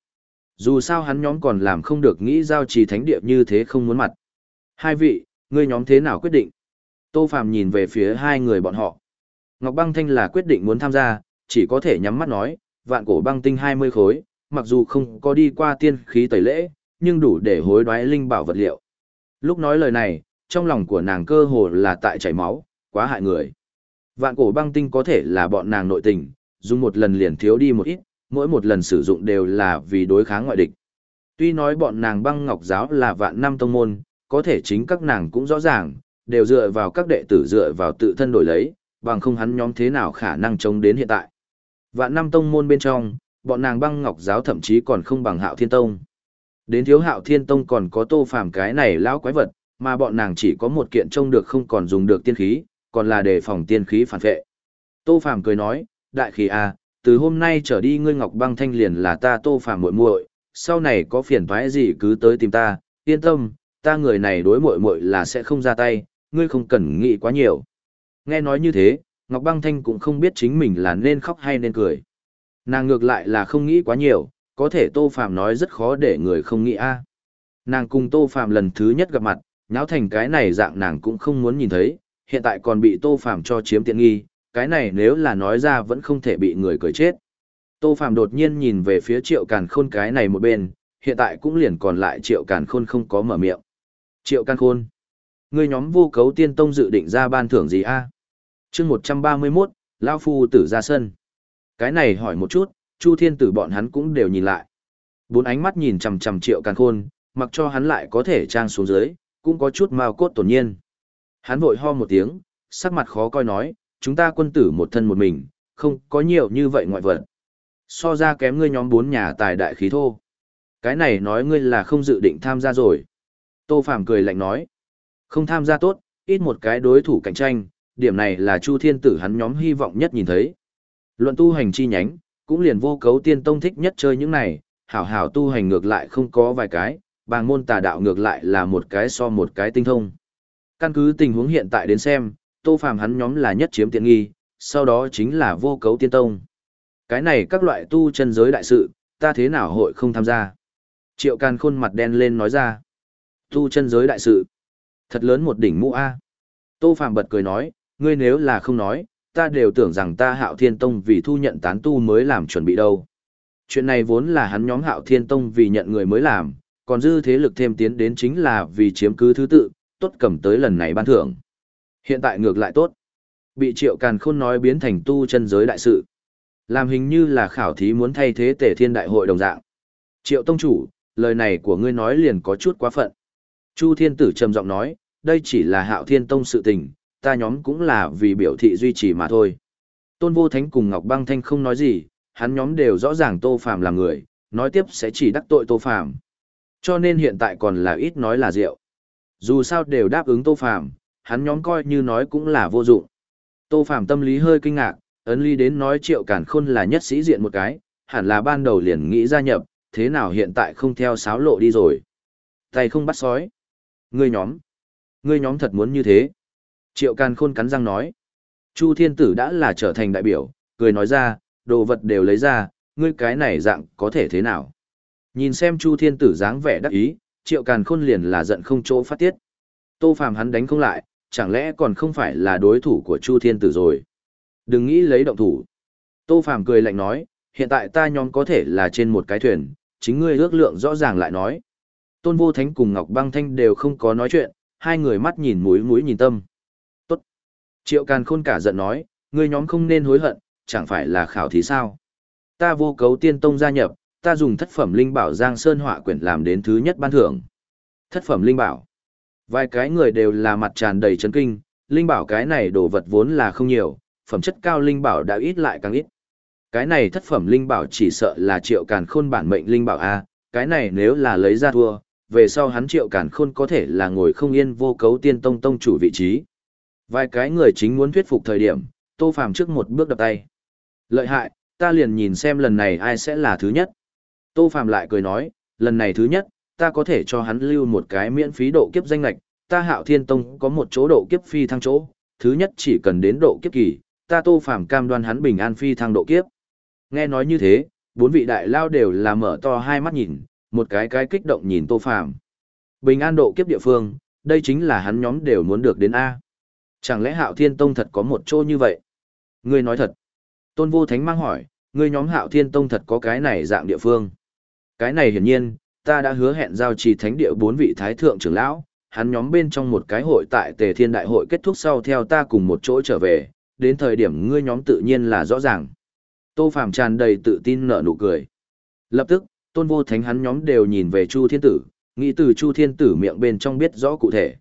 Dù sao hắn nhóm còn làm không được nghĩ giao trì thánh địa như thế không muốn mặt. Hai vị, ngươi nhóm thế nào quyết định? Tô Phạm nhìn về phía hai người bọn họ. Ngọc Băng Thanh là quyết định muốn tham gia, chỉ có thể nhắm mắt nói, vạn cổ băng tinh 20 khối, mặc dù không có đi qua tiên khí tẩy lễ, nhưng đủ để hối đoái linh bảo vật liệu. Lúc nói lời này, trong lòng của nàng cơ hồ là tại chảy máu, quá hại người. Vạn cổ băng tinh có thể là bọn nàng nội tình, dùng một lần liền thiếu đi một ít, mỗi một lần sử dụng đều là vì đối kháng ngoại địch. Tuy nói bọn nàng băng ngọc giáo là vạn năm tông môn, có thể chính các nàng cũng rõ ràng, đều dựa vào các đệ tử dựa vào tự thân đổi lấy, bằng không hắn nhóm thế nào khả năng chống đến hiện tại. Vạn năm tông môn bên trong, bọn nàng băng ngọc giáo thậm chí còn không bằng hạo thiên tông. Đến thiếu hạo thiên tông còn có tô phàm cái này lão quái vật, mà bọn nàng chỉ có một kiện trông được không còn dùng được tiên khí, còn là để phòng tiên khí phản vệ. Tô phàm cười nói, đại khí à, từ hôm nay trở đi ngươi ngọc băng thanh liền là ta tô phàm muội muội, sau này có phiền thoái gì cứ tới tìm ta, yên tâm, ta người này đối muội muội là sẽ không ra tay, ngươi không cần nghĩ quá nhiều. Nghe nói như thế, Ngọc Băng Thanh cũng không biết chính mình là nên khóc hay nên cười. Nàng ngược lại là không nghĩ quá nhiều, có thể Tô Phàm nói rất khó để người không nghĩ a. Nàng cùng Tô Phàm lần thứ nhất gặp mặt, nháo thành cái này dạng nàng cũng không muốn nhìn thấy, hiện tại còn bị Tô Phàm cho chiếm tiện nghi, cái này nếu là nói ra vẫn không thể bị người cười chết. Tô Phàm đột nhiên nhìn về phía Triệu Càn Khôn cái này một bên, hiện tại cũng liền còn lại Triệu Càn Khôn không có mở miệng. Triệu Can Khôn, người nhóm vô cấu tiên tông dự định ra ban thưởng gì a? Chương 131, lão phu tử ra sân. Cái này hỏi một chút, Chu Thiên Tử bọn hắn cũng đều nhìn lại. Bốn ánh mắt nhìn chằm chằm Triệu Can Khôn, mặc cho hắn lại có thể trang xuống dưới, cũng có chút mao cốt tổn nhiên. Hắn vội ho một tiếng, sắc mặt khó coi nói, chúng ta quân tử một thân một mình, không có nhiều như vậy ngoại vật. So ra kém ngươi nhóm bốn nhà tài đại khí thô. Cái này nói ngươi là không dự định tham gia rồi. Tô Phàm cười lạnh nói, không tham gia tốt, ít một cái đối thủ cạnh tranh, điểm này là Chu Thiên Tử hắn nhóm hy vọng nhất nhìn thấy. Luận tu hành chi nhánh, cũng liền vô cấu tiên tông thích nhất chơi những này, hảo hảo tu hành ngược lại không có vài cái, bàng môn tà đạo ngược lại là một cái so một cái tinh thông. Căn cứ tình huống hiện tại đến xem, Tô Phàm hắn nhóm là nhất chiếm tiện nghi, sau đó chính là vô cấu tiên tông. Cái này các loại tu chân giới đại sự, ta thế nào hội không tham gia. Triệu Càn khôn mặt đen lên nói ra. Tu chân giới đại sự. Thật lớn một đỉnh mũ A. Tô Phàm bật cười nói, ngươi nếu là không nói, ta đều tưởng rằng ta hạo thiên tông vì thu nhận tán tu mới làm chuẩn bị đâu. Chuyện này vốn là hắn nhóm hạo thiên tông vì nhận người mới làm, còn dư thế lực thêm tiến đến chính là vì chiếm cứ thứ tự, tốt cầm tới lần này ban thưởng. Hiện tại ngược lại tốt. Bị triệu càn khôn nói biến thành tu chân giới đại sự. Làm hình như là khảo thí muốn thay thế tể thiên đại hội đồng dạng. Triệu tông chủ, lời này của ngươi nói liền có chút quá phận. Chu thiên tử trầm giọng nói, đây chỉ là hạo thiên tông sự tình, ta nhóm cũng là vì biểu thị duy trì mà thôi. Tôn vô thánh cùng Ngọc Băng Thanh không nói gì, hắn nhóm đều rõ ràng Tô Phàm là người, nói tiếp sẽ chỉ đắc tội Tô Phàm. Cho nên hiện tại còn là ít nói là rượu. Dù sao đều đáp ứng Tô Phàm, hắn nhóm coi như nói cũng là vô dụng. Tô Phàm tâm lý hơi kinh ngạc, ấn ly đến nói Triệu Cản Khôn là nhất sĩ diện một cái, hẳn là ban đầu liền nghĩ gia nhập, thế nào hiện tại không theo sáo lộ đi rồi. Tay không bắt sói. Ngươi nhóm. Ngươi nhóm thật muốn như thế. Triệu Càn Khôn cắn răng nói. Chu Thiên Tử đã là trở thành đại biểu, cười nói ra, đồ vật đều lấy ra, ngươi cái này dạng có thể thế nào. Nhìn xem Chu Thiên Tử dáng vẻ đắc ý, Triệu Càn Khôn liền là giận không chỗ phát tiết. Tô Phàm hắn đánh không lại, chẳng lẽ còn không phải là đối thủ của Chu Thiên Tử rồi. Đừng nghĩ lấy động thủ. Tô Phàm cười lạnh nói, hiện tại ta nhóm có thể là trên một cái thuyền, chính ngươi ước lượng rõ ràng lại nói. Tôn Vô Thánh cùng Ngọc Băng Thanh đều không có nói chuyện, hai người mắt nhìn mũi mũi nhìn tâm. Tốt. Triệu Càn Khôn cả giận nói, ngươi nhóm không nên hối hận, chẳng phải là khảo thí sao. Ta vô cấu tiên tông gia nhập, ta dùng thất phẩm linh bảo Giang Sơn họa quyển làm đến thứ nhất ban thưởng. Thất phẩm linh bảo. Vài cái người đều là mặt tràn đầy chấn kinh, linh bảo cái này đồ vật vốn là không nhiều, phẩm chất cao linh bảo đã ít lại càng ít. Cái này thất phẩm linh bảo chỉ sợ là triệu càn khôn bản mệnh linh bảo A, cái này nếu là lấy ra thua, về sau hắn triệu cản khôn có thể là ngồi không yên vô cấu tiên tông tông chủ vị trí. Vài cái người chính muốn thuyết phục thời điểm, tô phàm trước một bước đập tay. Lợi hại, ta liền nhìn xem lần này ai sẽ là thứ nhất. Tô phàm lại cười nói, lần này thứ nhất, ta có thể cho hắn lưu một cái miễn phí độ kiếp danh lạch, ta hạo thiên tông có một chỗ độ kiếp phi thăng chỗ, thứ nhất chỉ cần đến độ kiếp kỳ, ta tô phàm cam đoan hắn bình an phi thăng độ kiếp. Nghe nói như thế, bốn vị đại lao đều là mở to hai mắt nhìn, một cái cái kích động nhìn Tô Phàm. Bình an độ kiếp địa phương, đây chính là hắn nhóm đều muốn được đến A. Chẳng lẽ Hạo Thiên Tông thật có một chỗ như vậy? Ngươi nói thật. Tôn Vô Thánh mang hỏi, ngươi nhóm Hạo Thiên Tông thật có cái này dạng địa phương. Cái này hiển nhiên, ta đã hứa hẹn giao trì thánh địa bốn vị thái thượng trưởng lão, hắn nhóm bên trong một cái hội tại Tề Thiên Đại hội kết thúc sau theo ta cùng một chỗ trở về, đến thời điểm ngươi nhóm tự nhiên là rõ ràng. Tô Phàm tràn đầy tự tin nở nụ cười. Lập tức, tôn vô thánh hắn nhóm đều nhìn về Chu Thiên Tử, nghĩ từ Chu Thiên Tử miệng bên trong biết rõ cụ thể.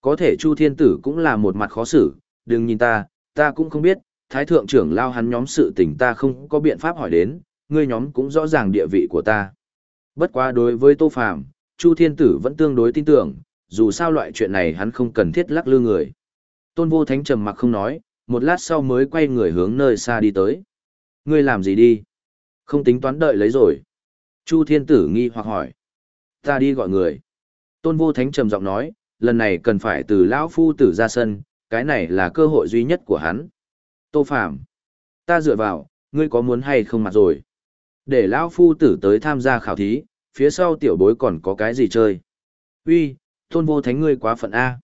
Có thể Chu Thiên Tử cũng là một mặt khó xử, đừng nhìn ta, ta cũng không biết, Thái Thượng trưởng lao hắn nhóm sự tình ta không có biện pháp hỏi đến, ngươi nhóm cũng rõ ràng địa vị của ta. Bất quá đối với Tô Phàm, Chu Thiên Tử vẫn tương đối tin tưởng, dù sao loại chuyện này hắn không cần thiết lắc lư người. Tôn Vô Thánh trầm mặc không nói, một lát sau mới quay người hướng nơi xa đi tới. Ngươi làm gì đi? Không tính toán đợi lấy rồi. Chu Thiên Tử nghi hoặc hỏi. Ta đi gọi người. Tôn Vô Thánh trầm giọng nói, lần này cần phải từ lão phu tử ra sân, cái này là cơ hội duy nhất của hắn. Tô Phạm, ta dựa vào, ngươi có muốn hay không mặt rồi? Để lão phu tử tới tham gia khảo thí, phía sau tiểu bối còn có cái gì chơi? Uy, Tôn Vô Thánh ngươi quá phận a.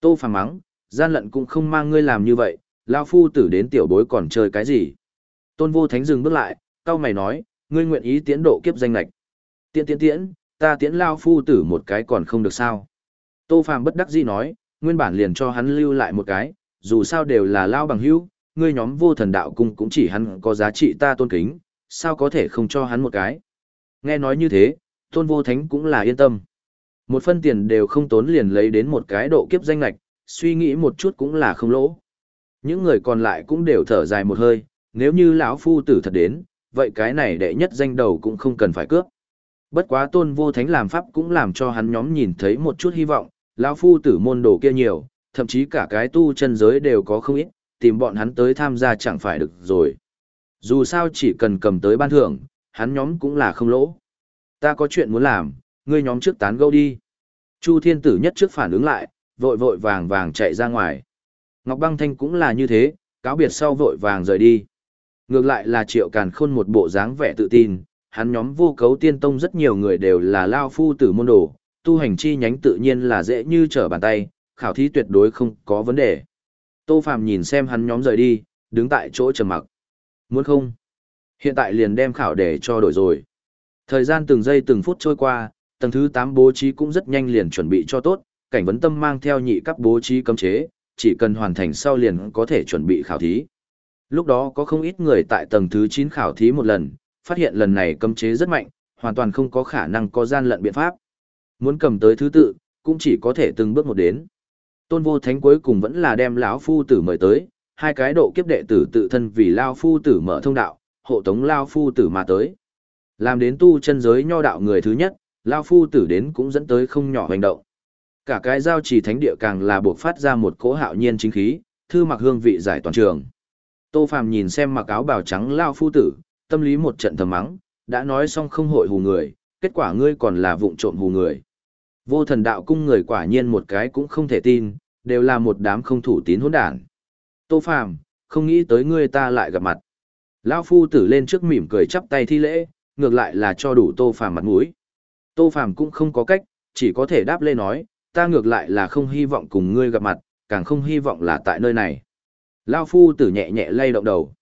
Tô Phạm mắng, gian lận cũng không mang ngươi làm như vậy, lão phu tử đến tiểu bối còn chơi cái gì? Tôn Vô Thánh dừng bước lại, cao mày nói, ngươi nguyện ý tiến độ kiếp danh lệch. Tiễn tiễn tiễn, ta tiễn lao phu tử một cái còn không được sao. Tô Phàm bất đắc dĩ nói, nguyên bản liền cho hắn lưu lại một cái, dù sao đều là lao bằng hữu, ngươi nhóm vô thần đạo cung cũng chỉ hắn có giá trị ta tôn kính, sao có thể không cho hắn một cái. Nghe nói như thế, tôn vô thánh cũng là yên tâm. Một phân tiền đều không tốn liền lấy đến một cái độ kiếp danh lạch, suy nghĩ một chút cũng là không lỗ. Những người còn lại cũng đều thở dài một hơi, nếu như lão phu tử thật đến, vậy cái này đệ nhất danh đầu cũng không cần phải cướp. Bất quá tôn vô thánh làm pháp cũng làm cho hắn nhóm nhìn thấy một chút hy vọng, lão phu tử môn đồ kia nhiều, thậm chí cả cái tu chân giới đều có không ít, tìm bọn hắn tới tham gia chẳng phải được rồi. Dù sao chỉ cần cầm tới ban thưởng, hắn nhóm cũng là không lỗ. Ta có chuyện muốn làm, ngươi nhóm trước tán gẫu đi. Chu thiên tử nhất trước phản ứng lại, vội vội vàng vàng chạy ra ngoài. Ngọc băng thanh cũng là như thế, cáo biệt sau vội vàng rời đi. Ngược lại là triệu càn khôn một bộ dáng vẻ tự tin, hắn nhóm vô cấu tiên tông rất nhiều người đều là lao phu tử môn đồ, tu hành chi nhánh tự nhiên là dễ như trở bàn tay, khảo thí tuyệt đối không có vấn đề. Tô Phạm nhìn xem hắn nhóm rời đi, đứng tại chỗ trầm mặc. Muốn không? Hiện tại liền đem khảo để cho đổi rồi. Thời gian từng giây từng phút trôi qua, tầng thứ 8 bố trí cũng rất nhanh liền chuẩn bị cho tốt, cảnh vấn tâm mang theo nhị cấp bố trí cấm chế, chỉ cần hoàn thành sau liền có thể chuẩn bị khảo thí. Lúc đó có không ít người tại tầng thứ 9 khảo thí một lần, phát hiện lần này cấm chế rất mạnh, hoàn toàn không có khả năng có gian lận biện pháp. Muốn cầm tới thứ tự, cũng chỉ có thể từng bước một đến. Tôn Vô Thánh cuối cùng vẫn là đem lão phu tử mời tới, hai cái độ kiếp đệ tử tự thân vì lão phu tử mở thông đạo, hộ tống lão phu tử mà tới. Làm đến tu chân giới nho đạo người thứ nhất, lão phu tử đến cũng dẫn tới không nhỏ hành động. Cả cái giao trì thánh địa càng là buộc phát ra một cỗ hạo nhiên chính khí, thư mặc hương vị giải toàn trường. Tô Phàm nhìn xem mặc áo bào trắng lao phu tử, tâm lý một trận thầm mắng, đã nói xong không hội hù người, kết quả ngươi còn là vụng trộm hù người. Vô thần đạo cung người quả nhiên một cái cũng không thể tin, đều là một đám không thủ tín hỗn đản. Tô Phàm, không nghĩ tới ngươi ta lại gặp mặt. Lão phu tử lên trước mỉm cười chắp tay thi lễ, ngược lại là cho đủ Tô Phàm mặt mũi. Tô Phàm cũng không có cách, chỉ có thể đáp lê nói, ta ngược lại là không hy vọng cùng ngươi gặp mặt, càng không hy vọng là tại nơi này. Lão phu tử nhẹ nhẹ lay động đầu.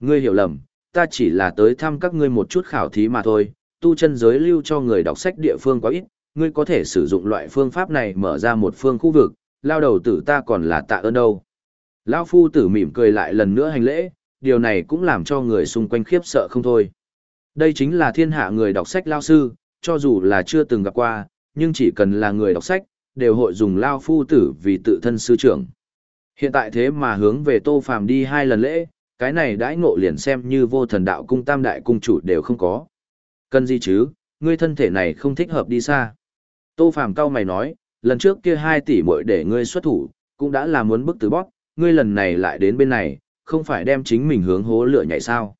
Ngươi hiểu lầm, ta chỉ là tới thăm các ngươi một chút khảo thí mà thôi, tu chân giới lưu cho người đọc sách địa phương quá ít, ngươi có thể sử dụng loại phương pháp này mở ra một phương khu vực, lao đầu tử ta còn là tạ ơn đâu. Lão phu tử mỉm cười lại lần nữa hành lễ, điều này cũng làm cho người xung quanh khiếp sợ không thôi. Đây chính là thiên hạ người đọc sách lao sư, cho dù là chưa từng gặp qua, nhưng chỉ cần là người đọc sách, đều hội dùng lao phu tử vì tự thân sư trưởng. Hiện tại thế mà hướng về tô phàm đi hai lần lễ, cái này đãi ngộ liền xem như vô thần đạo cung tam đại cung chủ đều không có. Cần gì chứ, ngươi thân thể này không thích hợp đi xa. Tô phàm cao mày nói, lần trước kia hai tỷ muội để ngươi xuất thủ, cũng đã là muốn bức từ bóp, ngươi lần này lại đến bên này, không phải đem chính mình hướng hố lửa nhảy sao.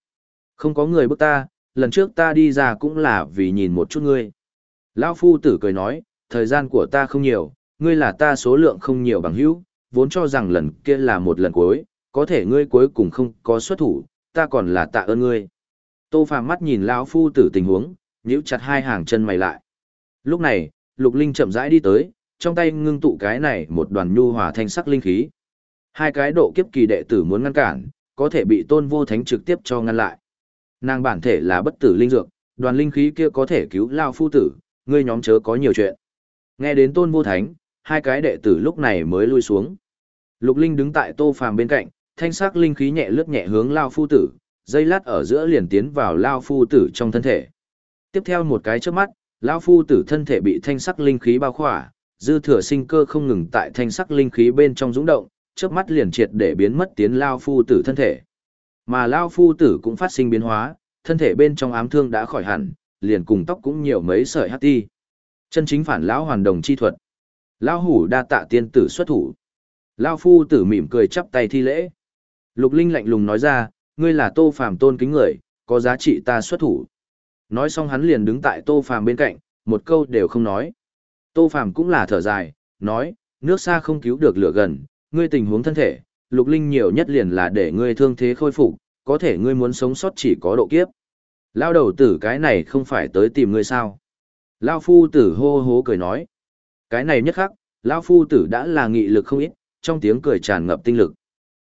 Không có người bức ta, lần trước ta đi ra cũng là vì nhìn một chút ngươi. Lão phu tử cười nói, thời gian của ta không nhiều, ngươi là ta số lượng không nhiều bằng hữu, vốn cho rằng lần kia là một lần cuối, có thể ngươi cuối cùng không có xuất thủ, ta còn là tạ ơn ngươi. Tô Phàm mắt nhìn lão phu tử tình huống, nhíu chặt hai hàng chân mày lại. Lúc này, Lục Linh chậm rãi đi tới, trong tay ngưng tụ cái này một đoàn nhu hòa thanh sắc linh khí. Hai cái độ kiếp kỳ đệ tử muốn ngăn cản, có thể bị Tôn Vô Thánh trực tiếp cho ngăn lại. Nàng bản thể là bất tử linh dược, đoàn linh khí kia có thể cứu lao phu tử, ngươi nhóm chớ có nhiều chuyện. Nghe đến Tôn Vô Thánh, hai cái đệ tử lúc này mới lui xuống. Lục Linh đứng tại Tô Phàm bên cạnh, thanh sắc linh khí nhẹ lướt nhẹ hướng lao phu tử, dây lát ở giữa liền tiến vào lao phu tử trong thân thể. Tiếp theo một cái chớp mắt, lao phu tử thân thể bị thanh sắc linh khí bao khỏa, dư thừa sinh cơ không ngừng tại thanh sắc linh khí bên trong dũng động, chớp mắt liền triệt để biến mất tiến lao phu tử thân thể. Mà lao phu tử cũng phát sinh biến hóa, thân thể bên trong ám thương đã khỏi hẳn, liền cùng tóc cũng nhiều mấy sợi hắc ti. Chân chính phản lão hoàn đồng chi thuật. Lão hủ đa tạ tiên tử xuất thủ. Lao phu tử mỉm cười chắp tay thi lễ. Lục Linh lạnh lùng nói ra, ngươi là Tô Phàm tôn kính người, có giá trị ta xuất thủ. Nói xong hắn liền đứng tại Tô Phàm bên cạnh, một câu đều không nói. Tô Phàm cũng là thở dài, nói, nước xa không cứu được lửa gần, ngươi tình huống thân thể, Lục Linh nhiều nhất liền là để ngươi thương thế khôi phục, có thể ngươi muốn sống sót chỉ có độ kiếp. Lao đầu tử cái này không phải tới tìm ngươi sao? Lao phu tử hô hố cười nói. Cái này nhất khắc, Lao phu tử đã là nghị lực không ít, trong tiếng cười tràn ngập tinh lực.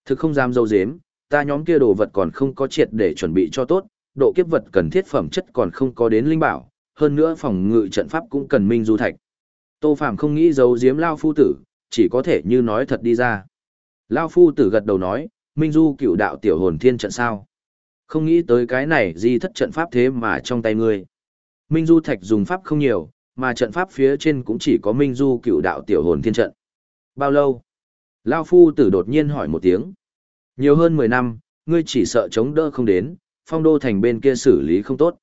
Thực không dám dâu dếm, ta nhóm kia đồ vật còn không có triệt để chuẩn bị cho tốt, độ kiếp vật cần thiết phẩm chất còn không có đến linh bảo, hơn nữa phòng ngự trận pháp cũng cần minh du thạch. Tô Phàm không nghĩ giấu giếm Lao Phu Tử, chỉ có thể như nói thật đi ra. Lao Phu Tử gật đầu nói, minh du cựu đạo tiểu hồn thiên trận sao. Không nghĩ tới cái này di thất trận pháp thế mà trong tay ngươi. Minh Du Thạch dùng pháp không nhiều, mà trận pháp phía trên cũng chỉ có Minh Du cựu đạo tiểu hồn thiên trận. Bao lâu? Lao Phu tử đột nhiên hỏi một tiếng. Nhiều hơn 10 năm, ngươi chỉ sợ chống đỡ không đến, phong đô thành bên kia xử lý không tốt.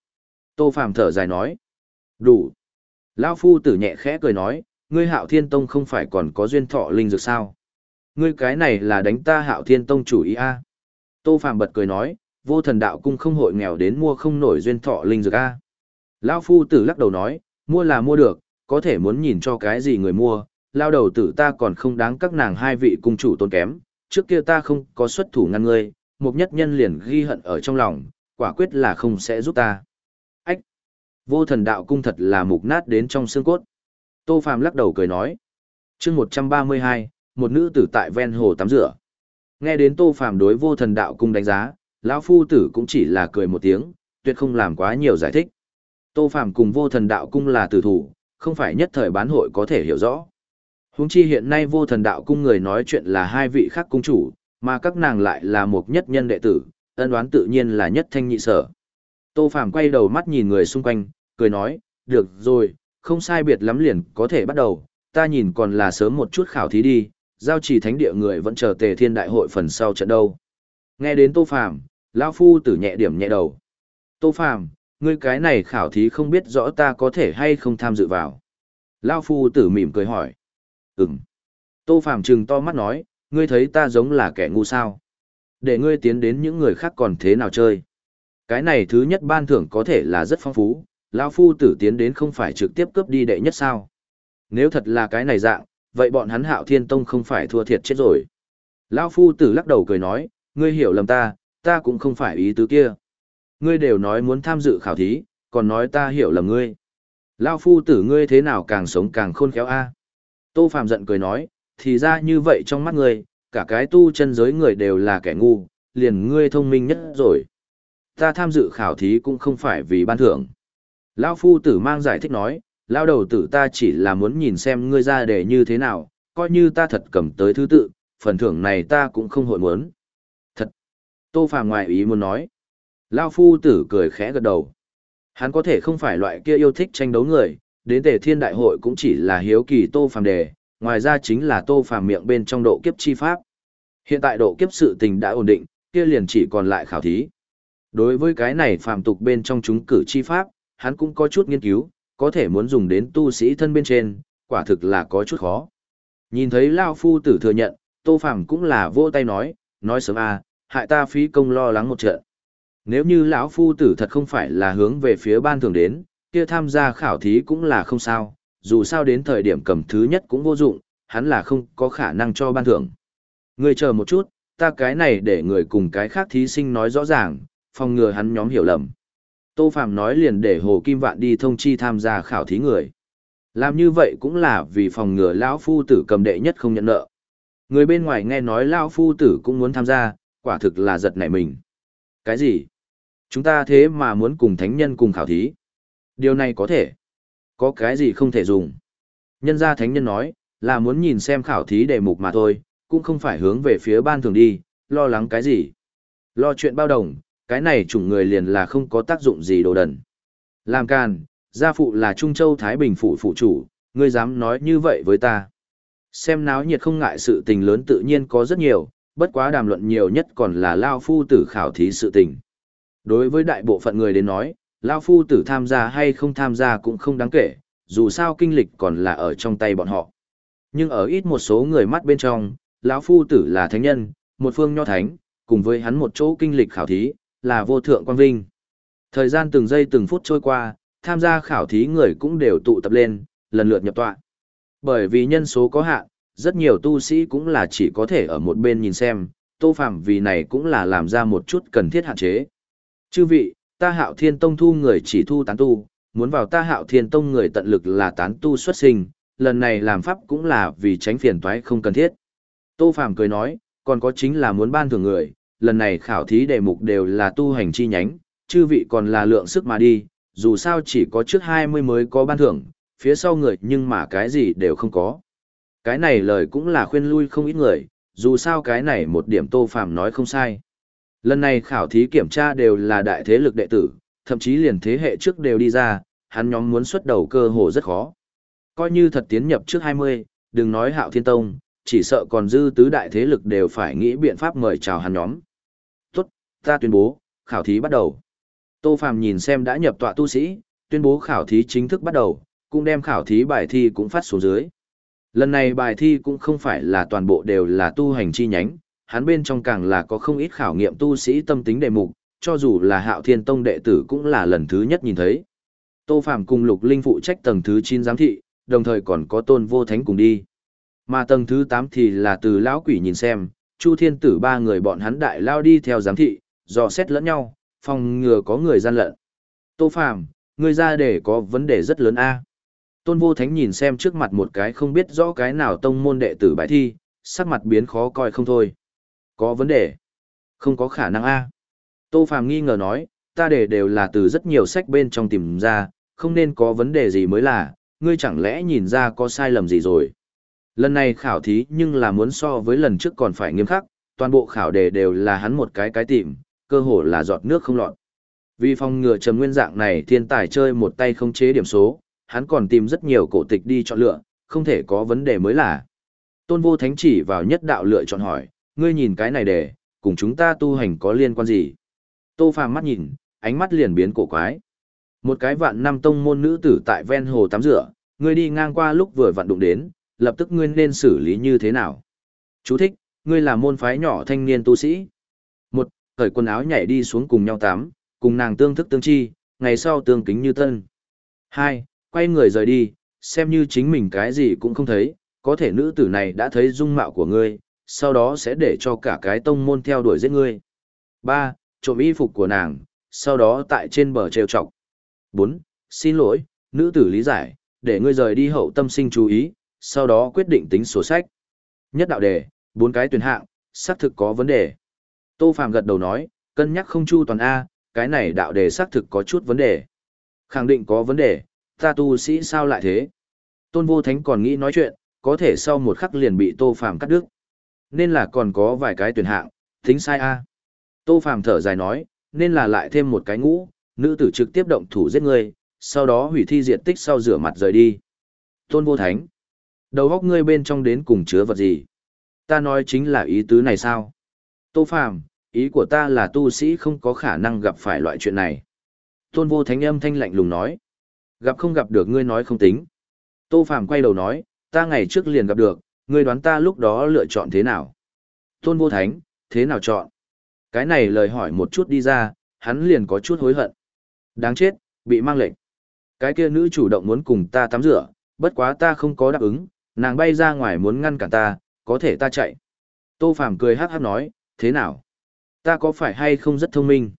Tô Phàm thở dài nói. Đủ. Lao Phu tử nhẹ khẽ cười nói, ngươi hạo thiên tông không phải còn có duyên thọ linh dược sao? Ngươi cái này là đánh ta hạo thiên tông chủ ý a Tô Phàm bật cười nói, vô thần đạo cung không hội nghèo đến mua không nổi duyên thọ linh dược a Lao Phu tử lắc đầu nói, mua là mua được, có thể muốn nhìn cho cái gì người mua, lao đầu tử ta còn không đáng các nàng hai vị cung chủ tôn kém, trước kia ta không có xuất thủ ngăn ngươi, một nhất nhân liền ghi hận ở trong lòng, quả quyết là không sẽ giúp ta. Ách! Vô thần đạo cung thật là mục nát đến trong xương cốt. Tô Phàm lắc đầu cười nói. chương 132, một nữ tử tại ven hồ tắm rửa. Nghe đến Tô Phàm đối vô thần đạo cung đánh giá, lão phu tử cũng chỉ là cười một tiếng, tuyệt không làm quá nhiều giải thích. Tô Phàm cùng vô thần đạo cung là tử thủ, không phải nhất thời bán hội có thể hiểu rõ. Huống chi hiện nay vô thần đạo cung người nói chuyện là hai vị khác cung chủ, mà các nàng lại là một nhất nhân đệ tử, ân oán tự nhiên là nhất thanh nhị sở. Tô Phàm quay đầu mắt nhìn người xung quanh, cười nói, được rồi, không sai biệt lắm liền có thể bắt đầu, ta nhìn còn là sớm một chút khảo thí đi, giao trì thánh địa người vẫn chờ tề thiên đại hội phần sau trận đâu. Nghe đến Tô Phàm, lão phu tử nhẹ điểm nhẹ đầu. Tô Phàm, ngươi cái này khảo thí không biết rõ ta có thể hay không tham dự vào. Lão phu tử mỉm cười hỏi. Ừm. Tô Phạm trừng to mắt nói, ngươi thấy ta giống là kẻ ngu sao. Để ngươi tiến đến những người khác còn thế nào chơi. Cái này thứ nhất ban thưởng có thể là rất phong phú, lão phu tử tiến đến không phải trực tiếp cướp đi đệ nhất sao. Nếu thật là cái này dạng, vậy bọn hắn hạo thiên tông không phải thua thiệt chết rồi. Lão phu tử lắc đầu cười nói, ngươi hiểu lầm ta, ta cũng không phải ý tứ kia. Ngươi đều nói muốn tham dự khảo thí, còn nói ta hiểu lầm ngươi. Lão phu tử ngươi thế nào càng sống càng khôn khéo a. Tô Phạm giận cười nói, thì ra như vậy trong mắt ngươi, cả cái tu chân giới người đều là kẻ ngu, liền ngươi thông minh nhất rồi. Ta tham dự khảo thí cũng không phải vì ban thưởng. Lão phu tử mang giải thích nói, lão đầu tử ta chỉ là muốn nhìn xem ngươi ra để như thế nào, coi như ta thật cầm tới thứ tự, phần thưởng này ta cũng không hội muốn. Thật! Tô Phạm ngoài ý muốn nói. Lão phu tử cười khẽ gật đầu. Hắn có thể không phải loại kia yêu thích tranh đấu người, đến tề thiên đại hội cũng chỉ là hiếu kỳ Tô phàm đề, ngoài ra chính là Tô phàm miệng bên trong độ kiếp chi pháp. Hiện tại độ kiếp sự tình đã ổn định, kia liền chỉ còn lại khảo thí. Đối với cái này phàm tục bên trong chúng cử chi pháp, hắn cũng có chút nghiên cứu, có thể muốn dùng đến tu sĩ thân bên trên, quả thực là có chút khó. Nhìn thấy Lao Phu tử thừa nhận, Tô Phàm cũng là vô tay nói, nói sớm à, hại ta phí công lo lắng một trận. Nếu như lão Phu tử thật không phải là hướng về phía ban thường đến, kia tham gia khảo thí cũng là không sao, dù sao đến thời điểm cầm thứ nhất cũng vô dụng, hắn là không có khả năng cho ban thưởng. Ngươi chờ một chút, ta cái này để người cùng cái khác thí sinh nói rõ ràng, phòng ngừa hắn nhóm hiểu lầm. Tô Phạm nói liền để Hồ Kim Vạn đi thông chi tham gia khảo thí người. Làm như vậy cũng là vì phòng ngừa lão phu tử cầm đệ nhất không nhận nợ. Người bên ngoài nghe nói lão phu tử cũng muốn tham gia, quả thực là giật nảy mình. Cái gì? Chúng ta thế mà muốn cùng thánh nhân cùng khảo thí. Điều này có thể. Có cái gì không thể dùng. Nhân gia thánh nhân nói, là muốn nhìn xem khảo thí đề mục mà thôi, cũng không phải hướng về phía ban thường đi, lo lắng cái gì. Lo chuyện bao đồng, cái này chủng người liền là không có tác dụng gì đồ đần. Làm càn, gia phụ là Trung Châu Thái Bình phủ phụ chủ, ngươi dám nói như vậy với ta. Xem náo nhiệt không ngại sự tình lớn tự nhiên có rất nhiều, bất quá đàm luận nhiều nhất còn là Lao Phu tử khảo thí sự tình. Đối với đại bộ phận người đến nói, Lao Phu tử tham gia hay không tham gia cũng không đáng kể, dù sao kinh lịch còn là ở trong tay bọn họ. Nhưng ở ít một số người mắt bên trong, lão Phu tử là thánh nhân, một phương nho thánh, cùng với hắn một chỗ kinh lịch khảo thí, là vô thượng quang vinh. Thời gian từng giây từng phút trôi qua, tham gia khảo thí người cũng đều tụ tập lên, lần lượt nhập tọa. Bởi vì nhân số có hạn, rất nhiều tu sĩ cũng là chỉ có thể ở một bên nhìn xem, tô phạm vì này cũng là làm ra một chút cần thiết hạn chế. Chư vị, ta hạo thiên tông thu người chỉ thu tán tu, muốn vào ta hạo thiên tông người tận lực là tán tu xuất sinh, lần này làm pháp cũng là vì tránh phiền toái không cần thiết. Tô Phạm cười nói, còn có chính là muốn ban thưởng người, lần này khảo thí đề mục đều là tu hành chi nhánh, chư vị còn là lượng sức mà đi, dù sao chỉ có trước 20 mới có ban thưởng, phía sau người nhưng mà cái gì đều không có. Cái này lời cũng là khuyên lui không ít người, dù sao cái này một điểm tô phàm nói không sai. Lần này khảo thí kiểm tra đều là đại thế lực đệ tử, thậm chí liền thế hệ trước đều đi ra, hắn nhóm muốn xuất đầu cơ hồ rất khó. Coi như thật tiến nhập trước 20, đừng nói hạo thiên tông, chỉ sợ còn dư tứ đại thế lực đều phải nghĩ biện pháp mời chào hắn nhóm. Tốt, ta tuyên bố, khảo thí bắt đầu. Tô Phàm nhìn xem đã nhập tọa tu sĩ, tuyên bố khảo thí chính thức bắt đầu, cũng đem khảo thí bài thi cũng phát xuống dưới. Lần này bài thi cũng không phải là toàn bộ đều là tu hành chi nhánh, hắn bên trong càng là có không ít khảo nghiệm tu sĩ tâm tính đề mục, cho dù là hạo thiên tông đệ tử cũng là lần thứ nhất nhìn thấy. Tô Phàm cùng Lục Linh phụ trách tầng thứ 9 giám thị, đồng thời còn có tôn vô thánh cùng đi. Mà tầng thứ 8 thì là từ lão quỷ nhìn xem, Chu Thiên Tử ba người bọn hắn đại lao đi theo giám thị, dò xét lẫn nhau, phòng ngừa có người gian lận. Tô Phàm, người ra để có vấn đề rất lớn a. Tôn Vô Thánh nhìn xem trước mặt một cái không biết rõ cái nào tông môn đệ tử bài thi, sắc mặt biến khó coi không thôi. Có vấn đề? Không có khả năng a. Tô Phàm nghi ngờ nói, ta để đều là từ rất nhiều sách bên trong tìm ra, không nên có vấn đề gì mới là, ngươi chẳng lẽ nhìn ra có sai lầm gì rồi. Lần này khảo thí nhưng là muốn so với lần trước còn phải nghiêm khắc, toàn bộ khảo đề đều là hắn một cái cái tìm, cơ hồ là giọt nước không lọt. Vì phòng ngừa trầm nguyên dạng này thiên tài chơi một tay không chế điểm số, hắn còn tìm rất nhiều cổ tịch đi chọn lựa, không thể có vấn đề mới là. Tôn vô thánh chỉ vào nhất đạo lựa chọn hỏi, ngươi nhìn cái này để, cùng chúng ta tu hành có liên quan gì? Tô phàm mắt nhìn, ánh mắt liền biến cổ quái. Một cái vạn năm tông môn nữ tử tại ven hồ tắm rửa, ngươi đi ngang qua lúc vừa vặn đụng đến, lập tức ngươi nên xử lý như thế nào? Chú thích, ngươi là môn phái nhỏ thanh niên tu sĩ. Một, cởi quần áo nhảy đi xuống cùng nhau tắm, cùng nàng tương thức tương chi, ngày sau tương kính như tân. Hai, quay người rời đi, xem như chính mình cái gì cũng không thấy, có thể nữ tử này đã thấy dung mạo của ngươi, sau đó sẽ để cho cả cái tông môn theo đuổi giết ngươi. Ba, trộm y phục của nàng, sau đó tại trên bờ trêu chọc. Bốn, xin lỗi, nữ tử lý giải, để ngươi rời đi hậu tâm sinh chú ý, sau đó quyết định tính sổ sách. Nhất đạo đề, bốn cái tuyển hạng, xác thực có vấn đề. Tô Phạm gật đầu nói, cân nhắc không chu toàn A, cái này đạo đề xác thực có chút vấn đề. Khẳng định có vấn đề, ta tu sĩ sao lại thế? Tôn Vô Thánh còn nghĩ nói chuyện, có thể sau một khắc liền bị Tô Phạm cắt đứt. Nên là còn có vài cái tuyển hạng, tính sai A. Tô Phạm thở dài nói, nên là lại thêm một cái ngũ, nữ tử trực tiếp động thủ giết ngươi, sau đó hủy thi diện tích sau rửa mặt rời đi. Tôn Vô Thánh, đầu óc ngươi bên trong đến cùng chứa vật gì? Ta nói chính là ý tứ này sao? Tô Phạm, ý của ta là tu sĩ không có khả năng gặp phải loại chuyện này. Tôn Vô Thánh âm thanh lạnh lùng nói, gặp không gặp được ngươi nói không tính. Tô Phạm quay đầu nói, ta ngày trước liền gặp được, ngươi đoán ta lúc đó lựa chọn thế nào? Tôn Vô Thánh, thế nào chọn? Cái này lời hỏi một chút đi ra, hắn liền có chút hối hận. Đáng chết, bị mang lệnh. Cái kia nữ chủ động muốn cùng ta tắm rửa, bất quá ta không có đáp ứng, nàng bay ra ngoài muốn ngăn cản ta, có thể ta chạy. Tô Phàm cười hát hát nói, thế nào? Ta có phải hay không rất thông minh?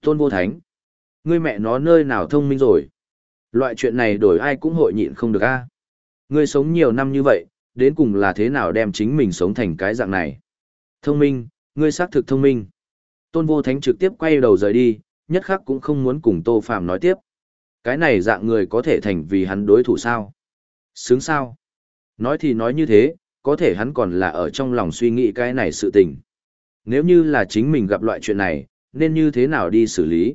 Tôn vô thánh. Ngươi mẹ nó nơi nào thông minh rồi? Loại chuyện này đổi ai cũng hội nhịn không được a. Ngươi sống nhiều năm như vậy, đến cùng là thế nào đem chính mình sống thành cái dạng này? Thông minh, ngươi xác thực thông minh. Tôn vô thánh trực tiếp quay đầu rời đi, nhất khắc cũng không muốn cùng Tô Phàm nói tiếp. Cái này dạng người có thể thành vì hắn đối thủ sao? Sướng sao? Nói thì nói như thế, có thể hắn còn là ở trong lòng suy nghĩ cái này sự tình. Nếu như là chính mình gặp loại chuyện này, nên như thế nào đi xử lý?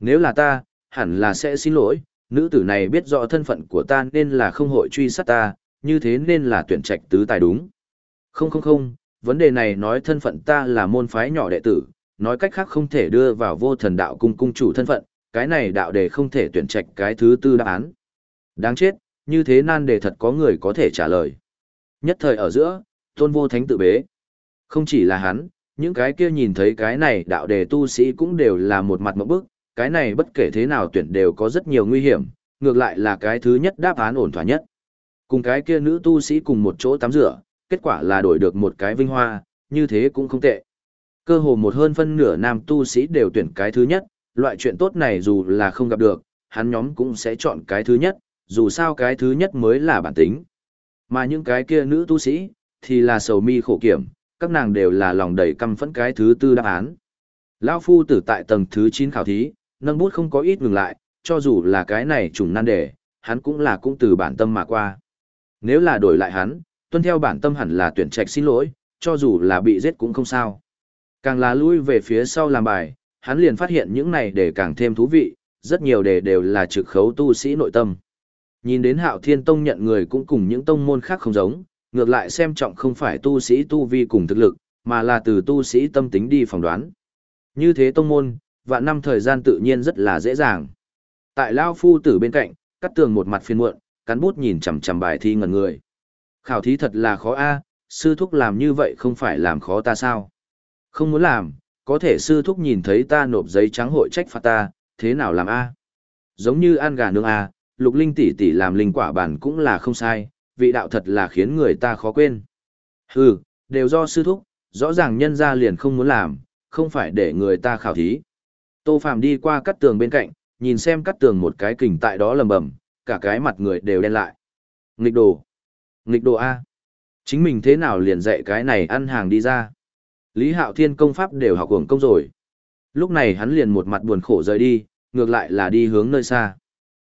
Nếu là ta, hẳn là sẽ xin lỗi, nữ tử này biết rõ thân phận của ta nên là không hội truy sát ta, như thế nên là tuyển trạch tứ tài đúng. Không không không, vấn đề này nói thân phận ta là môn phái nhỏ đệ tử, nói cách khác không thể đưa vào vô thần đạo cung cung chủ thân phận, cái này đạo đề không thể tuyển trạch cái thứ tư đáp án. Đáng chết, như thế nan đề thật có người có thể trả lời. Nhất thời ở giữa, tôn vô thánh tự bế. Không chỉ là hắn, những cái kia nhìn thấy cái này đạo đề tu sĩ cũng đều là một mặt mẫu bức, cái này bất kể thế nào tuyển đều có rất nhiều nguy hiểm, ngược lại là cái thứ nhất đáp án ổn thỏa nhất. Cùng cái kia nữ tu sĩ cùng một chỗ tắm rửa, kết quả là đổi được một cái vinh hoa, như thế cũng không tệ. Cơ hồ một hơn phân nửa nam tu sĩ đều tuyển cái thứ nhất, loại chuyện tốt này dù là không gặp được, hắn nhóm cũng sẽ chọn cái thứ nhất, dù sao cái thứ nhất mới là bản tính. Mà những cái kia nữ tu sĩ, thì là sầu mi khổ kiểm, các nàng đều là lòng đầy căm phẫn cái thứ tư đáp án. Lão phu tử tại tầng thứ 9 khảo thí, nâng bút không có ít ngừng lại, cho dù là cái này trùng nan đề, hắn cũng là cũng từ bản tâm mà qua. Nếu là đổi lại hắn, tuân theo bản tâm hẳn là tuyển trạch xin lỗi, cho dù là bị giết cũng không sao. Càng là lui về phía sau làm bài, hắn liền phát hiện những này để càng thêm thú vị, rất nhiều đề đều là trực khấu tu sĩ nội tâm. Nhìn đến hạo thiên tông nhận người cũng cùng những tông môn khác không giống, ngược lại xem trọng không phải tu sĩ tu vi cùng thực lực, mà là từ tu sĩ tâm tính đi phỏng đoán. Như thế tông môn, vạn năm thời gian tự nhiên rất là dễ dàng. Tại Lao Phu tử bên cạnh, cắt tường một mặt phiền muộn, cắn bút nhìn chằm chằm bài thi ngẩn người. Khảo thí thật là khó a, sư thúc làm như vậy không phải làm khó ta sao? Không muốn làm, có thể sư thúc nhìn thấy ta nộp giấy trắng hội trách phạt ta, thế nào làm a? Giống như ăn gà nướng a, lục linh tỷ tỷ làm linh quả bản cũng là không sai, vị đạo thật là khiến người ta khó quên. Hừ, đều do sư thúc, rõ ràng nhân gia liền không muốn làm, không phải để người ta khảo thí. Tô Phạm đi qua cắt tường bên cạnh, nhìn xem cắt tường một cái kình tại đó lầm bầm, cả cái mặt người đều đen lại. Nghịch đồ. Nghịch đồ A. Chính mình thế nào liền dạy cái này ăn hàng đi ra. Lý Hạo Thiên công pháp đều học hưởng công rồi. Lúc này hắn liền một mặt buồn khổ rời đi, ngược lại là đi hướng nơi xa.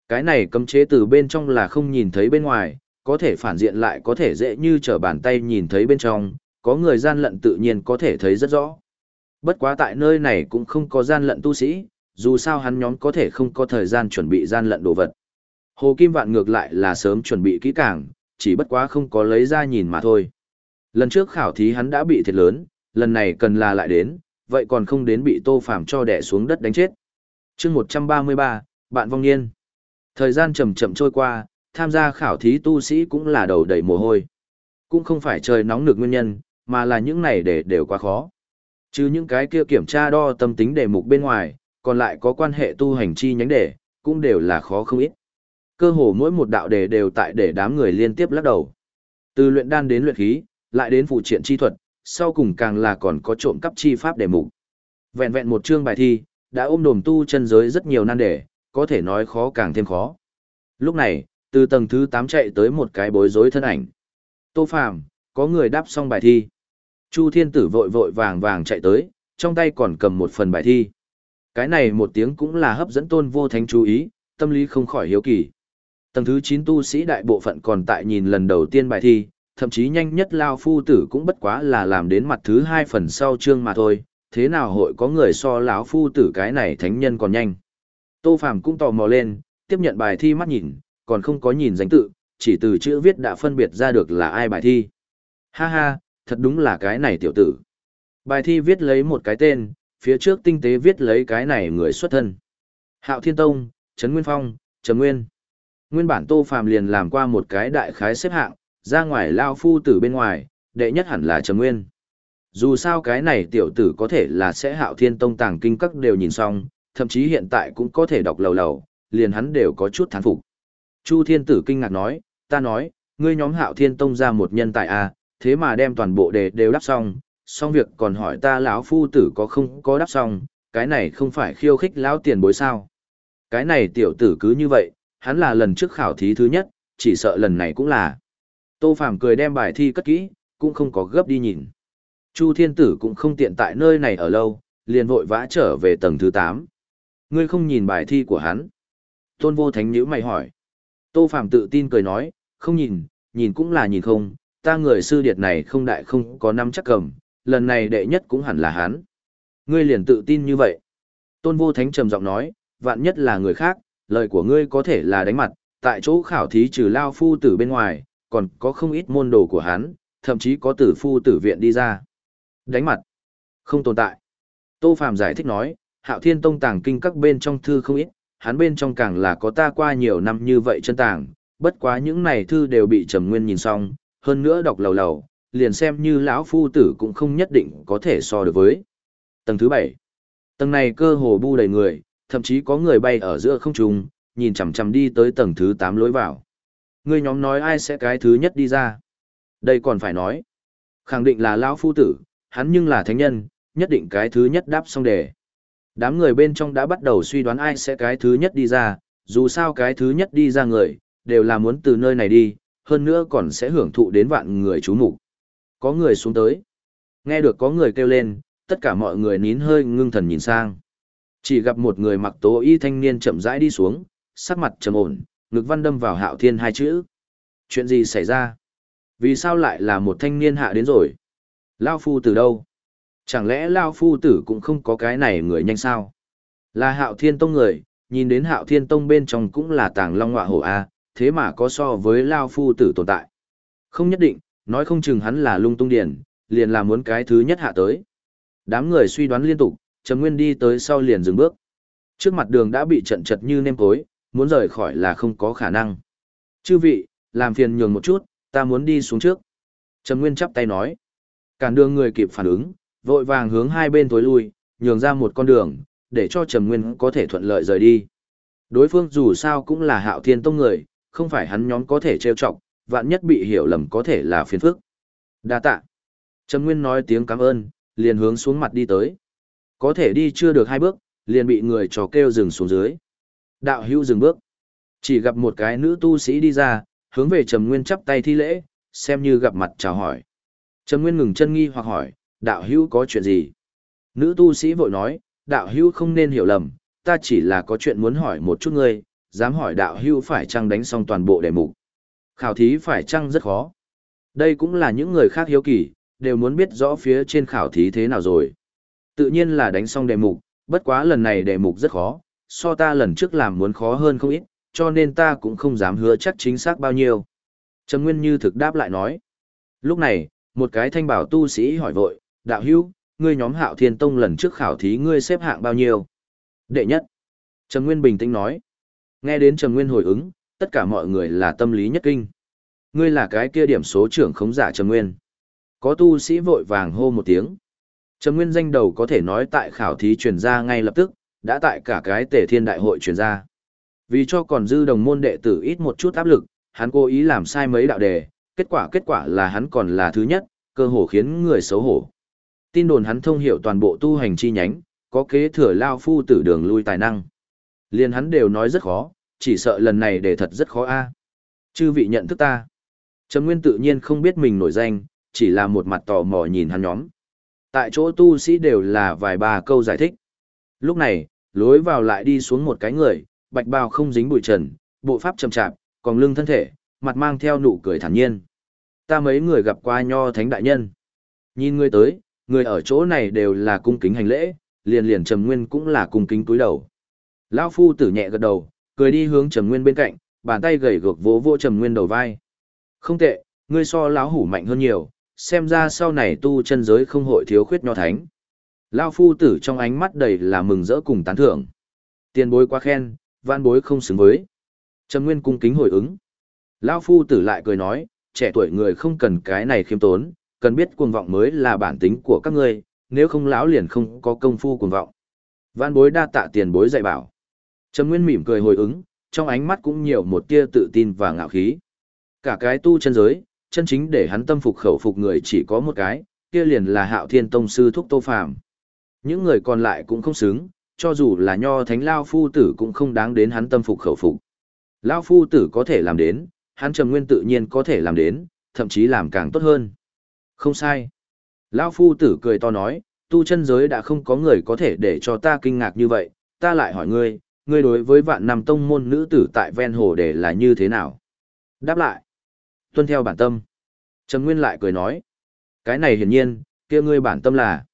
Cái này cấm chế từ bên trong là không nhìn thấy bên ngoài, có thể phản diện lại có thể dễ như trở bàn tay nhìn thấy bên trong, có người gian lận tự nhiên có thể thấy rất rõ. Bất quá tại nơi này cũng không có gian lận tu sĩ, dù sao hắn nhóm có thể không có thời gian chuẩn bị gian lận đồ vật. Hồ Kim Vạn ngược lại là sớm chuẩn bị kỹ càng, chỉ bất quá không có lấy ra nhìn mà thôi. Lần trước khảo thí hắn đã bị thiệt lớn, lần này cần là lại đến, vậy còn không đến bị Tô Phàm cho đè xuống đất đánh chết. Chương 133, bạn vong niên. Thời gian chậm chậm trôi qua, tham gia khảo thí tu sĩ cũng là đầu đầy mồ hôi. Cũng không phải trời nóng nực nguyên nhân, mà là những này để đều quá khó. Chứ những cái kia kiểm tra đo tâm tính đề mục bên ngoài, còn lại có quan hệ tu hành chi nhánh đề, cũng đều là khó không ít. Cơ hồ mỗi một đạo đề đều tại để đám người liên tiếp lắc đầu. Từ luyện đan đến luyện khí, lại đến phụ triện chi thuật, sau cùng càng là còn có trộm cắp chi pháp đề mục. Vẹn vẹn một chương bài thi, đã ôm đồm tu chân giới rất nhiều nan đề, có thể nói khó càng thêm khó. Lúc này, từ tầng thứ 8 chạy tới một cái bối rối thân ảnh. Tô Phàm, có người đáp xong bài thi. Chu Thiên Tử vội vội vàng vàng chạy tới, trong tay còn cầm một phần bài thi. Cái này một tiếng cũng là hấp dẫn tôn vô thánh chú ý, tâm lý không khỏi hiếu kỳ. Tầng thứ 9 tu sĩ đại bộ phận còn tại nhìn lần đầu tiên bài thi, thậm chí nhanh nhất Lao Phu Tử cũng bất quá là làm đến mặt thứ hai phần sau chương mà thôi, thế nào hội có người so lão Phu Tử cái này thánh nhân còn nhanh. Tô Phàm cũng tò mò lên, tiếp nhận bài thi mắt nhìn, còn không có nhìn danh tự, chỉ từ chữ viết đã phân biệt ra được là ai bài thi. Ha ha, thật đúng là cái này tiểu tử. Bài thi viết lấy một cái tên, phía trước tinh tế viết lấy cái này người xuất thân. Hạo Thiên Tông, Trấn Nguyên Phong, Trầm Nguyên. Nguyên bản Tô Phàm liền làm qua một cái đại khái xếp hạng, ra ngoài lao phu tử bên ngoài, đệ nhất hẳn là Trầm Nguyên. Dù sao cái này tiểu tử có thể là sẽ Hạo Thiên Tông tàng kinh các đều nhìn xong, thậm chí hiện tại cũng có thể đọc lầu lầu, liền hắn đều có chút thán phục. Chu Thiên Tử kinh ngạc nói, ta nói, ngươi nhóm Hạo Thiên Tông ra một nhân tài a, à, thế mà đem toàn bộ đề đều đáp xong, xong việc còn hỏi ta lão phu tử có không có đáp xong, cái này không phải khiêu khích lão tiền bối sao. Cái này tiểu tử cứ như vậy, hắn là lần trước khảo thí thứ nhất, chỉ sợ lần này cũng là. Tô Phàm cười đem bài thi cất kỹ, cũng không có gấp đi nhìn. Chu Thiên Tử cũng không tiện tại nơi này ở lâu, liền vội vã trở về tầng thứ 8. Ngươi không nhìn bài thi của hắn. Tôn Vô Thánh nhíu mày hỏi. Tô Phàm tự tin cười nói, không nhìn, nhìn cũng là nhìn không, ta người sư điệt này không đại không có năm chắc cầm, lần này đệ nhất cũng hẳn là hắn. Ngươi liền tự tin như vậy. Tôn Vô Thánh trầm giọng nói, vạn nhất là người khác, lời của ngươi có thể là đánh mặt, tại chỗ khảo thí trừ lao phu tử bên ngoài, còn có không ít môn đồ của hắn, thậm chí có tử phu tử viện đi ra. Đánh mặt. Không tồn tại. Tô Phạm giải thích nói, Hạo Thiên Tông tàng kinh các bên trong thư không ít, hắn bên trong càng là có ta qua nhiều năm như vậy chân tàng, bất quá những này thư đều bị Trầm Nguyên nhìn xong, hơn nữa đọc lầu lầu, liền xem như lão phu tử cũng không nhất định có thể so được với. Tầng thứ bảy, Tầng này cơ hồ bu đầy người, thậm chí có người bay ở giữa không trung, nhìn chằm chằm đi tới tầng thứ tám lối vào. Người nhóm nói ai sẽ cái thứ nhất đi ra? Đây còn phải nói. Khẳng định là lão phu tử, hắn nhưng là thánh nhân, nhất định cái thứ nhất đáp xong đề. Đám người bên trong đã bắt đầu suy đoán ai sẽ cái thứ nhất đi ra, dù sao cái thứ nhất đi ra người, đều là muốn từ nơi này đi, hơn nữa còn sẽ hưởng thụ đến vạn người chú mục Có người xuống tới. Nghe được có người kêu lên, tất cả mọi người nín hơi ngưng thần nhìn sang. Chỉ gặp một người mặc tố y thanh niên chậm rãi đi xuống, sắc mặt trầm ổn, ngực văn đâm vào hạo thiên hai chữ. Chuyện gì xảy ra? Vì sao lại là một thanh niên hạ đến rồi? Lao phu từ đâu? Chẳng lẽ Lao Phu Tử cũng không có cái này người nhanh sao? Là Hạo Thiên Tông người, nhìn đến Hạo Thiên Tông bên trong cũng là tàng long ngọa hổ A, thế mà có so với Lao Phu Tử tồn tại. Không nhất định, nói không chừng hắn là lung tung điển, liền là muốn cái thứ nhất hạ tới. Đám người suy đoán liên tục, Trầm Nguyên đi tới sau liền dừng bước. Trước mặt đường đã bị trận chật như nêm cối, muốn rời khỏi là không có khả năng. Chư vị, làm phiền nhường một chút, ta muốn đi xuống trước. Trầm Nguyên chắp tay nói. Cản đường người kịp phản ứng, vội vàng hướng hai bên tối lui, nhường ra một con đường, để cho Trầm Nguyên có thể thuận lợi rời đi. Đối phương dù sao cũng là hạo thiên tông người, không phải hắn nhóm có thể trêu chọc, vạn nhất bị hiểu lầm có thể là phiền phức. Đa tạ. Trầm Nguyên nói tiếng cảm ơn, liền hướng xuống mặt đi tới. Có thể đi chưa được hai bước, liền bị người trò kêu dừng xuống dưới. Đạo hữu dừng bước. Chỉ gặp một cái nữ tu sĩ đi ra, hướng về Trầm Nguyên chắp tay thi lễ, xem như gặp mặt chào hỏi. Trầm Nguyên ngừng chân nghi hoặc hỏi, đạo hữu có chuyện gì? Nữ tu sĩ vội nói, đạo hữu không nên hiểu lầm, ta chỉ là có chuyện muốn hỏi một chút ngươi, dám hỏi đạo hữu phải chăng đánh xong toàn bộ đề mục. Khảo thí phải chăng rất khó. Đây cũng là những người khác hiếu kỳ, đều muốn biết rõ phía trên khảo thí thế nào rồi. Tự nhiên là đánh xong đề mục, bất quá lần này đề mục rất khó, so ta lần trước làm muốn khó hơn không ít, cho nên ta cũng không dám hứa chắc chính xác bao nhiêu. Trầm Nguyên Như thực đáp lại nói. Lúc này, một cái thanh bảo tu sĩ hỏi vội, đạo hữu, ngươi nhóm hạo thiên tông lần trước khảo thí ngươi xếp hạng bao nhiêu? Đệ nhất. Trầm Nguyên bình tĩnh nói. Nghe đến Trầm Nguyên hồi ứng, tất cả mọi người là tâm lý nhất kinh. Ngươi là cái kia điểm số trưởng khống giả Trầm Nguyên. Có tu sĩ vội vàng hô một tiếng. Trầm Nguyên danh đầu có thể nói tại khảo thí truyền ra ngay lập tức, đã tại cả cái Tề thiên đại hội truyền ra. Vì cho còn dư đồng môn đệ tử ít một chút áp lực, hắn cố ý làm sai mấy đạo đề, kết quả kết quả là hắn còn là thứ nhất, cơ hồ khiến người xấu hổ. Tin đồn hắn thông hiểu toàn bộ tu hành chi nhánh, có kế thừa lao phu tử đường lui tài năng. Liên hắn đều nói rất khó, chỉ sợ lần này đề thật rất khó a. Chư vị nhận thức ta. Trầm Nguyên tự nhiên không biết mình nổi danh, chỉ là một mặt tò mò nhìn hắn nhóm. Tại chỗ tu sĩ đều là vài ba câu giải thích. Lúc này, lối vào lại đi xuống một cái người, bạch bào không dính bụi trần, bộ pháp chậm chạp, còn lưng thân thể, mặt mang theo nụ cười thản nhiên. Ta mấy người gặp qua nho thánh đại nhân. Nhìn người tới, người ở chỗ này đều là cung kính hành lễ, liền liền Trầm Nguyên cũng là cung kính cúi đầu. Lão phu tử nhẹ gật đầu, cười đi hướng Trầm Nguyên bên cạnh, bàn tay gầy gộc vỗ vỗ Trầm Nguyên đầu vai. Không tệ, ngươi so lão hủ mạnh hơn nhiều, xem ra sau này tu chân giới không hội thiếu khuyết nho thánh. lao phu tử trong ánh mắt đầy là mừng rỡ cùng tán thưởng. Tiền bối quá khen, vạn bối không xứng với. Trầm Nguyên cung kính hồi ứng. lao phu tử lại cười nói, trẻ tuổi người không cần cái này khiêm tốn, cần biết cuồng vọng mới là bản tính của các ngươi, nếu không lão liền không có công phu cuồng vọng. Vạn bối đa tạ tiền bối dạy bảo. Trầm Nguyên mỉm cười hồi ứng, trong ánh mắt cũng nhiều một tia tự tin và ngạo khí. Cả cái tu chân giới, chân chính để hắn tâm phục khẩu phục người chỉ có một cái, kia liền là Hạo Thiên Tông sư thúc Tô Phàm. Những người còn lại cũng không xứng, cho dù là nho thánh lao phu tử cũng không đáng đến hắn tâm phục khẩu phục. Lao phu tử có thể làm đến, hắn trầm nguyên tự nhiên có thể làm đến, thậm chí làm càng tốt hơn. Không sai. Lao phu tử cười to nói, tu chân giới đã không có người có thể để cho ta kinh ngạc như vậy, ta lại hỏi ngươi, ngươi đối với vạn năm tông môn nữ tử tại ven hồ để là như thế nào? Đáp lại. Tuân theo bản tâm. Trầm Nguyên lại cười nói. Cái này hiển nhiên, kia ngươi bản tâm là.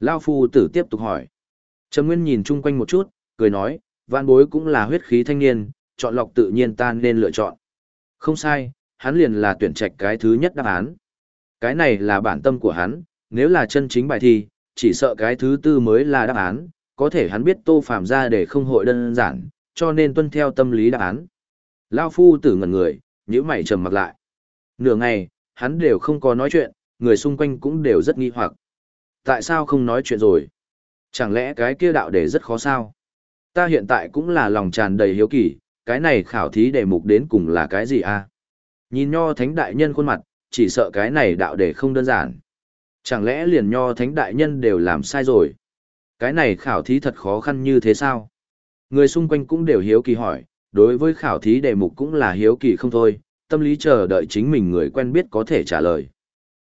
Lao phu tử tiếp tục hỏi. Trầm Nguyên nhìn chung quanh một chút, cười nói, vạn bối cũng là huyết khí thanh niên, chọn lọc tự nhiên ta nên lựa chọn. Không sai, hắn liền là tuyển trạch cái thứ nhất đáp án. Cái này là bản tâm của hắn, nếu là chân chính bài thi, chỉ sợ cái thứ tư mới là đáp án, có thể hắn biết tô phạm ra để không hội đơn giản, cho nên tuân theo tâm lý đáp án. Lao phu tử ngẩn người, nhíu mày trầm mặt lại. Nửa ngày, hắn đều không có nói chuyện, người xung quanh cũng đều rất nghi hoặc. Tại sao không nói chuyện rồi? Chẳng lẽ cái kia đạo đề rất khó sao? Ta hiện tại cũng là lòng tràn đầy hiếu kỳ, cái này khảo thí đề mục đến cùng là cái gì a? Nhìn nho thánh đại nhân khuôn mặt, chỉ sợ cái này đạo đề không đơn giản. Chẳng lẽ liền nho thánh đại nhân đều làm sai rồi? Cái này khảo thí thật khó khăn như thế sao? Người xung quanh cũng đều hiếu kỳ hỏi, đối với khảo thí đề mục cũng là hiếu kỳ không thôi, tâm lý chờ đợi chính mình người quen biết có thể trả lời.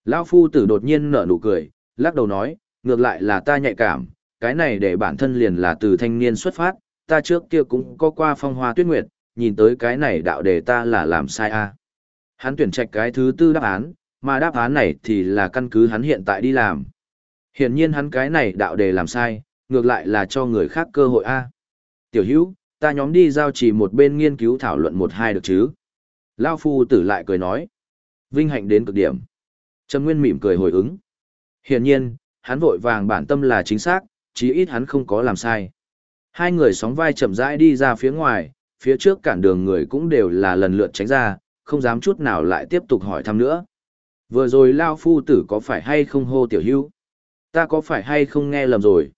Lão phu tử đột nhiên nở nụ cười, lắc đầu nói, ngược lại là ta nhạy cảm, cái này để bản thân liền là từ thanh niên xuất phát, ta trước kia cũng có qua phong hoa tuyết nguyệt, nhìn tới cái này đạo đề ta là làm sai a. À. Hắn tuyển trạch cái thứ tư đáp án, mà đáp án này thì là căn cứ hắn hiện tại đi làm. Hiển nhiên hắn cái này đạo đề làm sai, ngược lại là cho người khác cơ hội a. Tiểu hữu, ta nhóm đi giao chỉ một bên nghiên cứu thảo luận một hai được chứ. Lao phu tử lại cười nói. Vinh hạnh đến cực điểm. Trầm Nguyên mỉm cười hồi ứng. Hiển nhiên, hắn vội vàng bản tâm là chính xác, chí ít hắn không có làm sai. Hai người sóng vai chậm rãi đi ra phía ngoài, phía trước cản đường người cũng đều là lần lượt tránh ra, không dám chút nào lại tiếp tục hỏi thăm nữa. Vừa rồi Lao Phu Tử có phải hay không hô tiểu hưu? Ta có phải hay không nghe lầm rồi?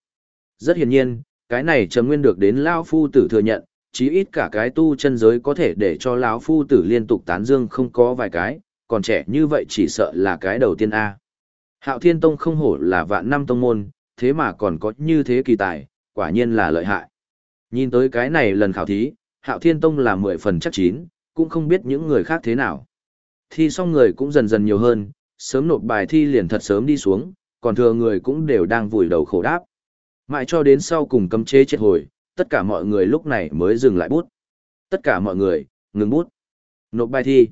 Rất hiển nhiên, cái này Trầm Nguyên được đến Lao Phu Tử thừa nhận, chí ít cả cái tu chân giới có thể để cho lão Phu Tử liên tục tán dương không có vài cái, còn trẻ như vậy chỉ sợ là cái đầu tiên A. Hạo Thiên Tông không hổ là vạn năm tông môn, thế mà còn có như thế kỳ tài, quả nhiên là lợi hại. Nhìn tới cái này lần khảo thí, Hạo Thiên Tông là mười phần chắc chín, cũng không biết những người khác thế nào. Thi xong người cũng dần dần nhiều hơn, sớm nộp bài thi liền thật sớm đi xuống, còn thừa người cũng đều đang vùi đầu khổ đáp. Mãi cho đến sau cùng cấm chế chết hồi, tất cả mọi người lúc này mới dừng lại bút. Tất cả mọi người, ngừng bút. Nộp bài thi.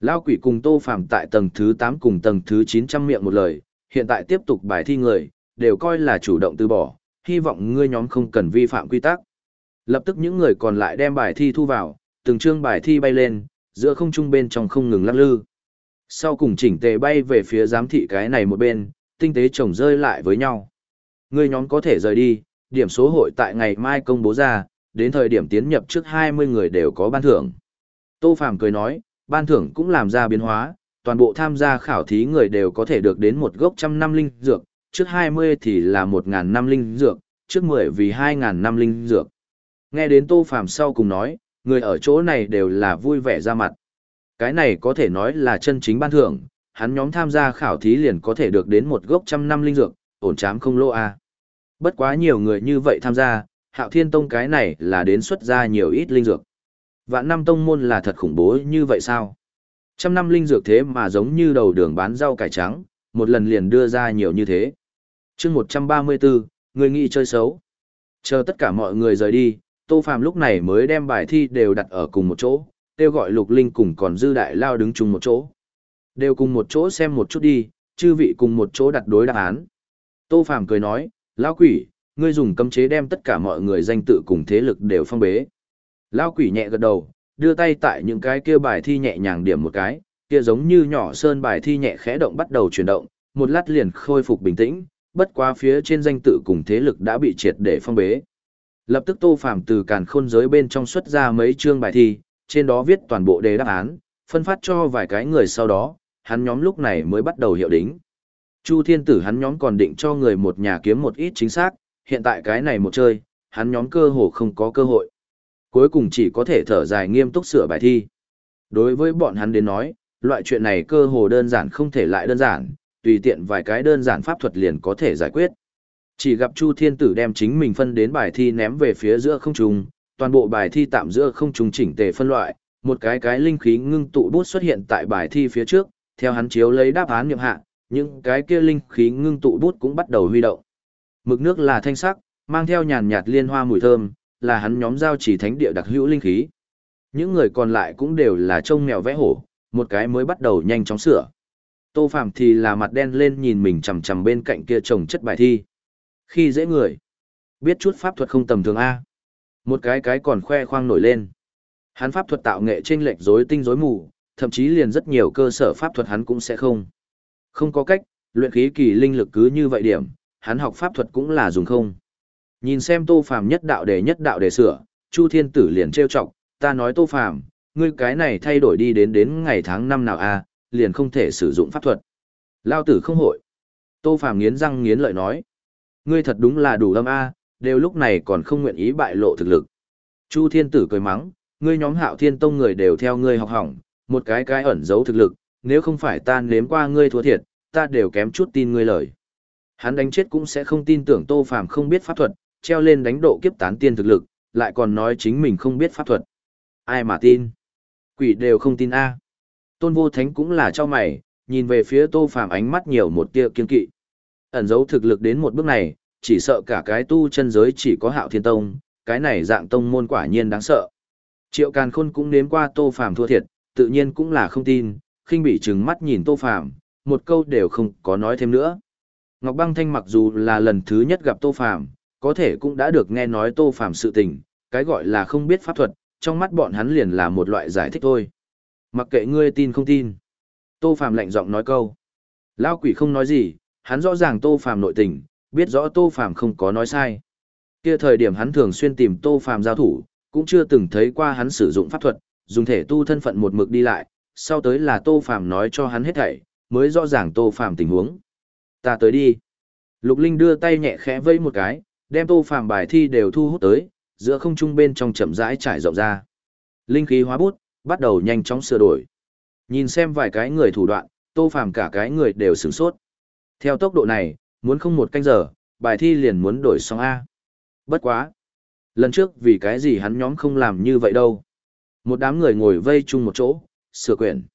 Lao quỷ cùng Tô Phàm tại tầng thứ 8 cùng tầng thứ 9 trăm miệng một lời, hiện tại tiếp tục bài thi người, đều coi là chủ động từ bỏ, hy vọng ngươi nhóm không cần vi phạm quy tắc. Lập tức những người còn lại đem bài thi thu vào, từng chương bài thi bay lên, giữa không trung bên trong không ngừng lắc lư. Sau cùng chỉnh tề bay về phía giám thị cái này một bên, tinh tế chồng rơi lại với nhau. Ngươi nhóm có thể rời đi, điểm số hội tại ngày mai công bố ra, đến thời điểm tiến nhập trước 20 người đều có ban thưởng. Tô Phàm cười nói, ban thưởng cũng làm ra biến hóa, toàn bộ tham gia khảo thí người đều có thể được đến một gốc trăm năm linh dược, trước 20 thì là 1.000 năm linh dược, trước 10 vì 2.000 năm linh dược. Nghe đến Tô Phàm sau cùng nói, người ở chỗ này đều là vui vẻ ra mặt. Cái này có thể nói là chân chính ban thưởng, hắn nhóm tham gia khảo thí liền có thể được đến một gốc trăm năm linh dược, ổn chám không lỗ a. Bất quá nhiều người như vậy tham gia, Hạo Thiên Tông cái này là đến xuất ra nhiều ít linh dược. Vạn năm tông môn là thật khủng bố như vậy sao? Trăm năm linh dược thế mà giống như đầu đường bán rau cải trắng, một lần liền đưa ra nhiều như thế. chương 134, người nghĩ chơi xấu. Chờ tất cả mọi người rời đi, Tô Phàm lúc này mới đem bài thi đều đặt ở cùng một chỗ, kêu gọi Lục Linh cùng còn dư đại lao đứng chung một chỗ. Đều cùng một chỗ xem một chút đi, chư vị cùng một chỗ đặt đối đáp án. Tô Phàm cười nói, lão quỷ, ngươi dùng cấm chế đem tất cả mọi người danh tự cùng thế lực đều phong bế. Lão quỷ nhẹ gật đầu, đưa tay tại những cái kia bài thi nhẹ nhàng điểm một cái, kia giống như nhỏ sơn bài thi nhẹ khẽ động bắt đầu chuyển động, một lát liền khôi phục bình tĩnh, bất quá phía trên danh tự cùng thế lực đã bị triệt để phong bế. Lập tức Tô Phàm từ càn khôn giới bên trong xuất ra mấy chương bài thi, trên đó viết toàn bộ đề đáp án, phân phát cho vài cái người sau đó, hắn nhóm lúc này mới bắt đầu hiệu đính. Chu Thiên Tử hắn nhóm còn định cho người một nhà kiếm một ít chính xác, hiện tại cái này một chơi, hắn nhóm cơ hồ không có cơ hội. Cuối cùng chỉ có thể thở dài nghiêm túc sửa bài thi. Đối với bọn hắn đến nói, loại chuyện này cơ hồ đơn giản không thể lại đơn giản, tùy tiện vài cái đơn giản pháp thuật liền có thể giải quyết. Chỉ gặp Chu Thiên Tử đem chính mình phân đến bài thi ném về phía giữa không trung, toàn bộ bài thi tạm giữa không trung chỉnh tề phân loại, một cái cái linh khí ngưng tụ bút xuất hiện tại bài thi phía trước, theo hắn chiếu lấy đáp án nhậm hạ, những cái kia linh khí ngưng tụ bút cũng bắt đầu huy động. Mực nước là thanh sắc, mang theo nhàn nhạt liên hoa mùi thơm, là hắn nhóm giao chỉ thánh địa đặc hữu linh khí. Những người còn lại cũng đều là trông mèo vẽ hổ, một cái mới bắt đầu nhanh chóng sửa. Tô Phạm thì là mặt đen lên nhìn mình chằm chằm bên cạnh kia chồng chất bài thi. Khi dễ người, biết chút pháp thuật không tầm thường A. Một cái cái còn khoe khoang nổi lên. Hắn pháp thuật tạo nghệ trên lệch rối tinh rối mù, thậm chí liền rất nhiều cơ sở pháp thuật hắn cũng sẽ không. Không có cách, luyện khí kỳ linh lực cứ như vậy điểm, hắn học pháp thuật cũng là dùng không. Nhìn xem Tô Phàm nhất đạo để nhất đạo để sửa, Chu Thiên Tử liền trêu chọc, ta nói Tô Phàm, ngươi cái này thay đổi đi đến đến ngày tháng năm nào a, liền không thể sử dụng pháp thuật. Lao tử không hội. Tô Phàm nghiến răng nghiến lợi nói, ngươi thật đúng là đủ âm a, đều lúc này còn không nguyện ý bại lộ thực lực. Chu Thiên Tử cười mắng, ngươi nhóm Hạo Thiên Tông người đều theo ngươi học hỏng, một cái cái ẩn giấu thực lực, nếu không phải ta nếm qua ngươi thua thiệt, ta đều kém chút tin ngươi lời. Hắn đánh chết cũng sẽ không tin tưởng Tô Phàm không biết pháp thuật, treo lên đánh độ kiếp tán tiên thực lực, lại còn nói chính mình không biết pháp thuật. Ai mà tin? Quỷ đều không tin a. Tôn Vô Thánh cũng là cho mày, nhìn về phía Tô Phàm ánh mắt nhiều một tia kiên kỵ. Ẩn giấu thực lực đến một bước này, chỉ sợ cả cái tu chân giới chỉ có Hạo Thiên Tông, cái này dạng tông môn quả nhiên đáng sợ. Triệu Càn Khôn cũng nếm qua Tô Phàm thua thiệt, tự nhiên cũng là không tin, khinh bị trừng mắt nhìn Tô Phàm, một câu đều không có nói thêm nữa. Ngọc Băng Thanh mặc dù là lần thứ nhất gặp Tô Phàm, có thể cũng đã được nghe nói Tô Phàm sự tình, cái gọi là không biết pháp thuật, trong mắt bọn hắn liền là một loại giải thích thôi. Mặc kệ ngươi tin không tin. Tô Phàm lạnh giọng nói câu. Lao quỷ không nói gì, hắn rõ ràng Tô Phàm nội tình, biết rõ Tô Phàm không có nói sai. Kia thời điểm hắn thường xuyên tìm Tô Phàm giao thủ, cũng chưa từng thấy qua hắn sử dụng pháp thuật, dùng thể tu thân phận một mực đi lại, sau tới là Tô Phàm nói cho hắn hết thảy, mới rõ ràng Tô Phàm tình huống. Ta tới đi. Lục Linh đưa tay nhẹ khẽ vẫy một cái, đem Tô Phàm bài thi đều thu hút tới, giữa không trung bên trong chậm rãi trải rộng ra. Linh khí hóa bút, bắt đầu nhanh chóng sửa đổi. Nhìn xem vài cái người thủ đoạn, Tô Phàm cả cái người đều sửng sốt. Theo tốc độ này, muốn không một canh giờ, bài thi liền muốn đổi xong A. Bất quá. Lần trước vì cái gì hắn nhóm không làm như vậy đâu. Một đám người ngồi vây chung một chỗ, sửa quyển.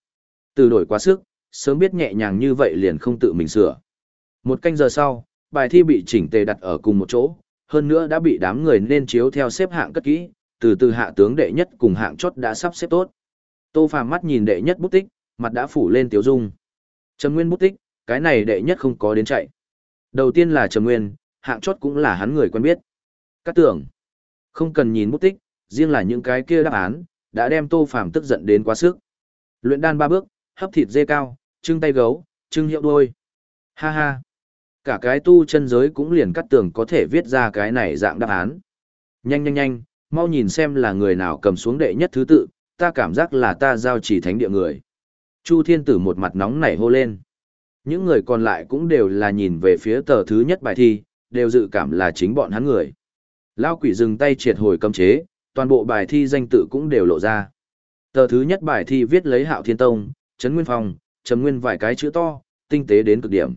Từ đổi quá sức, sớm biết nhẹ nhàng như vậy liền không tự mình sửa. Một canh giờ sau, bài thi bị chỉnh tề đặt ở cùng một chỗ, hơn nữa đã bị đám người nên chiếu theo xếp hạng cất kỹ, từ từ hạ tướng đệ nhất cùng hạng chốt đã sắp xếp tốt. Tô Phàm mắt nhìn đệ nhất bút tích, mặt đã phủ lên tiếu dung. Trầm Nguyên bút tích, cái này đệ nhất không có đến chạy. Đầu tiên là Trầm Nguyên, hạng chốt cũng là hắn người quen biết. Các tưởng, không cần nhìn bút tích, riêng là những cái kia đáp án, đã đem Tô Phàm tức giận đến quá sức. Luyện đan ba bước, hấp thịt dê cao, trưng tay gấu, trưng hiệu đôi. Ha ha. Cả cái tu chân giới cũng liền cắt tường có thể viết ra cái này dạng đáp án. Nhanh nhanh nhanh, mau nhìn xem là người nào cầm xuống đệ nhất thứ tự, ta cảm giác là ta giao chỉ thánh địa người. Chu thiên tử một mặt nóng nảy hô lên. Những người còn lại cũng đều là nhìn về phía tờ thứ nhất bài thi, đều dự cảm là chính bọn hắn người. Lao quỷ dừng tay triệt hồi cấm chế, toàn bộ bài thi danh tự cũng đều lộ ra. Tờ thứ nhất bài thi viết lấy Hạo Thiên Tông, Trấn Nguyên Phong, Trầm nguyên vài cái chữ to, tinh tế đến cực điểm.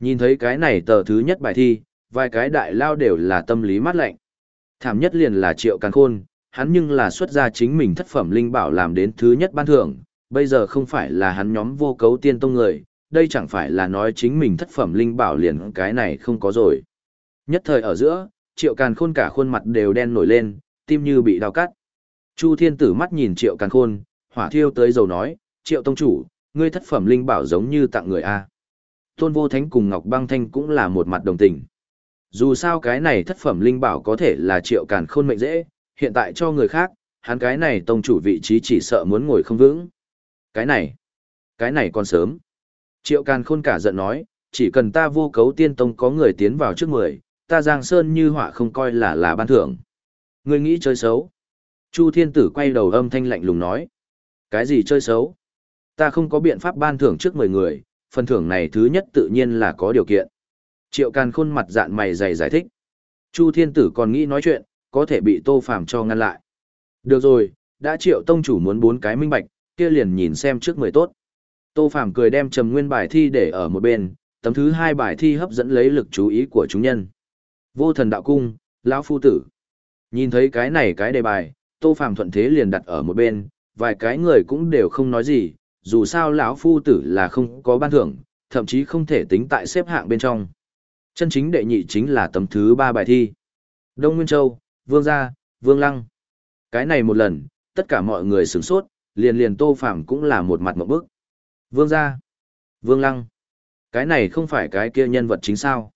Nhìn thấy cái này tờ thứ nhất bài thi, vài cái đại lao đều là tâm lý mát lạnh. Thảm nhất liền là Triệu Càn Khôn, hắn nhưng là xuất ra chính mình thất phẩm linh bảo làm đến thứ nhất ban thưởng, bây giờ không phải là hắn nhóm vô cấu tiên tông người, đây chẳng phải là nói chính mình thất phẩm linh bảo liền cái này không có rồi. Nhất thời ở giữa, Triệu Càn Khôn cả khuôn mặt đều đen nổi lên, tim như bị đau cắt. Chu Thiên Tử mắt nhìn Triệu Càn Khôn, hỏa thiêu tới dầu nói, Triệu Tông Chủ, ngươi thất phẩm linh bảo giống như tặng người A. Tôn Vô Thánh cùng Ngọc Băng Thanh cũng là một mặt đồng tình. Dù sao cái này thất phẩm linh bảo có thể là Triệu Càn Khôn mệnh dễ, hiện tại cho người khác, hắn cái này tông chủ vị trí chỉ sợ muốn ngồi không vững. Cái này, cái này còn sớm. Triệu Càn Khôn cả giận nói, chỉ cần ta vô cấu tiên tông có người tiến vào trước mười, ta Giang Sơn như họa không coi là là ban thưởng. Ngươi nghĩ chơi xấu. Chu Thiên Tử quay đầu âm thanh lạnh lùng nói. Cái gì chơi xấu? Ta không có biện pháp ban thưởng trước 10 người, phần thưởng này thứ nhất tự nhiên là có điều kiện. Triệu Càn Khôn mặt dạn mày dày giải thích. Chu Thiên Tử còn nghĩ nói chuyện, có thể bị Tô Phàm cho ngăn lại. Được rồi, đã Triệu Tông chủ muốn bốn cái minh bạch, kia liền nhìn xem trước 10 tốt. Tô Phàm cười đem trầm nguyên bài thi để ở một bên, tấm thứ hai bài thi hấp dẫn lấy lực chú ý của chúng nhân. Vô thần đạo cung, lão phu tử. Nhìn thấy cái này cái đề bài, Tô Phàm thuận thế liền đặt ở một bên, vài cái người cũng đều không nói gì, dù sao lão phu tử là không có ban thưởng, thậm chí không thể tính tại xếp hạng bên trong. Chân chính đệ nhị chính là tấm thứ ba bài thi. Đông Nguyên Châu, Vương Gia, Vương Lăng. Cái này một lần, tất cả mọi người sửng sốt, liền liền Tô Phàm cũng là một mặt một bức. Vương Gia, Vương Lăng. Cái này không phải cái kia nhân vật chính sao.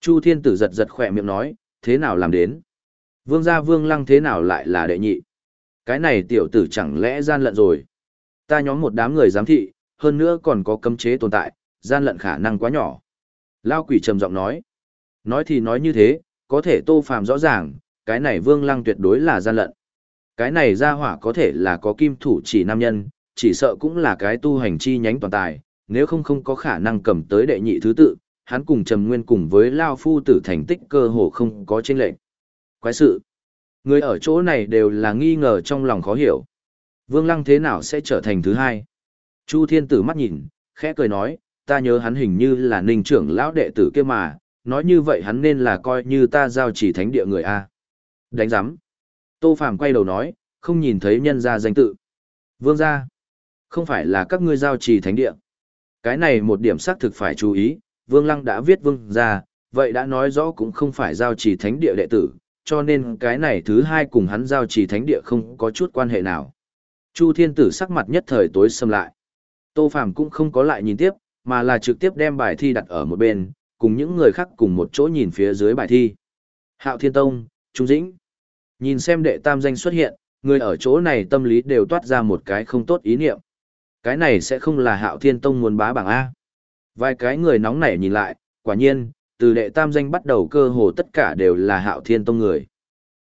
Chu Thiên Tử giật giật khỏe miệng nói, thế nào làm đến? Vương gia vương lăng thế nào lại là đệ nhị? Cái này tiểu tử chẳng lẽ gian lận rồi? Ta nhóm một đám người giám thị, hơn nữa còn có cấm chế tồn tại, gian lận khả năng quá nhỏ. Lao quỷ trầm giọng nói. Nói thì nói như thế, có thể tô phàm rõ ràng, cái này vương lăng tuyệt đối là gian lận. Cái này ra hỏa có thể là có kim thủ chỉ nam nhân, chỉ sợ cũng là cái tu hành chi nhánh toàn tài, nếu không không có khả năng cầm tới đệ nhị thứ tự, hắn cùng Trầm Nguyên cùng với Lao Phu tử thành tích cơ hồ không có chênh lệnh. Quái sự. Người ở chỗ này đều là nghi ngờ trong lòng khó hiểu. Vương Lăng thế nào sẽ trở thành thứ hai? Chu Thiên Tử mắt nhìn, khẽ cười nói, ta nhớ hắn hình như là ninh trưởng lão đệ tử kia mà, nói như vậy hắn nên là coi như ta giao chỉ thánh địa người A. Đánh giám. Tô Phàm quay đầu nói, không nhìn thấy nhân gia danh tự. Vương gia. Không phải là các ngươi giao trì thánh địa. Cái này một điểm xác thực phải chú ý, Vương Lăng đã viết vương gia, vậy đã nói rõ cũng không phải giao trì thánh địa đệ tử, cho nên cái này thứ hai cùng hắn giao trì thánh địa không có chút quan hệ nào. Chu Thiên Tử sắc mặt nhất thời tối xâm lại. Tô Phàm cũng không có lại nhìn tiếp, mà là trực tiếp đem bài thi đặt ở một bên, cùng những người khác cùng một chỗ nhìn phía dưới bài thi. Hạo Thiên Tông, Trung Dĩnh. Nhìn xem đệ tam danh xuất hiện, người ở chỗ này tâm lý đều toát ra một cái không tốt ý niệm. Cái này sẽ không là Hạo Thiên Tông muốn bá bảng A. Vài cái người nóng nảy nhìn lại, quả nhiên, từ đệ tam danh bắt đầu cơ hồ tất cả đều là Hạo Thiên Tông người.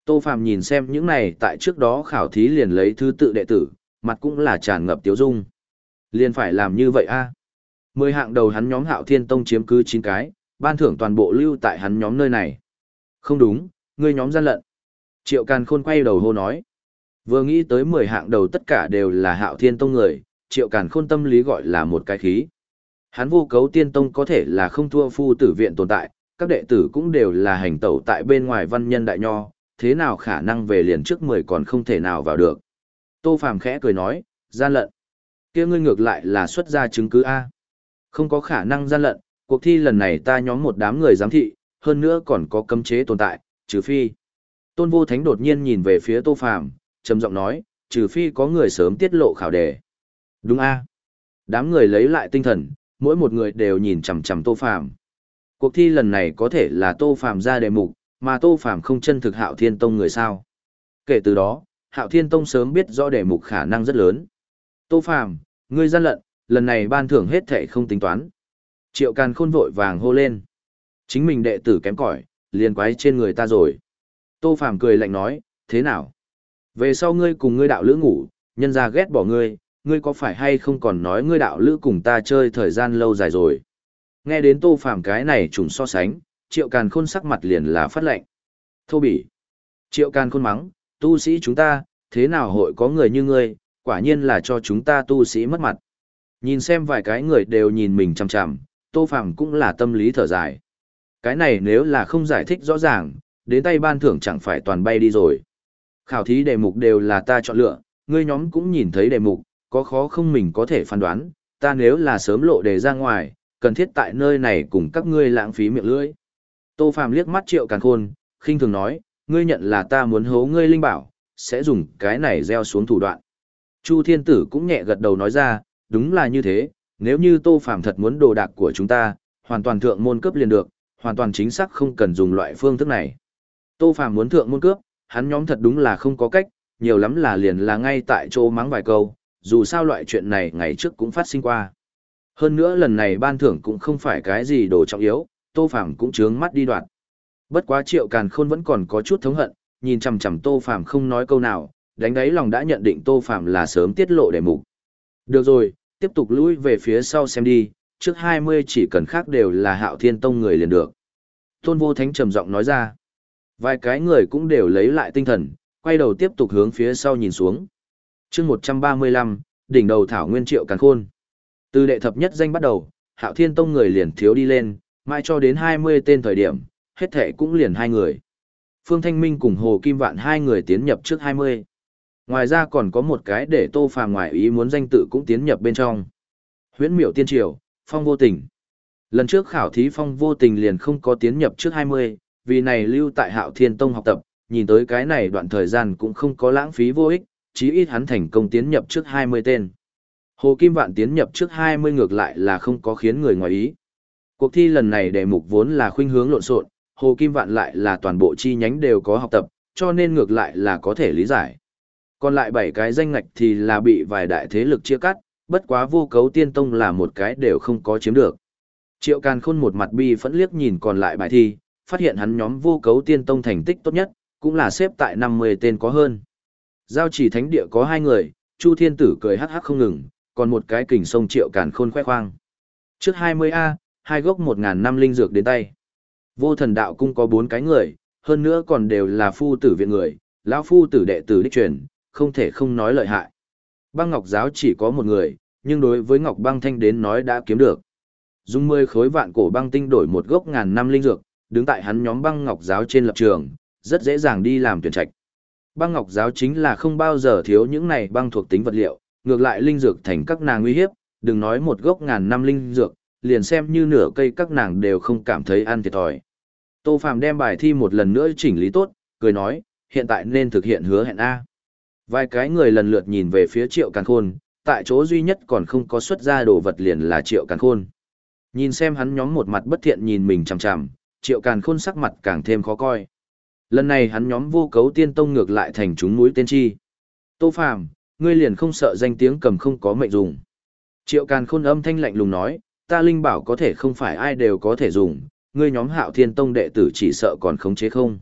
Tô Phàm nhìn xem những này tại trước đó khảo thí liền lấy thứ tự đệ tử, mặt cũng là tràn ngập tiếu dung. Liền phải làm như vậy a. Mười hạng đầu hắn nhóm Hạo Thiên Tông chiếm cứ 9 cái, ban thưởng toàn bộ lưu tại hắn nhóm nơi này. Không đúng, ngươi nhóm gian lận. Triệu Càn Khôn quay đầu hô nói. Vừa nghĩ tới 10 hạng đầu tất cả đều là Hạo Thiên Tông người, Triệu Càn Khôn tâm lý gọi là một cái khí. Hắn vô cấu tiên tông có thể là không thua phu tử viện tồn tại, các đệ tử cũng đều là hành tẩu tại bên ngoài văn nhân đại nho, thế nào khả năng về liền trước 10 còn không thể nào vào được. Tô Phàm khẽ cười nói, gian lận. kia ngươi ngược lại là xuất ra chứng cứ A. Không có khả năng gian lận, cuộc thi lần này ta nhóm một đám người giám thị, hơn nữa còn có cấm chế tồn tại, trừ phi. Tôn Vô Thánh đột nhiên nhìn về phía Tô Phàm, trầm giọng nói, trừ phi có người sớm tiết lộ khảo đề. Đúng a. Đám người lấy lại tinh thần, mỗi một người đều nhìn chằm chằm Tô Phàm. Cuộc thi lần này có thể là Tô Phàm ra đề mục, mà Tô Phàm không chân thực Hạo Thiên Tông người sao? Kể từ đó, Hạo Thiên Tông sớm biết rõ đề mục khả năng rất lớn. Tô Phàm, ngươi gian lận, lần này ban thưởng hết thệ không tính toán. Triệu Càn Khôn vội vàng hô lên. Chính mình đệ tử kém cỏi, liền quái trên người ta rồi. Tô Phàm cười lạnh nói, thế nào? Về sau ngươi cùng ngươi đạo lữ ngủ, nhân ra ghét bỏ ngươi, ngươi có phải hay không còn nói ngươi đạo lữ cùng ta chơi thời gian lâu dài rồi. Nghe đến Tô Phàm cái này trùng so sánh, Triệu Càn Khôn sắc mặt liền là phát lệnh. Thô bỉ. Triệu Càn Khôn mắng, tu sĩ chúng ta, thế nào hội có người như ngươi, quả nhiên là cho chúng ta tu sĩ mất mặt. Nhìn xem vài cái người đều nhìn mình chằm chằm, Tô Phàm cũng là tâm lý thở dài. Cái này nếu là không giải thích rõ ràng, đến tay ban thưởng chẳng phải toàn bay đi rồi. Khảo thí đề mục đều là ta chọn lựa, ngươi nhóm cũng nhìn thấy đề mục, có khó không mình có thể phán đoán, ta nếu là sớm lộ đề ra ngoài, cần thiết tại nơi này cùng các ngươi lãng phí miệng lưỡi. Tô Phàm liếc mắt Triệu Càn Khôn, khinh thường nói, ngươi nhận là ta muốn hố ngươi linh bảo, sẽ dùng cái này gieo xuống thủ đoạn. Chu Thiên Tử cũng nhẹ gật đầu nói ra, đúng là như thế, nếu như Tô Phàm thật muốn đồ đạc của chúng ta, hoàn toàn thượng môn cấp liền được, hoàn toàn chính xác không cần dùng loại phương thức này. Tô Phàm muốn thượng môn cướp, hắn nhóm thật đúng là không có cách, nhiều lắm là liền là ngay tại chỗ mắng vài câu, dù sao loại chuyện này ngày trước cũng phát sinh qua. Hơn nữa lần này ban thưởng cũng không phải cái gì đồ trọng yếu, Tô Phàm cũng chướng mắt đi đoạn. Bất quá Triệu Càn Khôn vẫn còn có chút thống hận, nhìn chằm chằm Tô Phàm không nói câu nào, đánh đáy lòng đã nhận định Tô Phàm là sớm tiết lộ đề mục. Được rồi, tiếp tục lùi về phía sau xem đi, trước 20 chỉ cần khác đều là Hạo Thiên Tông người liền được. Tôn Vô Thánh trầm giọng nói ra. Vài cái người cũng đều lấy lại tinh thần, quay đầu tiếp tục hướng phía sau nhìn xuống chương 135, đỉnh đầu Thảo Nguyên Triệu Càn Khôn. Từ đệ thập nhất danh bắt đầu, Hạo Thiên Tông người liền thiếu đi lên, mãi cho đến 20 tên thời điểm, hết thể cũng liền hai người. Phương Thanh Minh cùng Hồ Kim Vạn hai người tiến nhập trước 20. Ngoài ra còn có một cái để Tô Phàm ngoại ý muốn danh tự cũng tiến nhập bên trong. Huyễn Miểu Tiên Triều, Phong Vô Tình. Lần trước khảo thí Phong Vô Tình liền không có tiến nhập trước 20, vì này lưu tại Hạo Thiên Tông học tập, nhìn tới cái này đoạn thời gian cũng không có lãng phí vô ích, chí ít hắn thành công tiến nhập trước 20 tên. Hồ Kim Vạn tiến nhập trước 20 ngược lại là không có khiến người ngoài ý. Cuộc thi lần này đề mục vốn là khuynh hướng lộn xộn, Hồ Kim Vạn lại là toàn bộ chi nhánh đều có học tập, cho nên ngược lại là có thể lý giải. Còn lại 7 cái danh ngạch thì là bị vài đại thế lực chia cắt, bất quá vô cấu tiên tông là một cái đều không có chiếm được. Triệu Càn Khôn một mặt bi phẫn liếc nhìn còn lại bài thi, phát hiện hắn nhóm vô cấu tiên tông thành tích tốt nhất, cũng là xếp tại 50 tên có hơn. Giao chỉ thánh địa có hai người, Chu Thiên Tử cười hắc hắc không ngừng, còn một cái kình sông Triệu Càn Khôn khoe khoang. Trước 20A, hai gốc 1.000 năm linh dược đến tay. Vô thần đạo cung có bốn cái người, hơn nữa còn đều là phu tử viện người, lão phu tử đệ tử đích truyền, không thể không nói lợi hại. Băng Ngọc giáo chỉ có một người, nhưng đối với Ngọc Băng Thanh đến nói đã kiếm được. Dùng 10 khối vạn cổ băng tinh đổi một gốc ngàn năm linh dược, đứng tại hắn nhóm Băng Ngọc giáo trên lập trường, rất dễ dàng đi làm tuyển trạch. Băng Ngọc giáo chính là không bao giờ thiếu những này băng thuộc tính vật liệu, ngược lại linh dược thành các nàng nguy hiếp, đừng nói một gốc ngàn năm linh dược, liền xem như nửa cây các nàng đều không cảm thấy ăn thiệt thòi. Tô Phàm đem bài thi một lần nữa chỉnh lý tốt, cười nói, hiện tại nên thực hiện hứa hẹn A. Vài cái người lần lượt nhìn về phía Triệu Càn Khôn, tại chỗ duy nhất còn không có xuất ra đồ vật liền là Triệu Càn Khôn. Nhìn xem hắn nhóm một mặt bất thiện nhìn mình chằm chằm, triệu càn khôn sắc mặt càng thêm khó coi. Lần này hắn nhóm vô cấu tiên tông ngược lại thành chúng núi tiên chi. Tô Phàm, ngươi liền không sợ danh tiếng cầm không có mệnh dùng. Triệu càn khôn âm thanh lạnh lùng nói, ta linh bảo có thể không phải ai đều có thể dùng, ngươi nhóm hạo thiên tông đệ tử chỉ sợ còn khống chế không.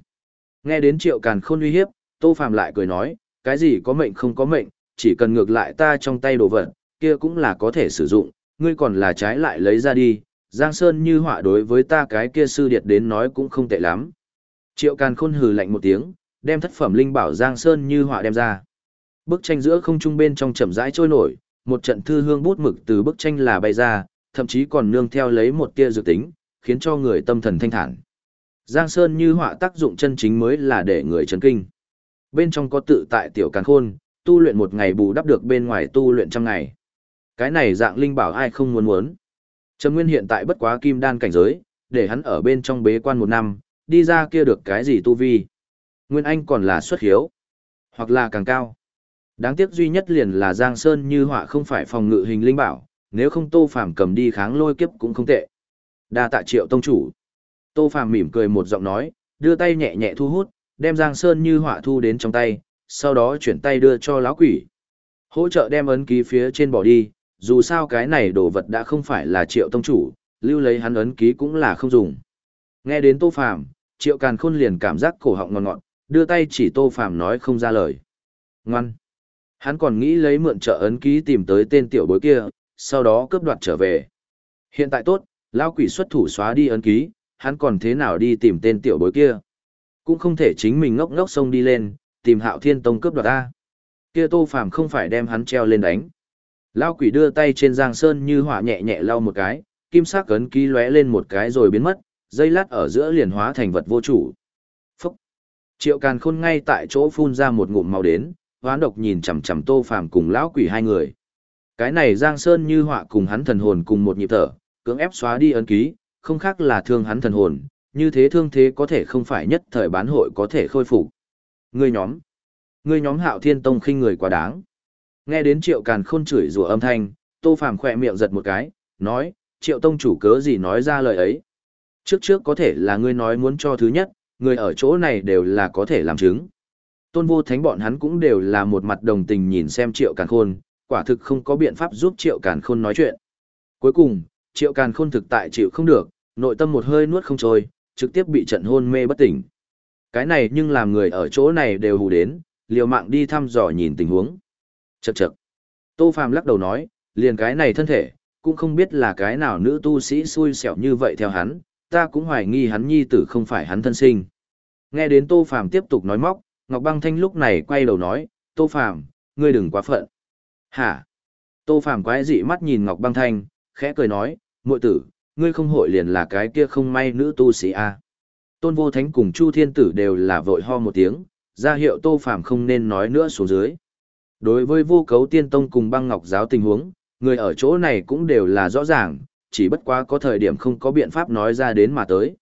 Nghe đến triệu càn khôn uy hiếp, Tô Phàm lại cười nói, cái gì có mệnh không có mệnh, chỉ cần ngược lại ta trong tay đồ vật, kia cũng là có thể sử dụng, ngươi còn là trái lại lấy ra đi, Giang Sơn như họa đối với ta cái kia sư điệt đến nói cũng không tệ lắm. Triệu Càn Khôn hừ lạnh một tiếng, đem thất phẩm linh bảo Giang Sơn như họa đem ra. Bức tranh giữa không trung bên trong chậm rãi trôi nổi, một trận thư hương bút mực từ bức tranh là bay ra, thậm chí còn nương theo lấy một tia dự tính, khiến cho người tâm thần thanh thản. Giang Sơn như họa tác dụng chân chính mới là để người chấn kinh. Bên trong có tự tại tiểu càn khôn, tu luyện một ngày bù đắp được bên ngoài tu luyện trăm ngày. Cái này dạng linh bảo ai không muốn muốn. Trầm Nguyên hiện tại bất quá kim đan cảnh giới, để hắn ở bên trong bế quan một năm, đi ra kia được cái gì tu vi. Nguyên Anh còn là xuất hiếu, hoặc là càng cao. Đáng tiếc duy nhất liền là Giang Sơn như họa không phải phòng ngự hình linh bảo, nếu không Tô Phàm cầm đi kháng lôi kiếp cũng không tệ. Đa tạ Triệu tông chủ. Tô Phàm mỉm cười một giọng nói, đưa tay nhẹ nhẹ thu hút, đem Giang Sơn như họa thu đến trong tay, sau đó chuyển tay đưa cho lão quỷ. Hỗ trợ đem ấn ký phía trên bỏ đi, dù sao cái này đồ vật đã không phải là Triệu tông chủ, lưu lấy hắn ấn ký cũng là không dùng. Nghe đến Tô Phàm, Triệu Càn Khôn liền cảm giác cổ họng ngọt ngọt, đưa tay chỉ Tô Phàm nói không ra lời. Ngoan. Hắn còn nghĩ lấy mượn trợ ấn ký tìm tới tên tiểu bối kia, sau đó cướp đoạt trở về. Hiện tại tốt, lão quỷ xuất thủ xóa đi ấn ký, hắn còn thế nào đi tìm tên tiểu bối kia. Cũng không thể chính mình ngốc ngốc xông đi lên, tìm hạo thiên tông cướp đoạt ta. Kia tô phàm không phải đem hắn treo lên đánh. Lão quỷ đưa tay trên giang sơn như hỏa nhẹ nhẹ lau một cái, kim sắc ấn ký lóe lên một cái rồi biến mất, dây lát ở giữa liền hóa thành vật vô chủ. Phúc! Triệu càn khôn ngay tại chỗ phun ra một ngụm màu đến, hoán độc nhìn chằm chằm tô phàm cùng lão quỷ hai người. Cái này giang sơn như họa cùng hắn thần hồn cùng một nhịp thở, cưỡng ép xóa đi ấn ký, không khác là thương hắn thần hồn, như thế thương thế có thể không phải nhất thời bán hội có thể khôi phục. Ngươi nhóm, ngươi nhóm Hạo Thiên Tông khinh người quá đáng. Nghe đến Triệu Càn Khôn chửi rủa âm thanh, Tô Phàm khẽ miệng giật một cái, nói, Triệu Tông chủ cớ gì nói ra lời ấy. Trước trước có thể là ngươi nói muốn cho thứ nhất, người ở chỗ này đều là có thể làm chứng. Tôn vô thánh bọn hắn cũng đều là một mặt đồng tình nhìn xem Triệu Càn Khôn, quả thực không có biện pháp giúp Triệu Càn Khôn nói chuyện. Cuối cùng, Triệu Càn Khôn thực tại chịu không được, nội tâm một hơi nuốt không trôi, trực tiếp bị trận hôn mê bất tỉnh. Cái này nhưng làm người ở chỗ này đều hù đến, liều mạng đi thăm dò nhìn tình huống. Chậc chậc. Tô Phàm lắc đầu nói, liền cái này thân thể, cũng không biết là cái nào nữ tu sĩ xui xẻo như vậy theo hắn, ta cũng hoài nghi hắn nhi tử không phải hắn thân sinh. Nghe đến Tô Phàm tiếp tục nói móc, Ngọc Băng Thanh lúc này quay đầu nói, Tô Phàm, ngươi đừng quá phận. Hả? Tô Phàm quái dị mắt nhìn Ngọc Băng Thanh, khẽ cười nói, muội tử, ngươi không hội liền là cái kia không may nữ tu sĩ a. À. Tôn Vô Thánh cùng Chu Thiên Tử đều là vội ho một tiếng, ra hiệu Tô Phàm không nên nói nữa xuống dưới. Đối với vô cấu tiên tông cùng băng ngọc giáo tình huống, người ở chỗ này cũng đều là rõ ràng, chỉ bất quá có thời điểm không có biện pháp nói ra đến mà tới.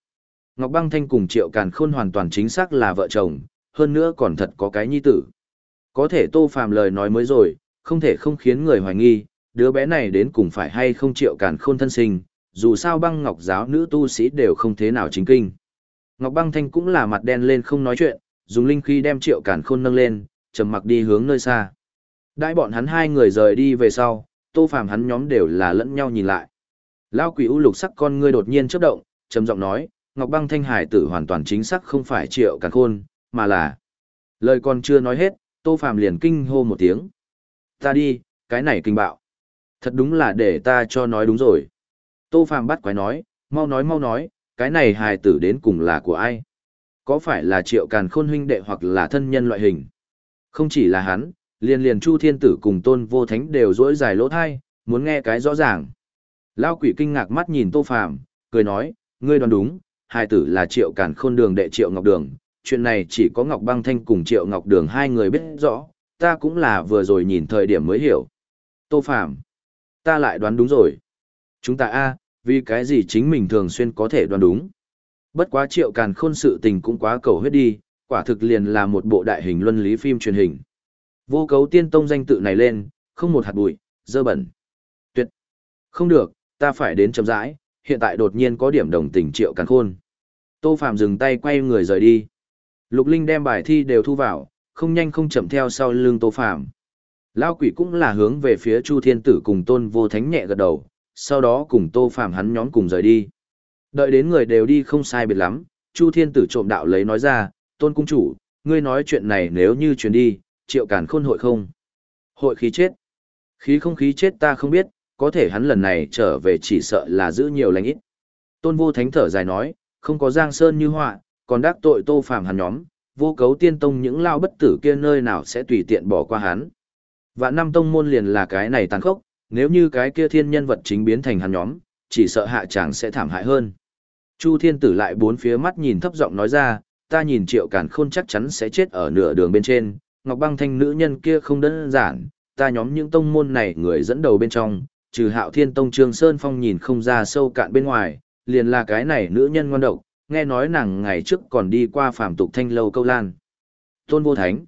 Ngọc Băng Thanh cùng Triệu Càn Khôn hoàn toàn chính xác là vợ chồng, hơn nữa còn thật có cái nhi tử. Có thể Tô Phàm lời nói mới rồi, không thể không khiến người hoài nghi, đứa bé này đến cùng phải hay không Triệu Càn Khôn thân sinh, dù sao băng ngọc giáo nữ tu sĩ đều không thế nào chính kinh. Ngọc băng thanh cũng là mặt đen lên không nói chuyện, dùng linh khí đem triệu càn khôn nâng lên, trầm mặc đi hướng nơi xa. Đại bọn hắn hai người rời đi về sau, tô phàm hắn nhóm đều là lẫn nhau nhìn lại. Lao quỷ u lục sắc con ngươi đột nhiên chớp động, trầm giọng nói, Ngọc băng thanh hải tử hoàn toàn chính xác không phải triệu càn khôn, mà là... Lời còn chưa nói hết, tô phàm liền kinh hô một tiếng. Ta đi, cái này kinh bạo. Thật đúng là để ta cho nói đúng rồi. Tô Phàm bắt quái nói, mau nói mau nói, cái này hài tử đến cùng là của ai? Có phải là triệu càn khôn huynh đệ hoặc là thân nhân loại hình? Không chỉ là hắn, liền liền Chu Thiên Tử cùng Tôn Vô Thánh đều rỗi dài lỗ thai, muốn nghe cái rõ ràng. Lao quỷ kinh ngạc mắt nhìn Tô Phàm, cười nói, ngươi đoán đúng, hai tử là triệu càn khôn đường đệ triệu ngọc đường. Chuyện này chỉ có Ngọc Băng Thanh cùng Triệu Ngọc Đường hai người biết rõ, ta cũng là vừa rồi nhìn thời điểm mới hiểu. Tô Phàm ta lại đoán đúng rồi. Chúng ta a, vì cái gì chính mình thường xuyên có thể đoán đúng. Bất quá triệu càn khôn sự tình cũng quá cầu huyết đi, quả thực liền là một bộ đại hình luân lý phim truyền hình. Vô cấu tiên tông danh tự này lên, không một hạt bụi, dơ bẩn. Tuyệt. Không được, ta phải đến chậm rãi, hiện tại đột nhiên có điểm đồng tình triệu càn khôn. Tô Phạm dừng tay quay người rời đi. Lục Linh đem bài thi đều thu vào, không nhanh không chậm theo sau lưng Tô Phạm. Lao quỷ cũng là hướng về phía Chu Thiên Tử cùng Tôn Vô Thánh nhẹ gật đầu, sau đó cùng Tô Phạm hắn nhóm cùng rời đi. Đợi đến người đều đi không sai biệt lắm, Chu Thiên Tử trộm đạo lấy nói ra, Tôn Cung Chủ, ngươi nói chuyện này nếu như chuyển đi, triệu cản khôn hội không? Hội khí chết. Khí không khí chết ta không biết, có thể hắn lần này trở về chỉ sợ là giữ nhiều lành ít. Tôn Vô Thánh thở dài nói, không có Giang Sơn như họa, còn đắc tội Tô Phàm hắn nhóm, vô cấu tiên tông những lao bất tử kia nơi nào sẽ tùy tiện bỏ qua hắn. Vạn năm tông môn liền là cái này tàn khốc, nếu như cái kia thiên nhân vật chính biến thành hắn nhóm, chỉ sợ hạ chàng sẽ thảm hại hơn. Chu thiên tử lại bốn phía mắt nhìn thấp giọng nói ra, ta nhìn triệu càn khôn chắc chắn sẽ chết ở nửa đường bên trên, ngọc băng thanh nữ nhân kia không đơn giản, ta nhóm những tông môn này người dẫn đầu bên trong, trừ hạo thiên tông trương sơn phong nhìn không ra sâu cạn bên ngoài, liền là cái này nữ nhân ngoan độc, nghe nói nàng ngày trước còn đi qua phàm tục thanh lâu câu lan. Tôn vô thánh,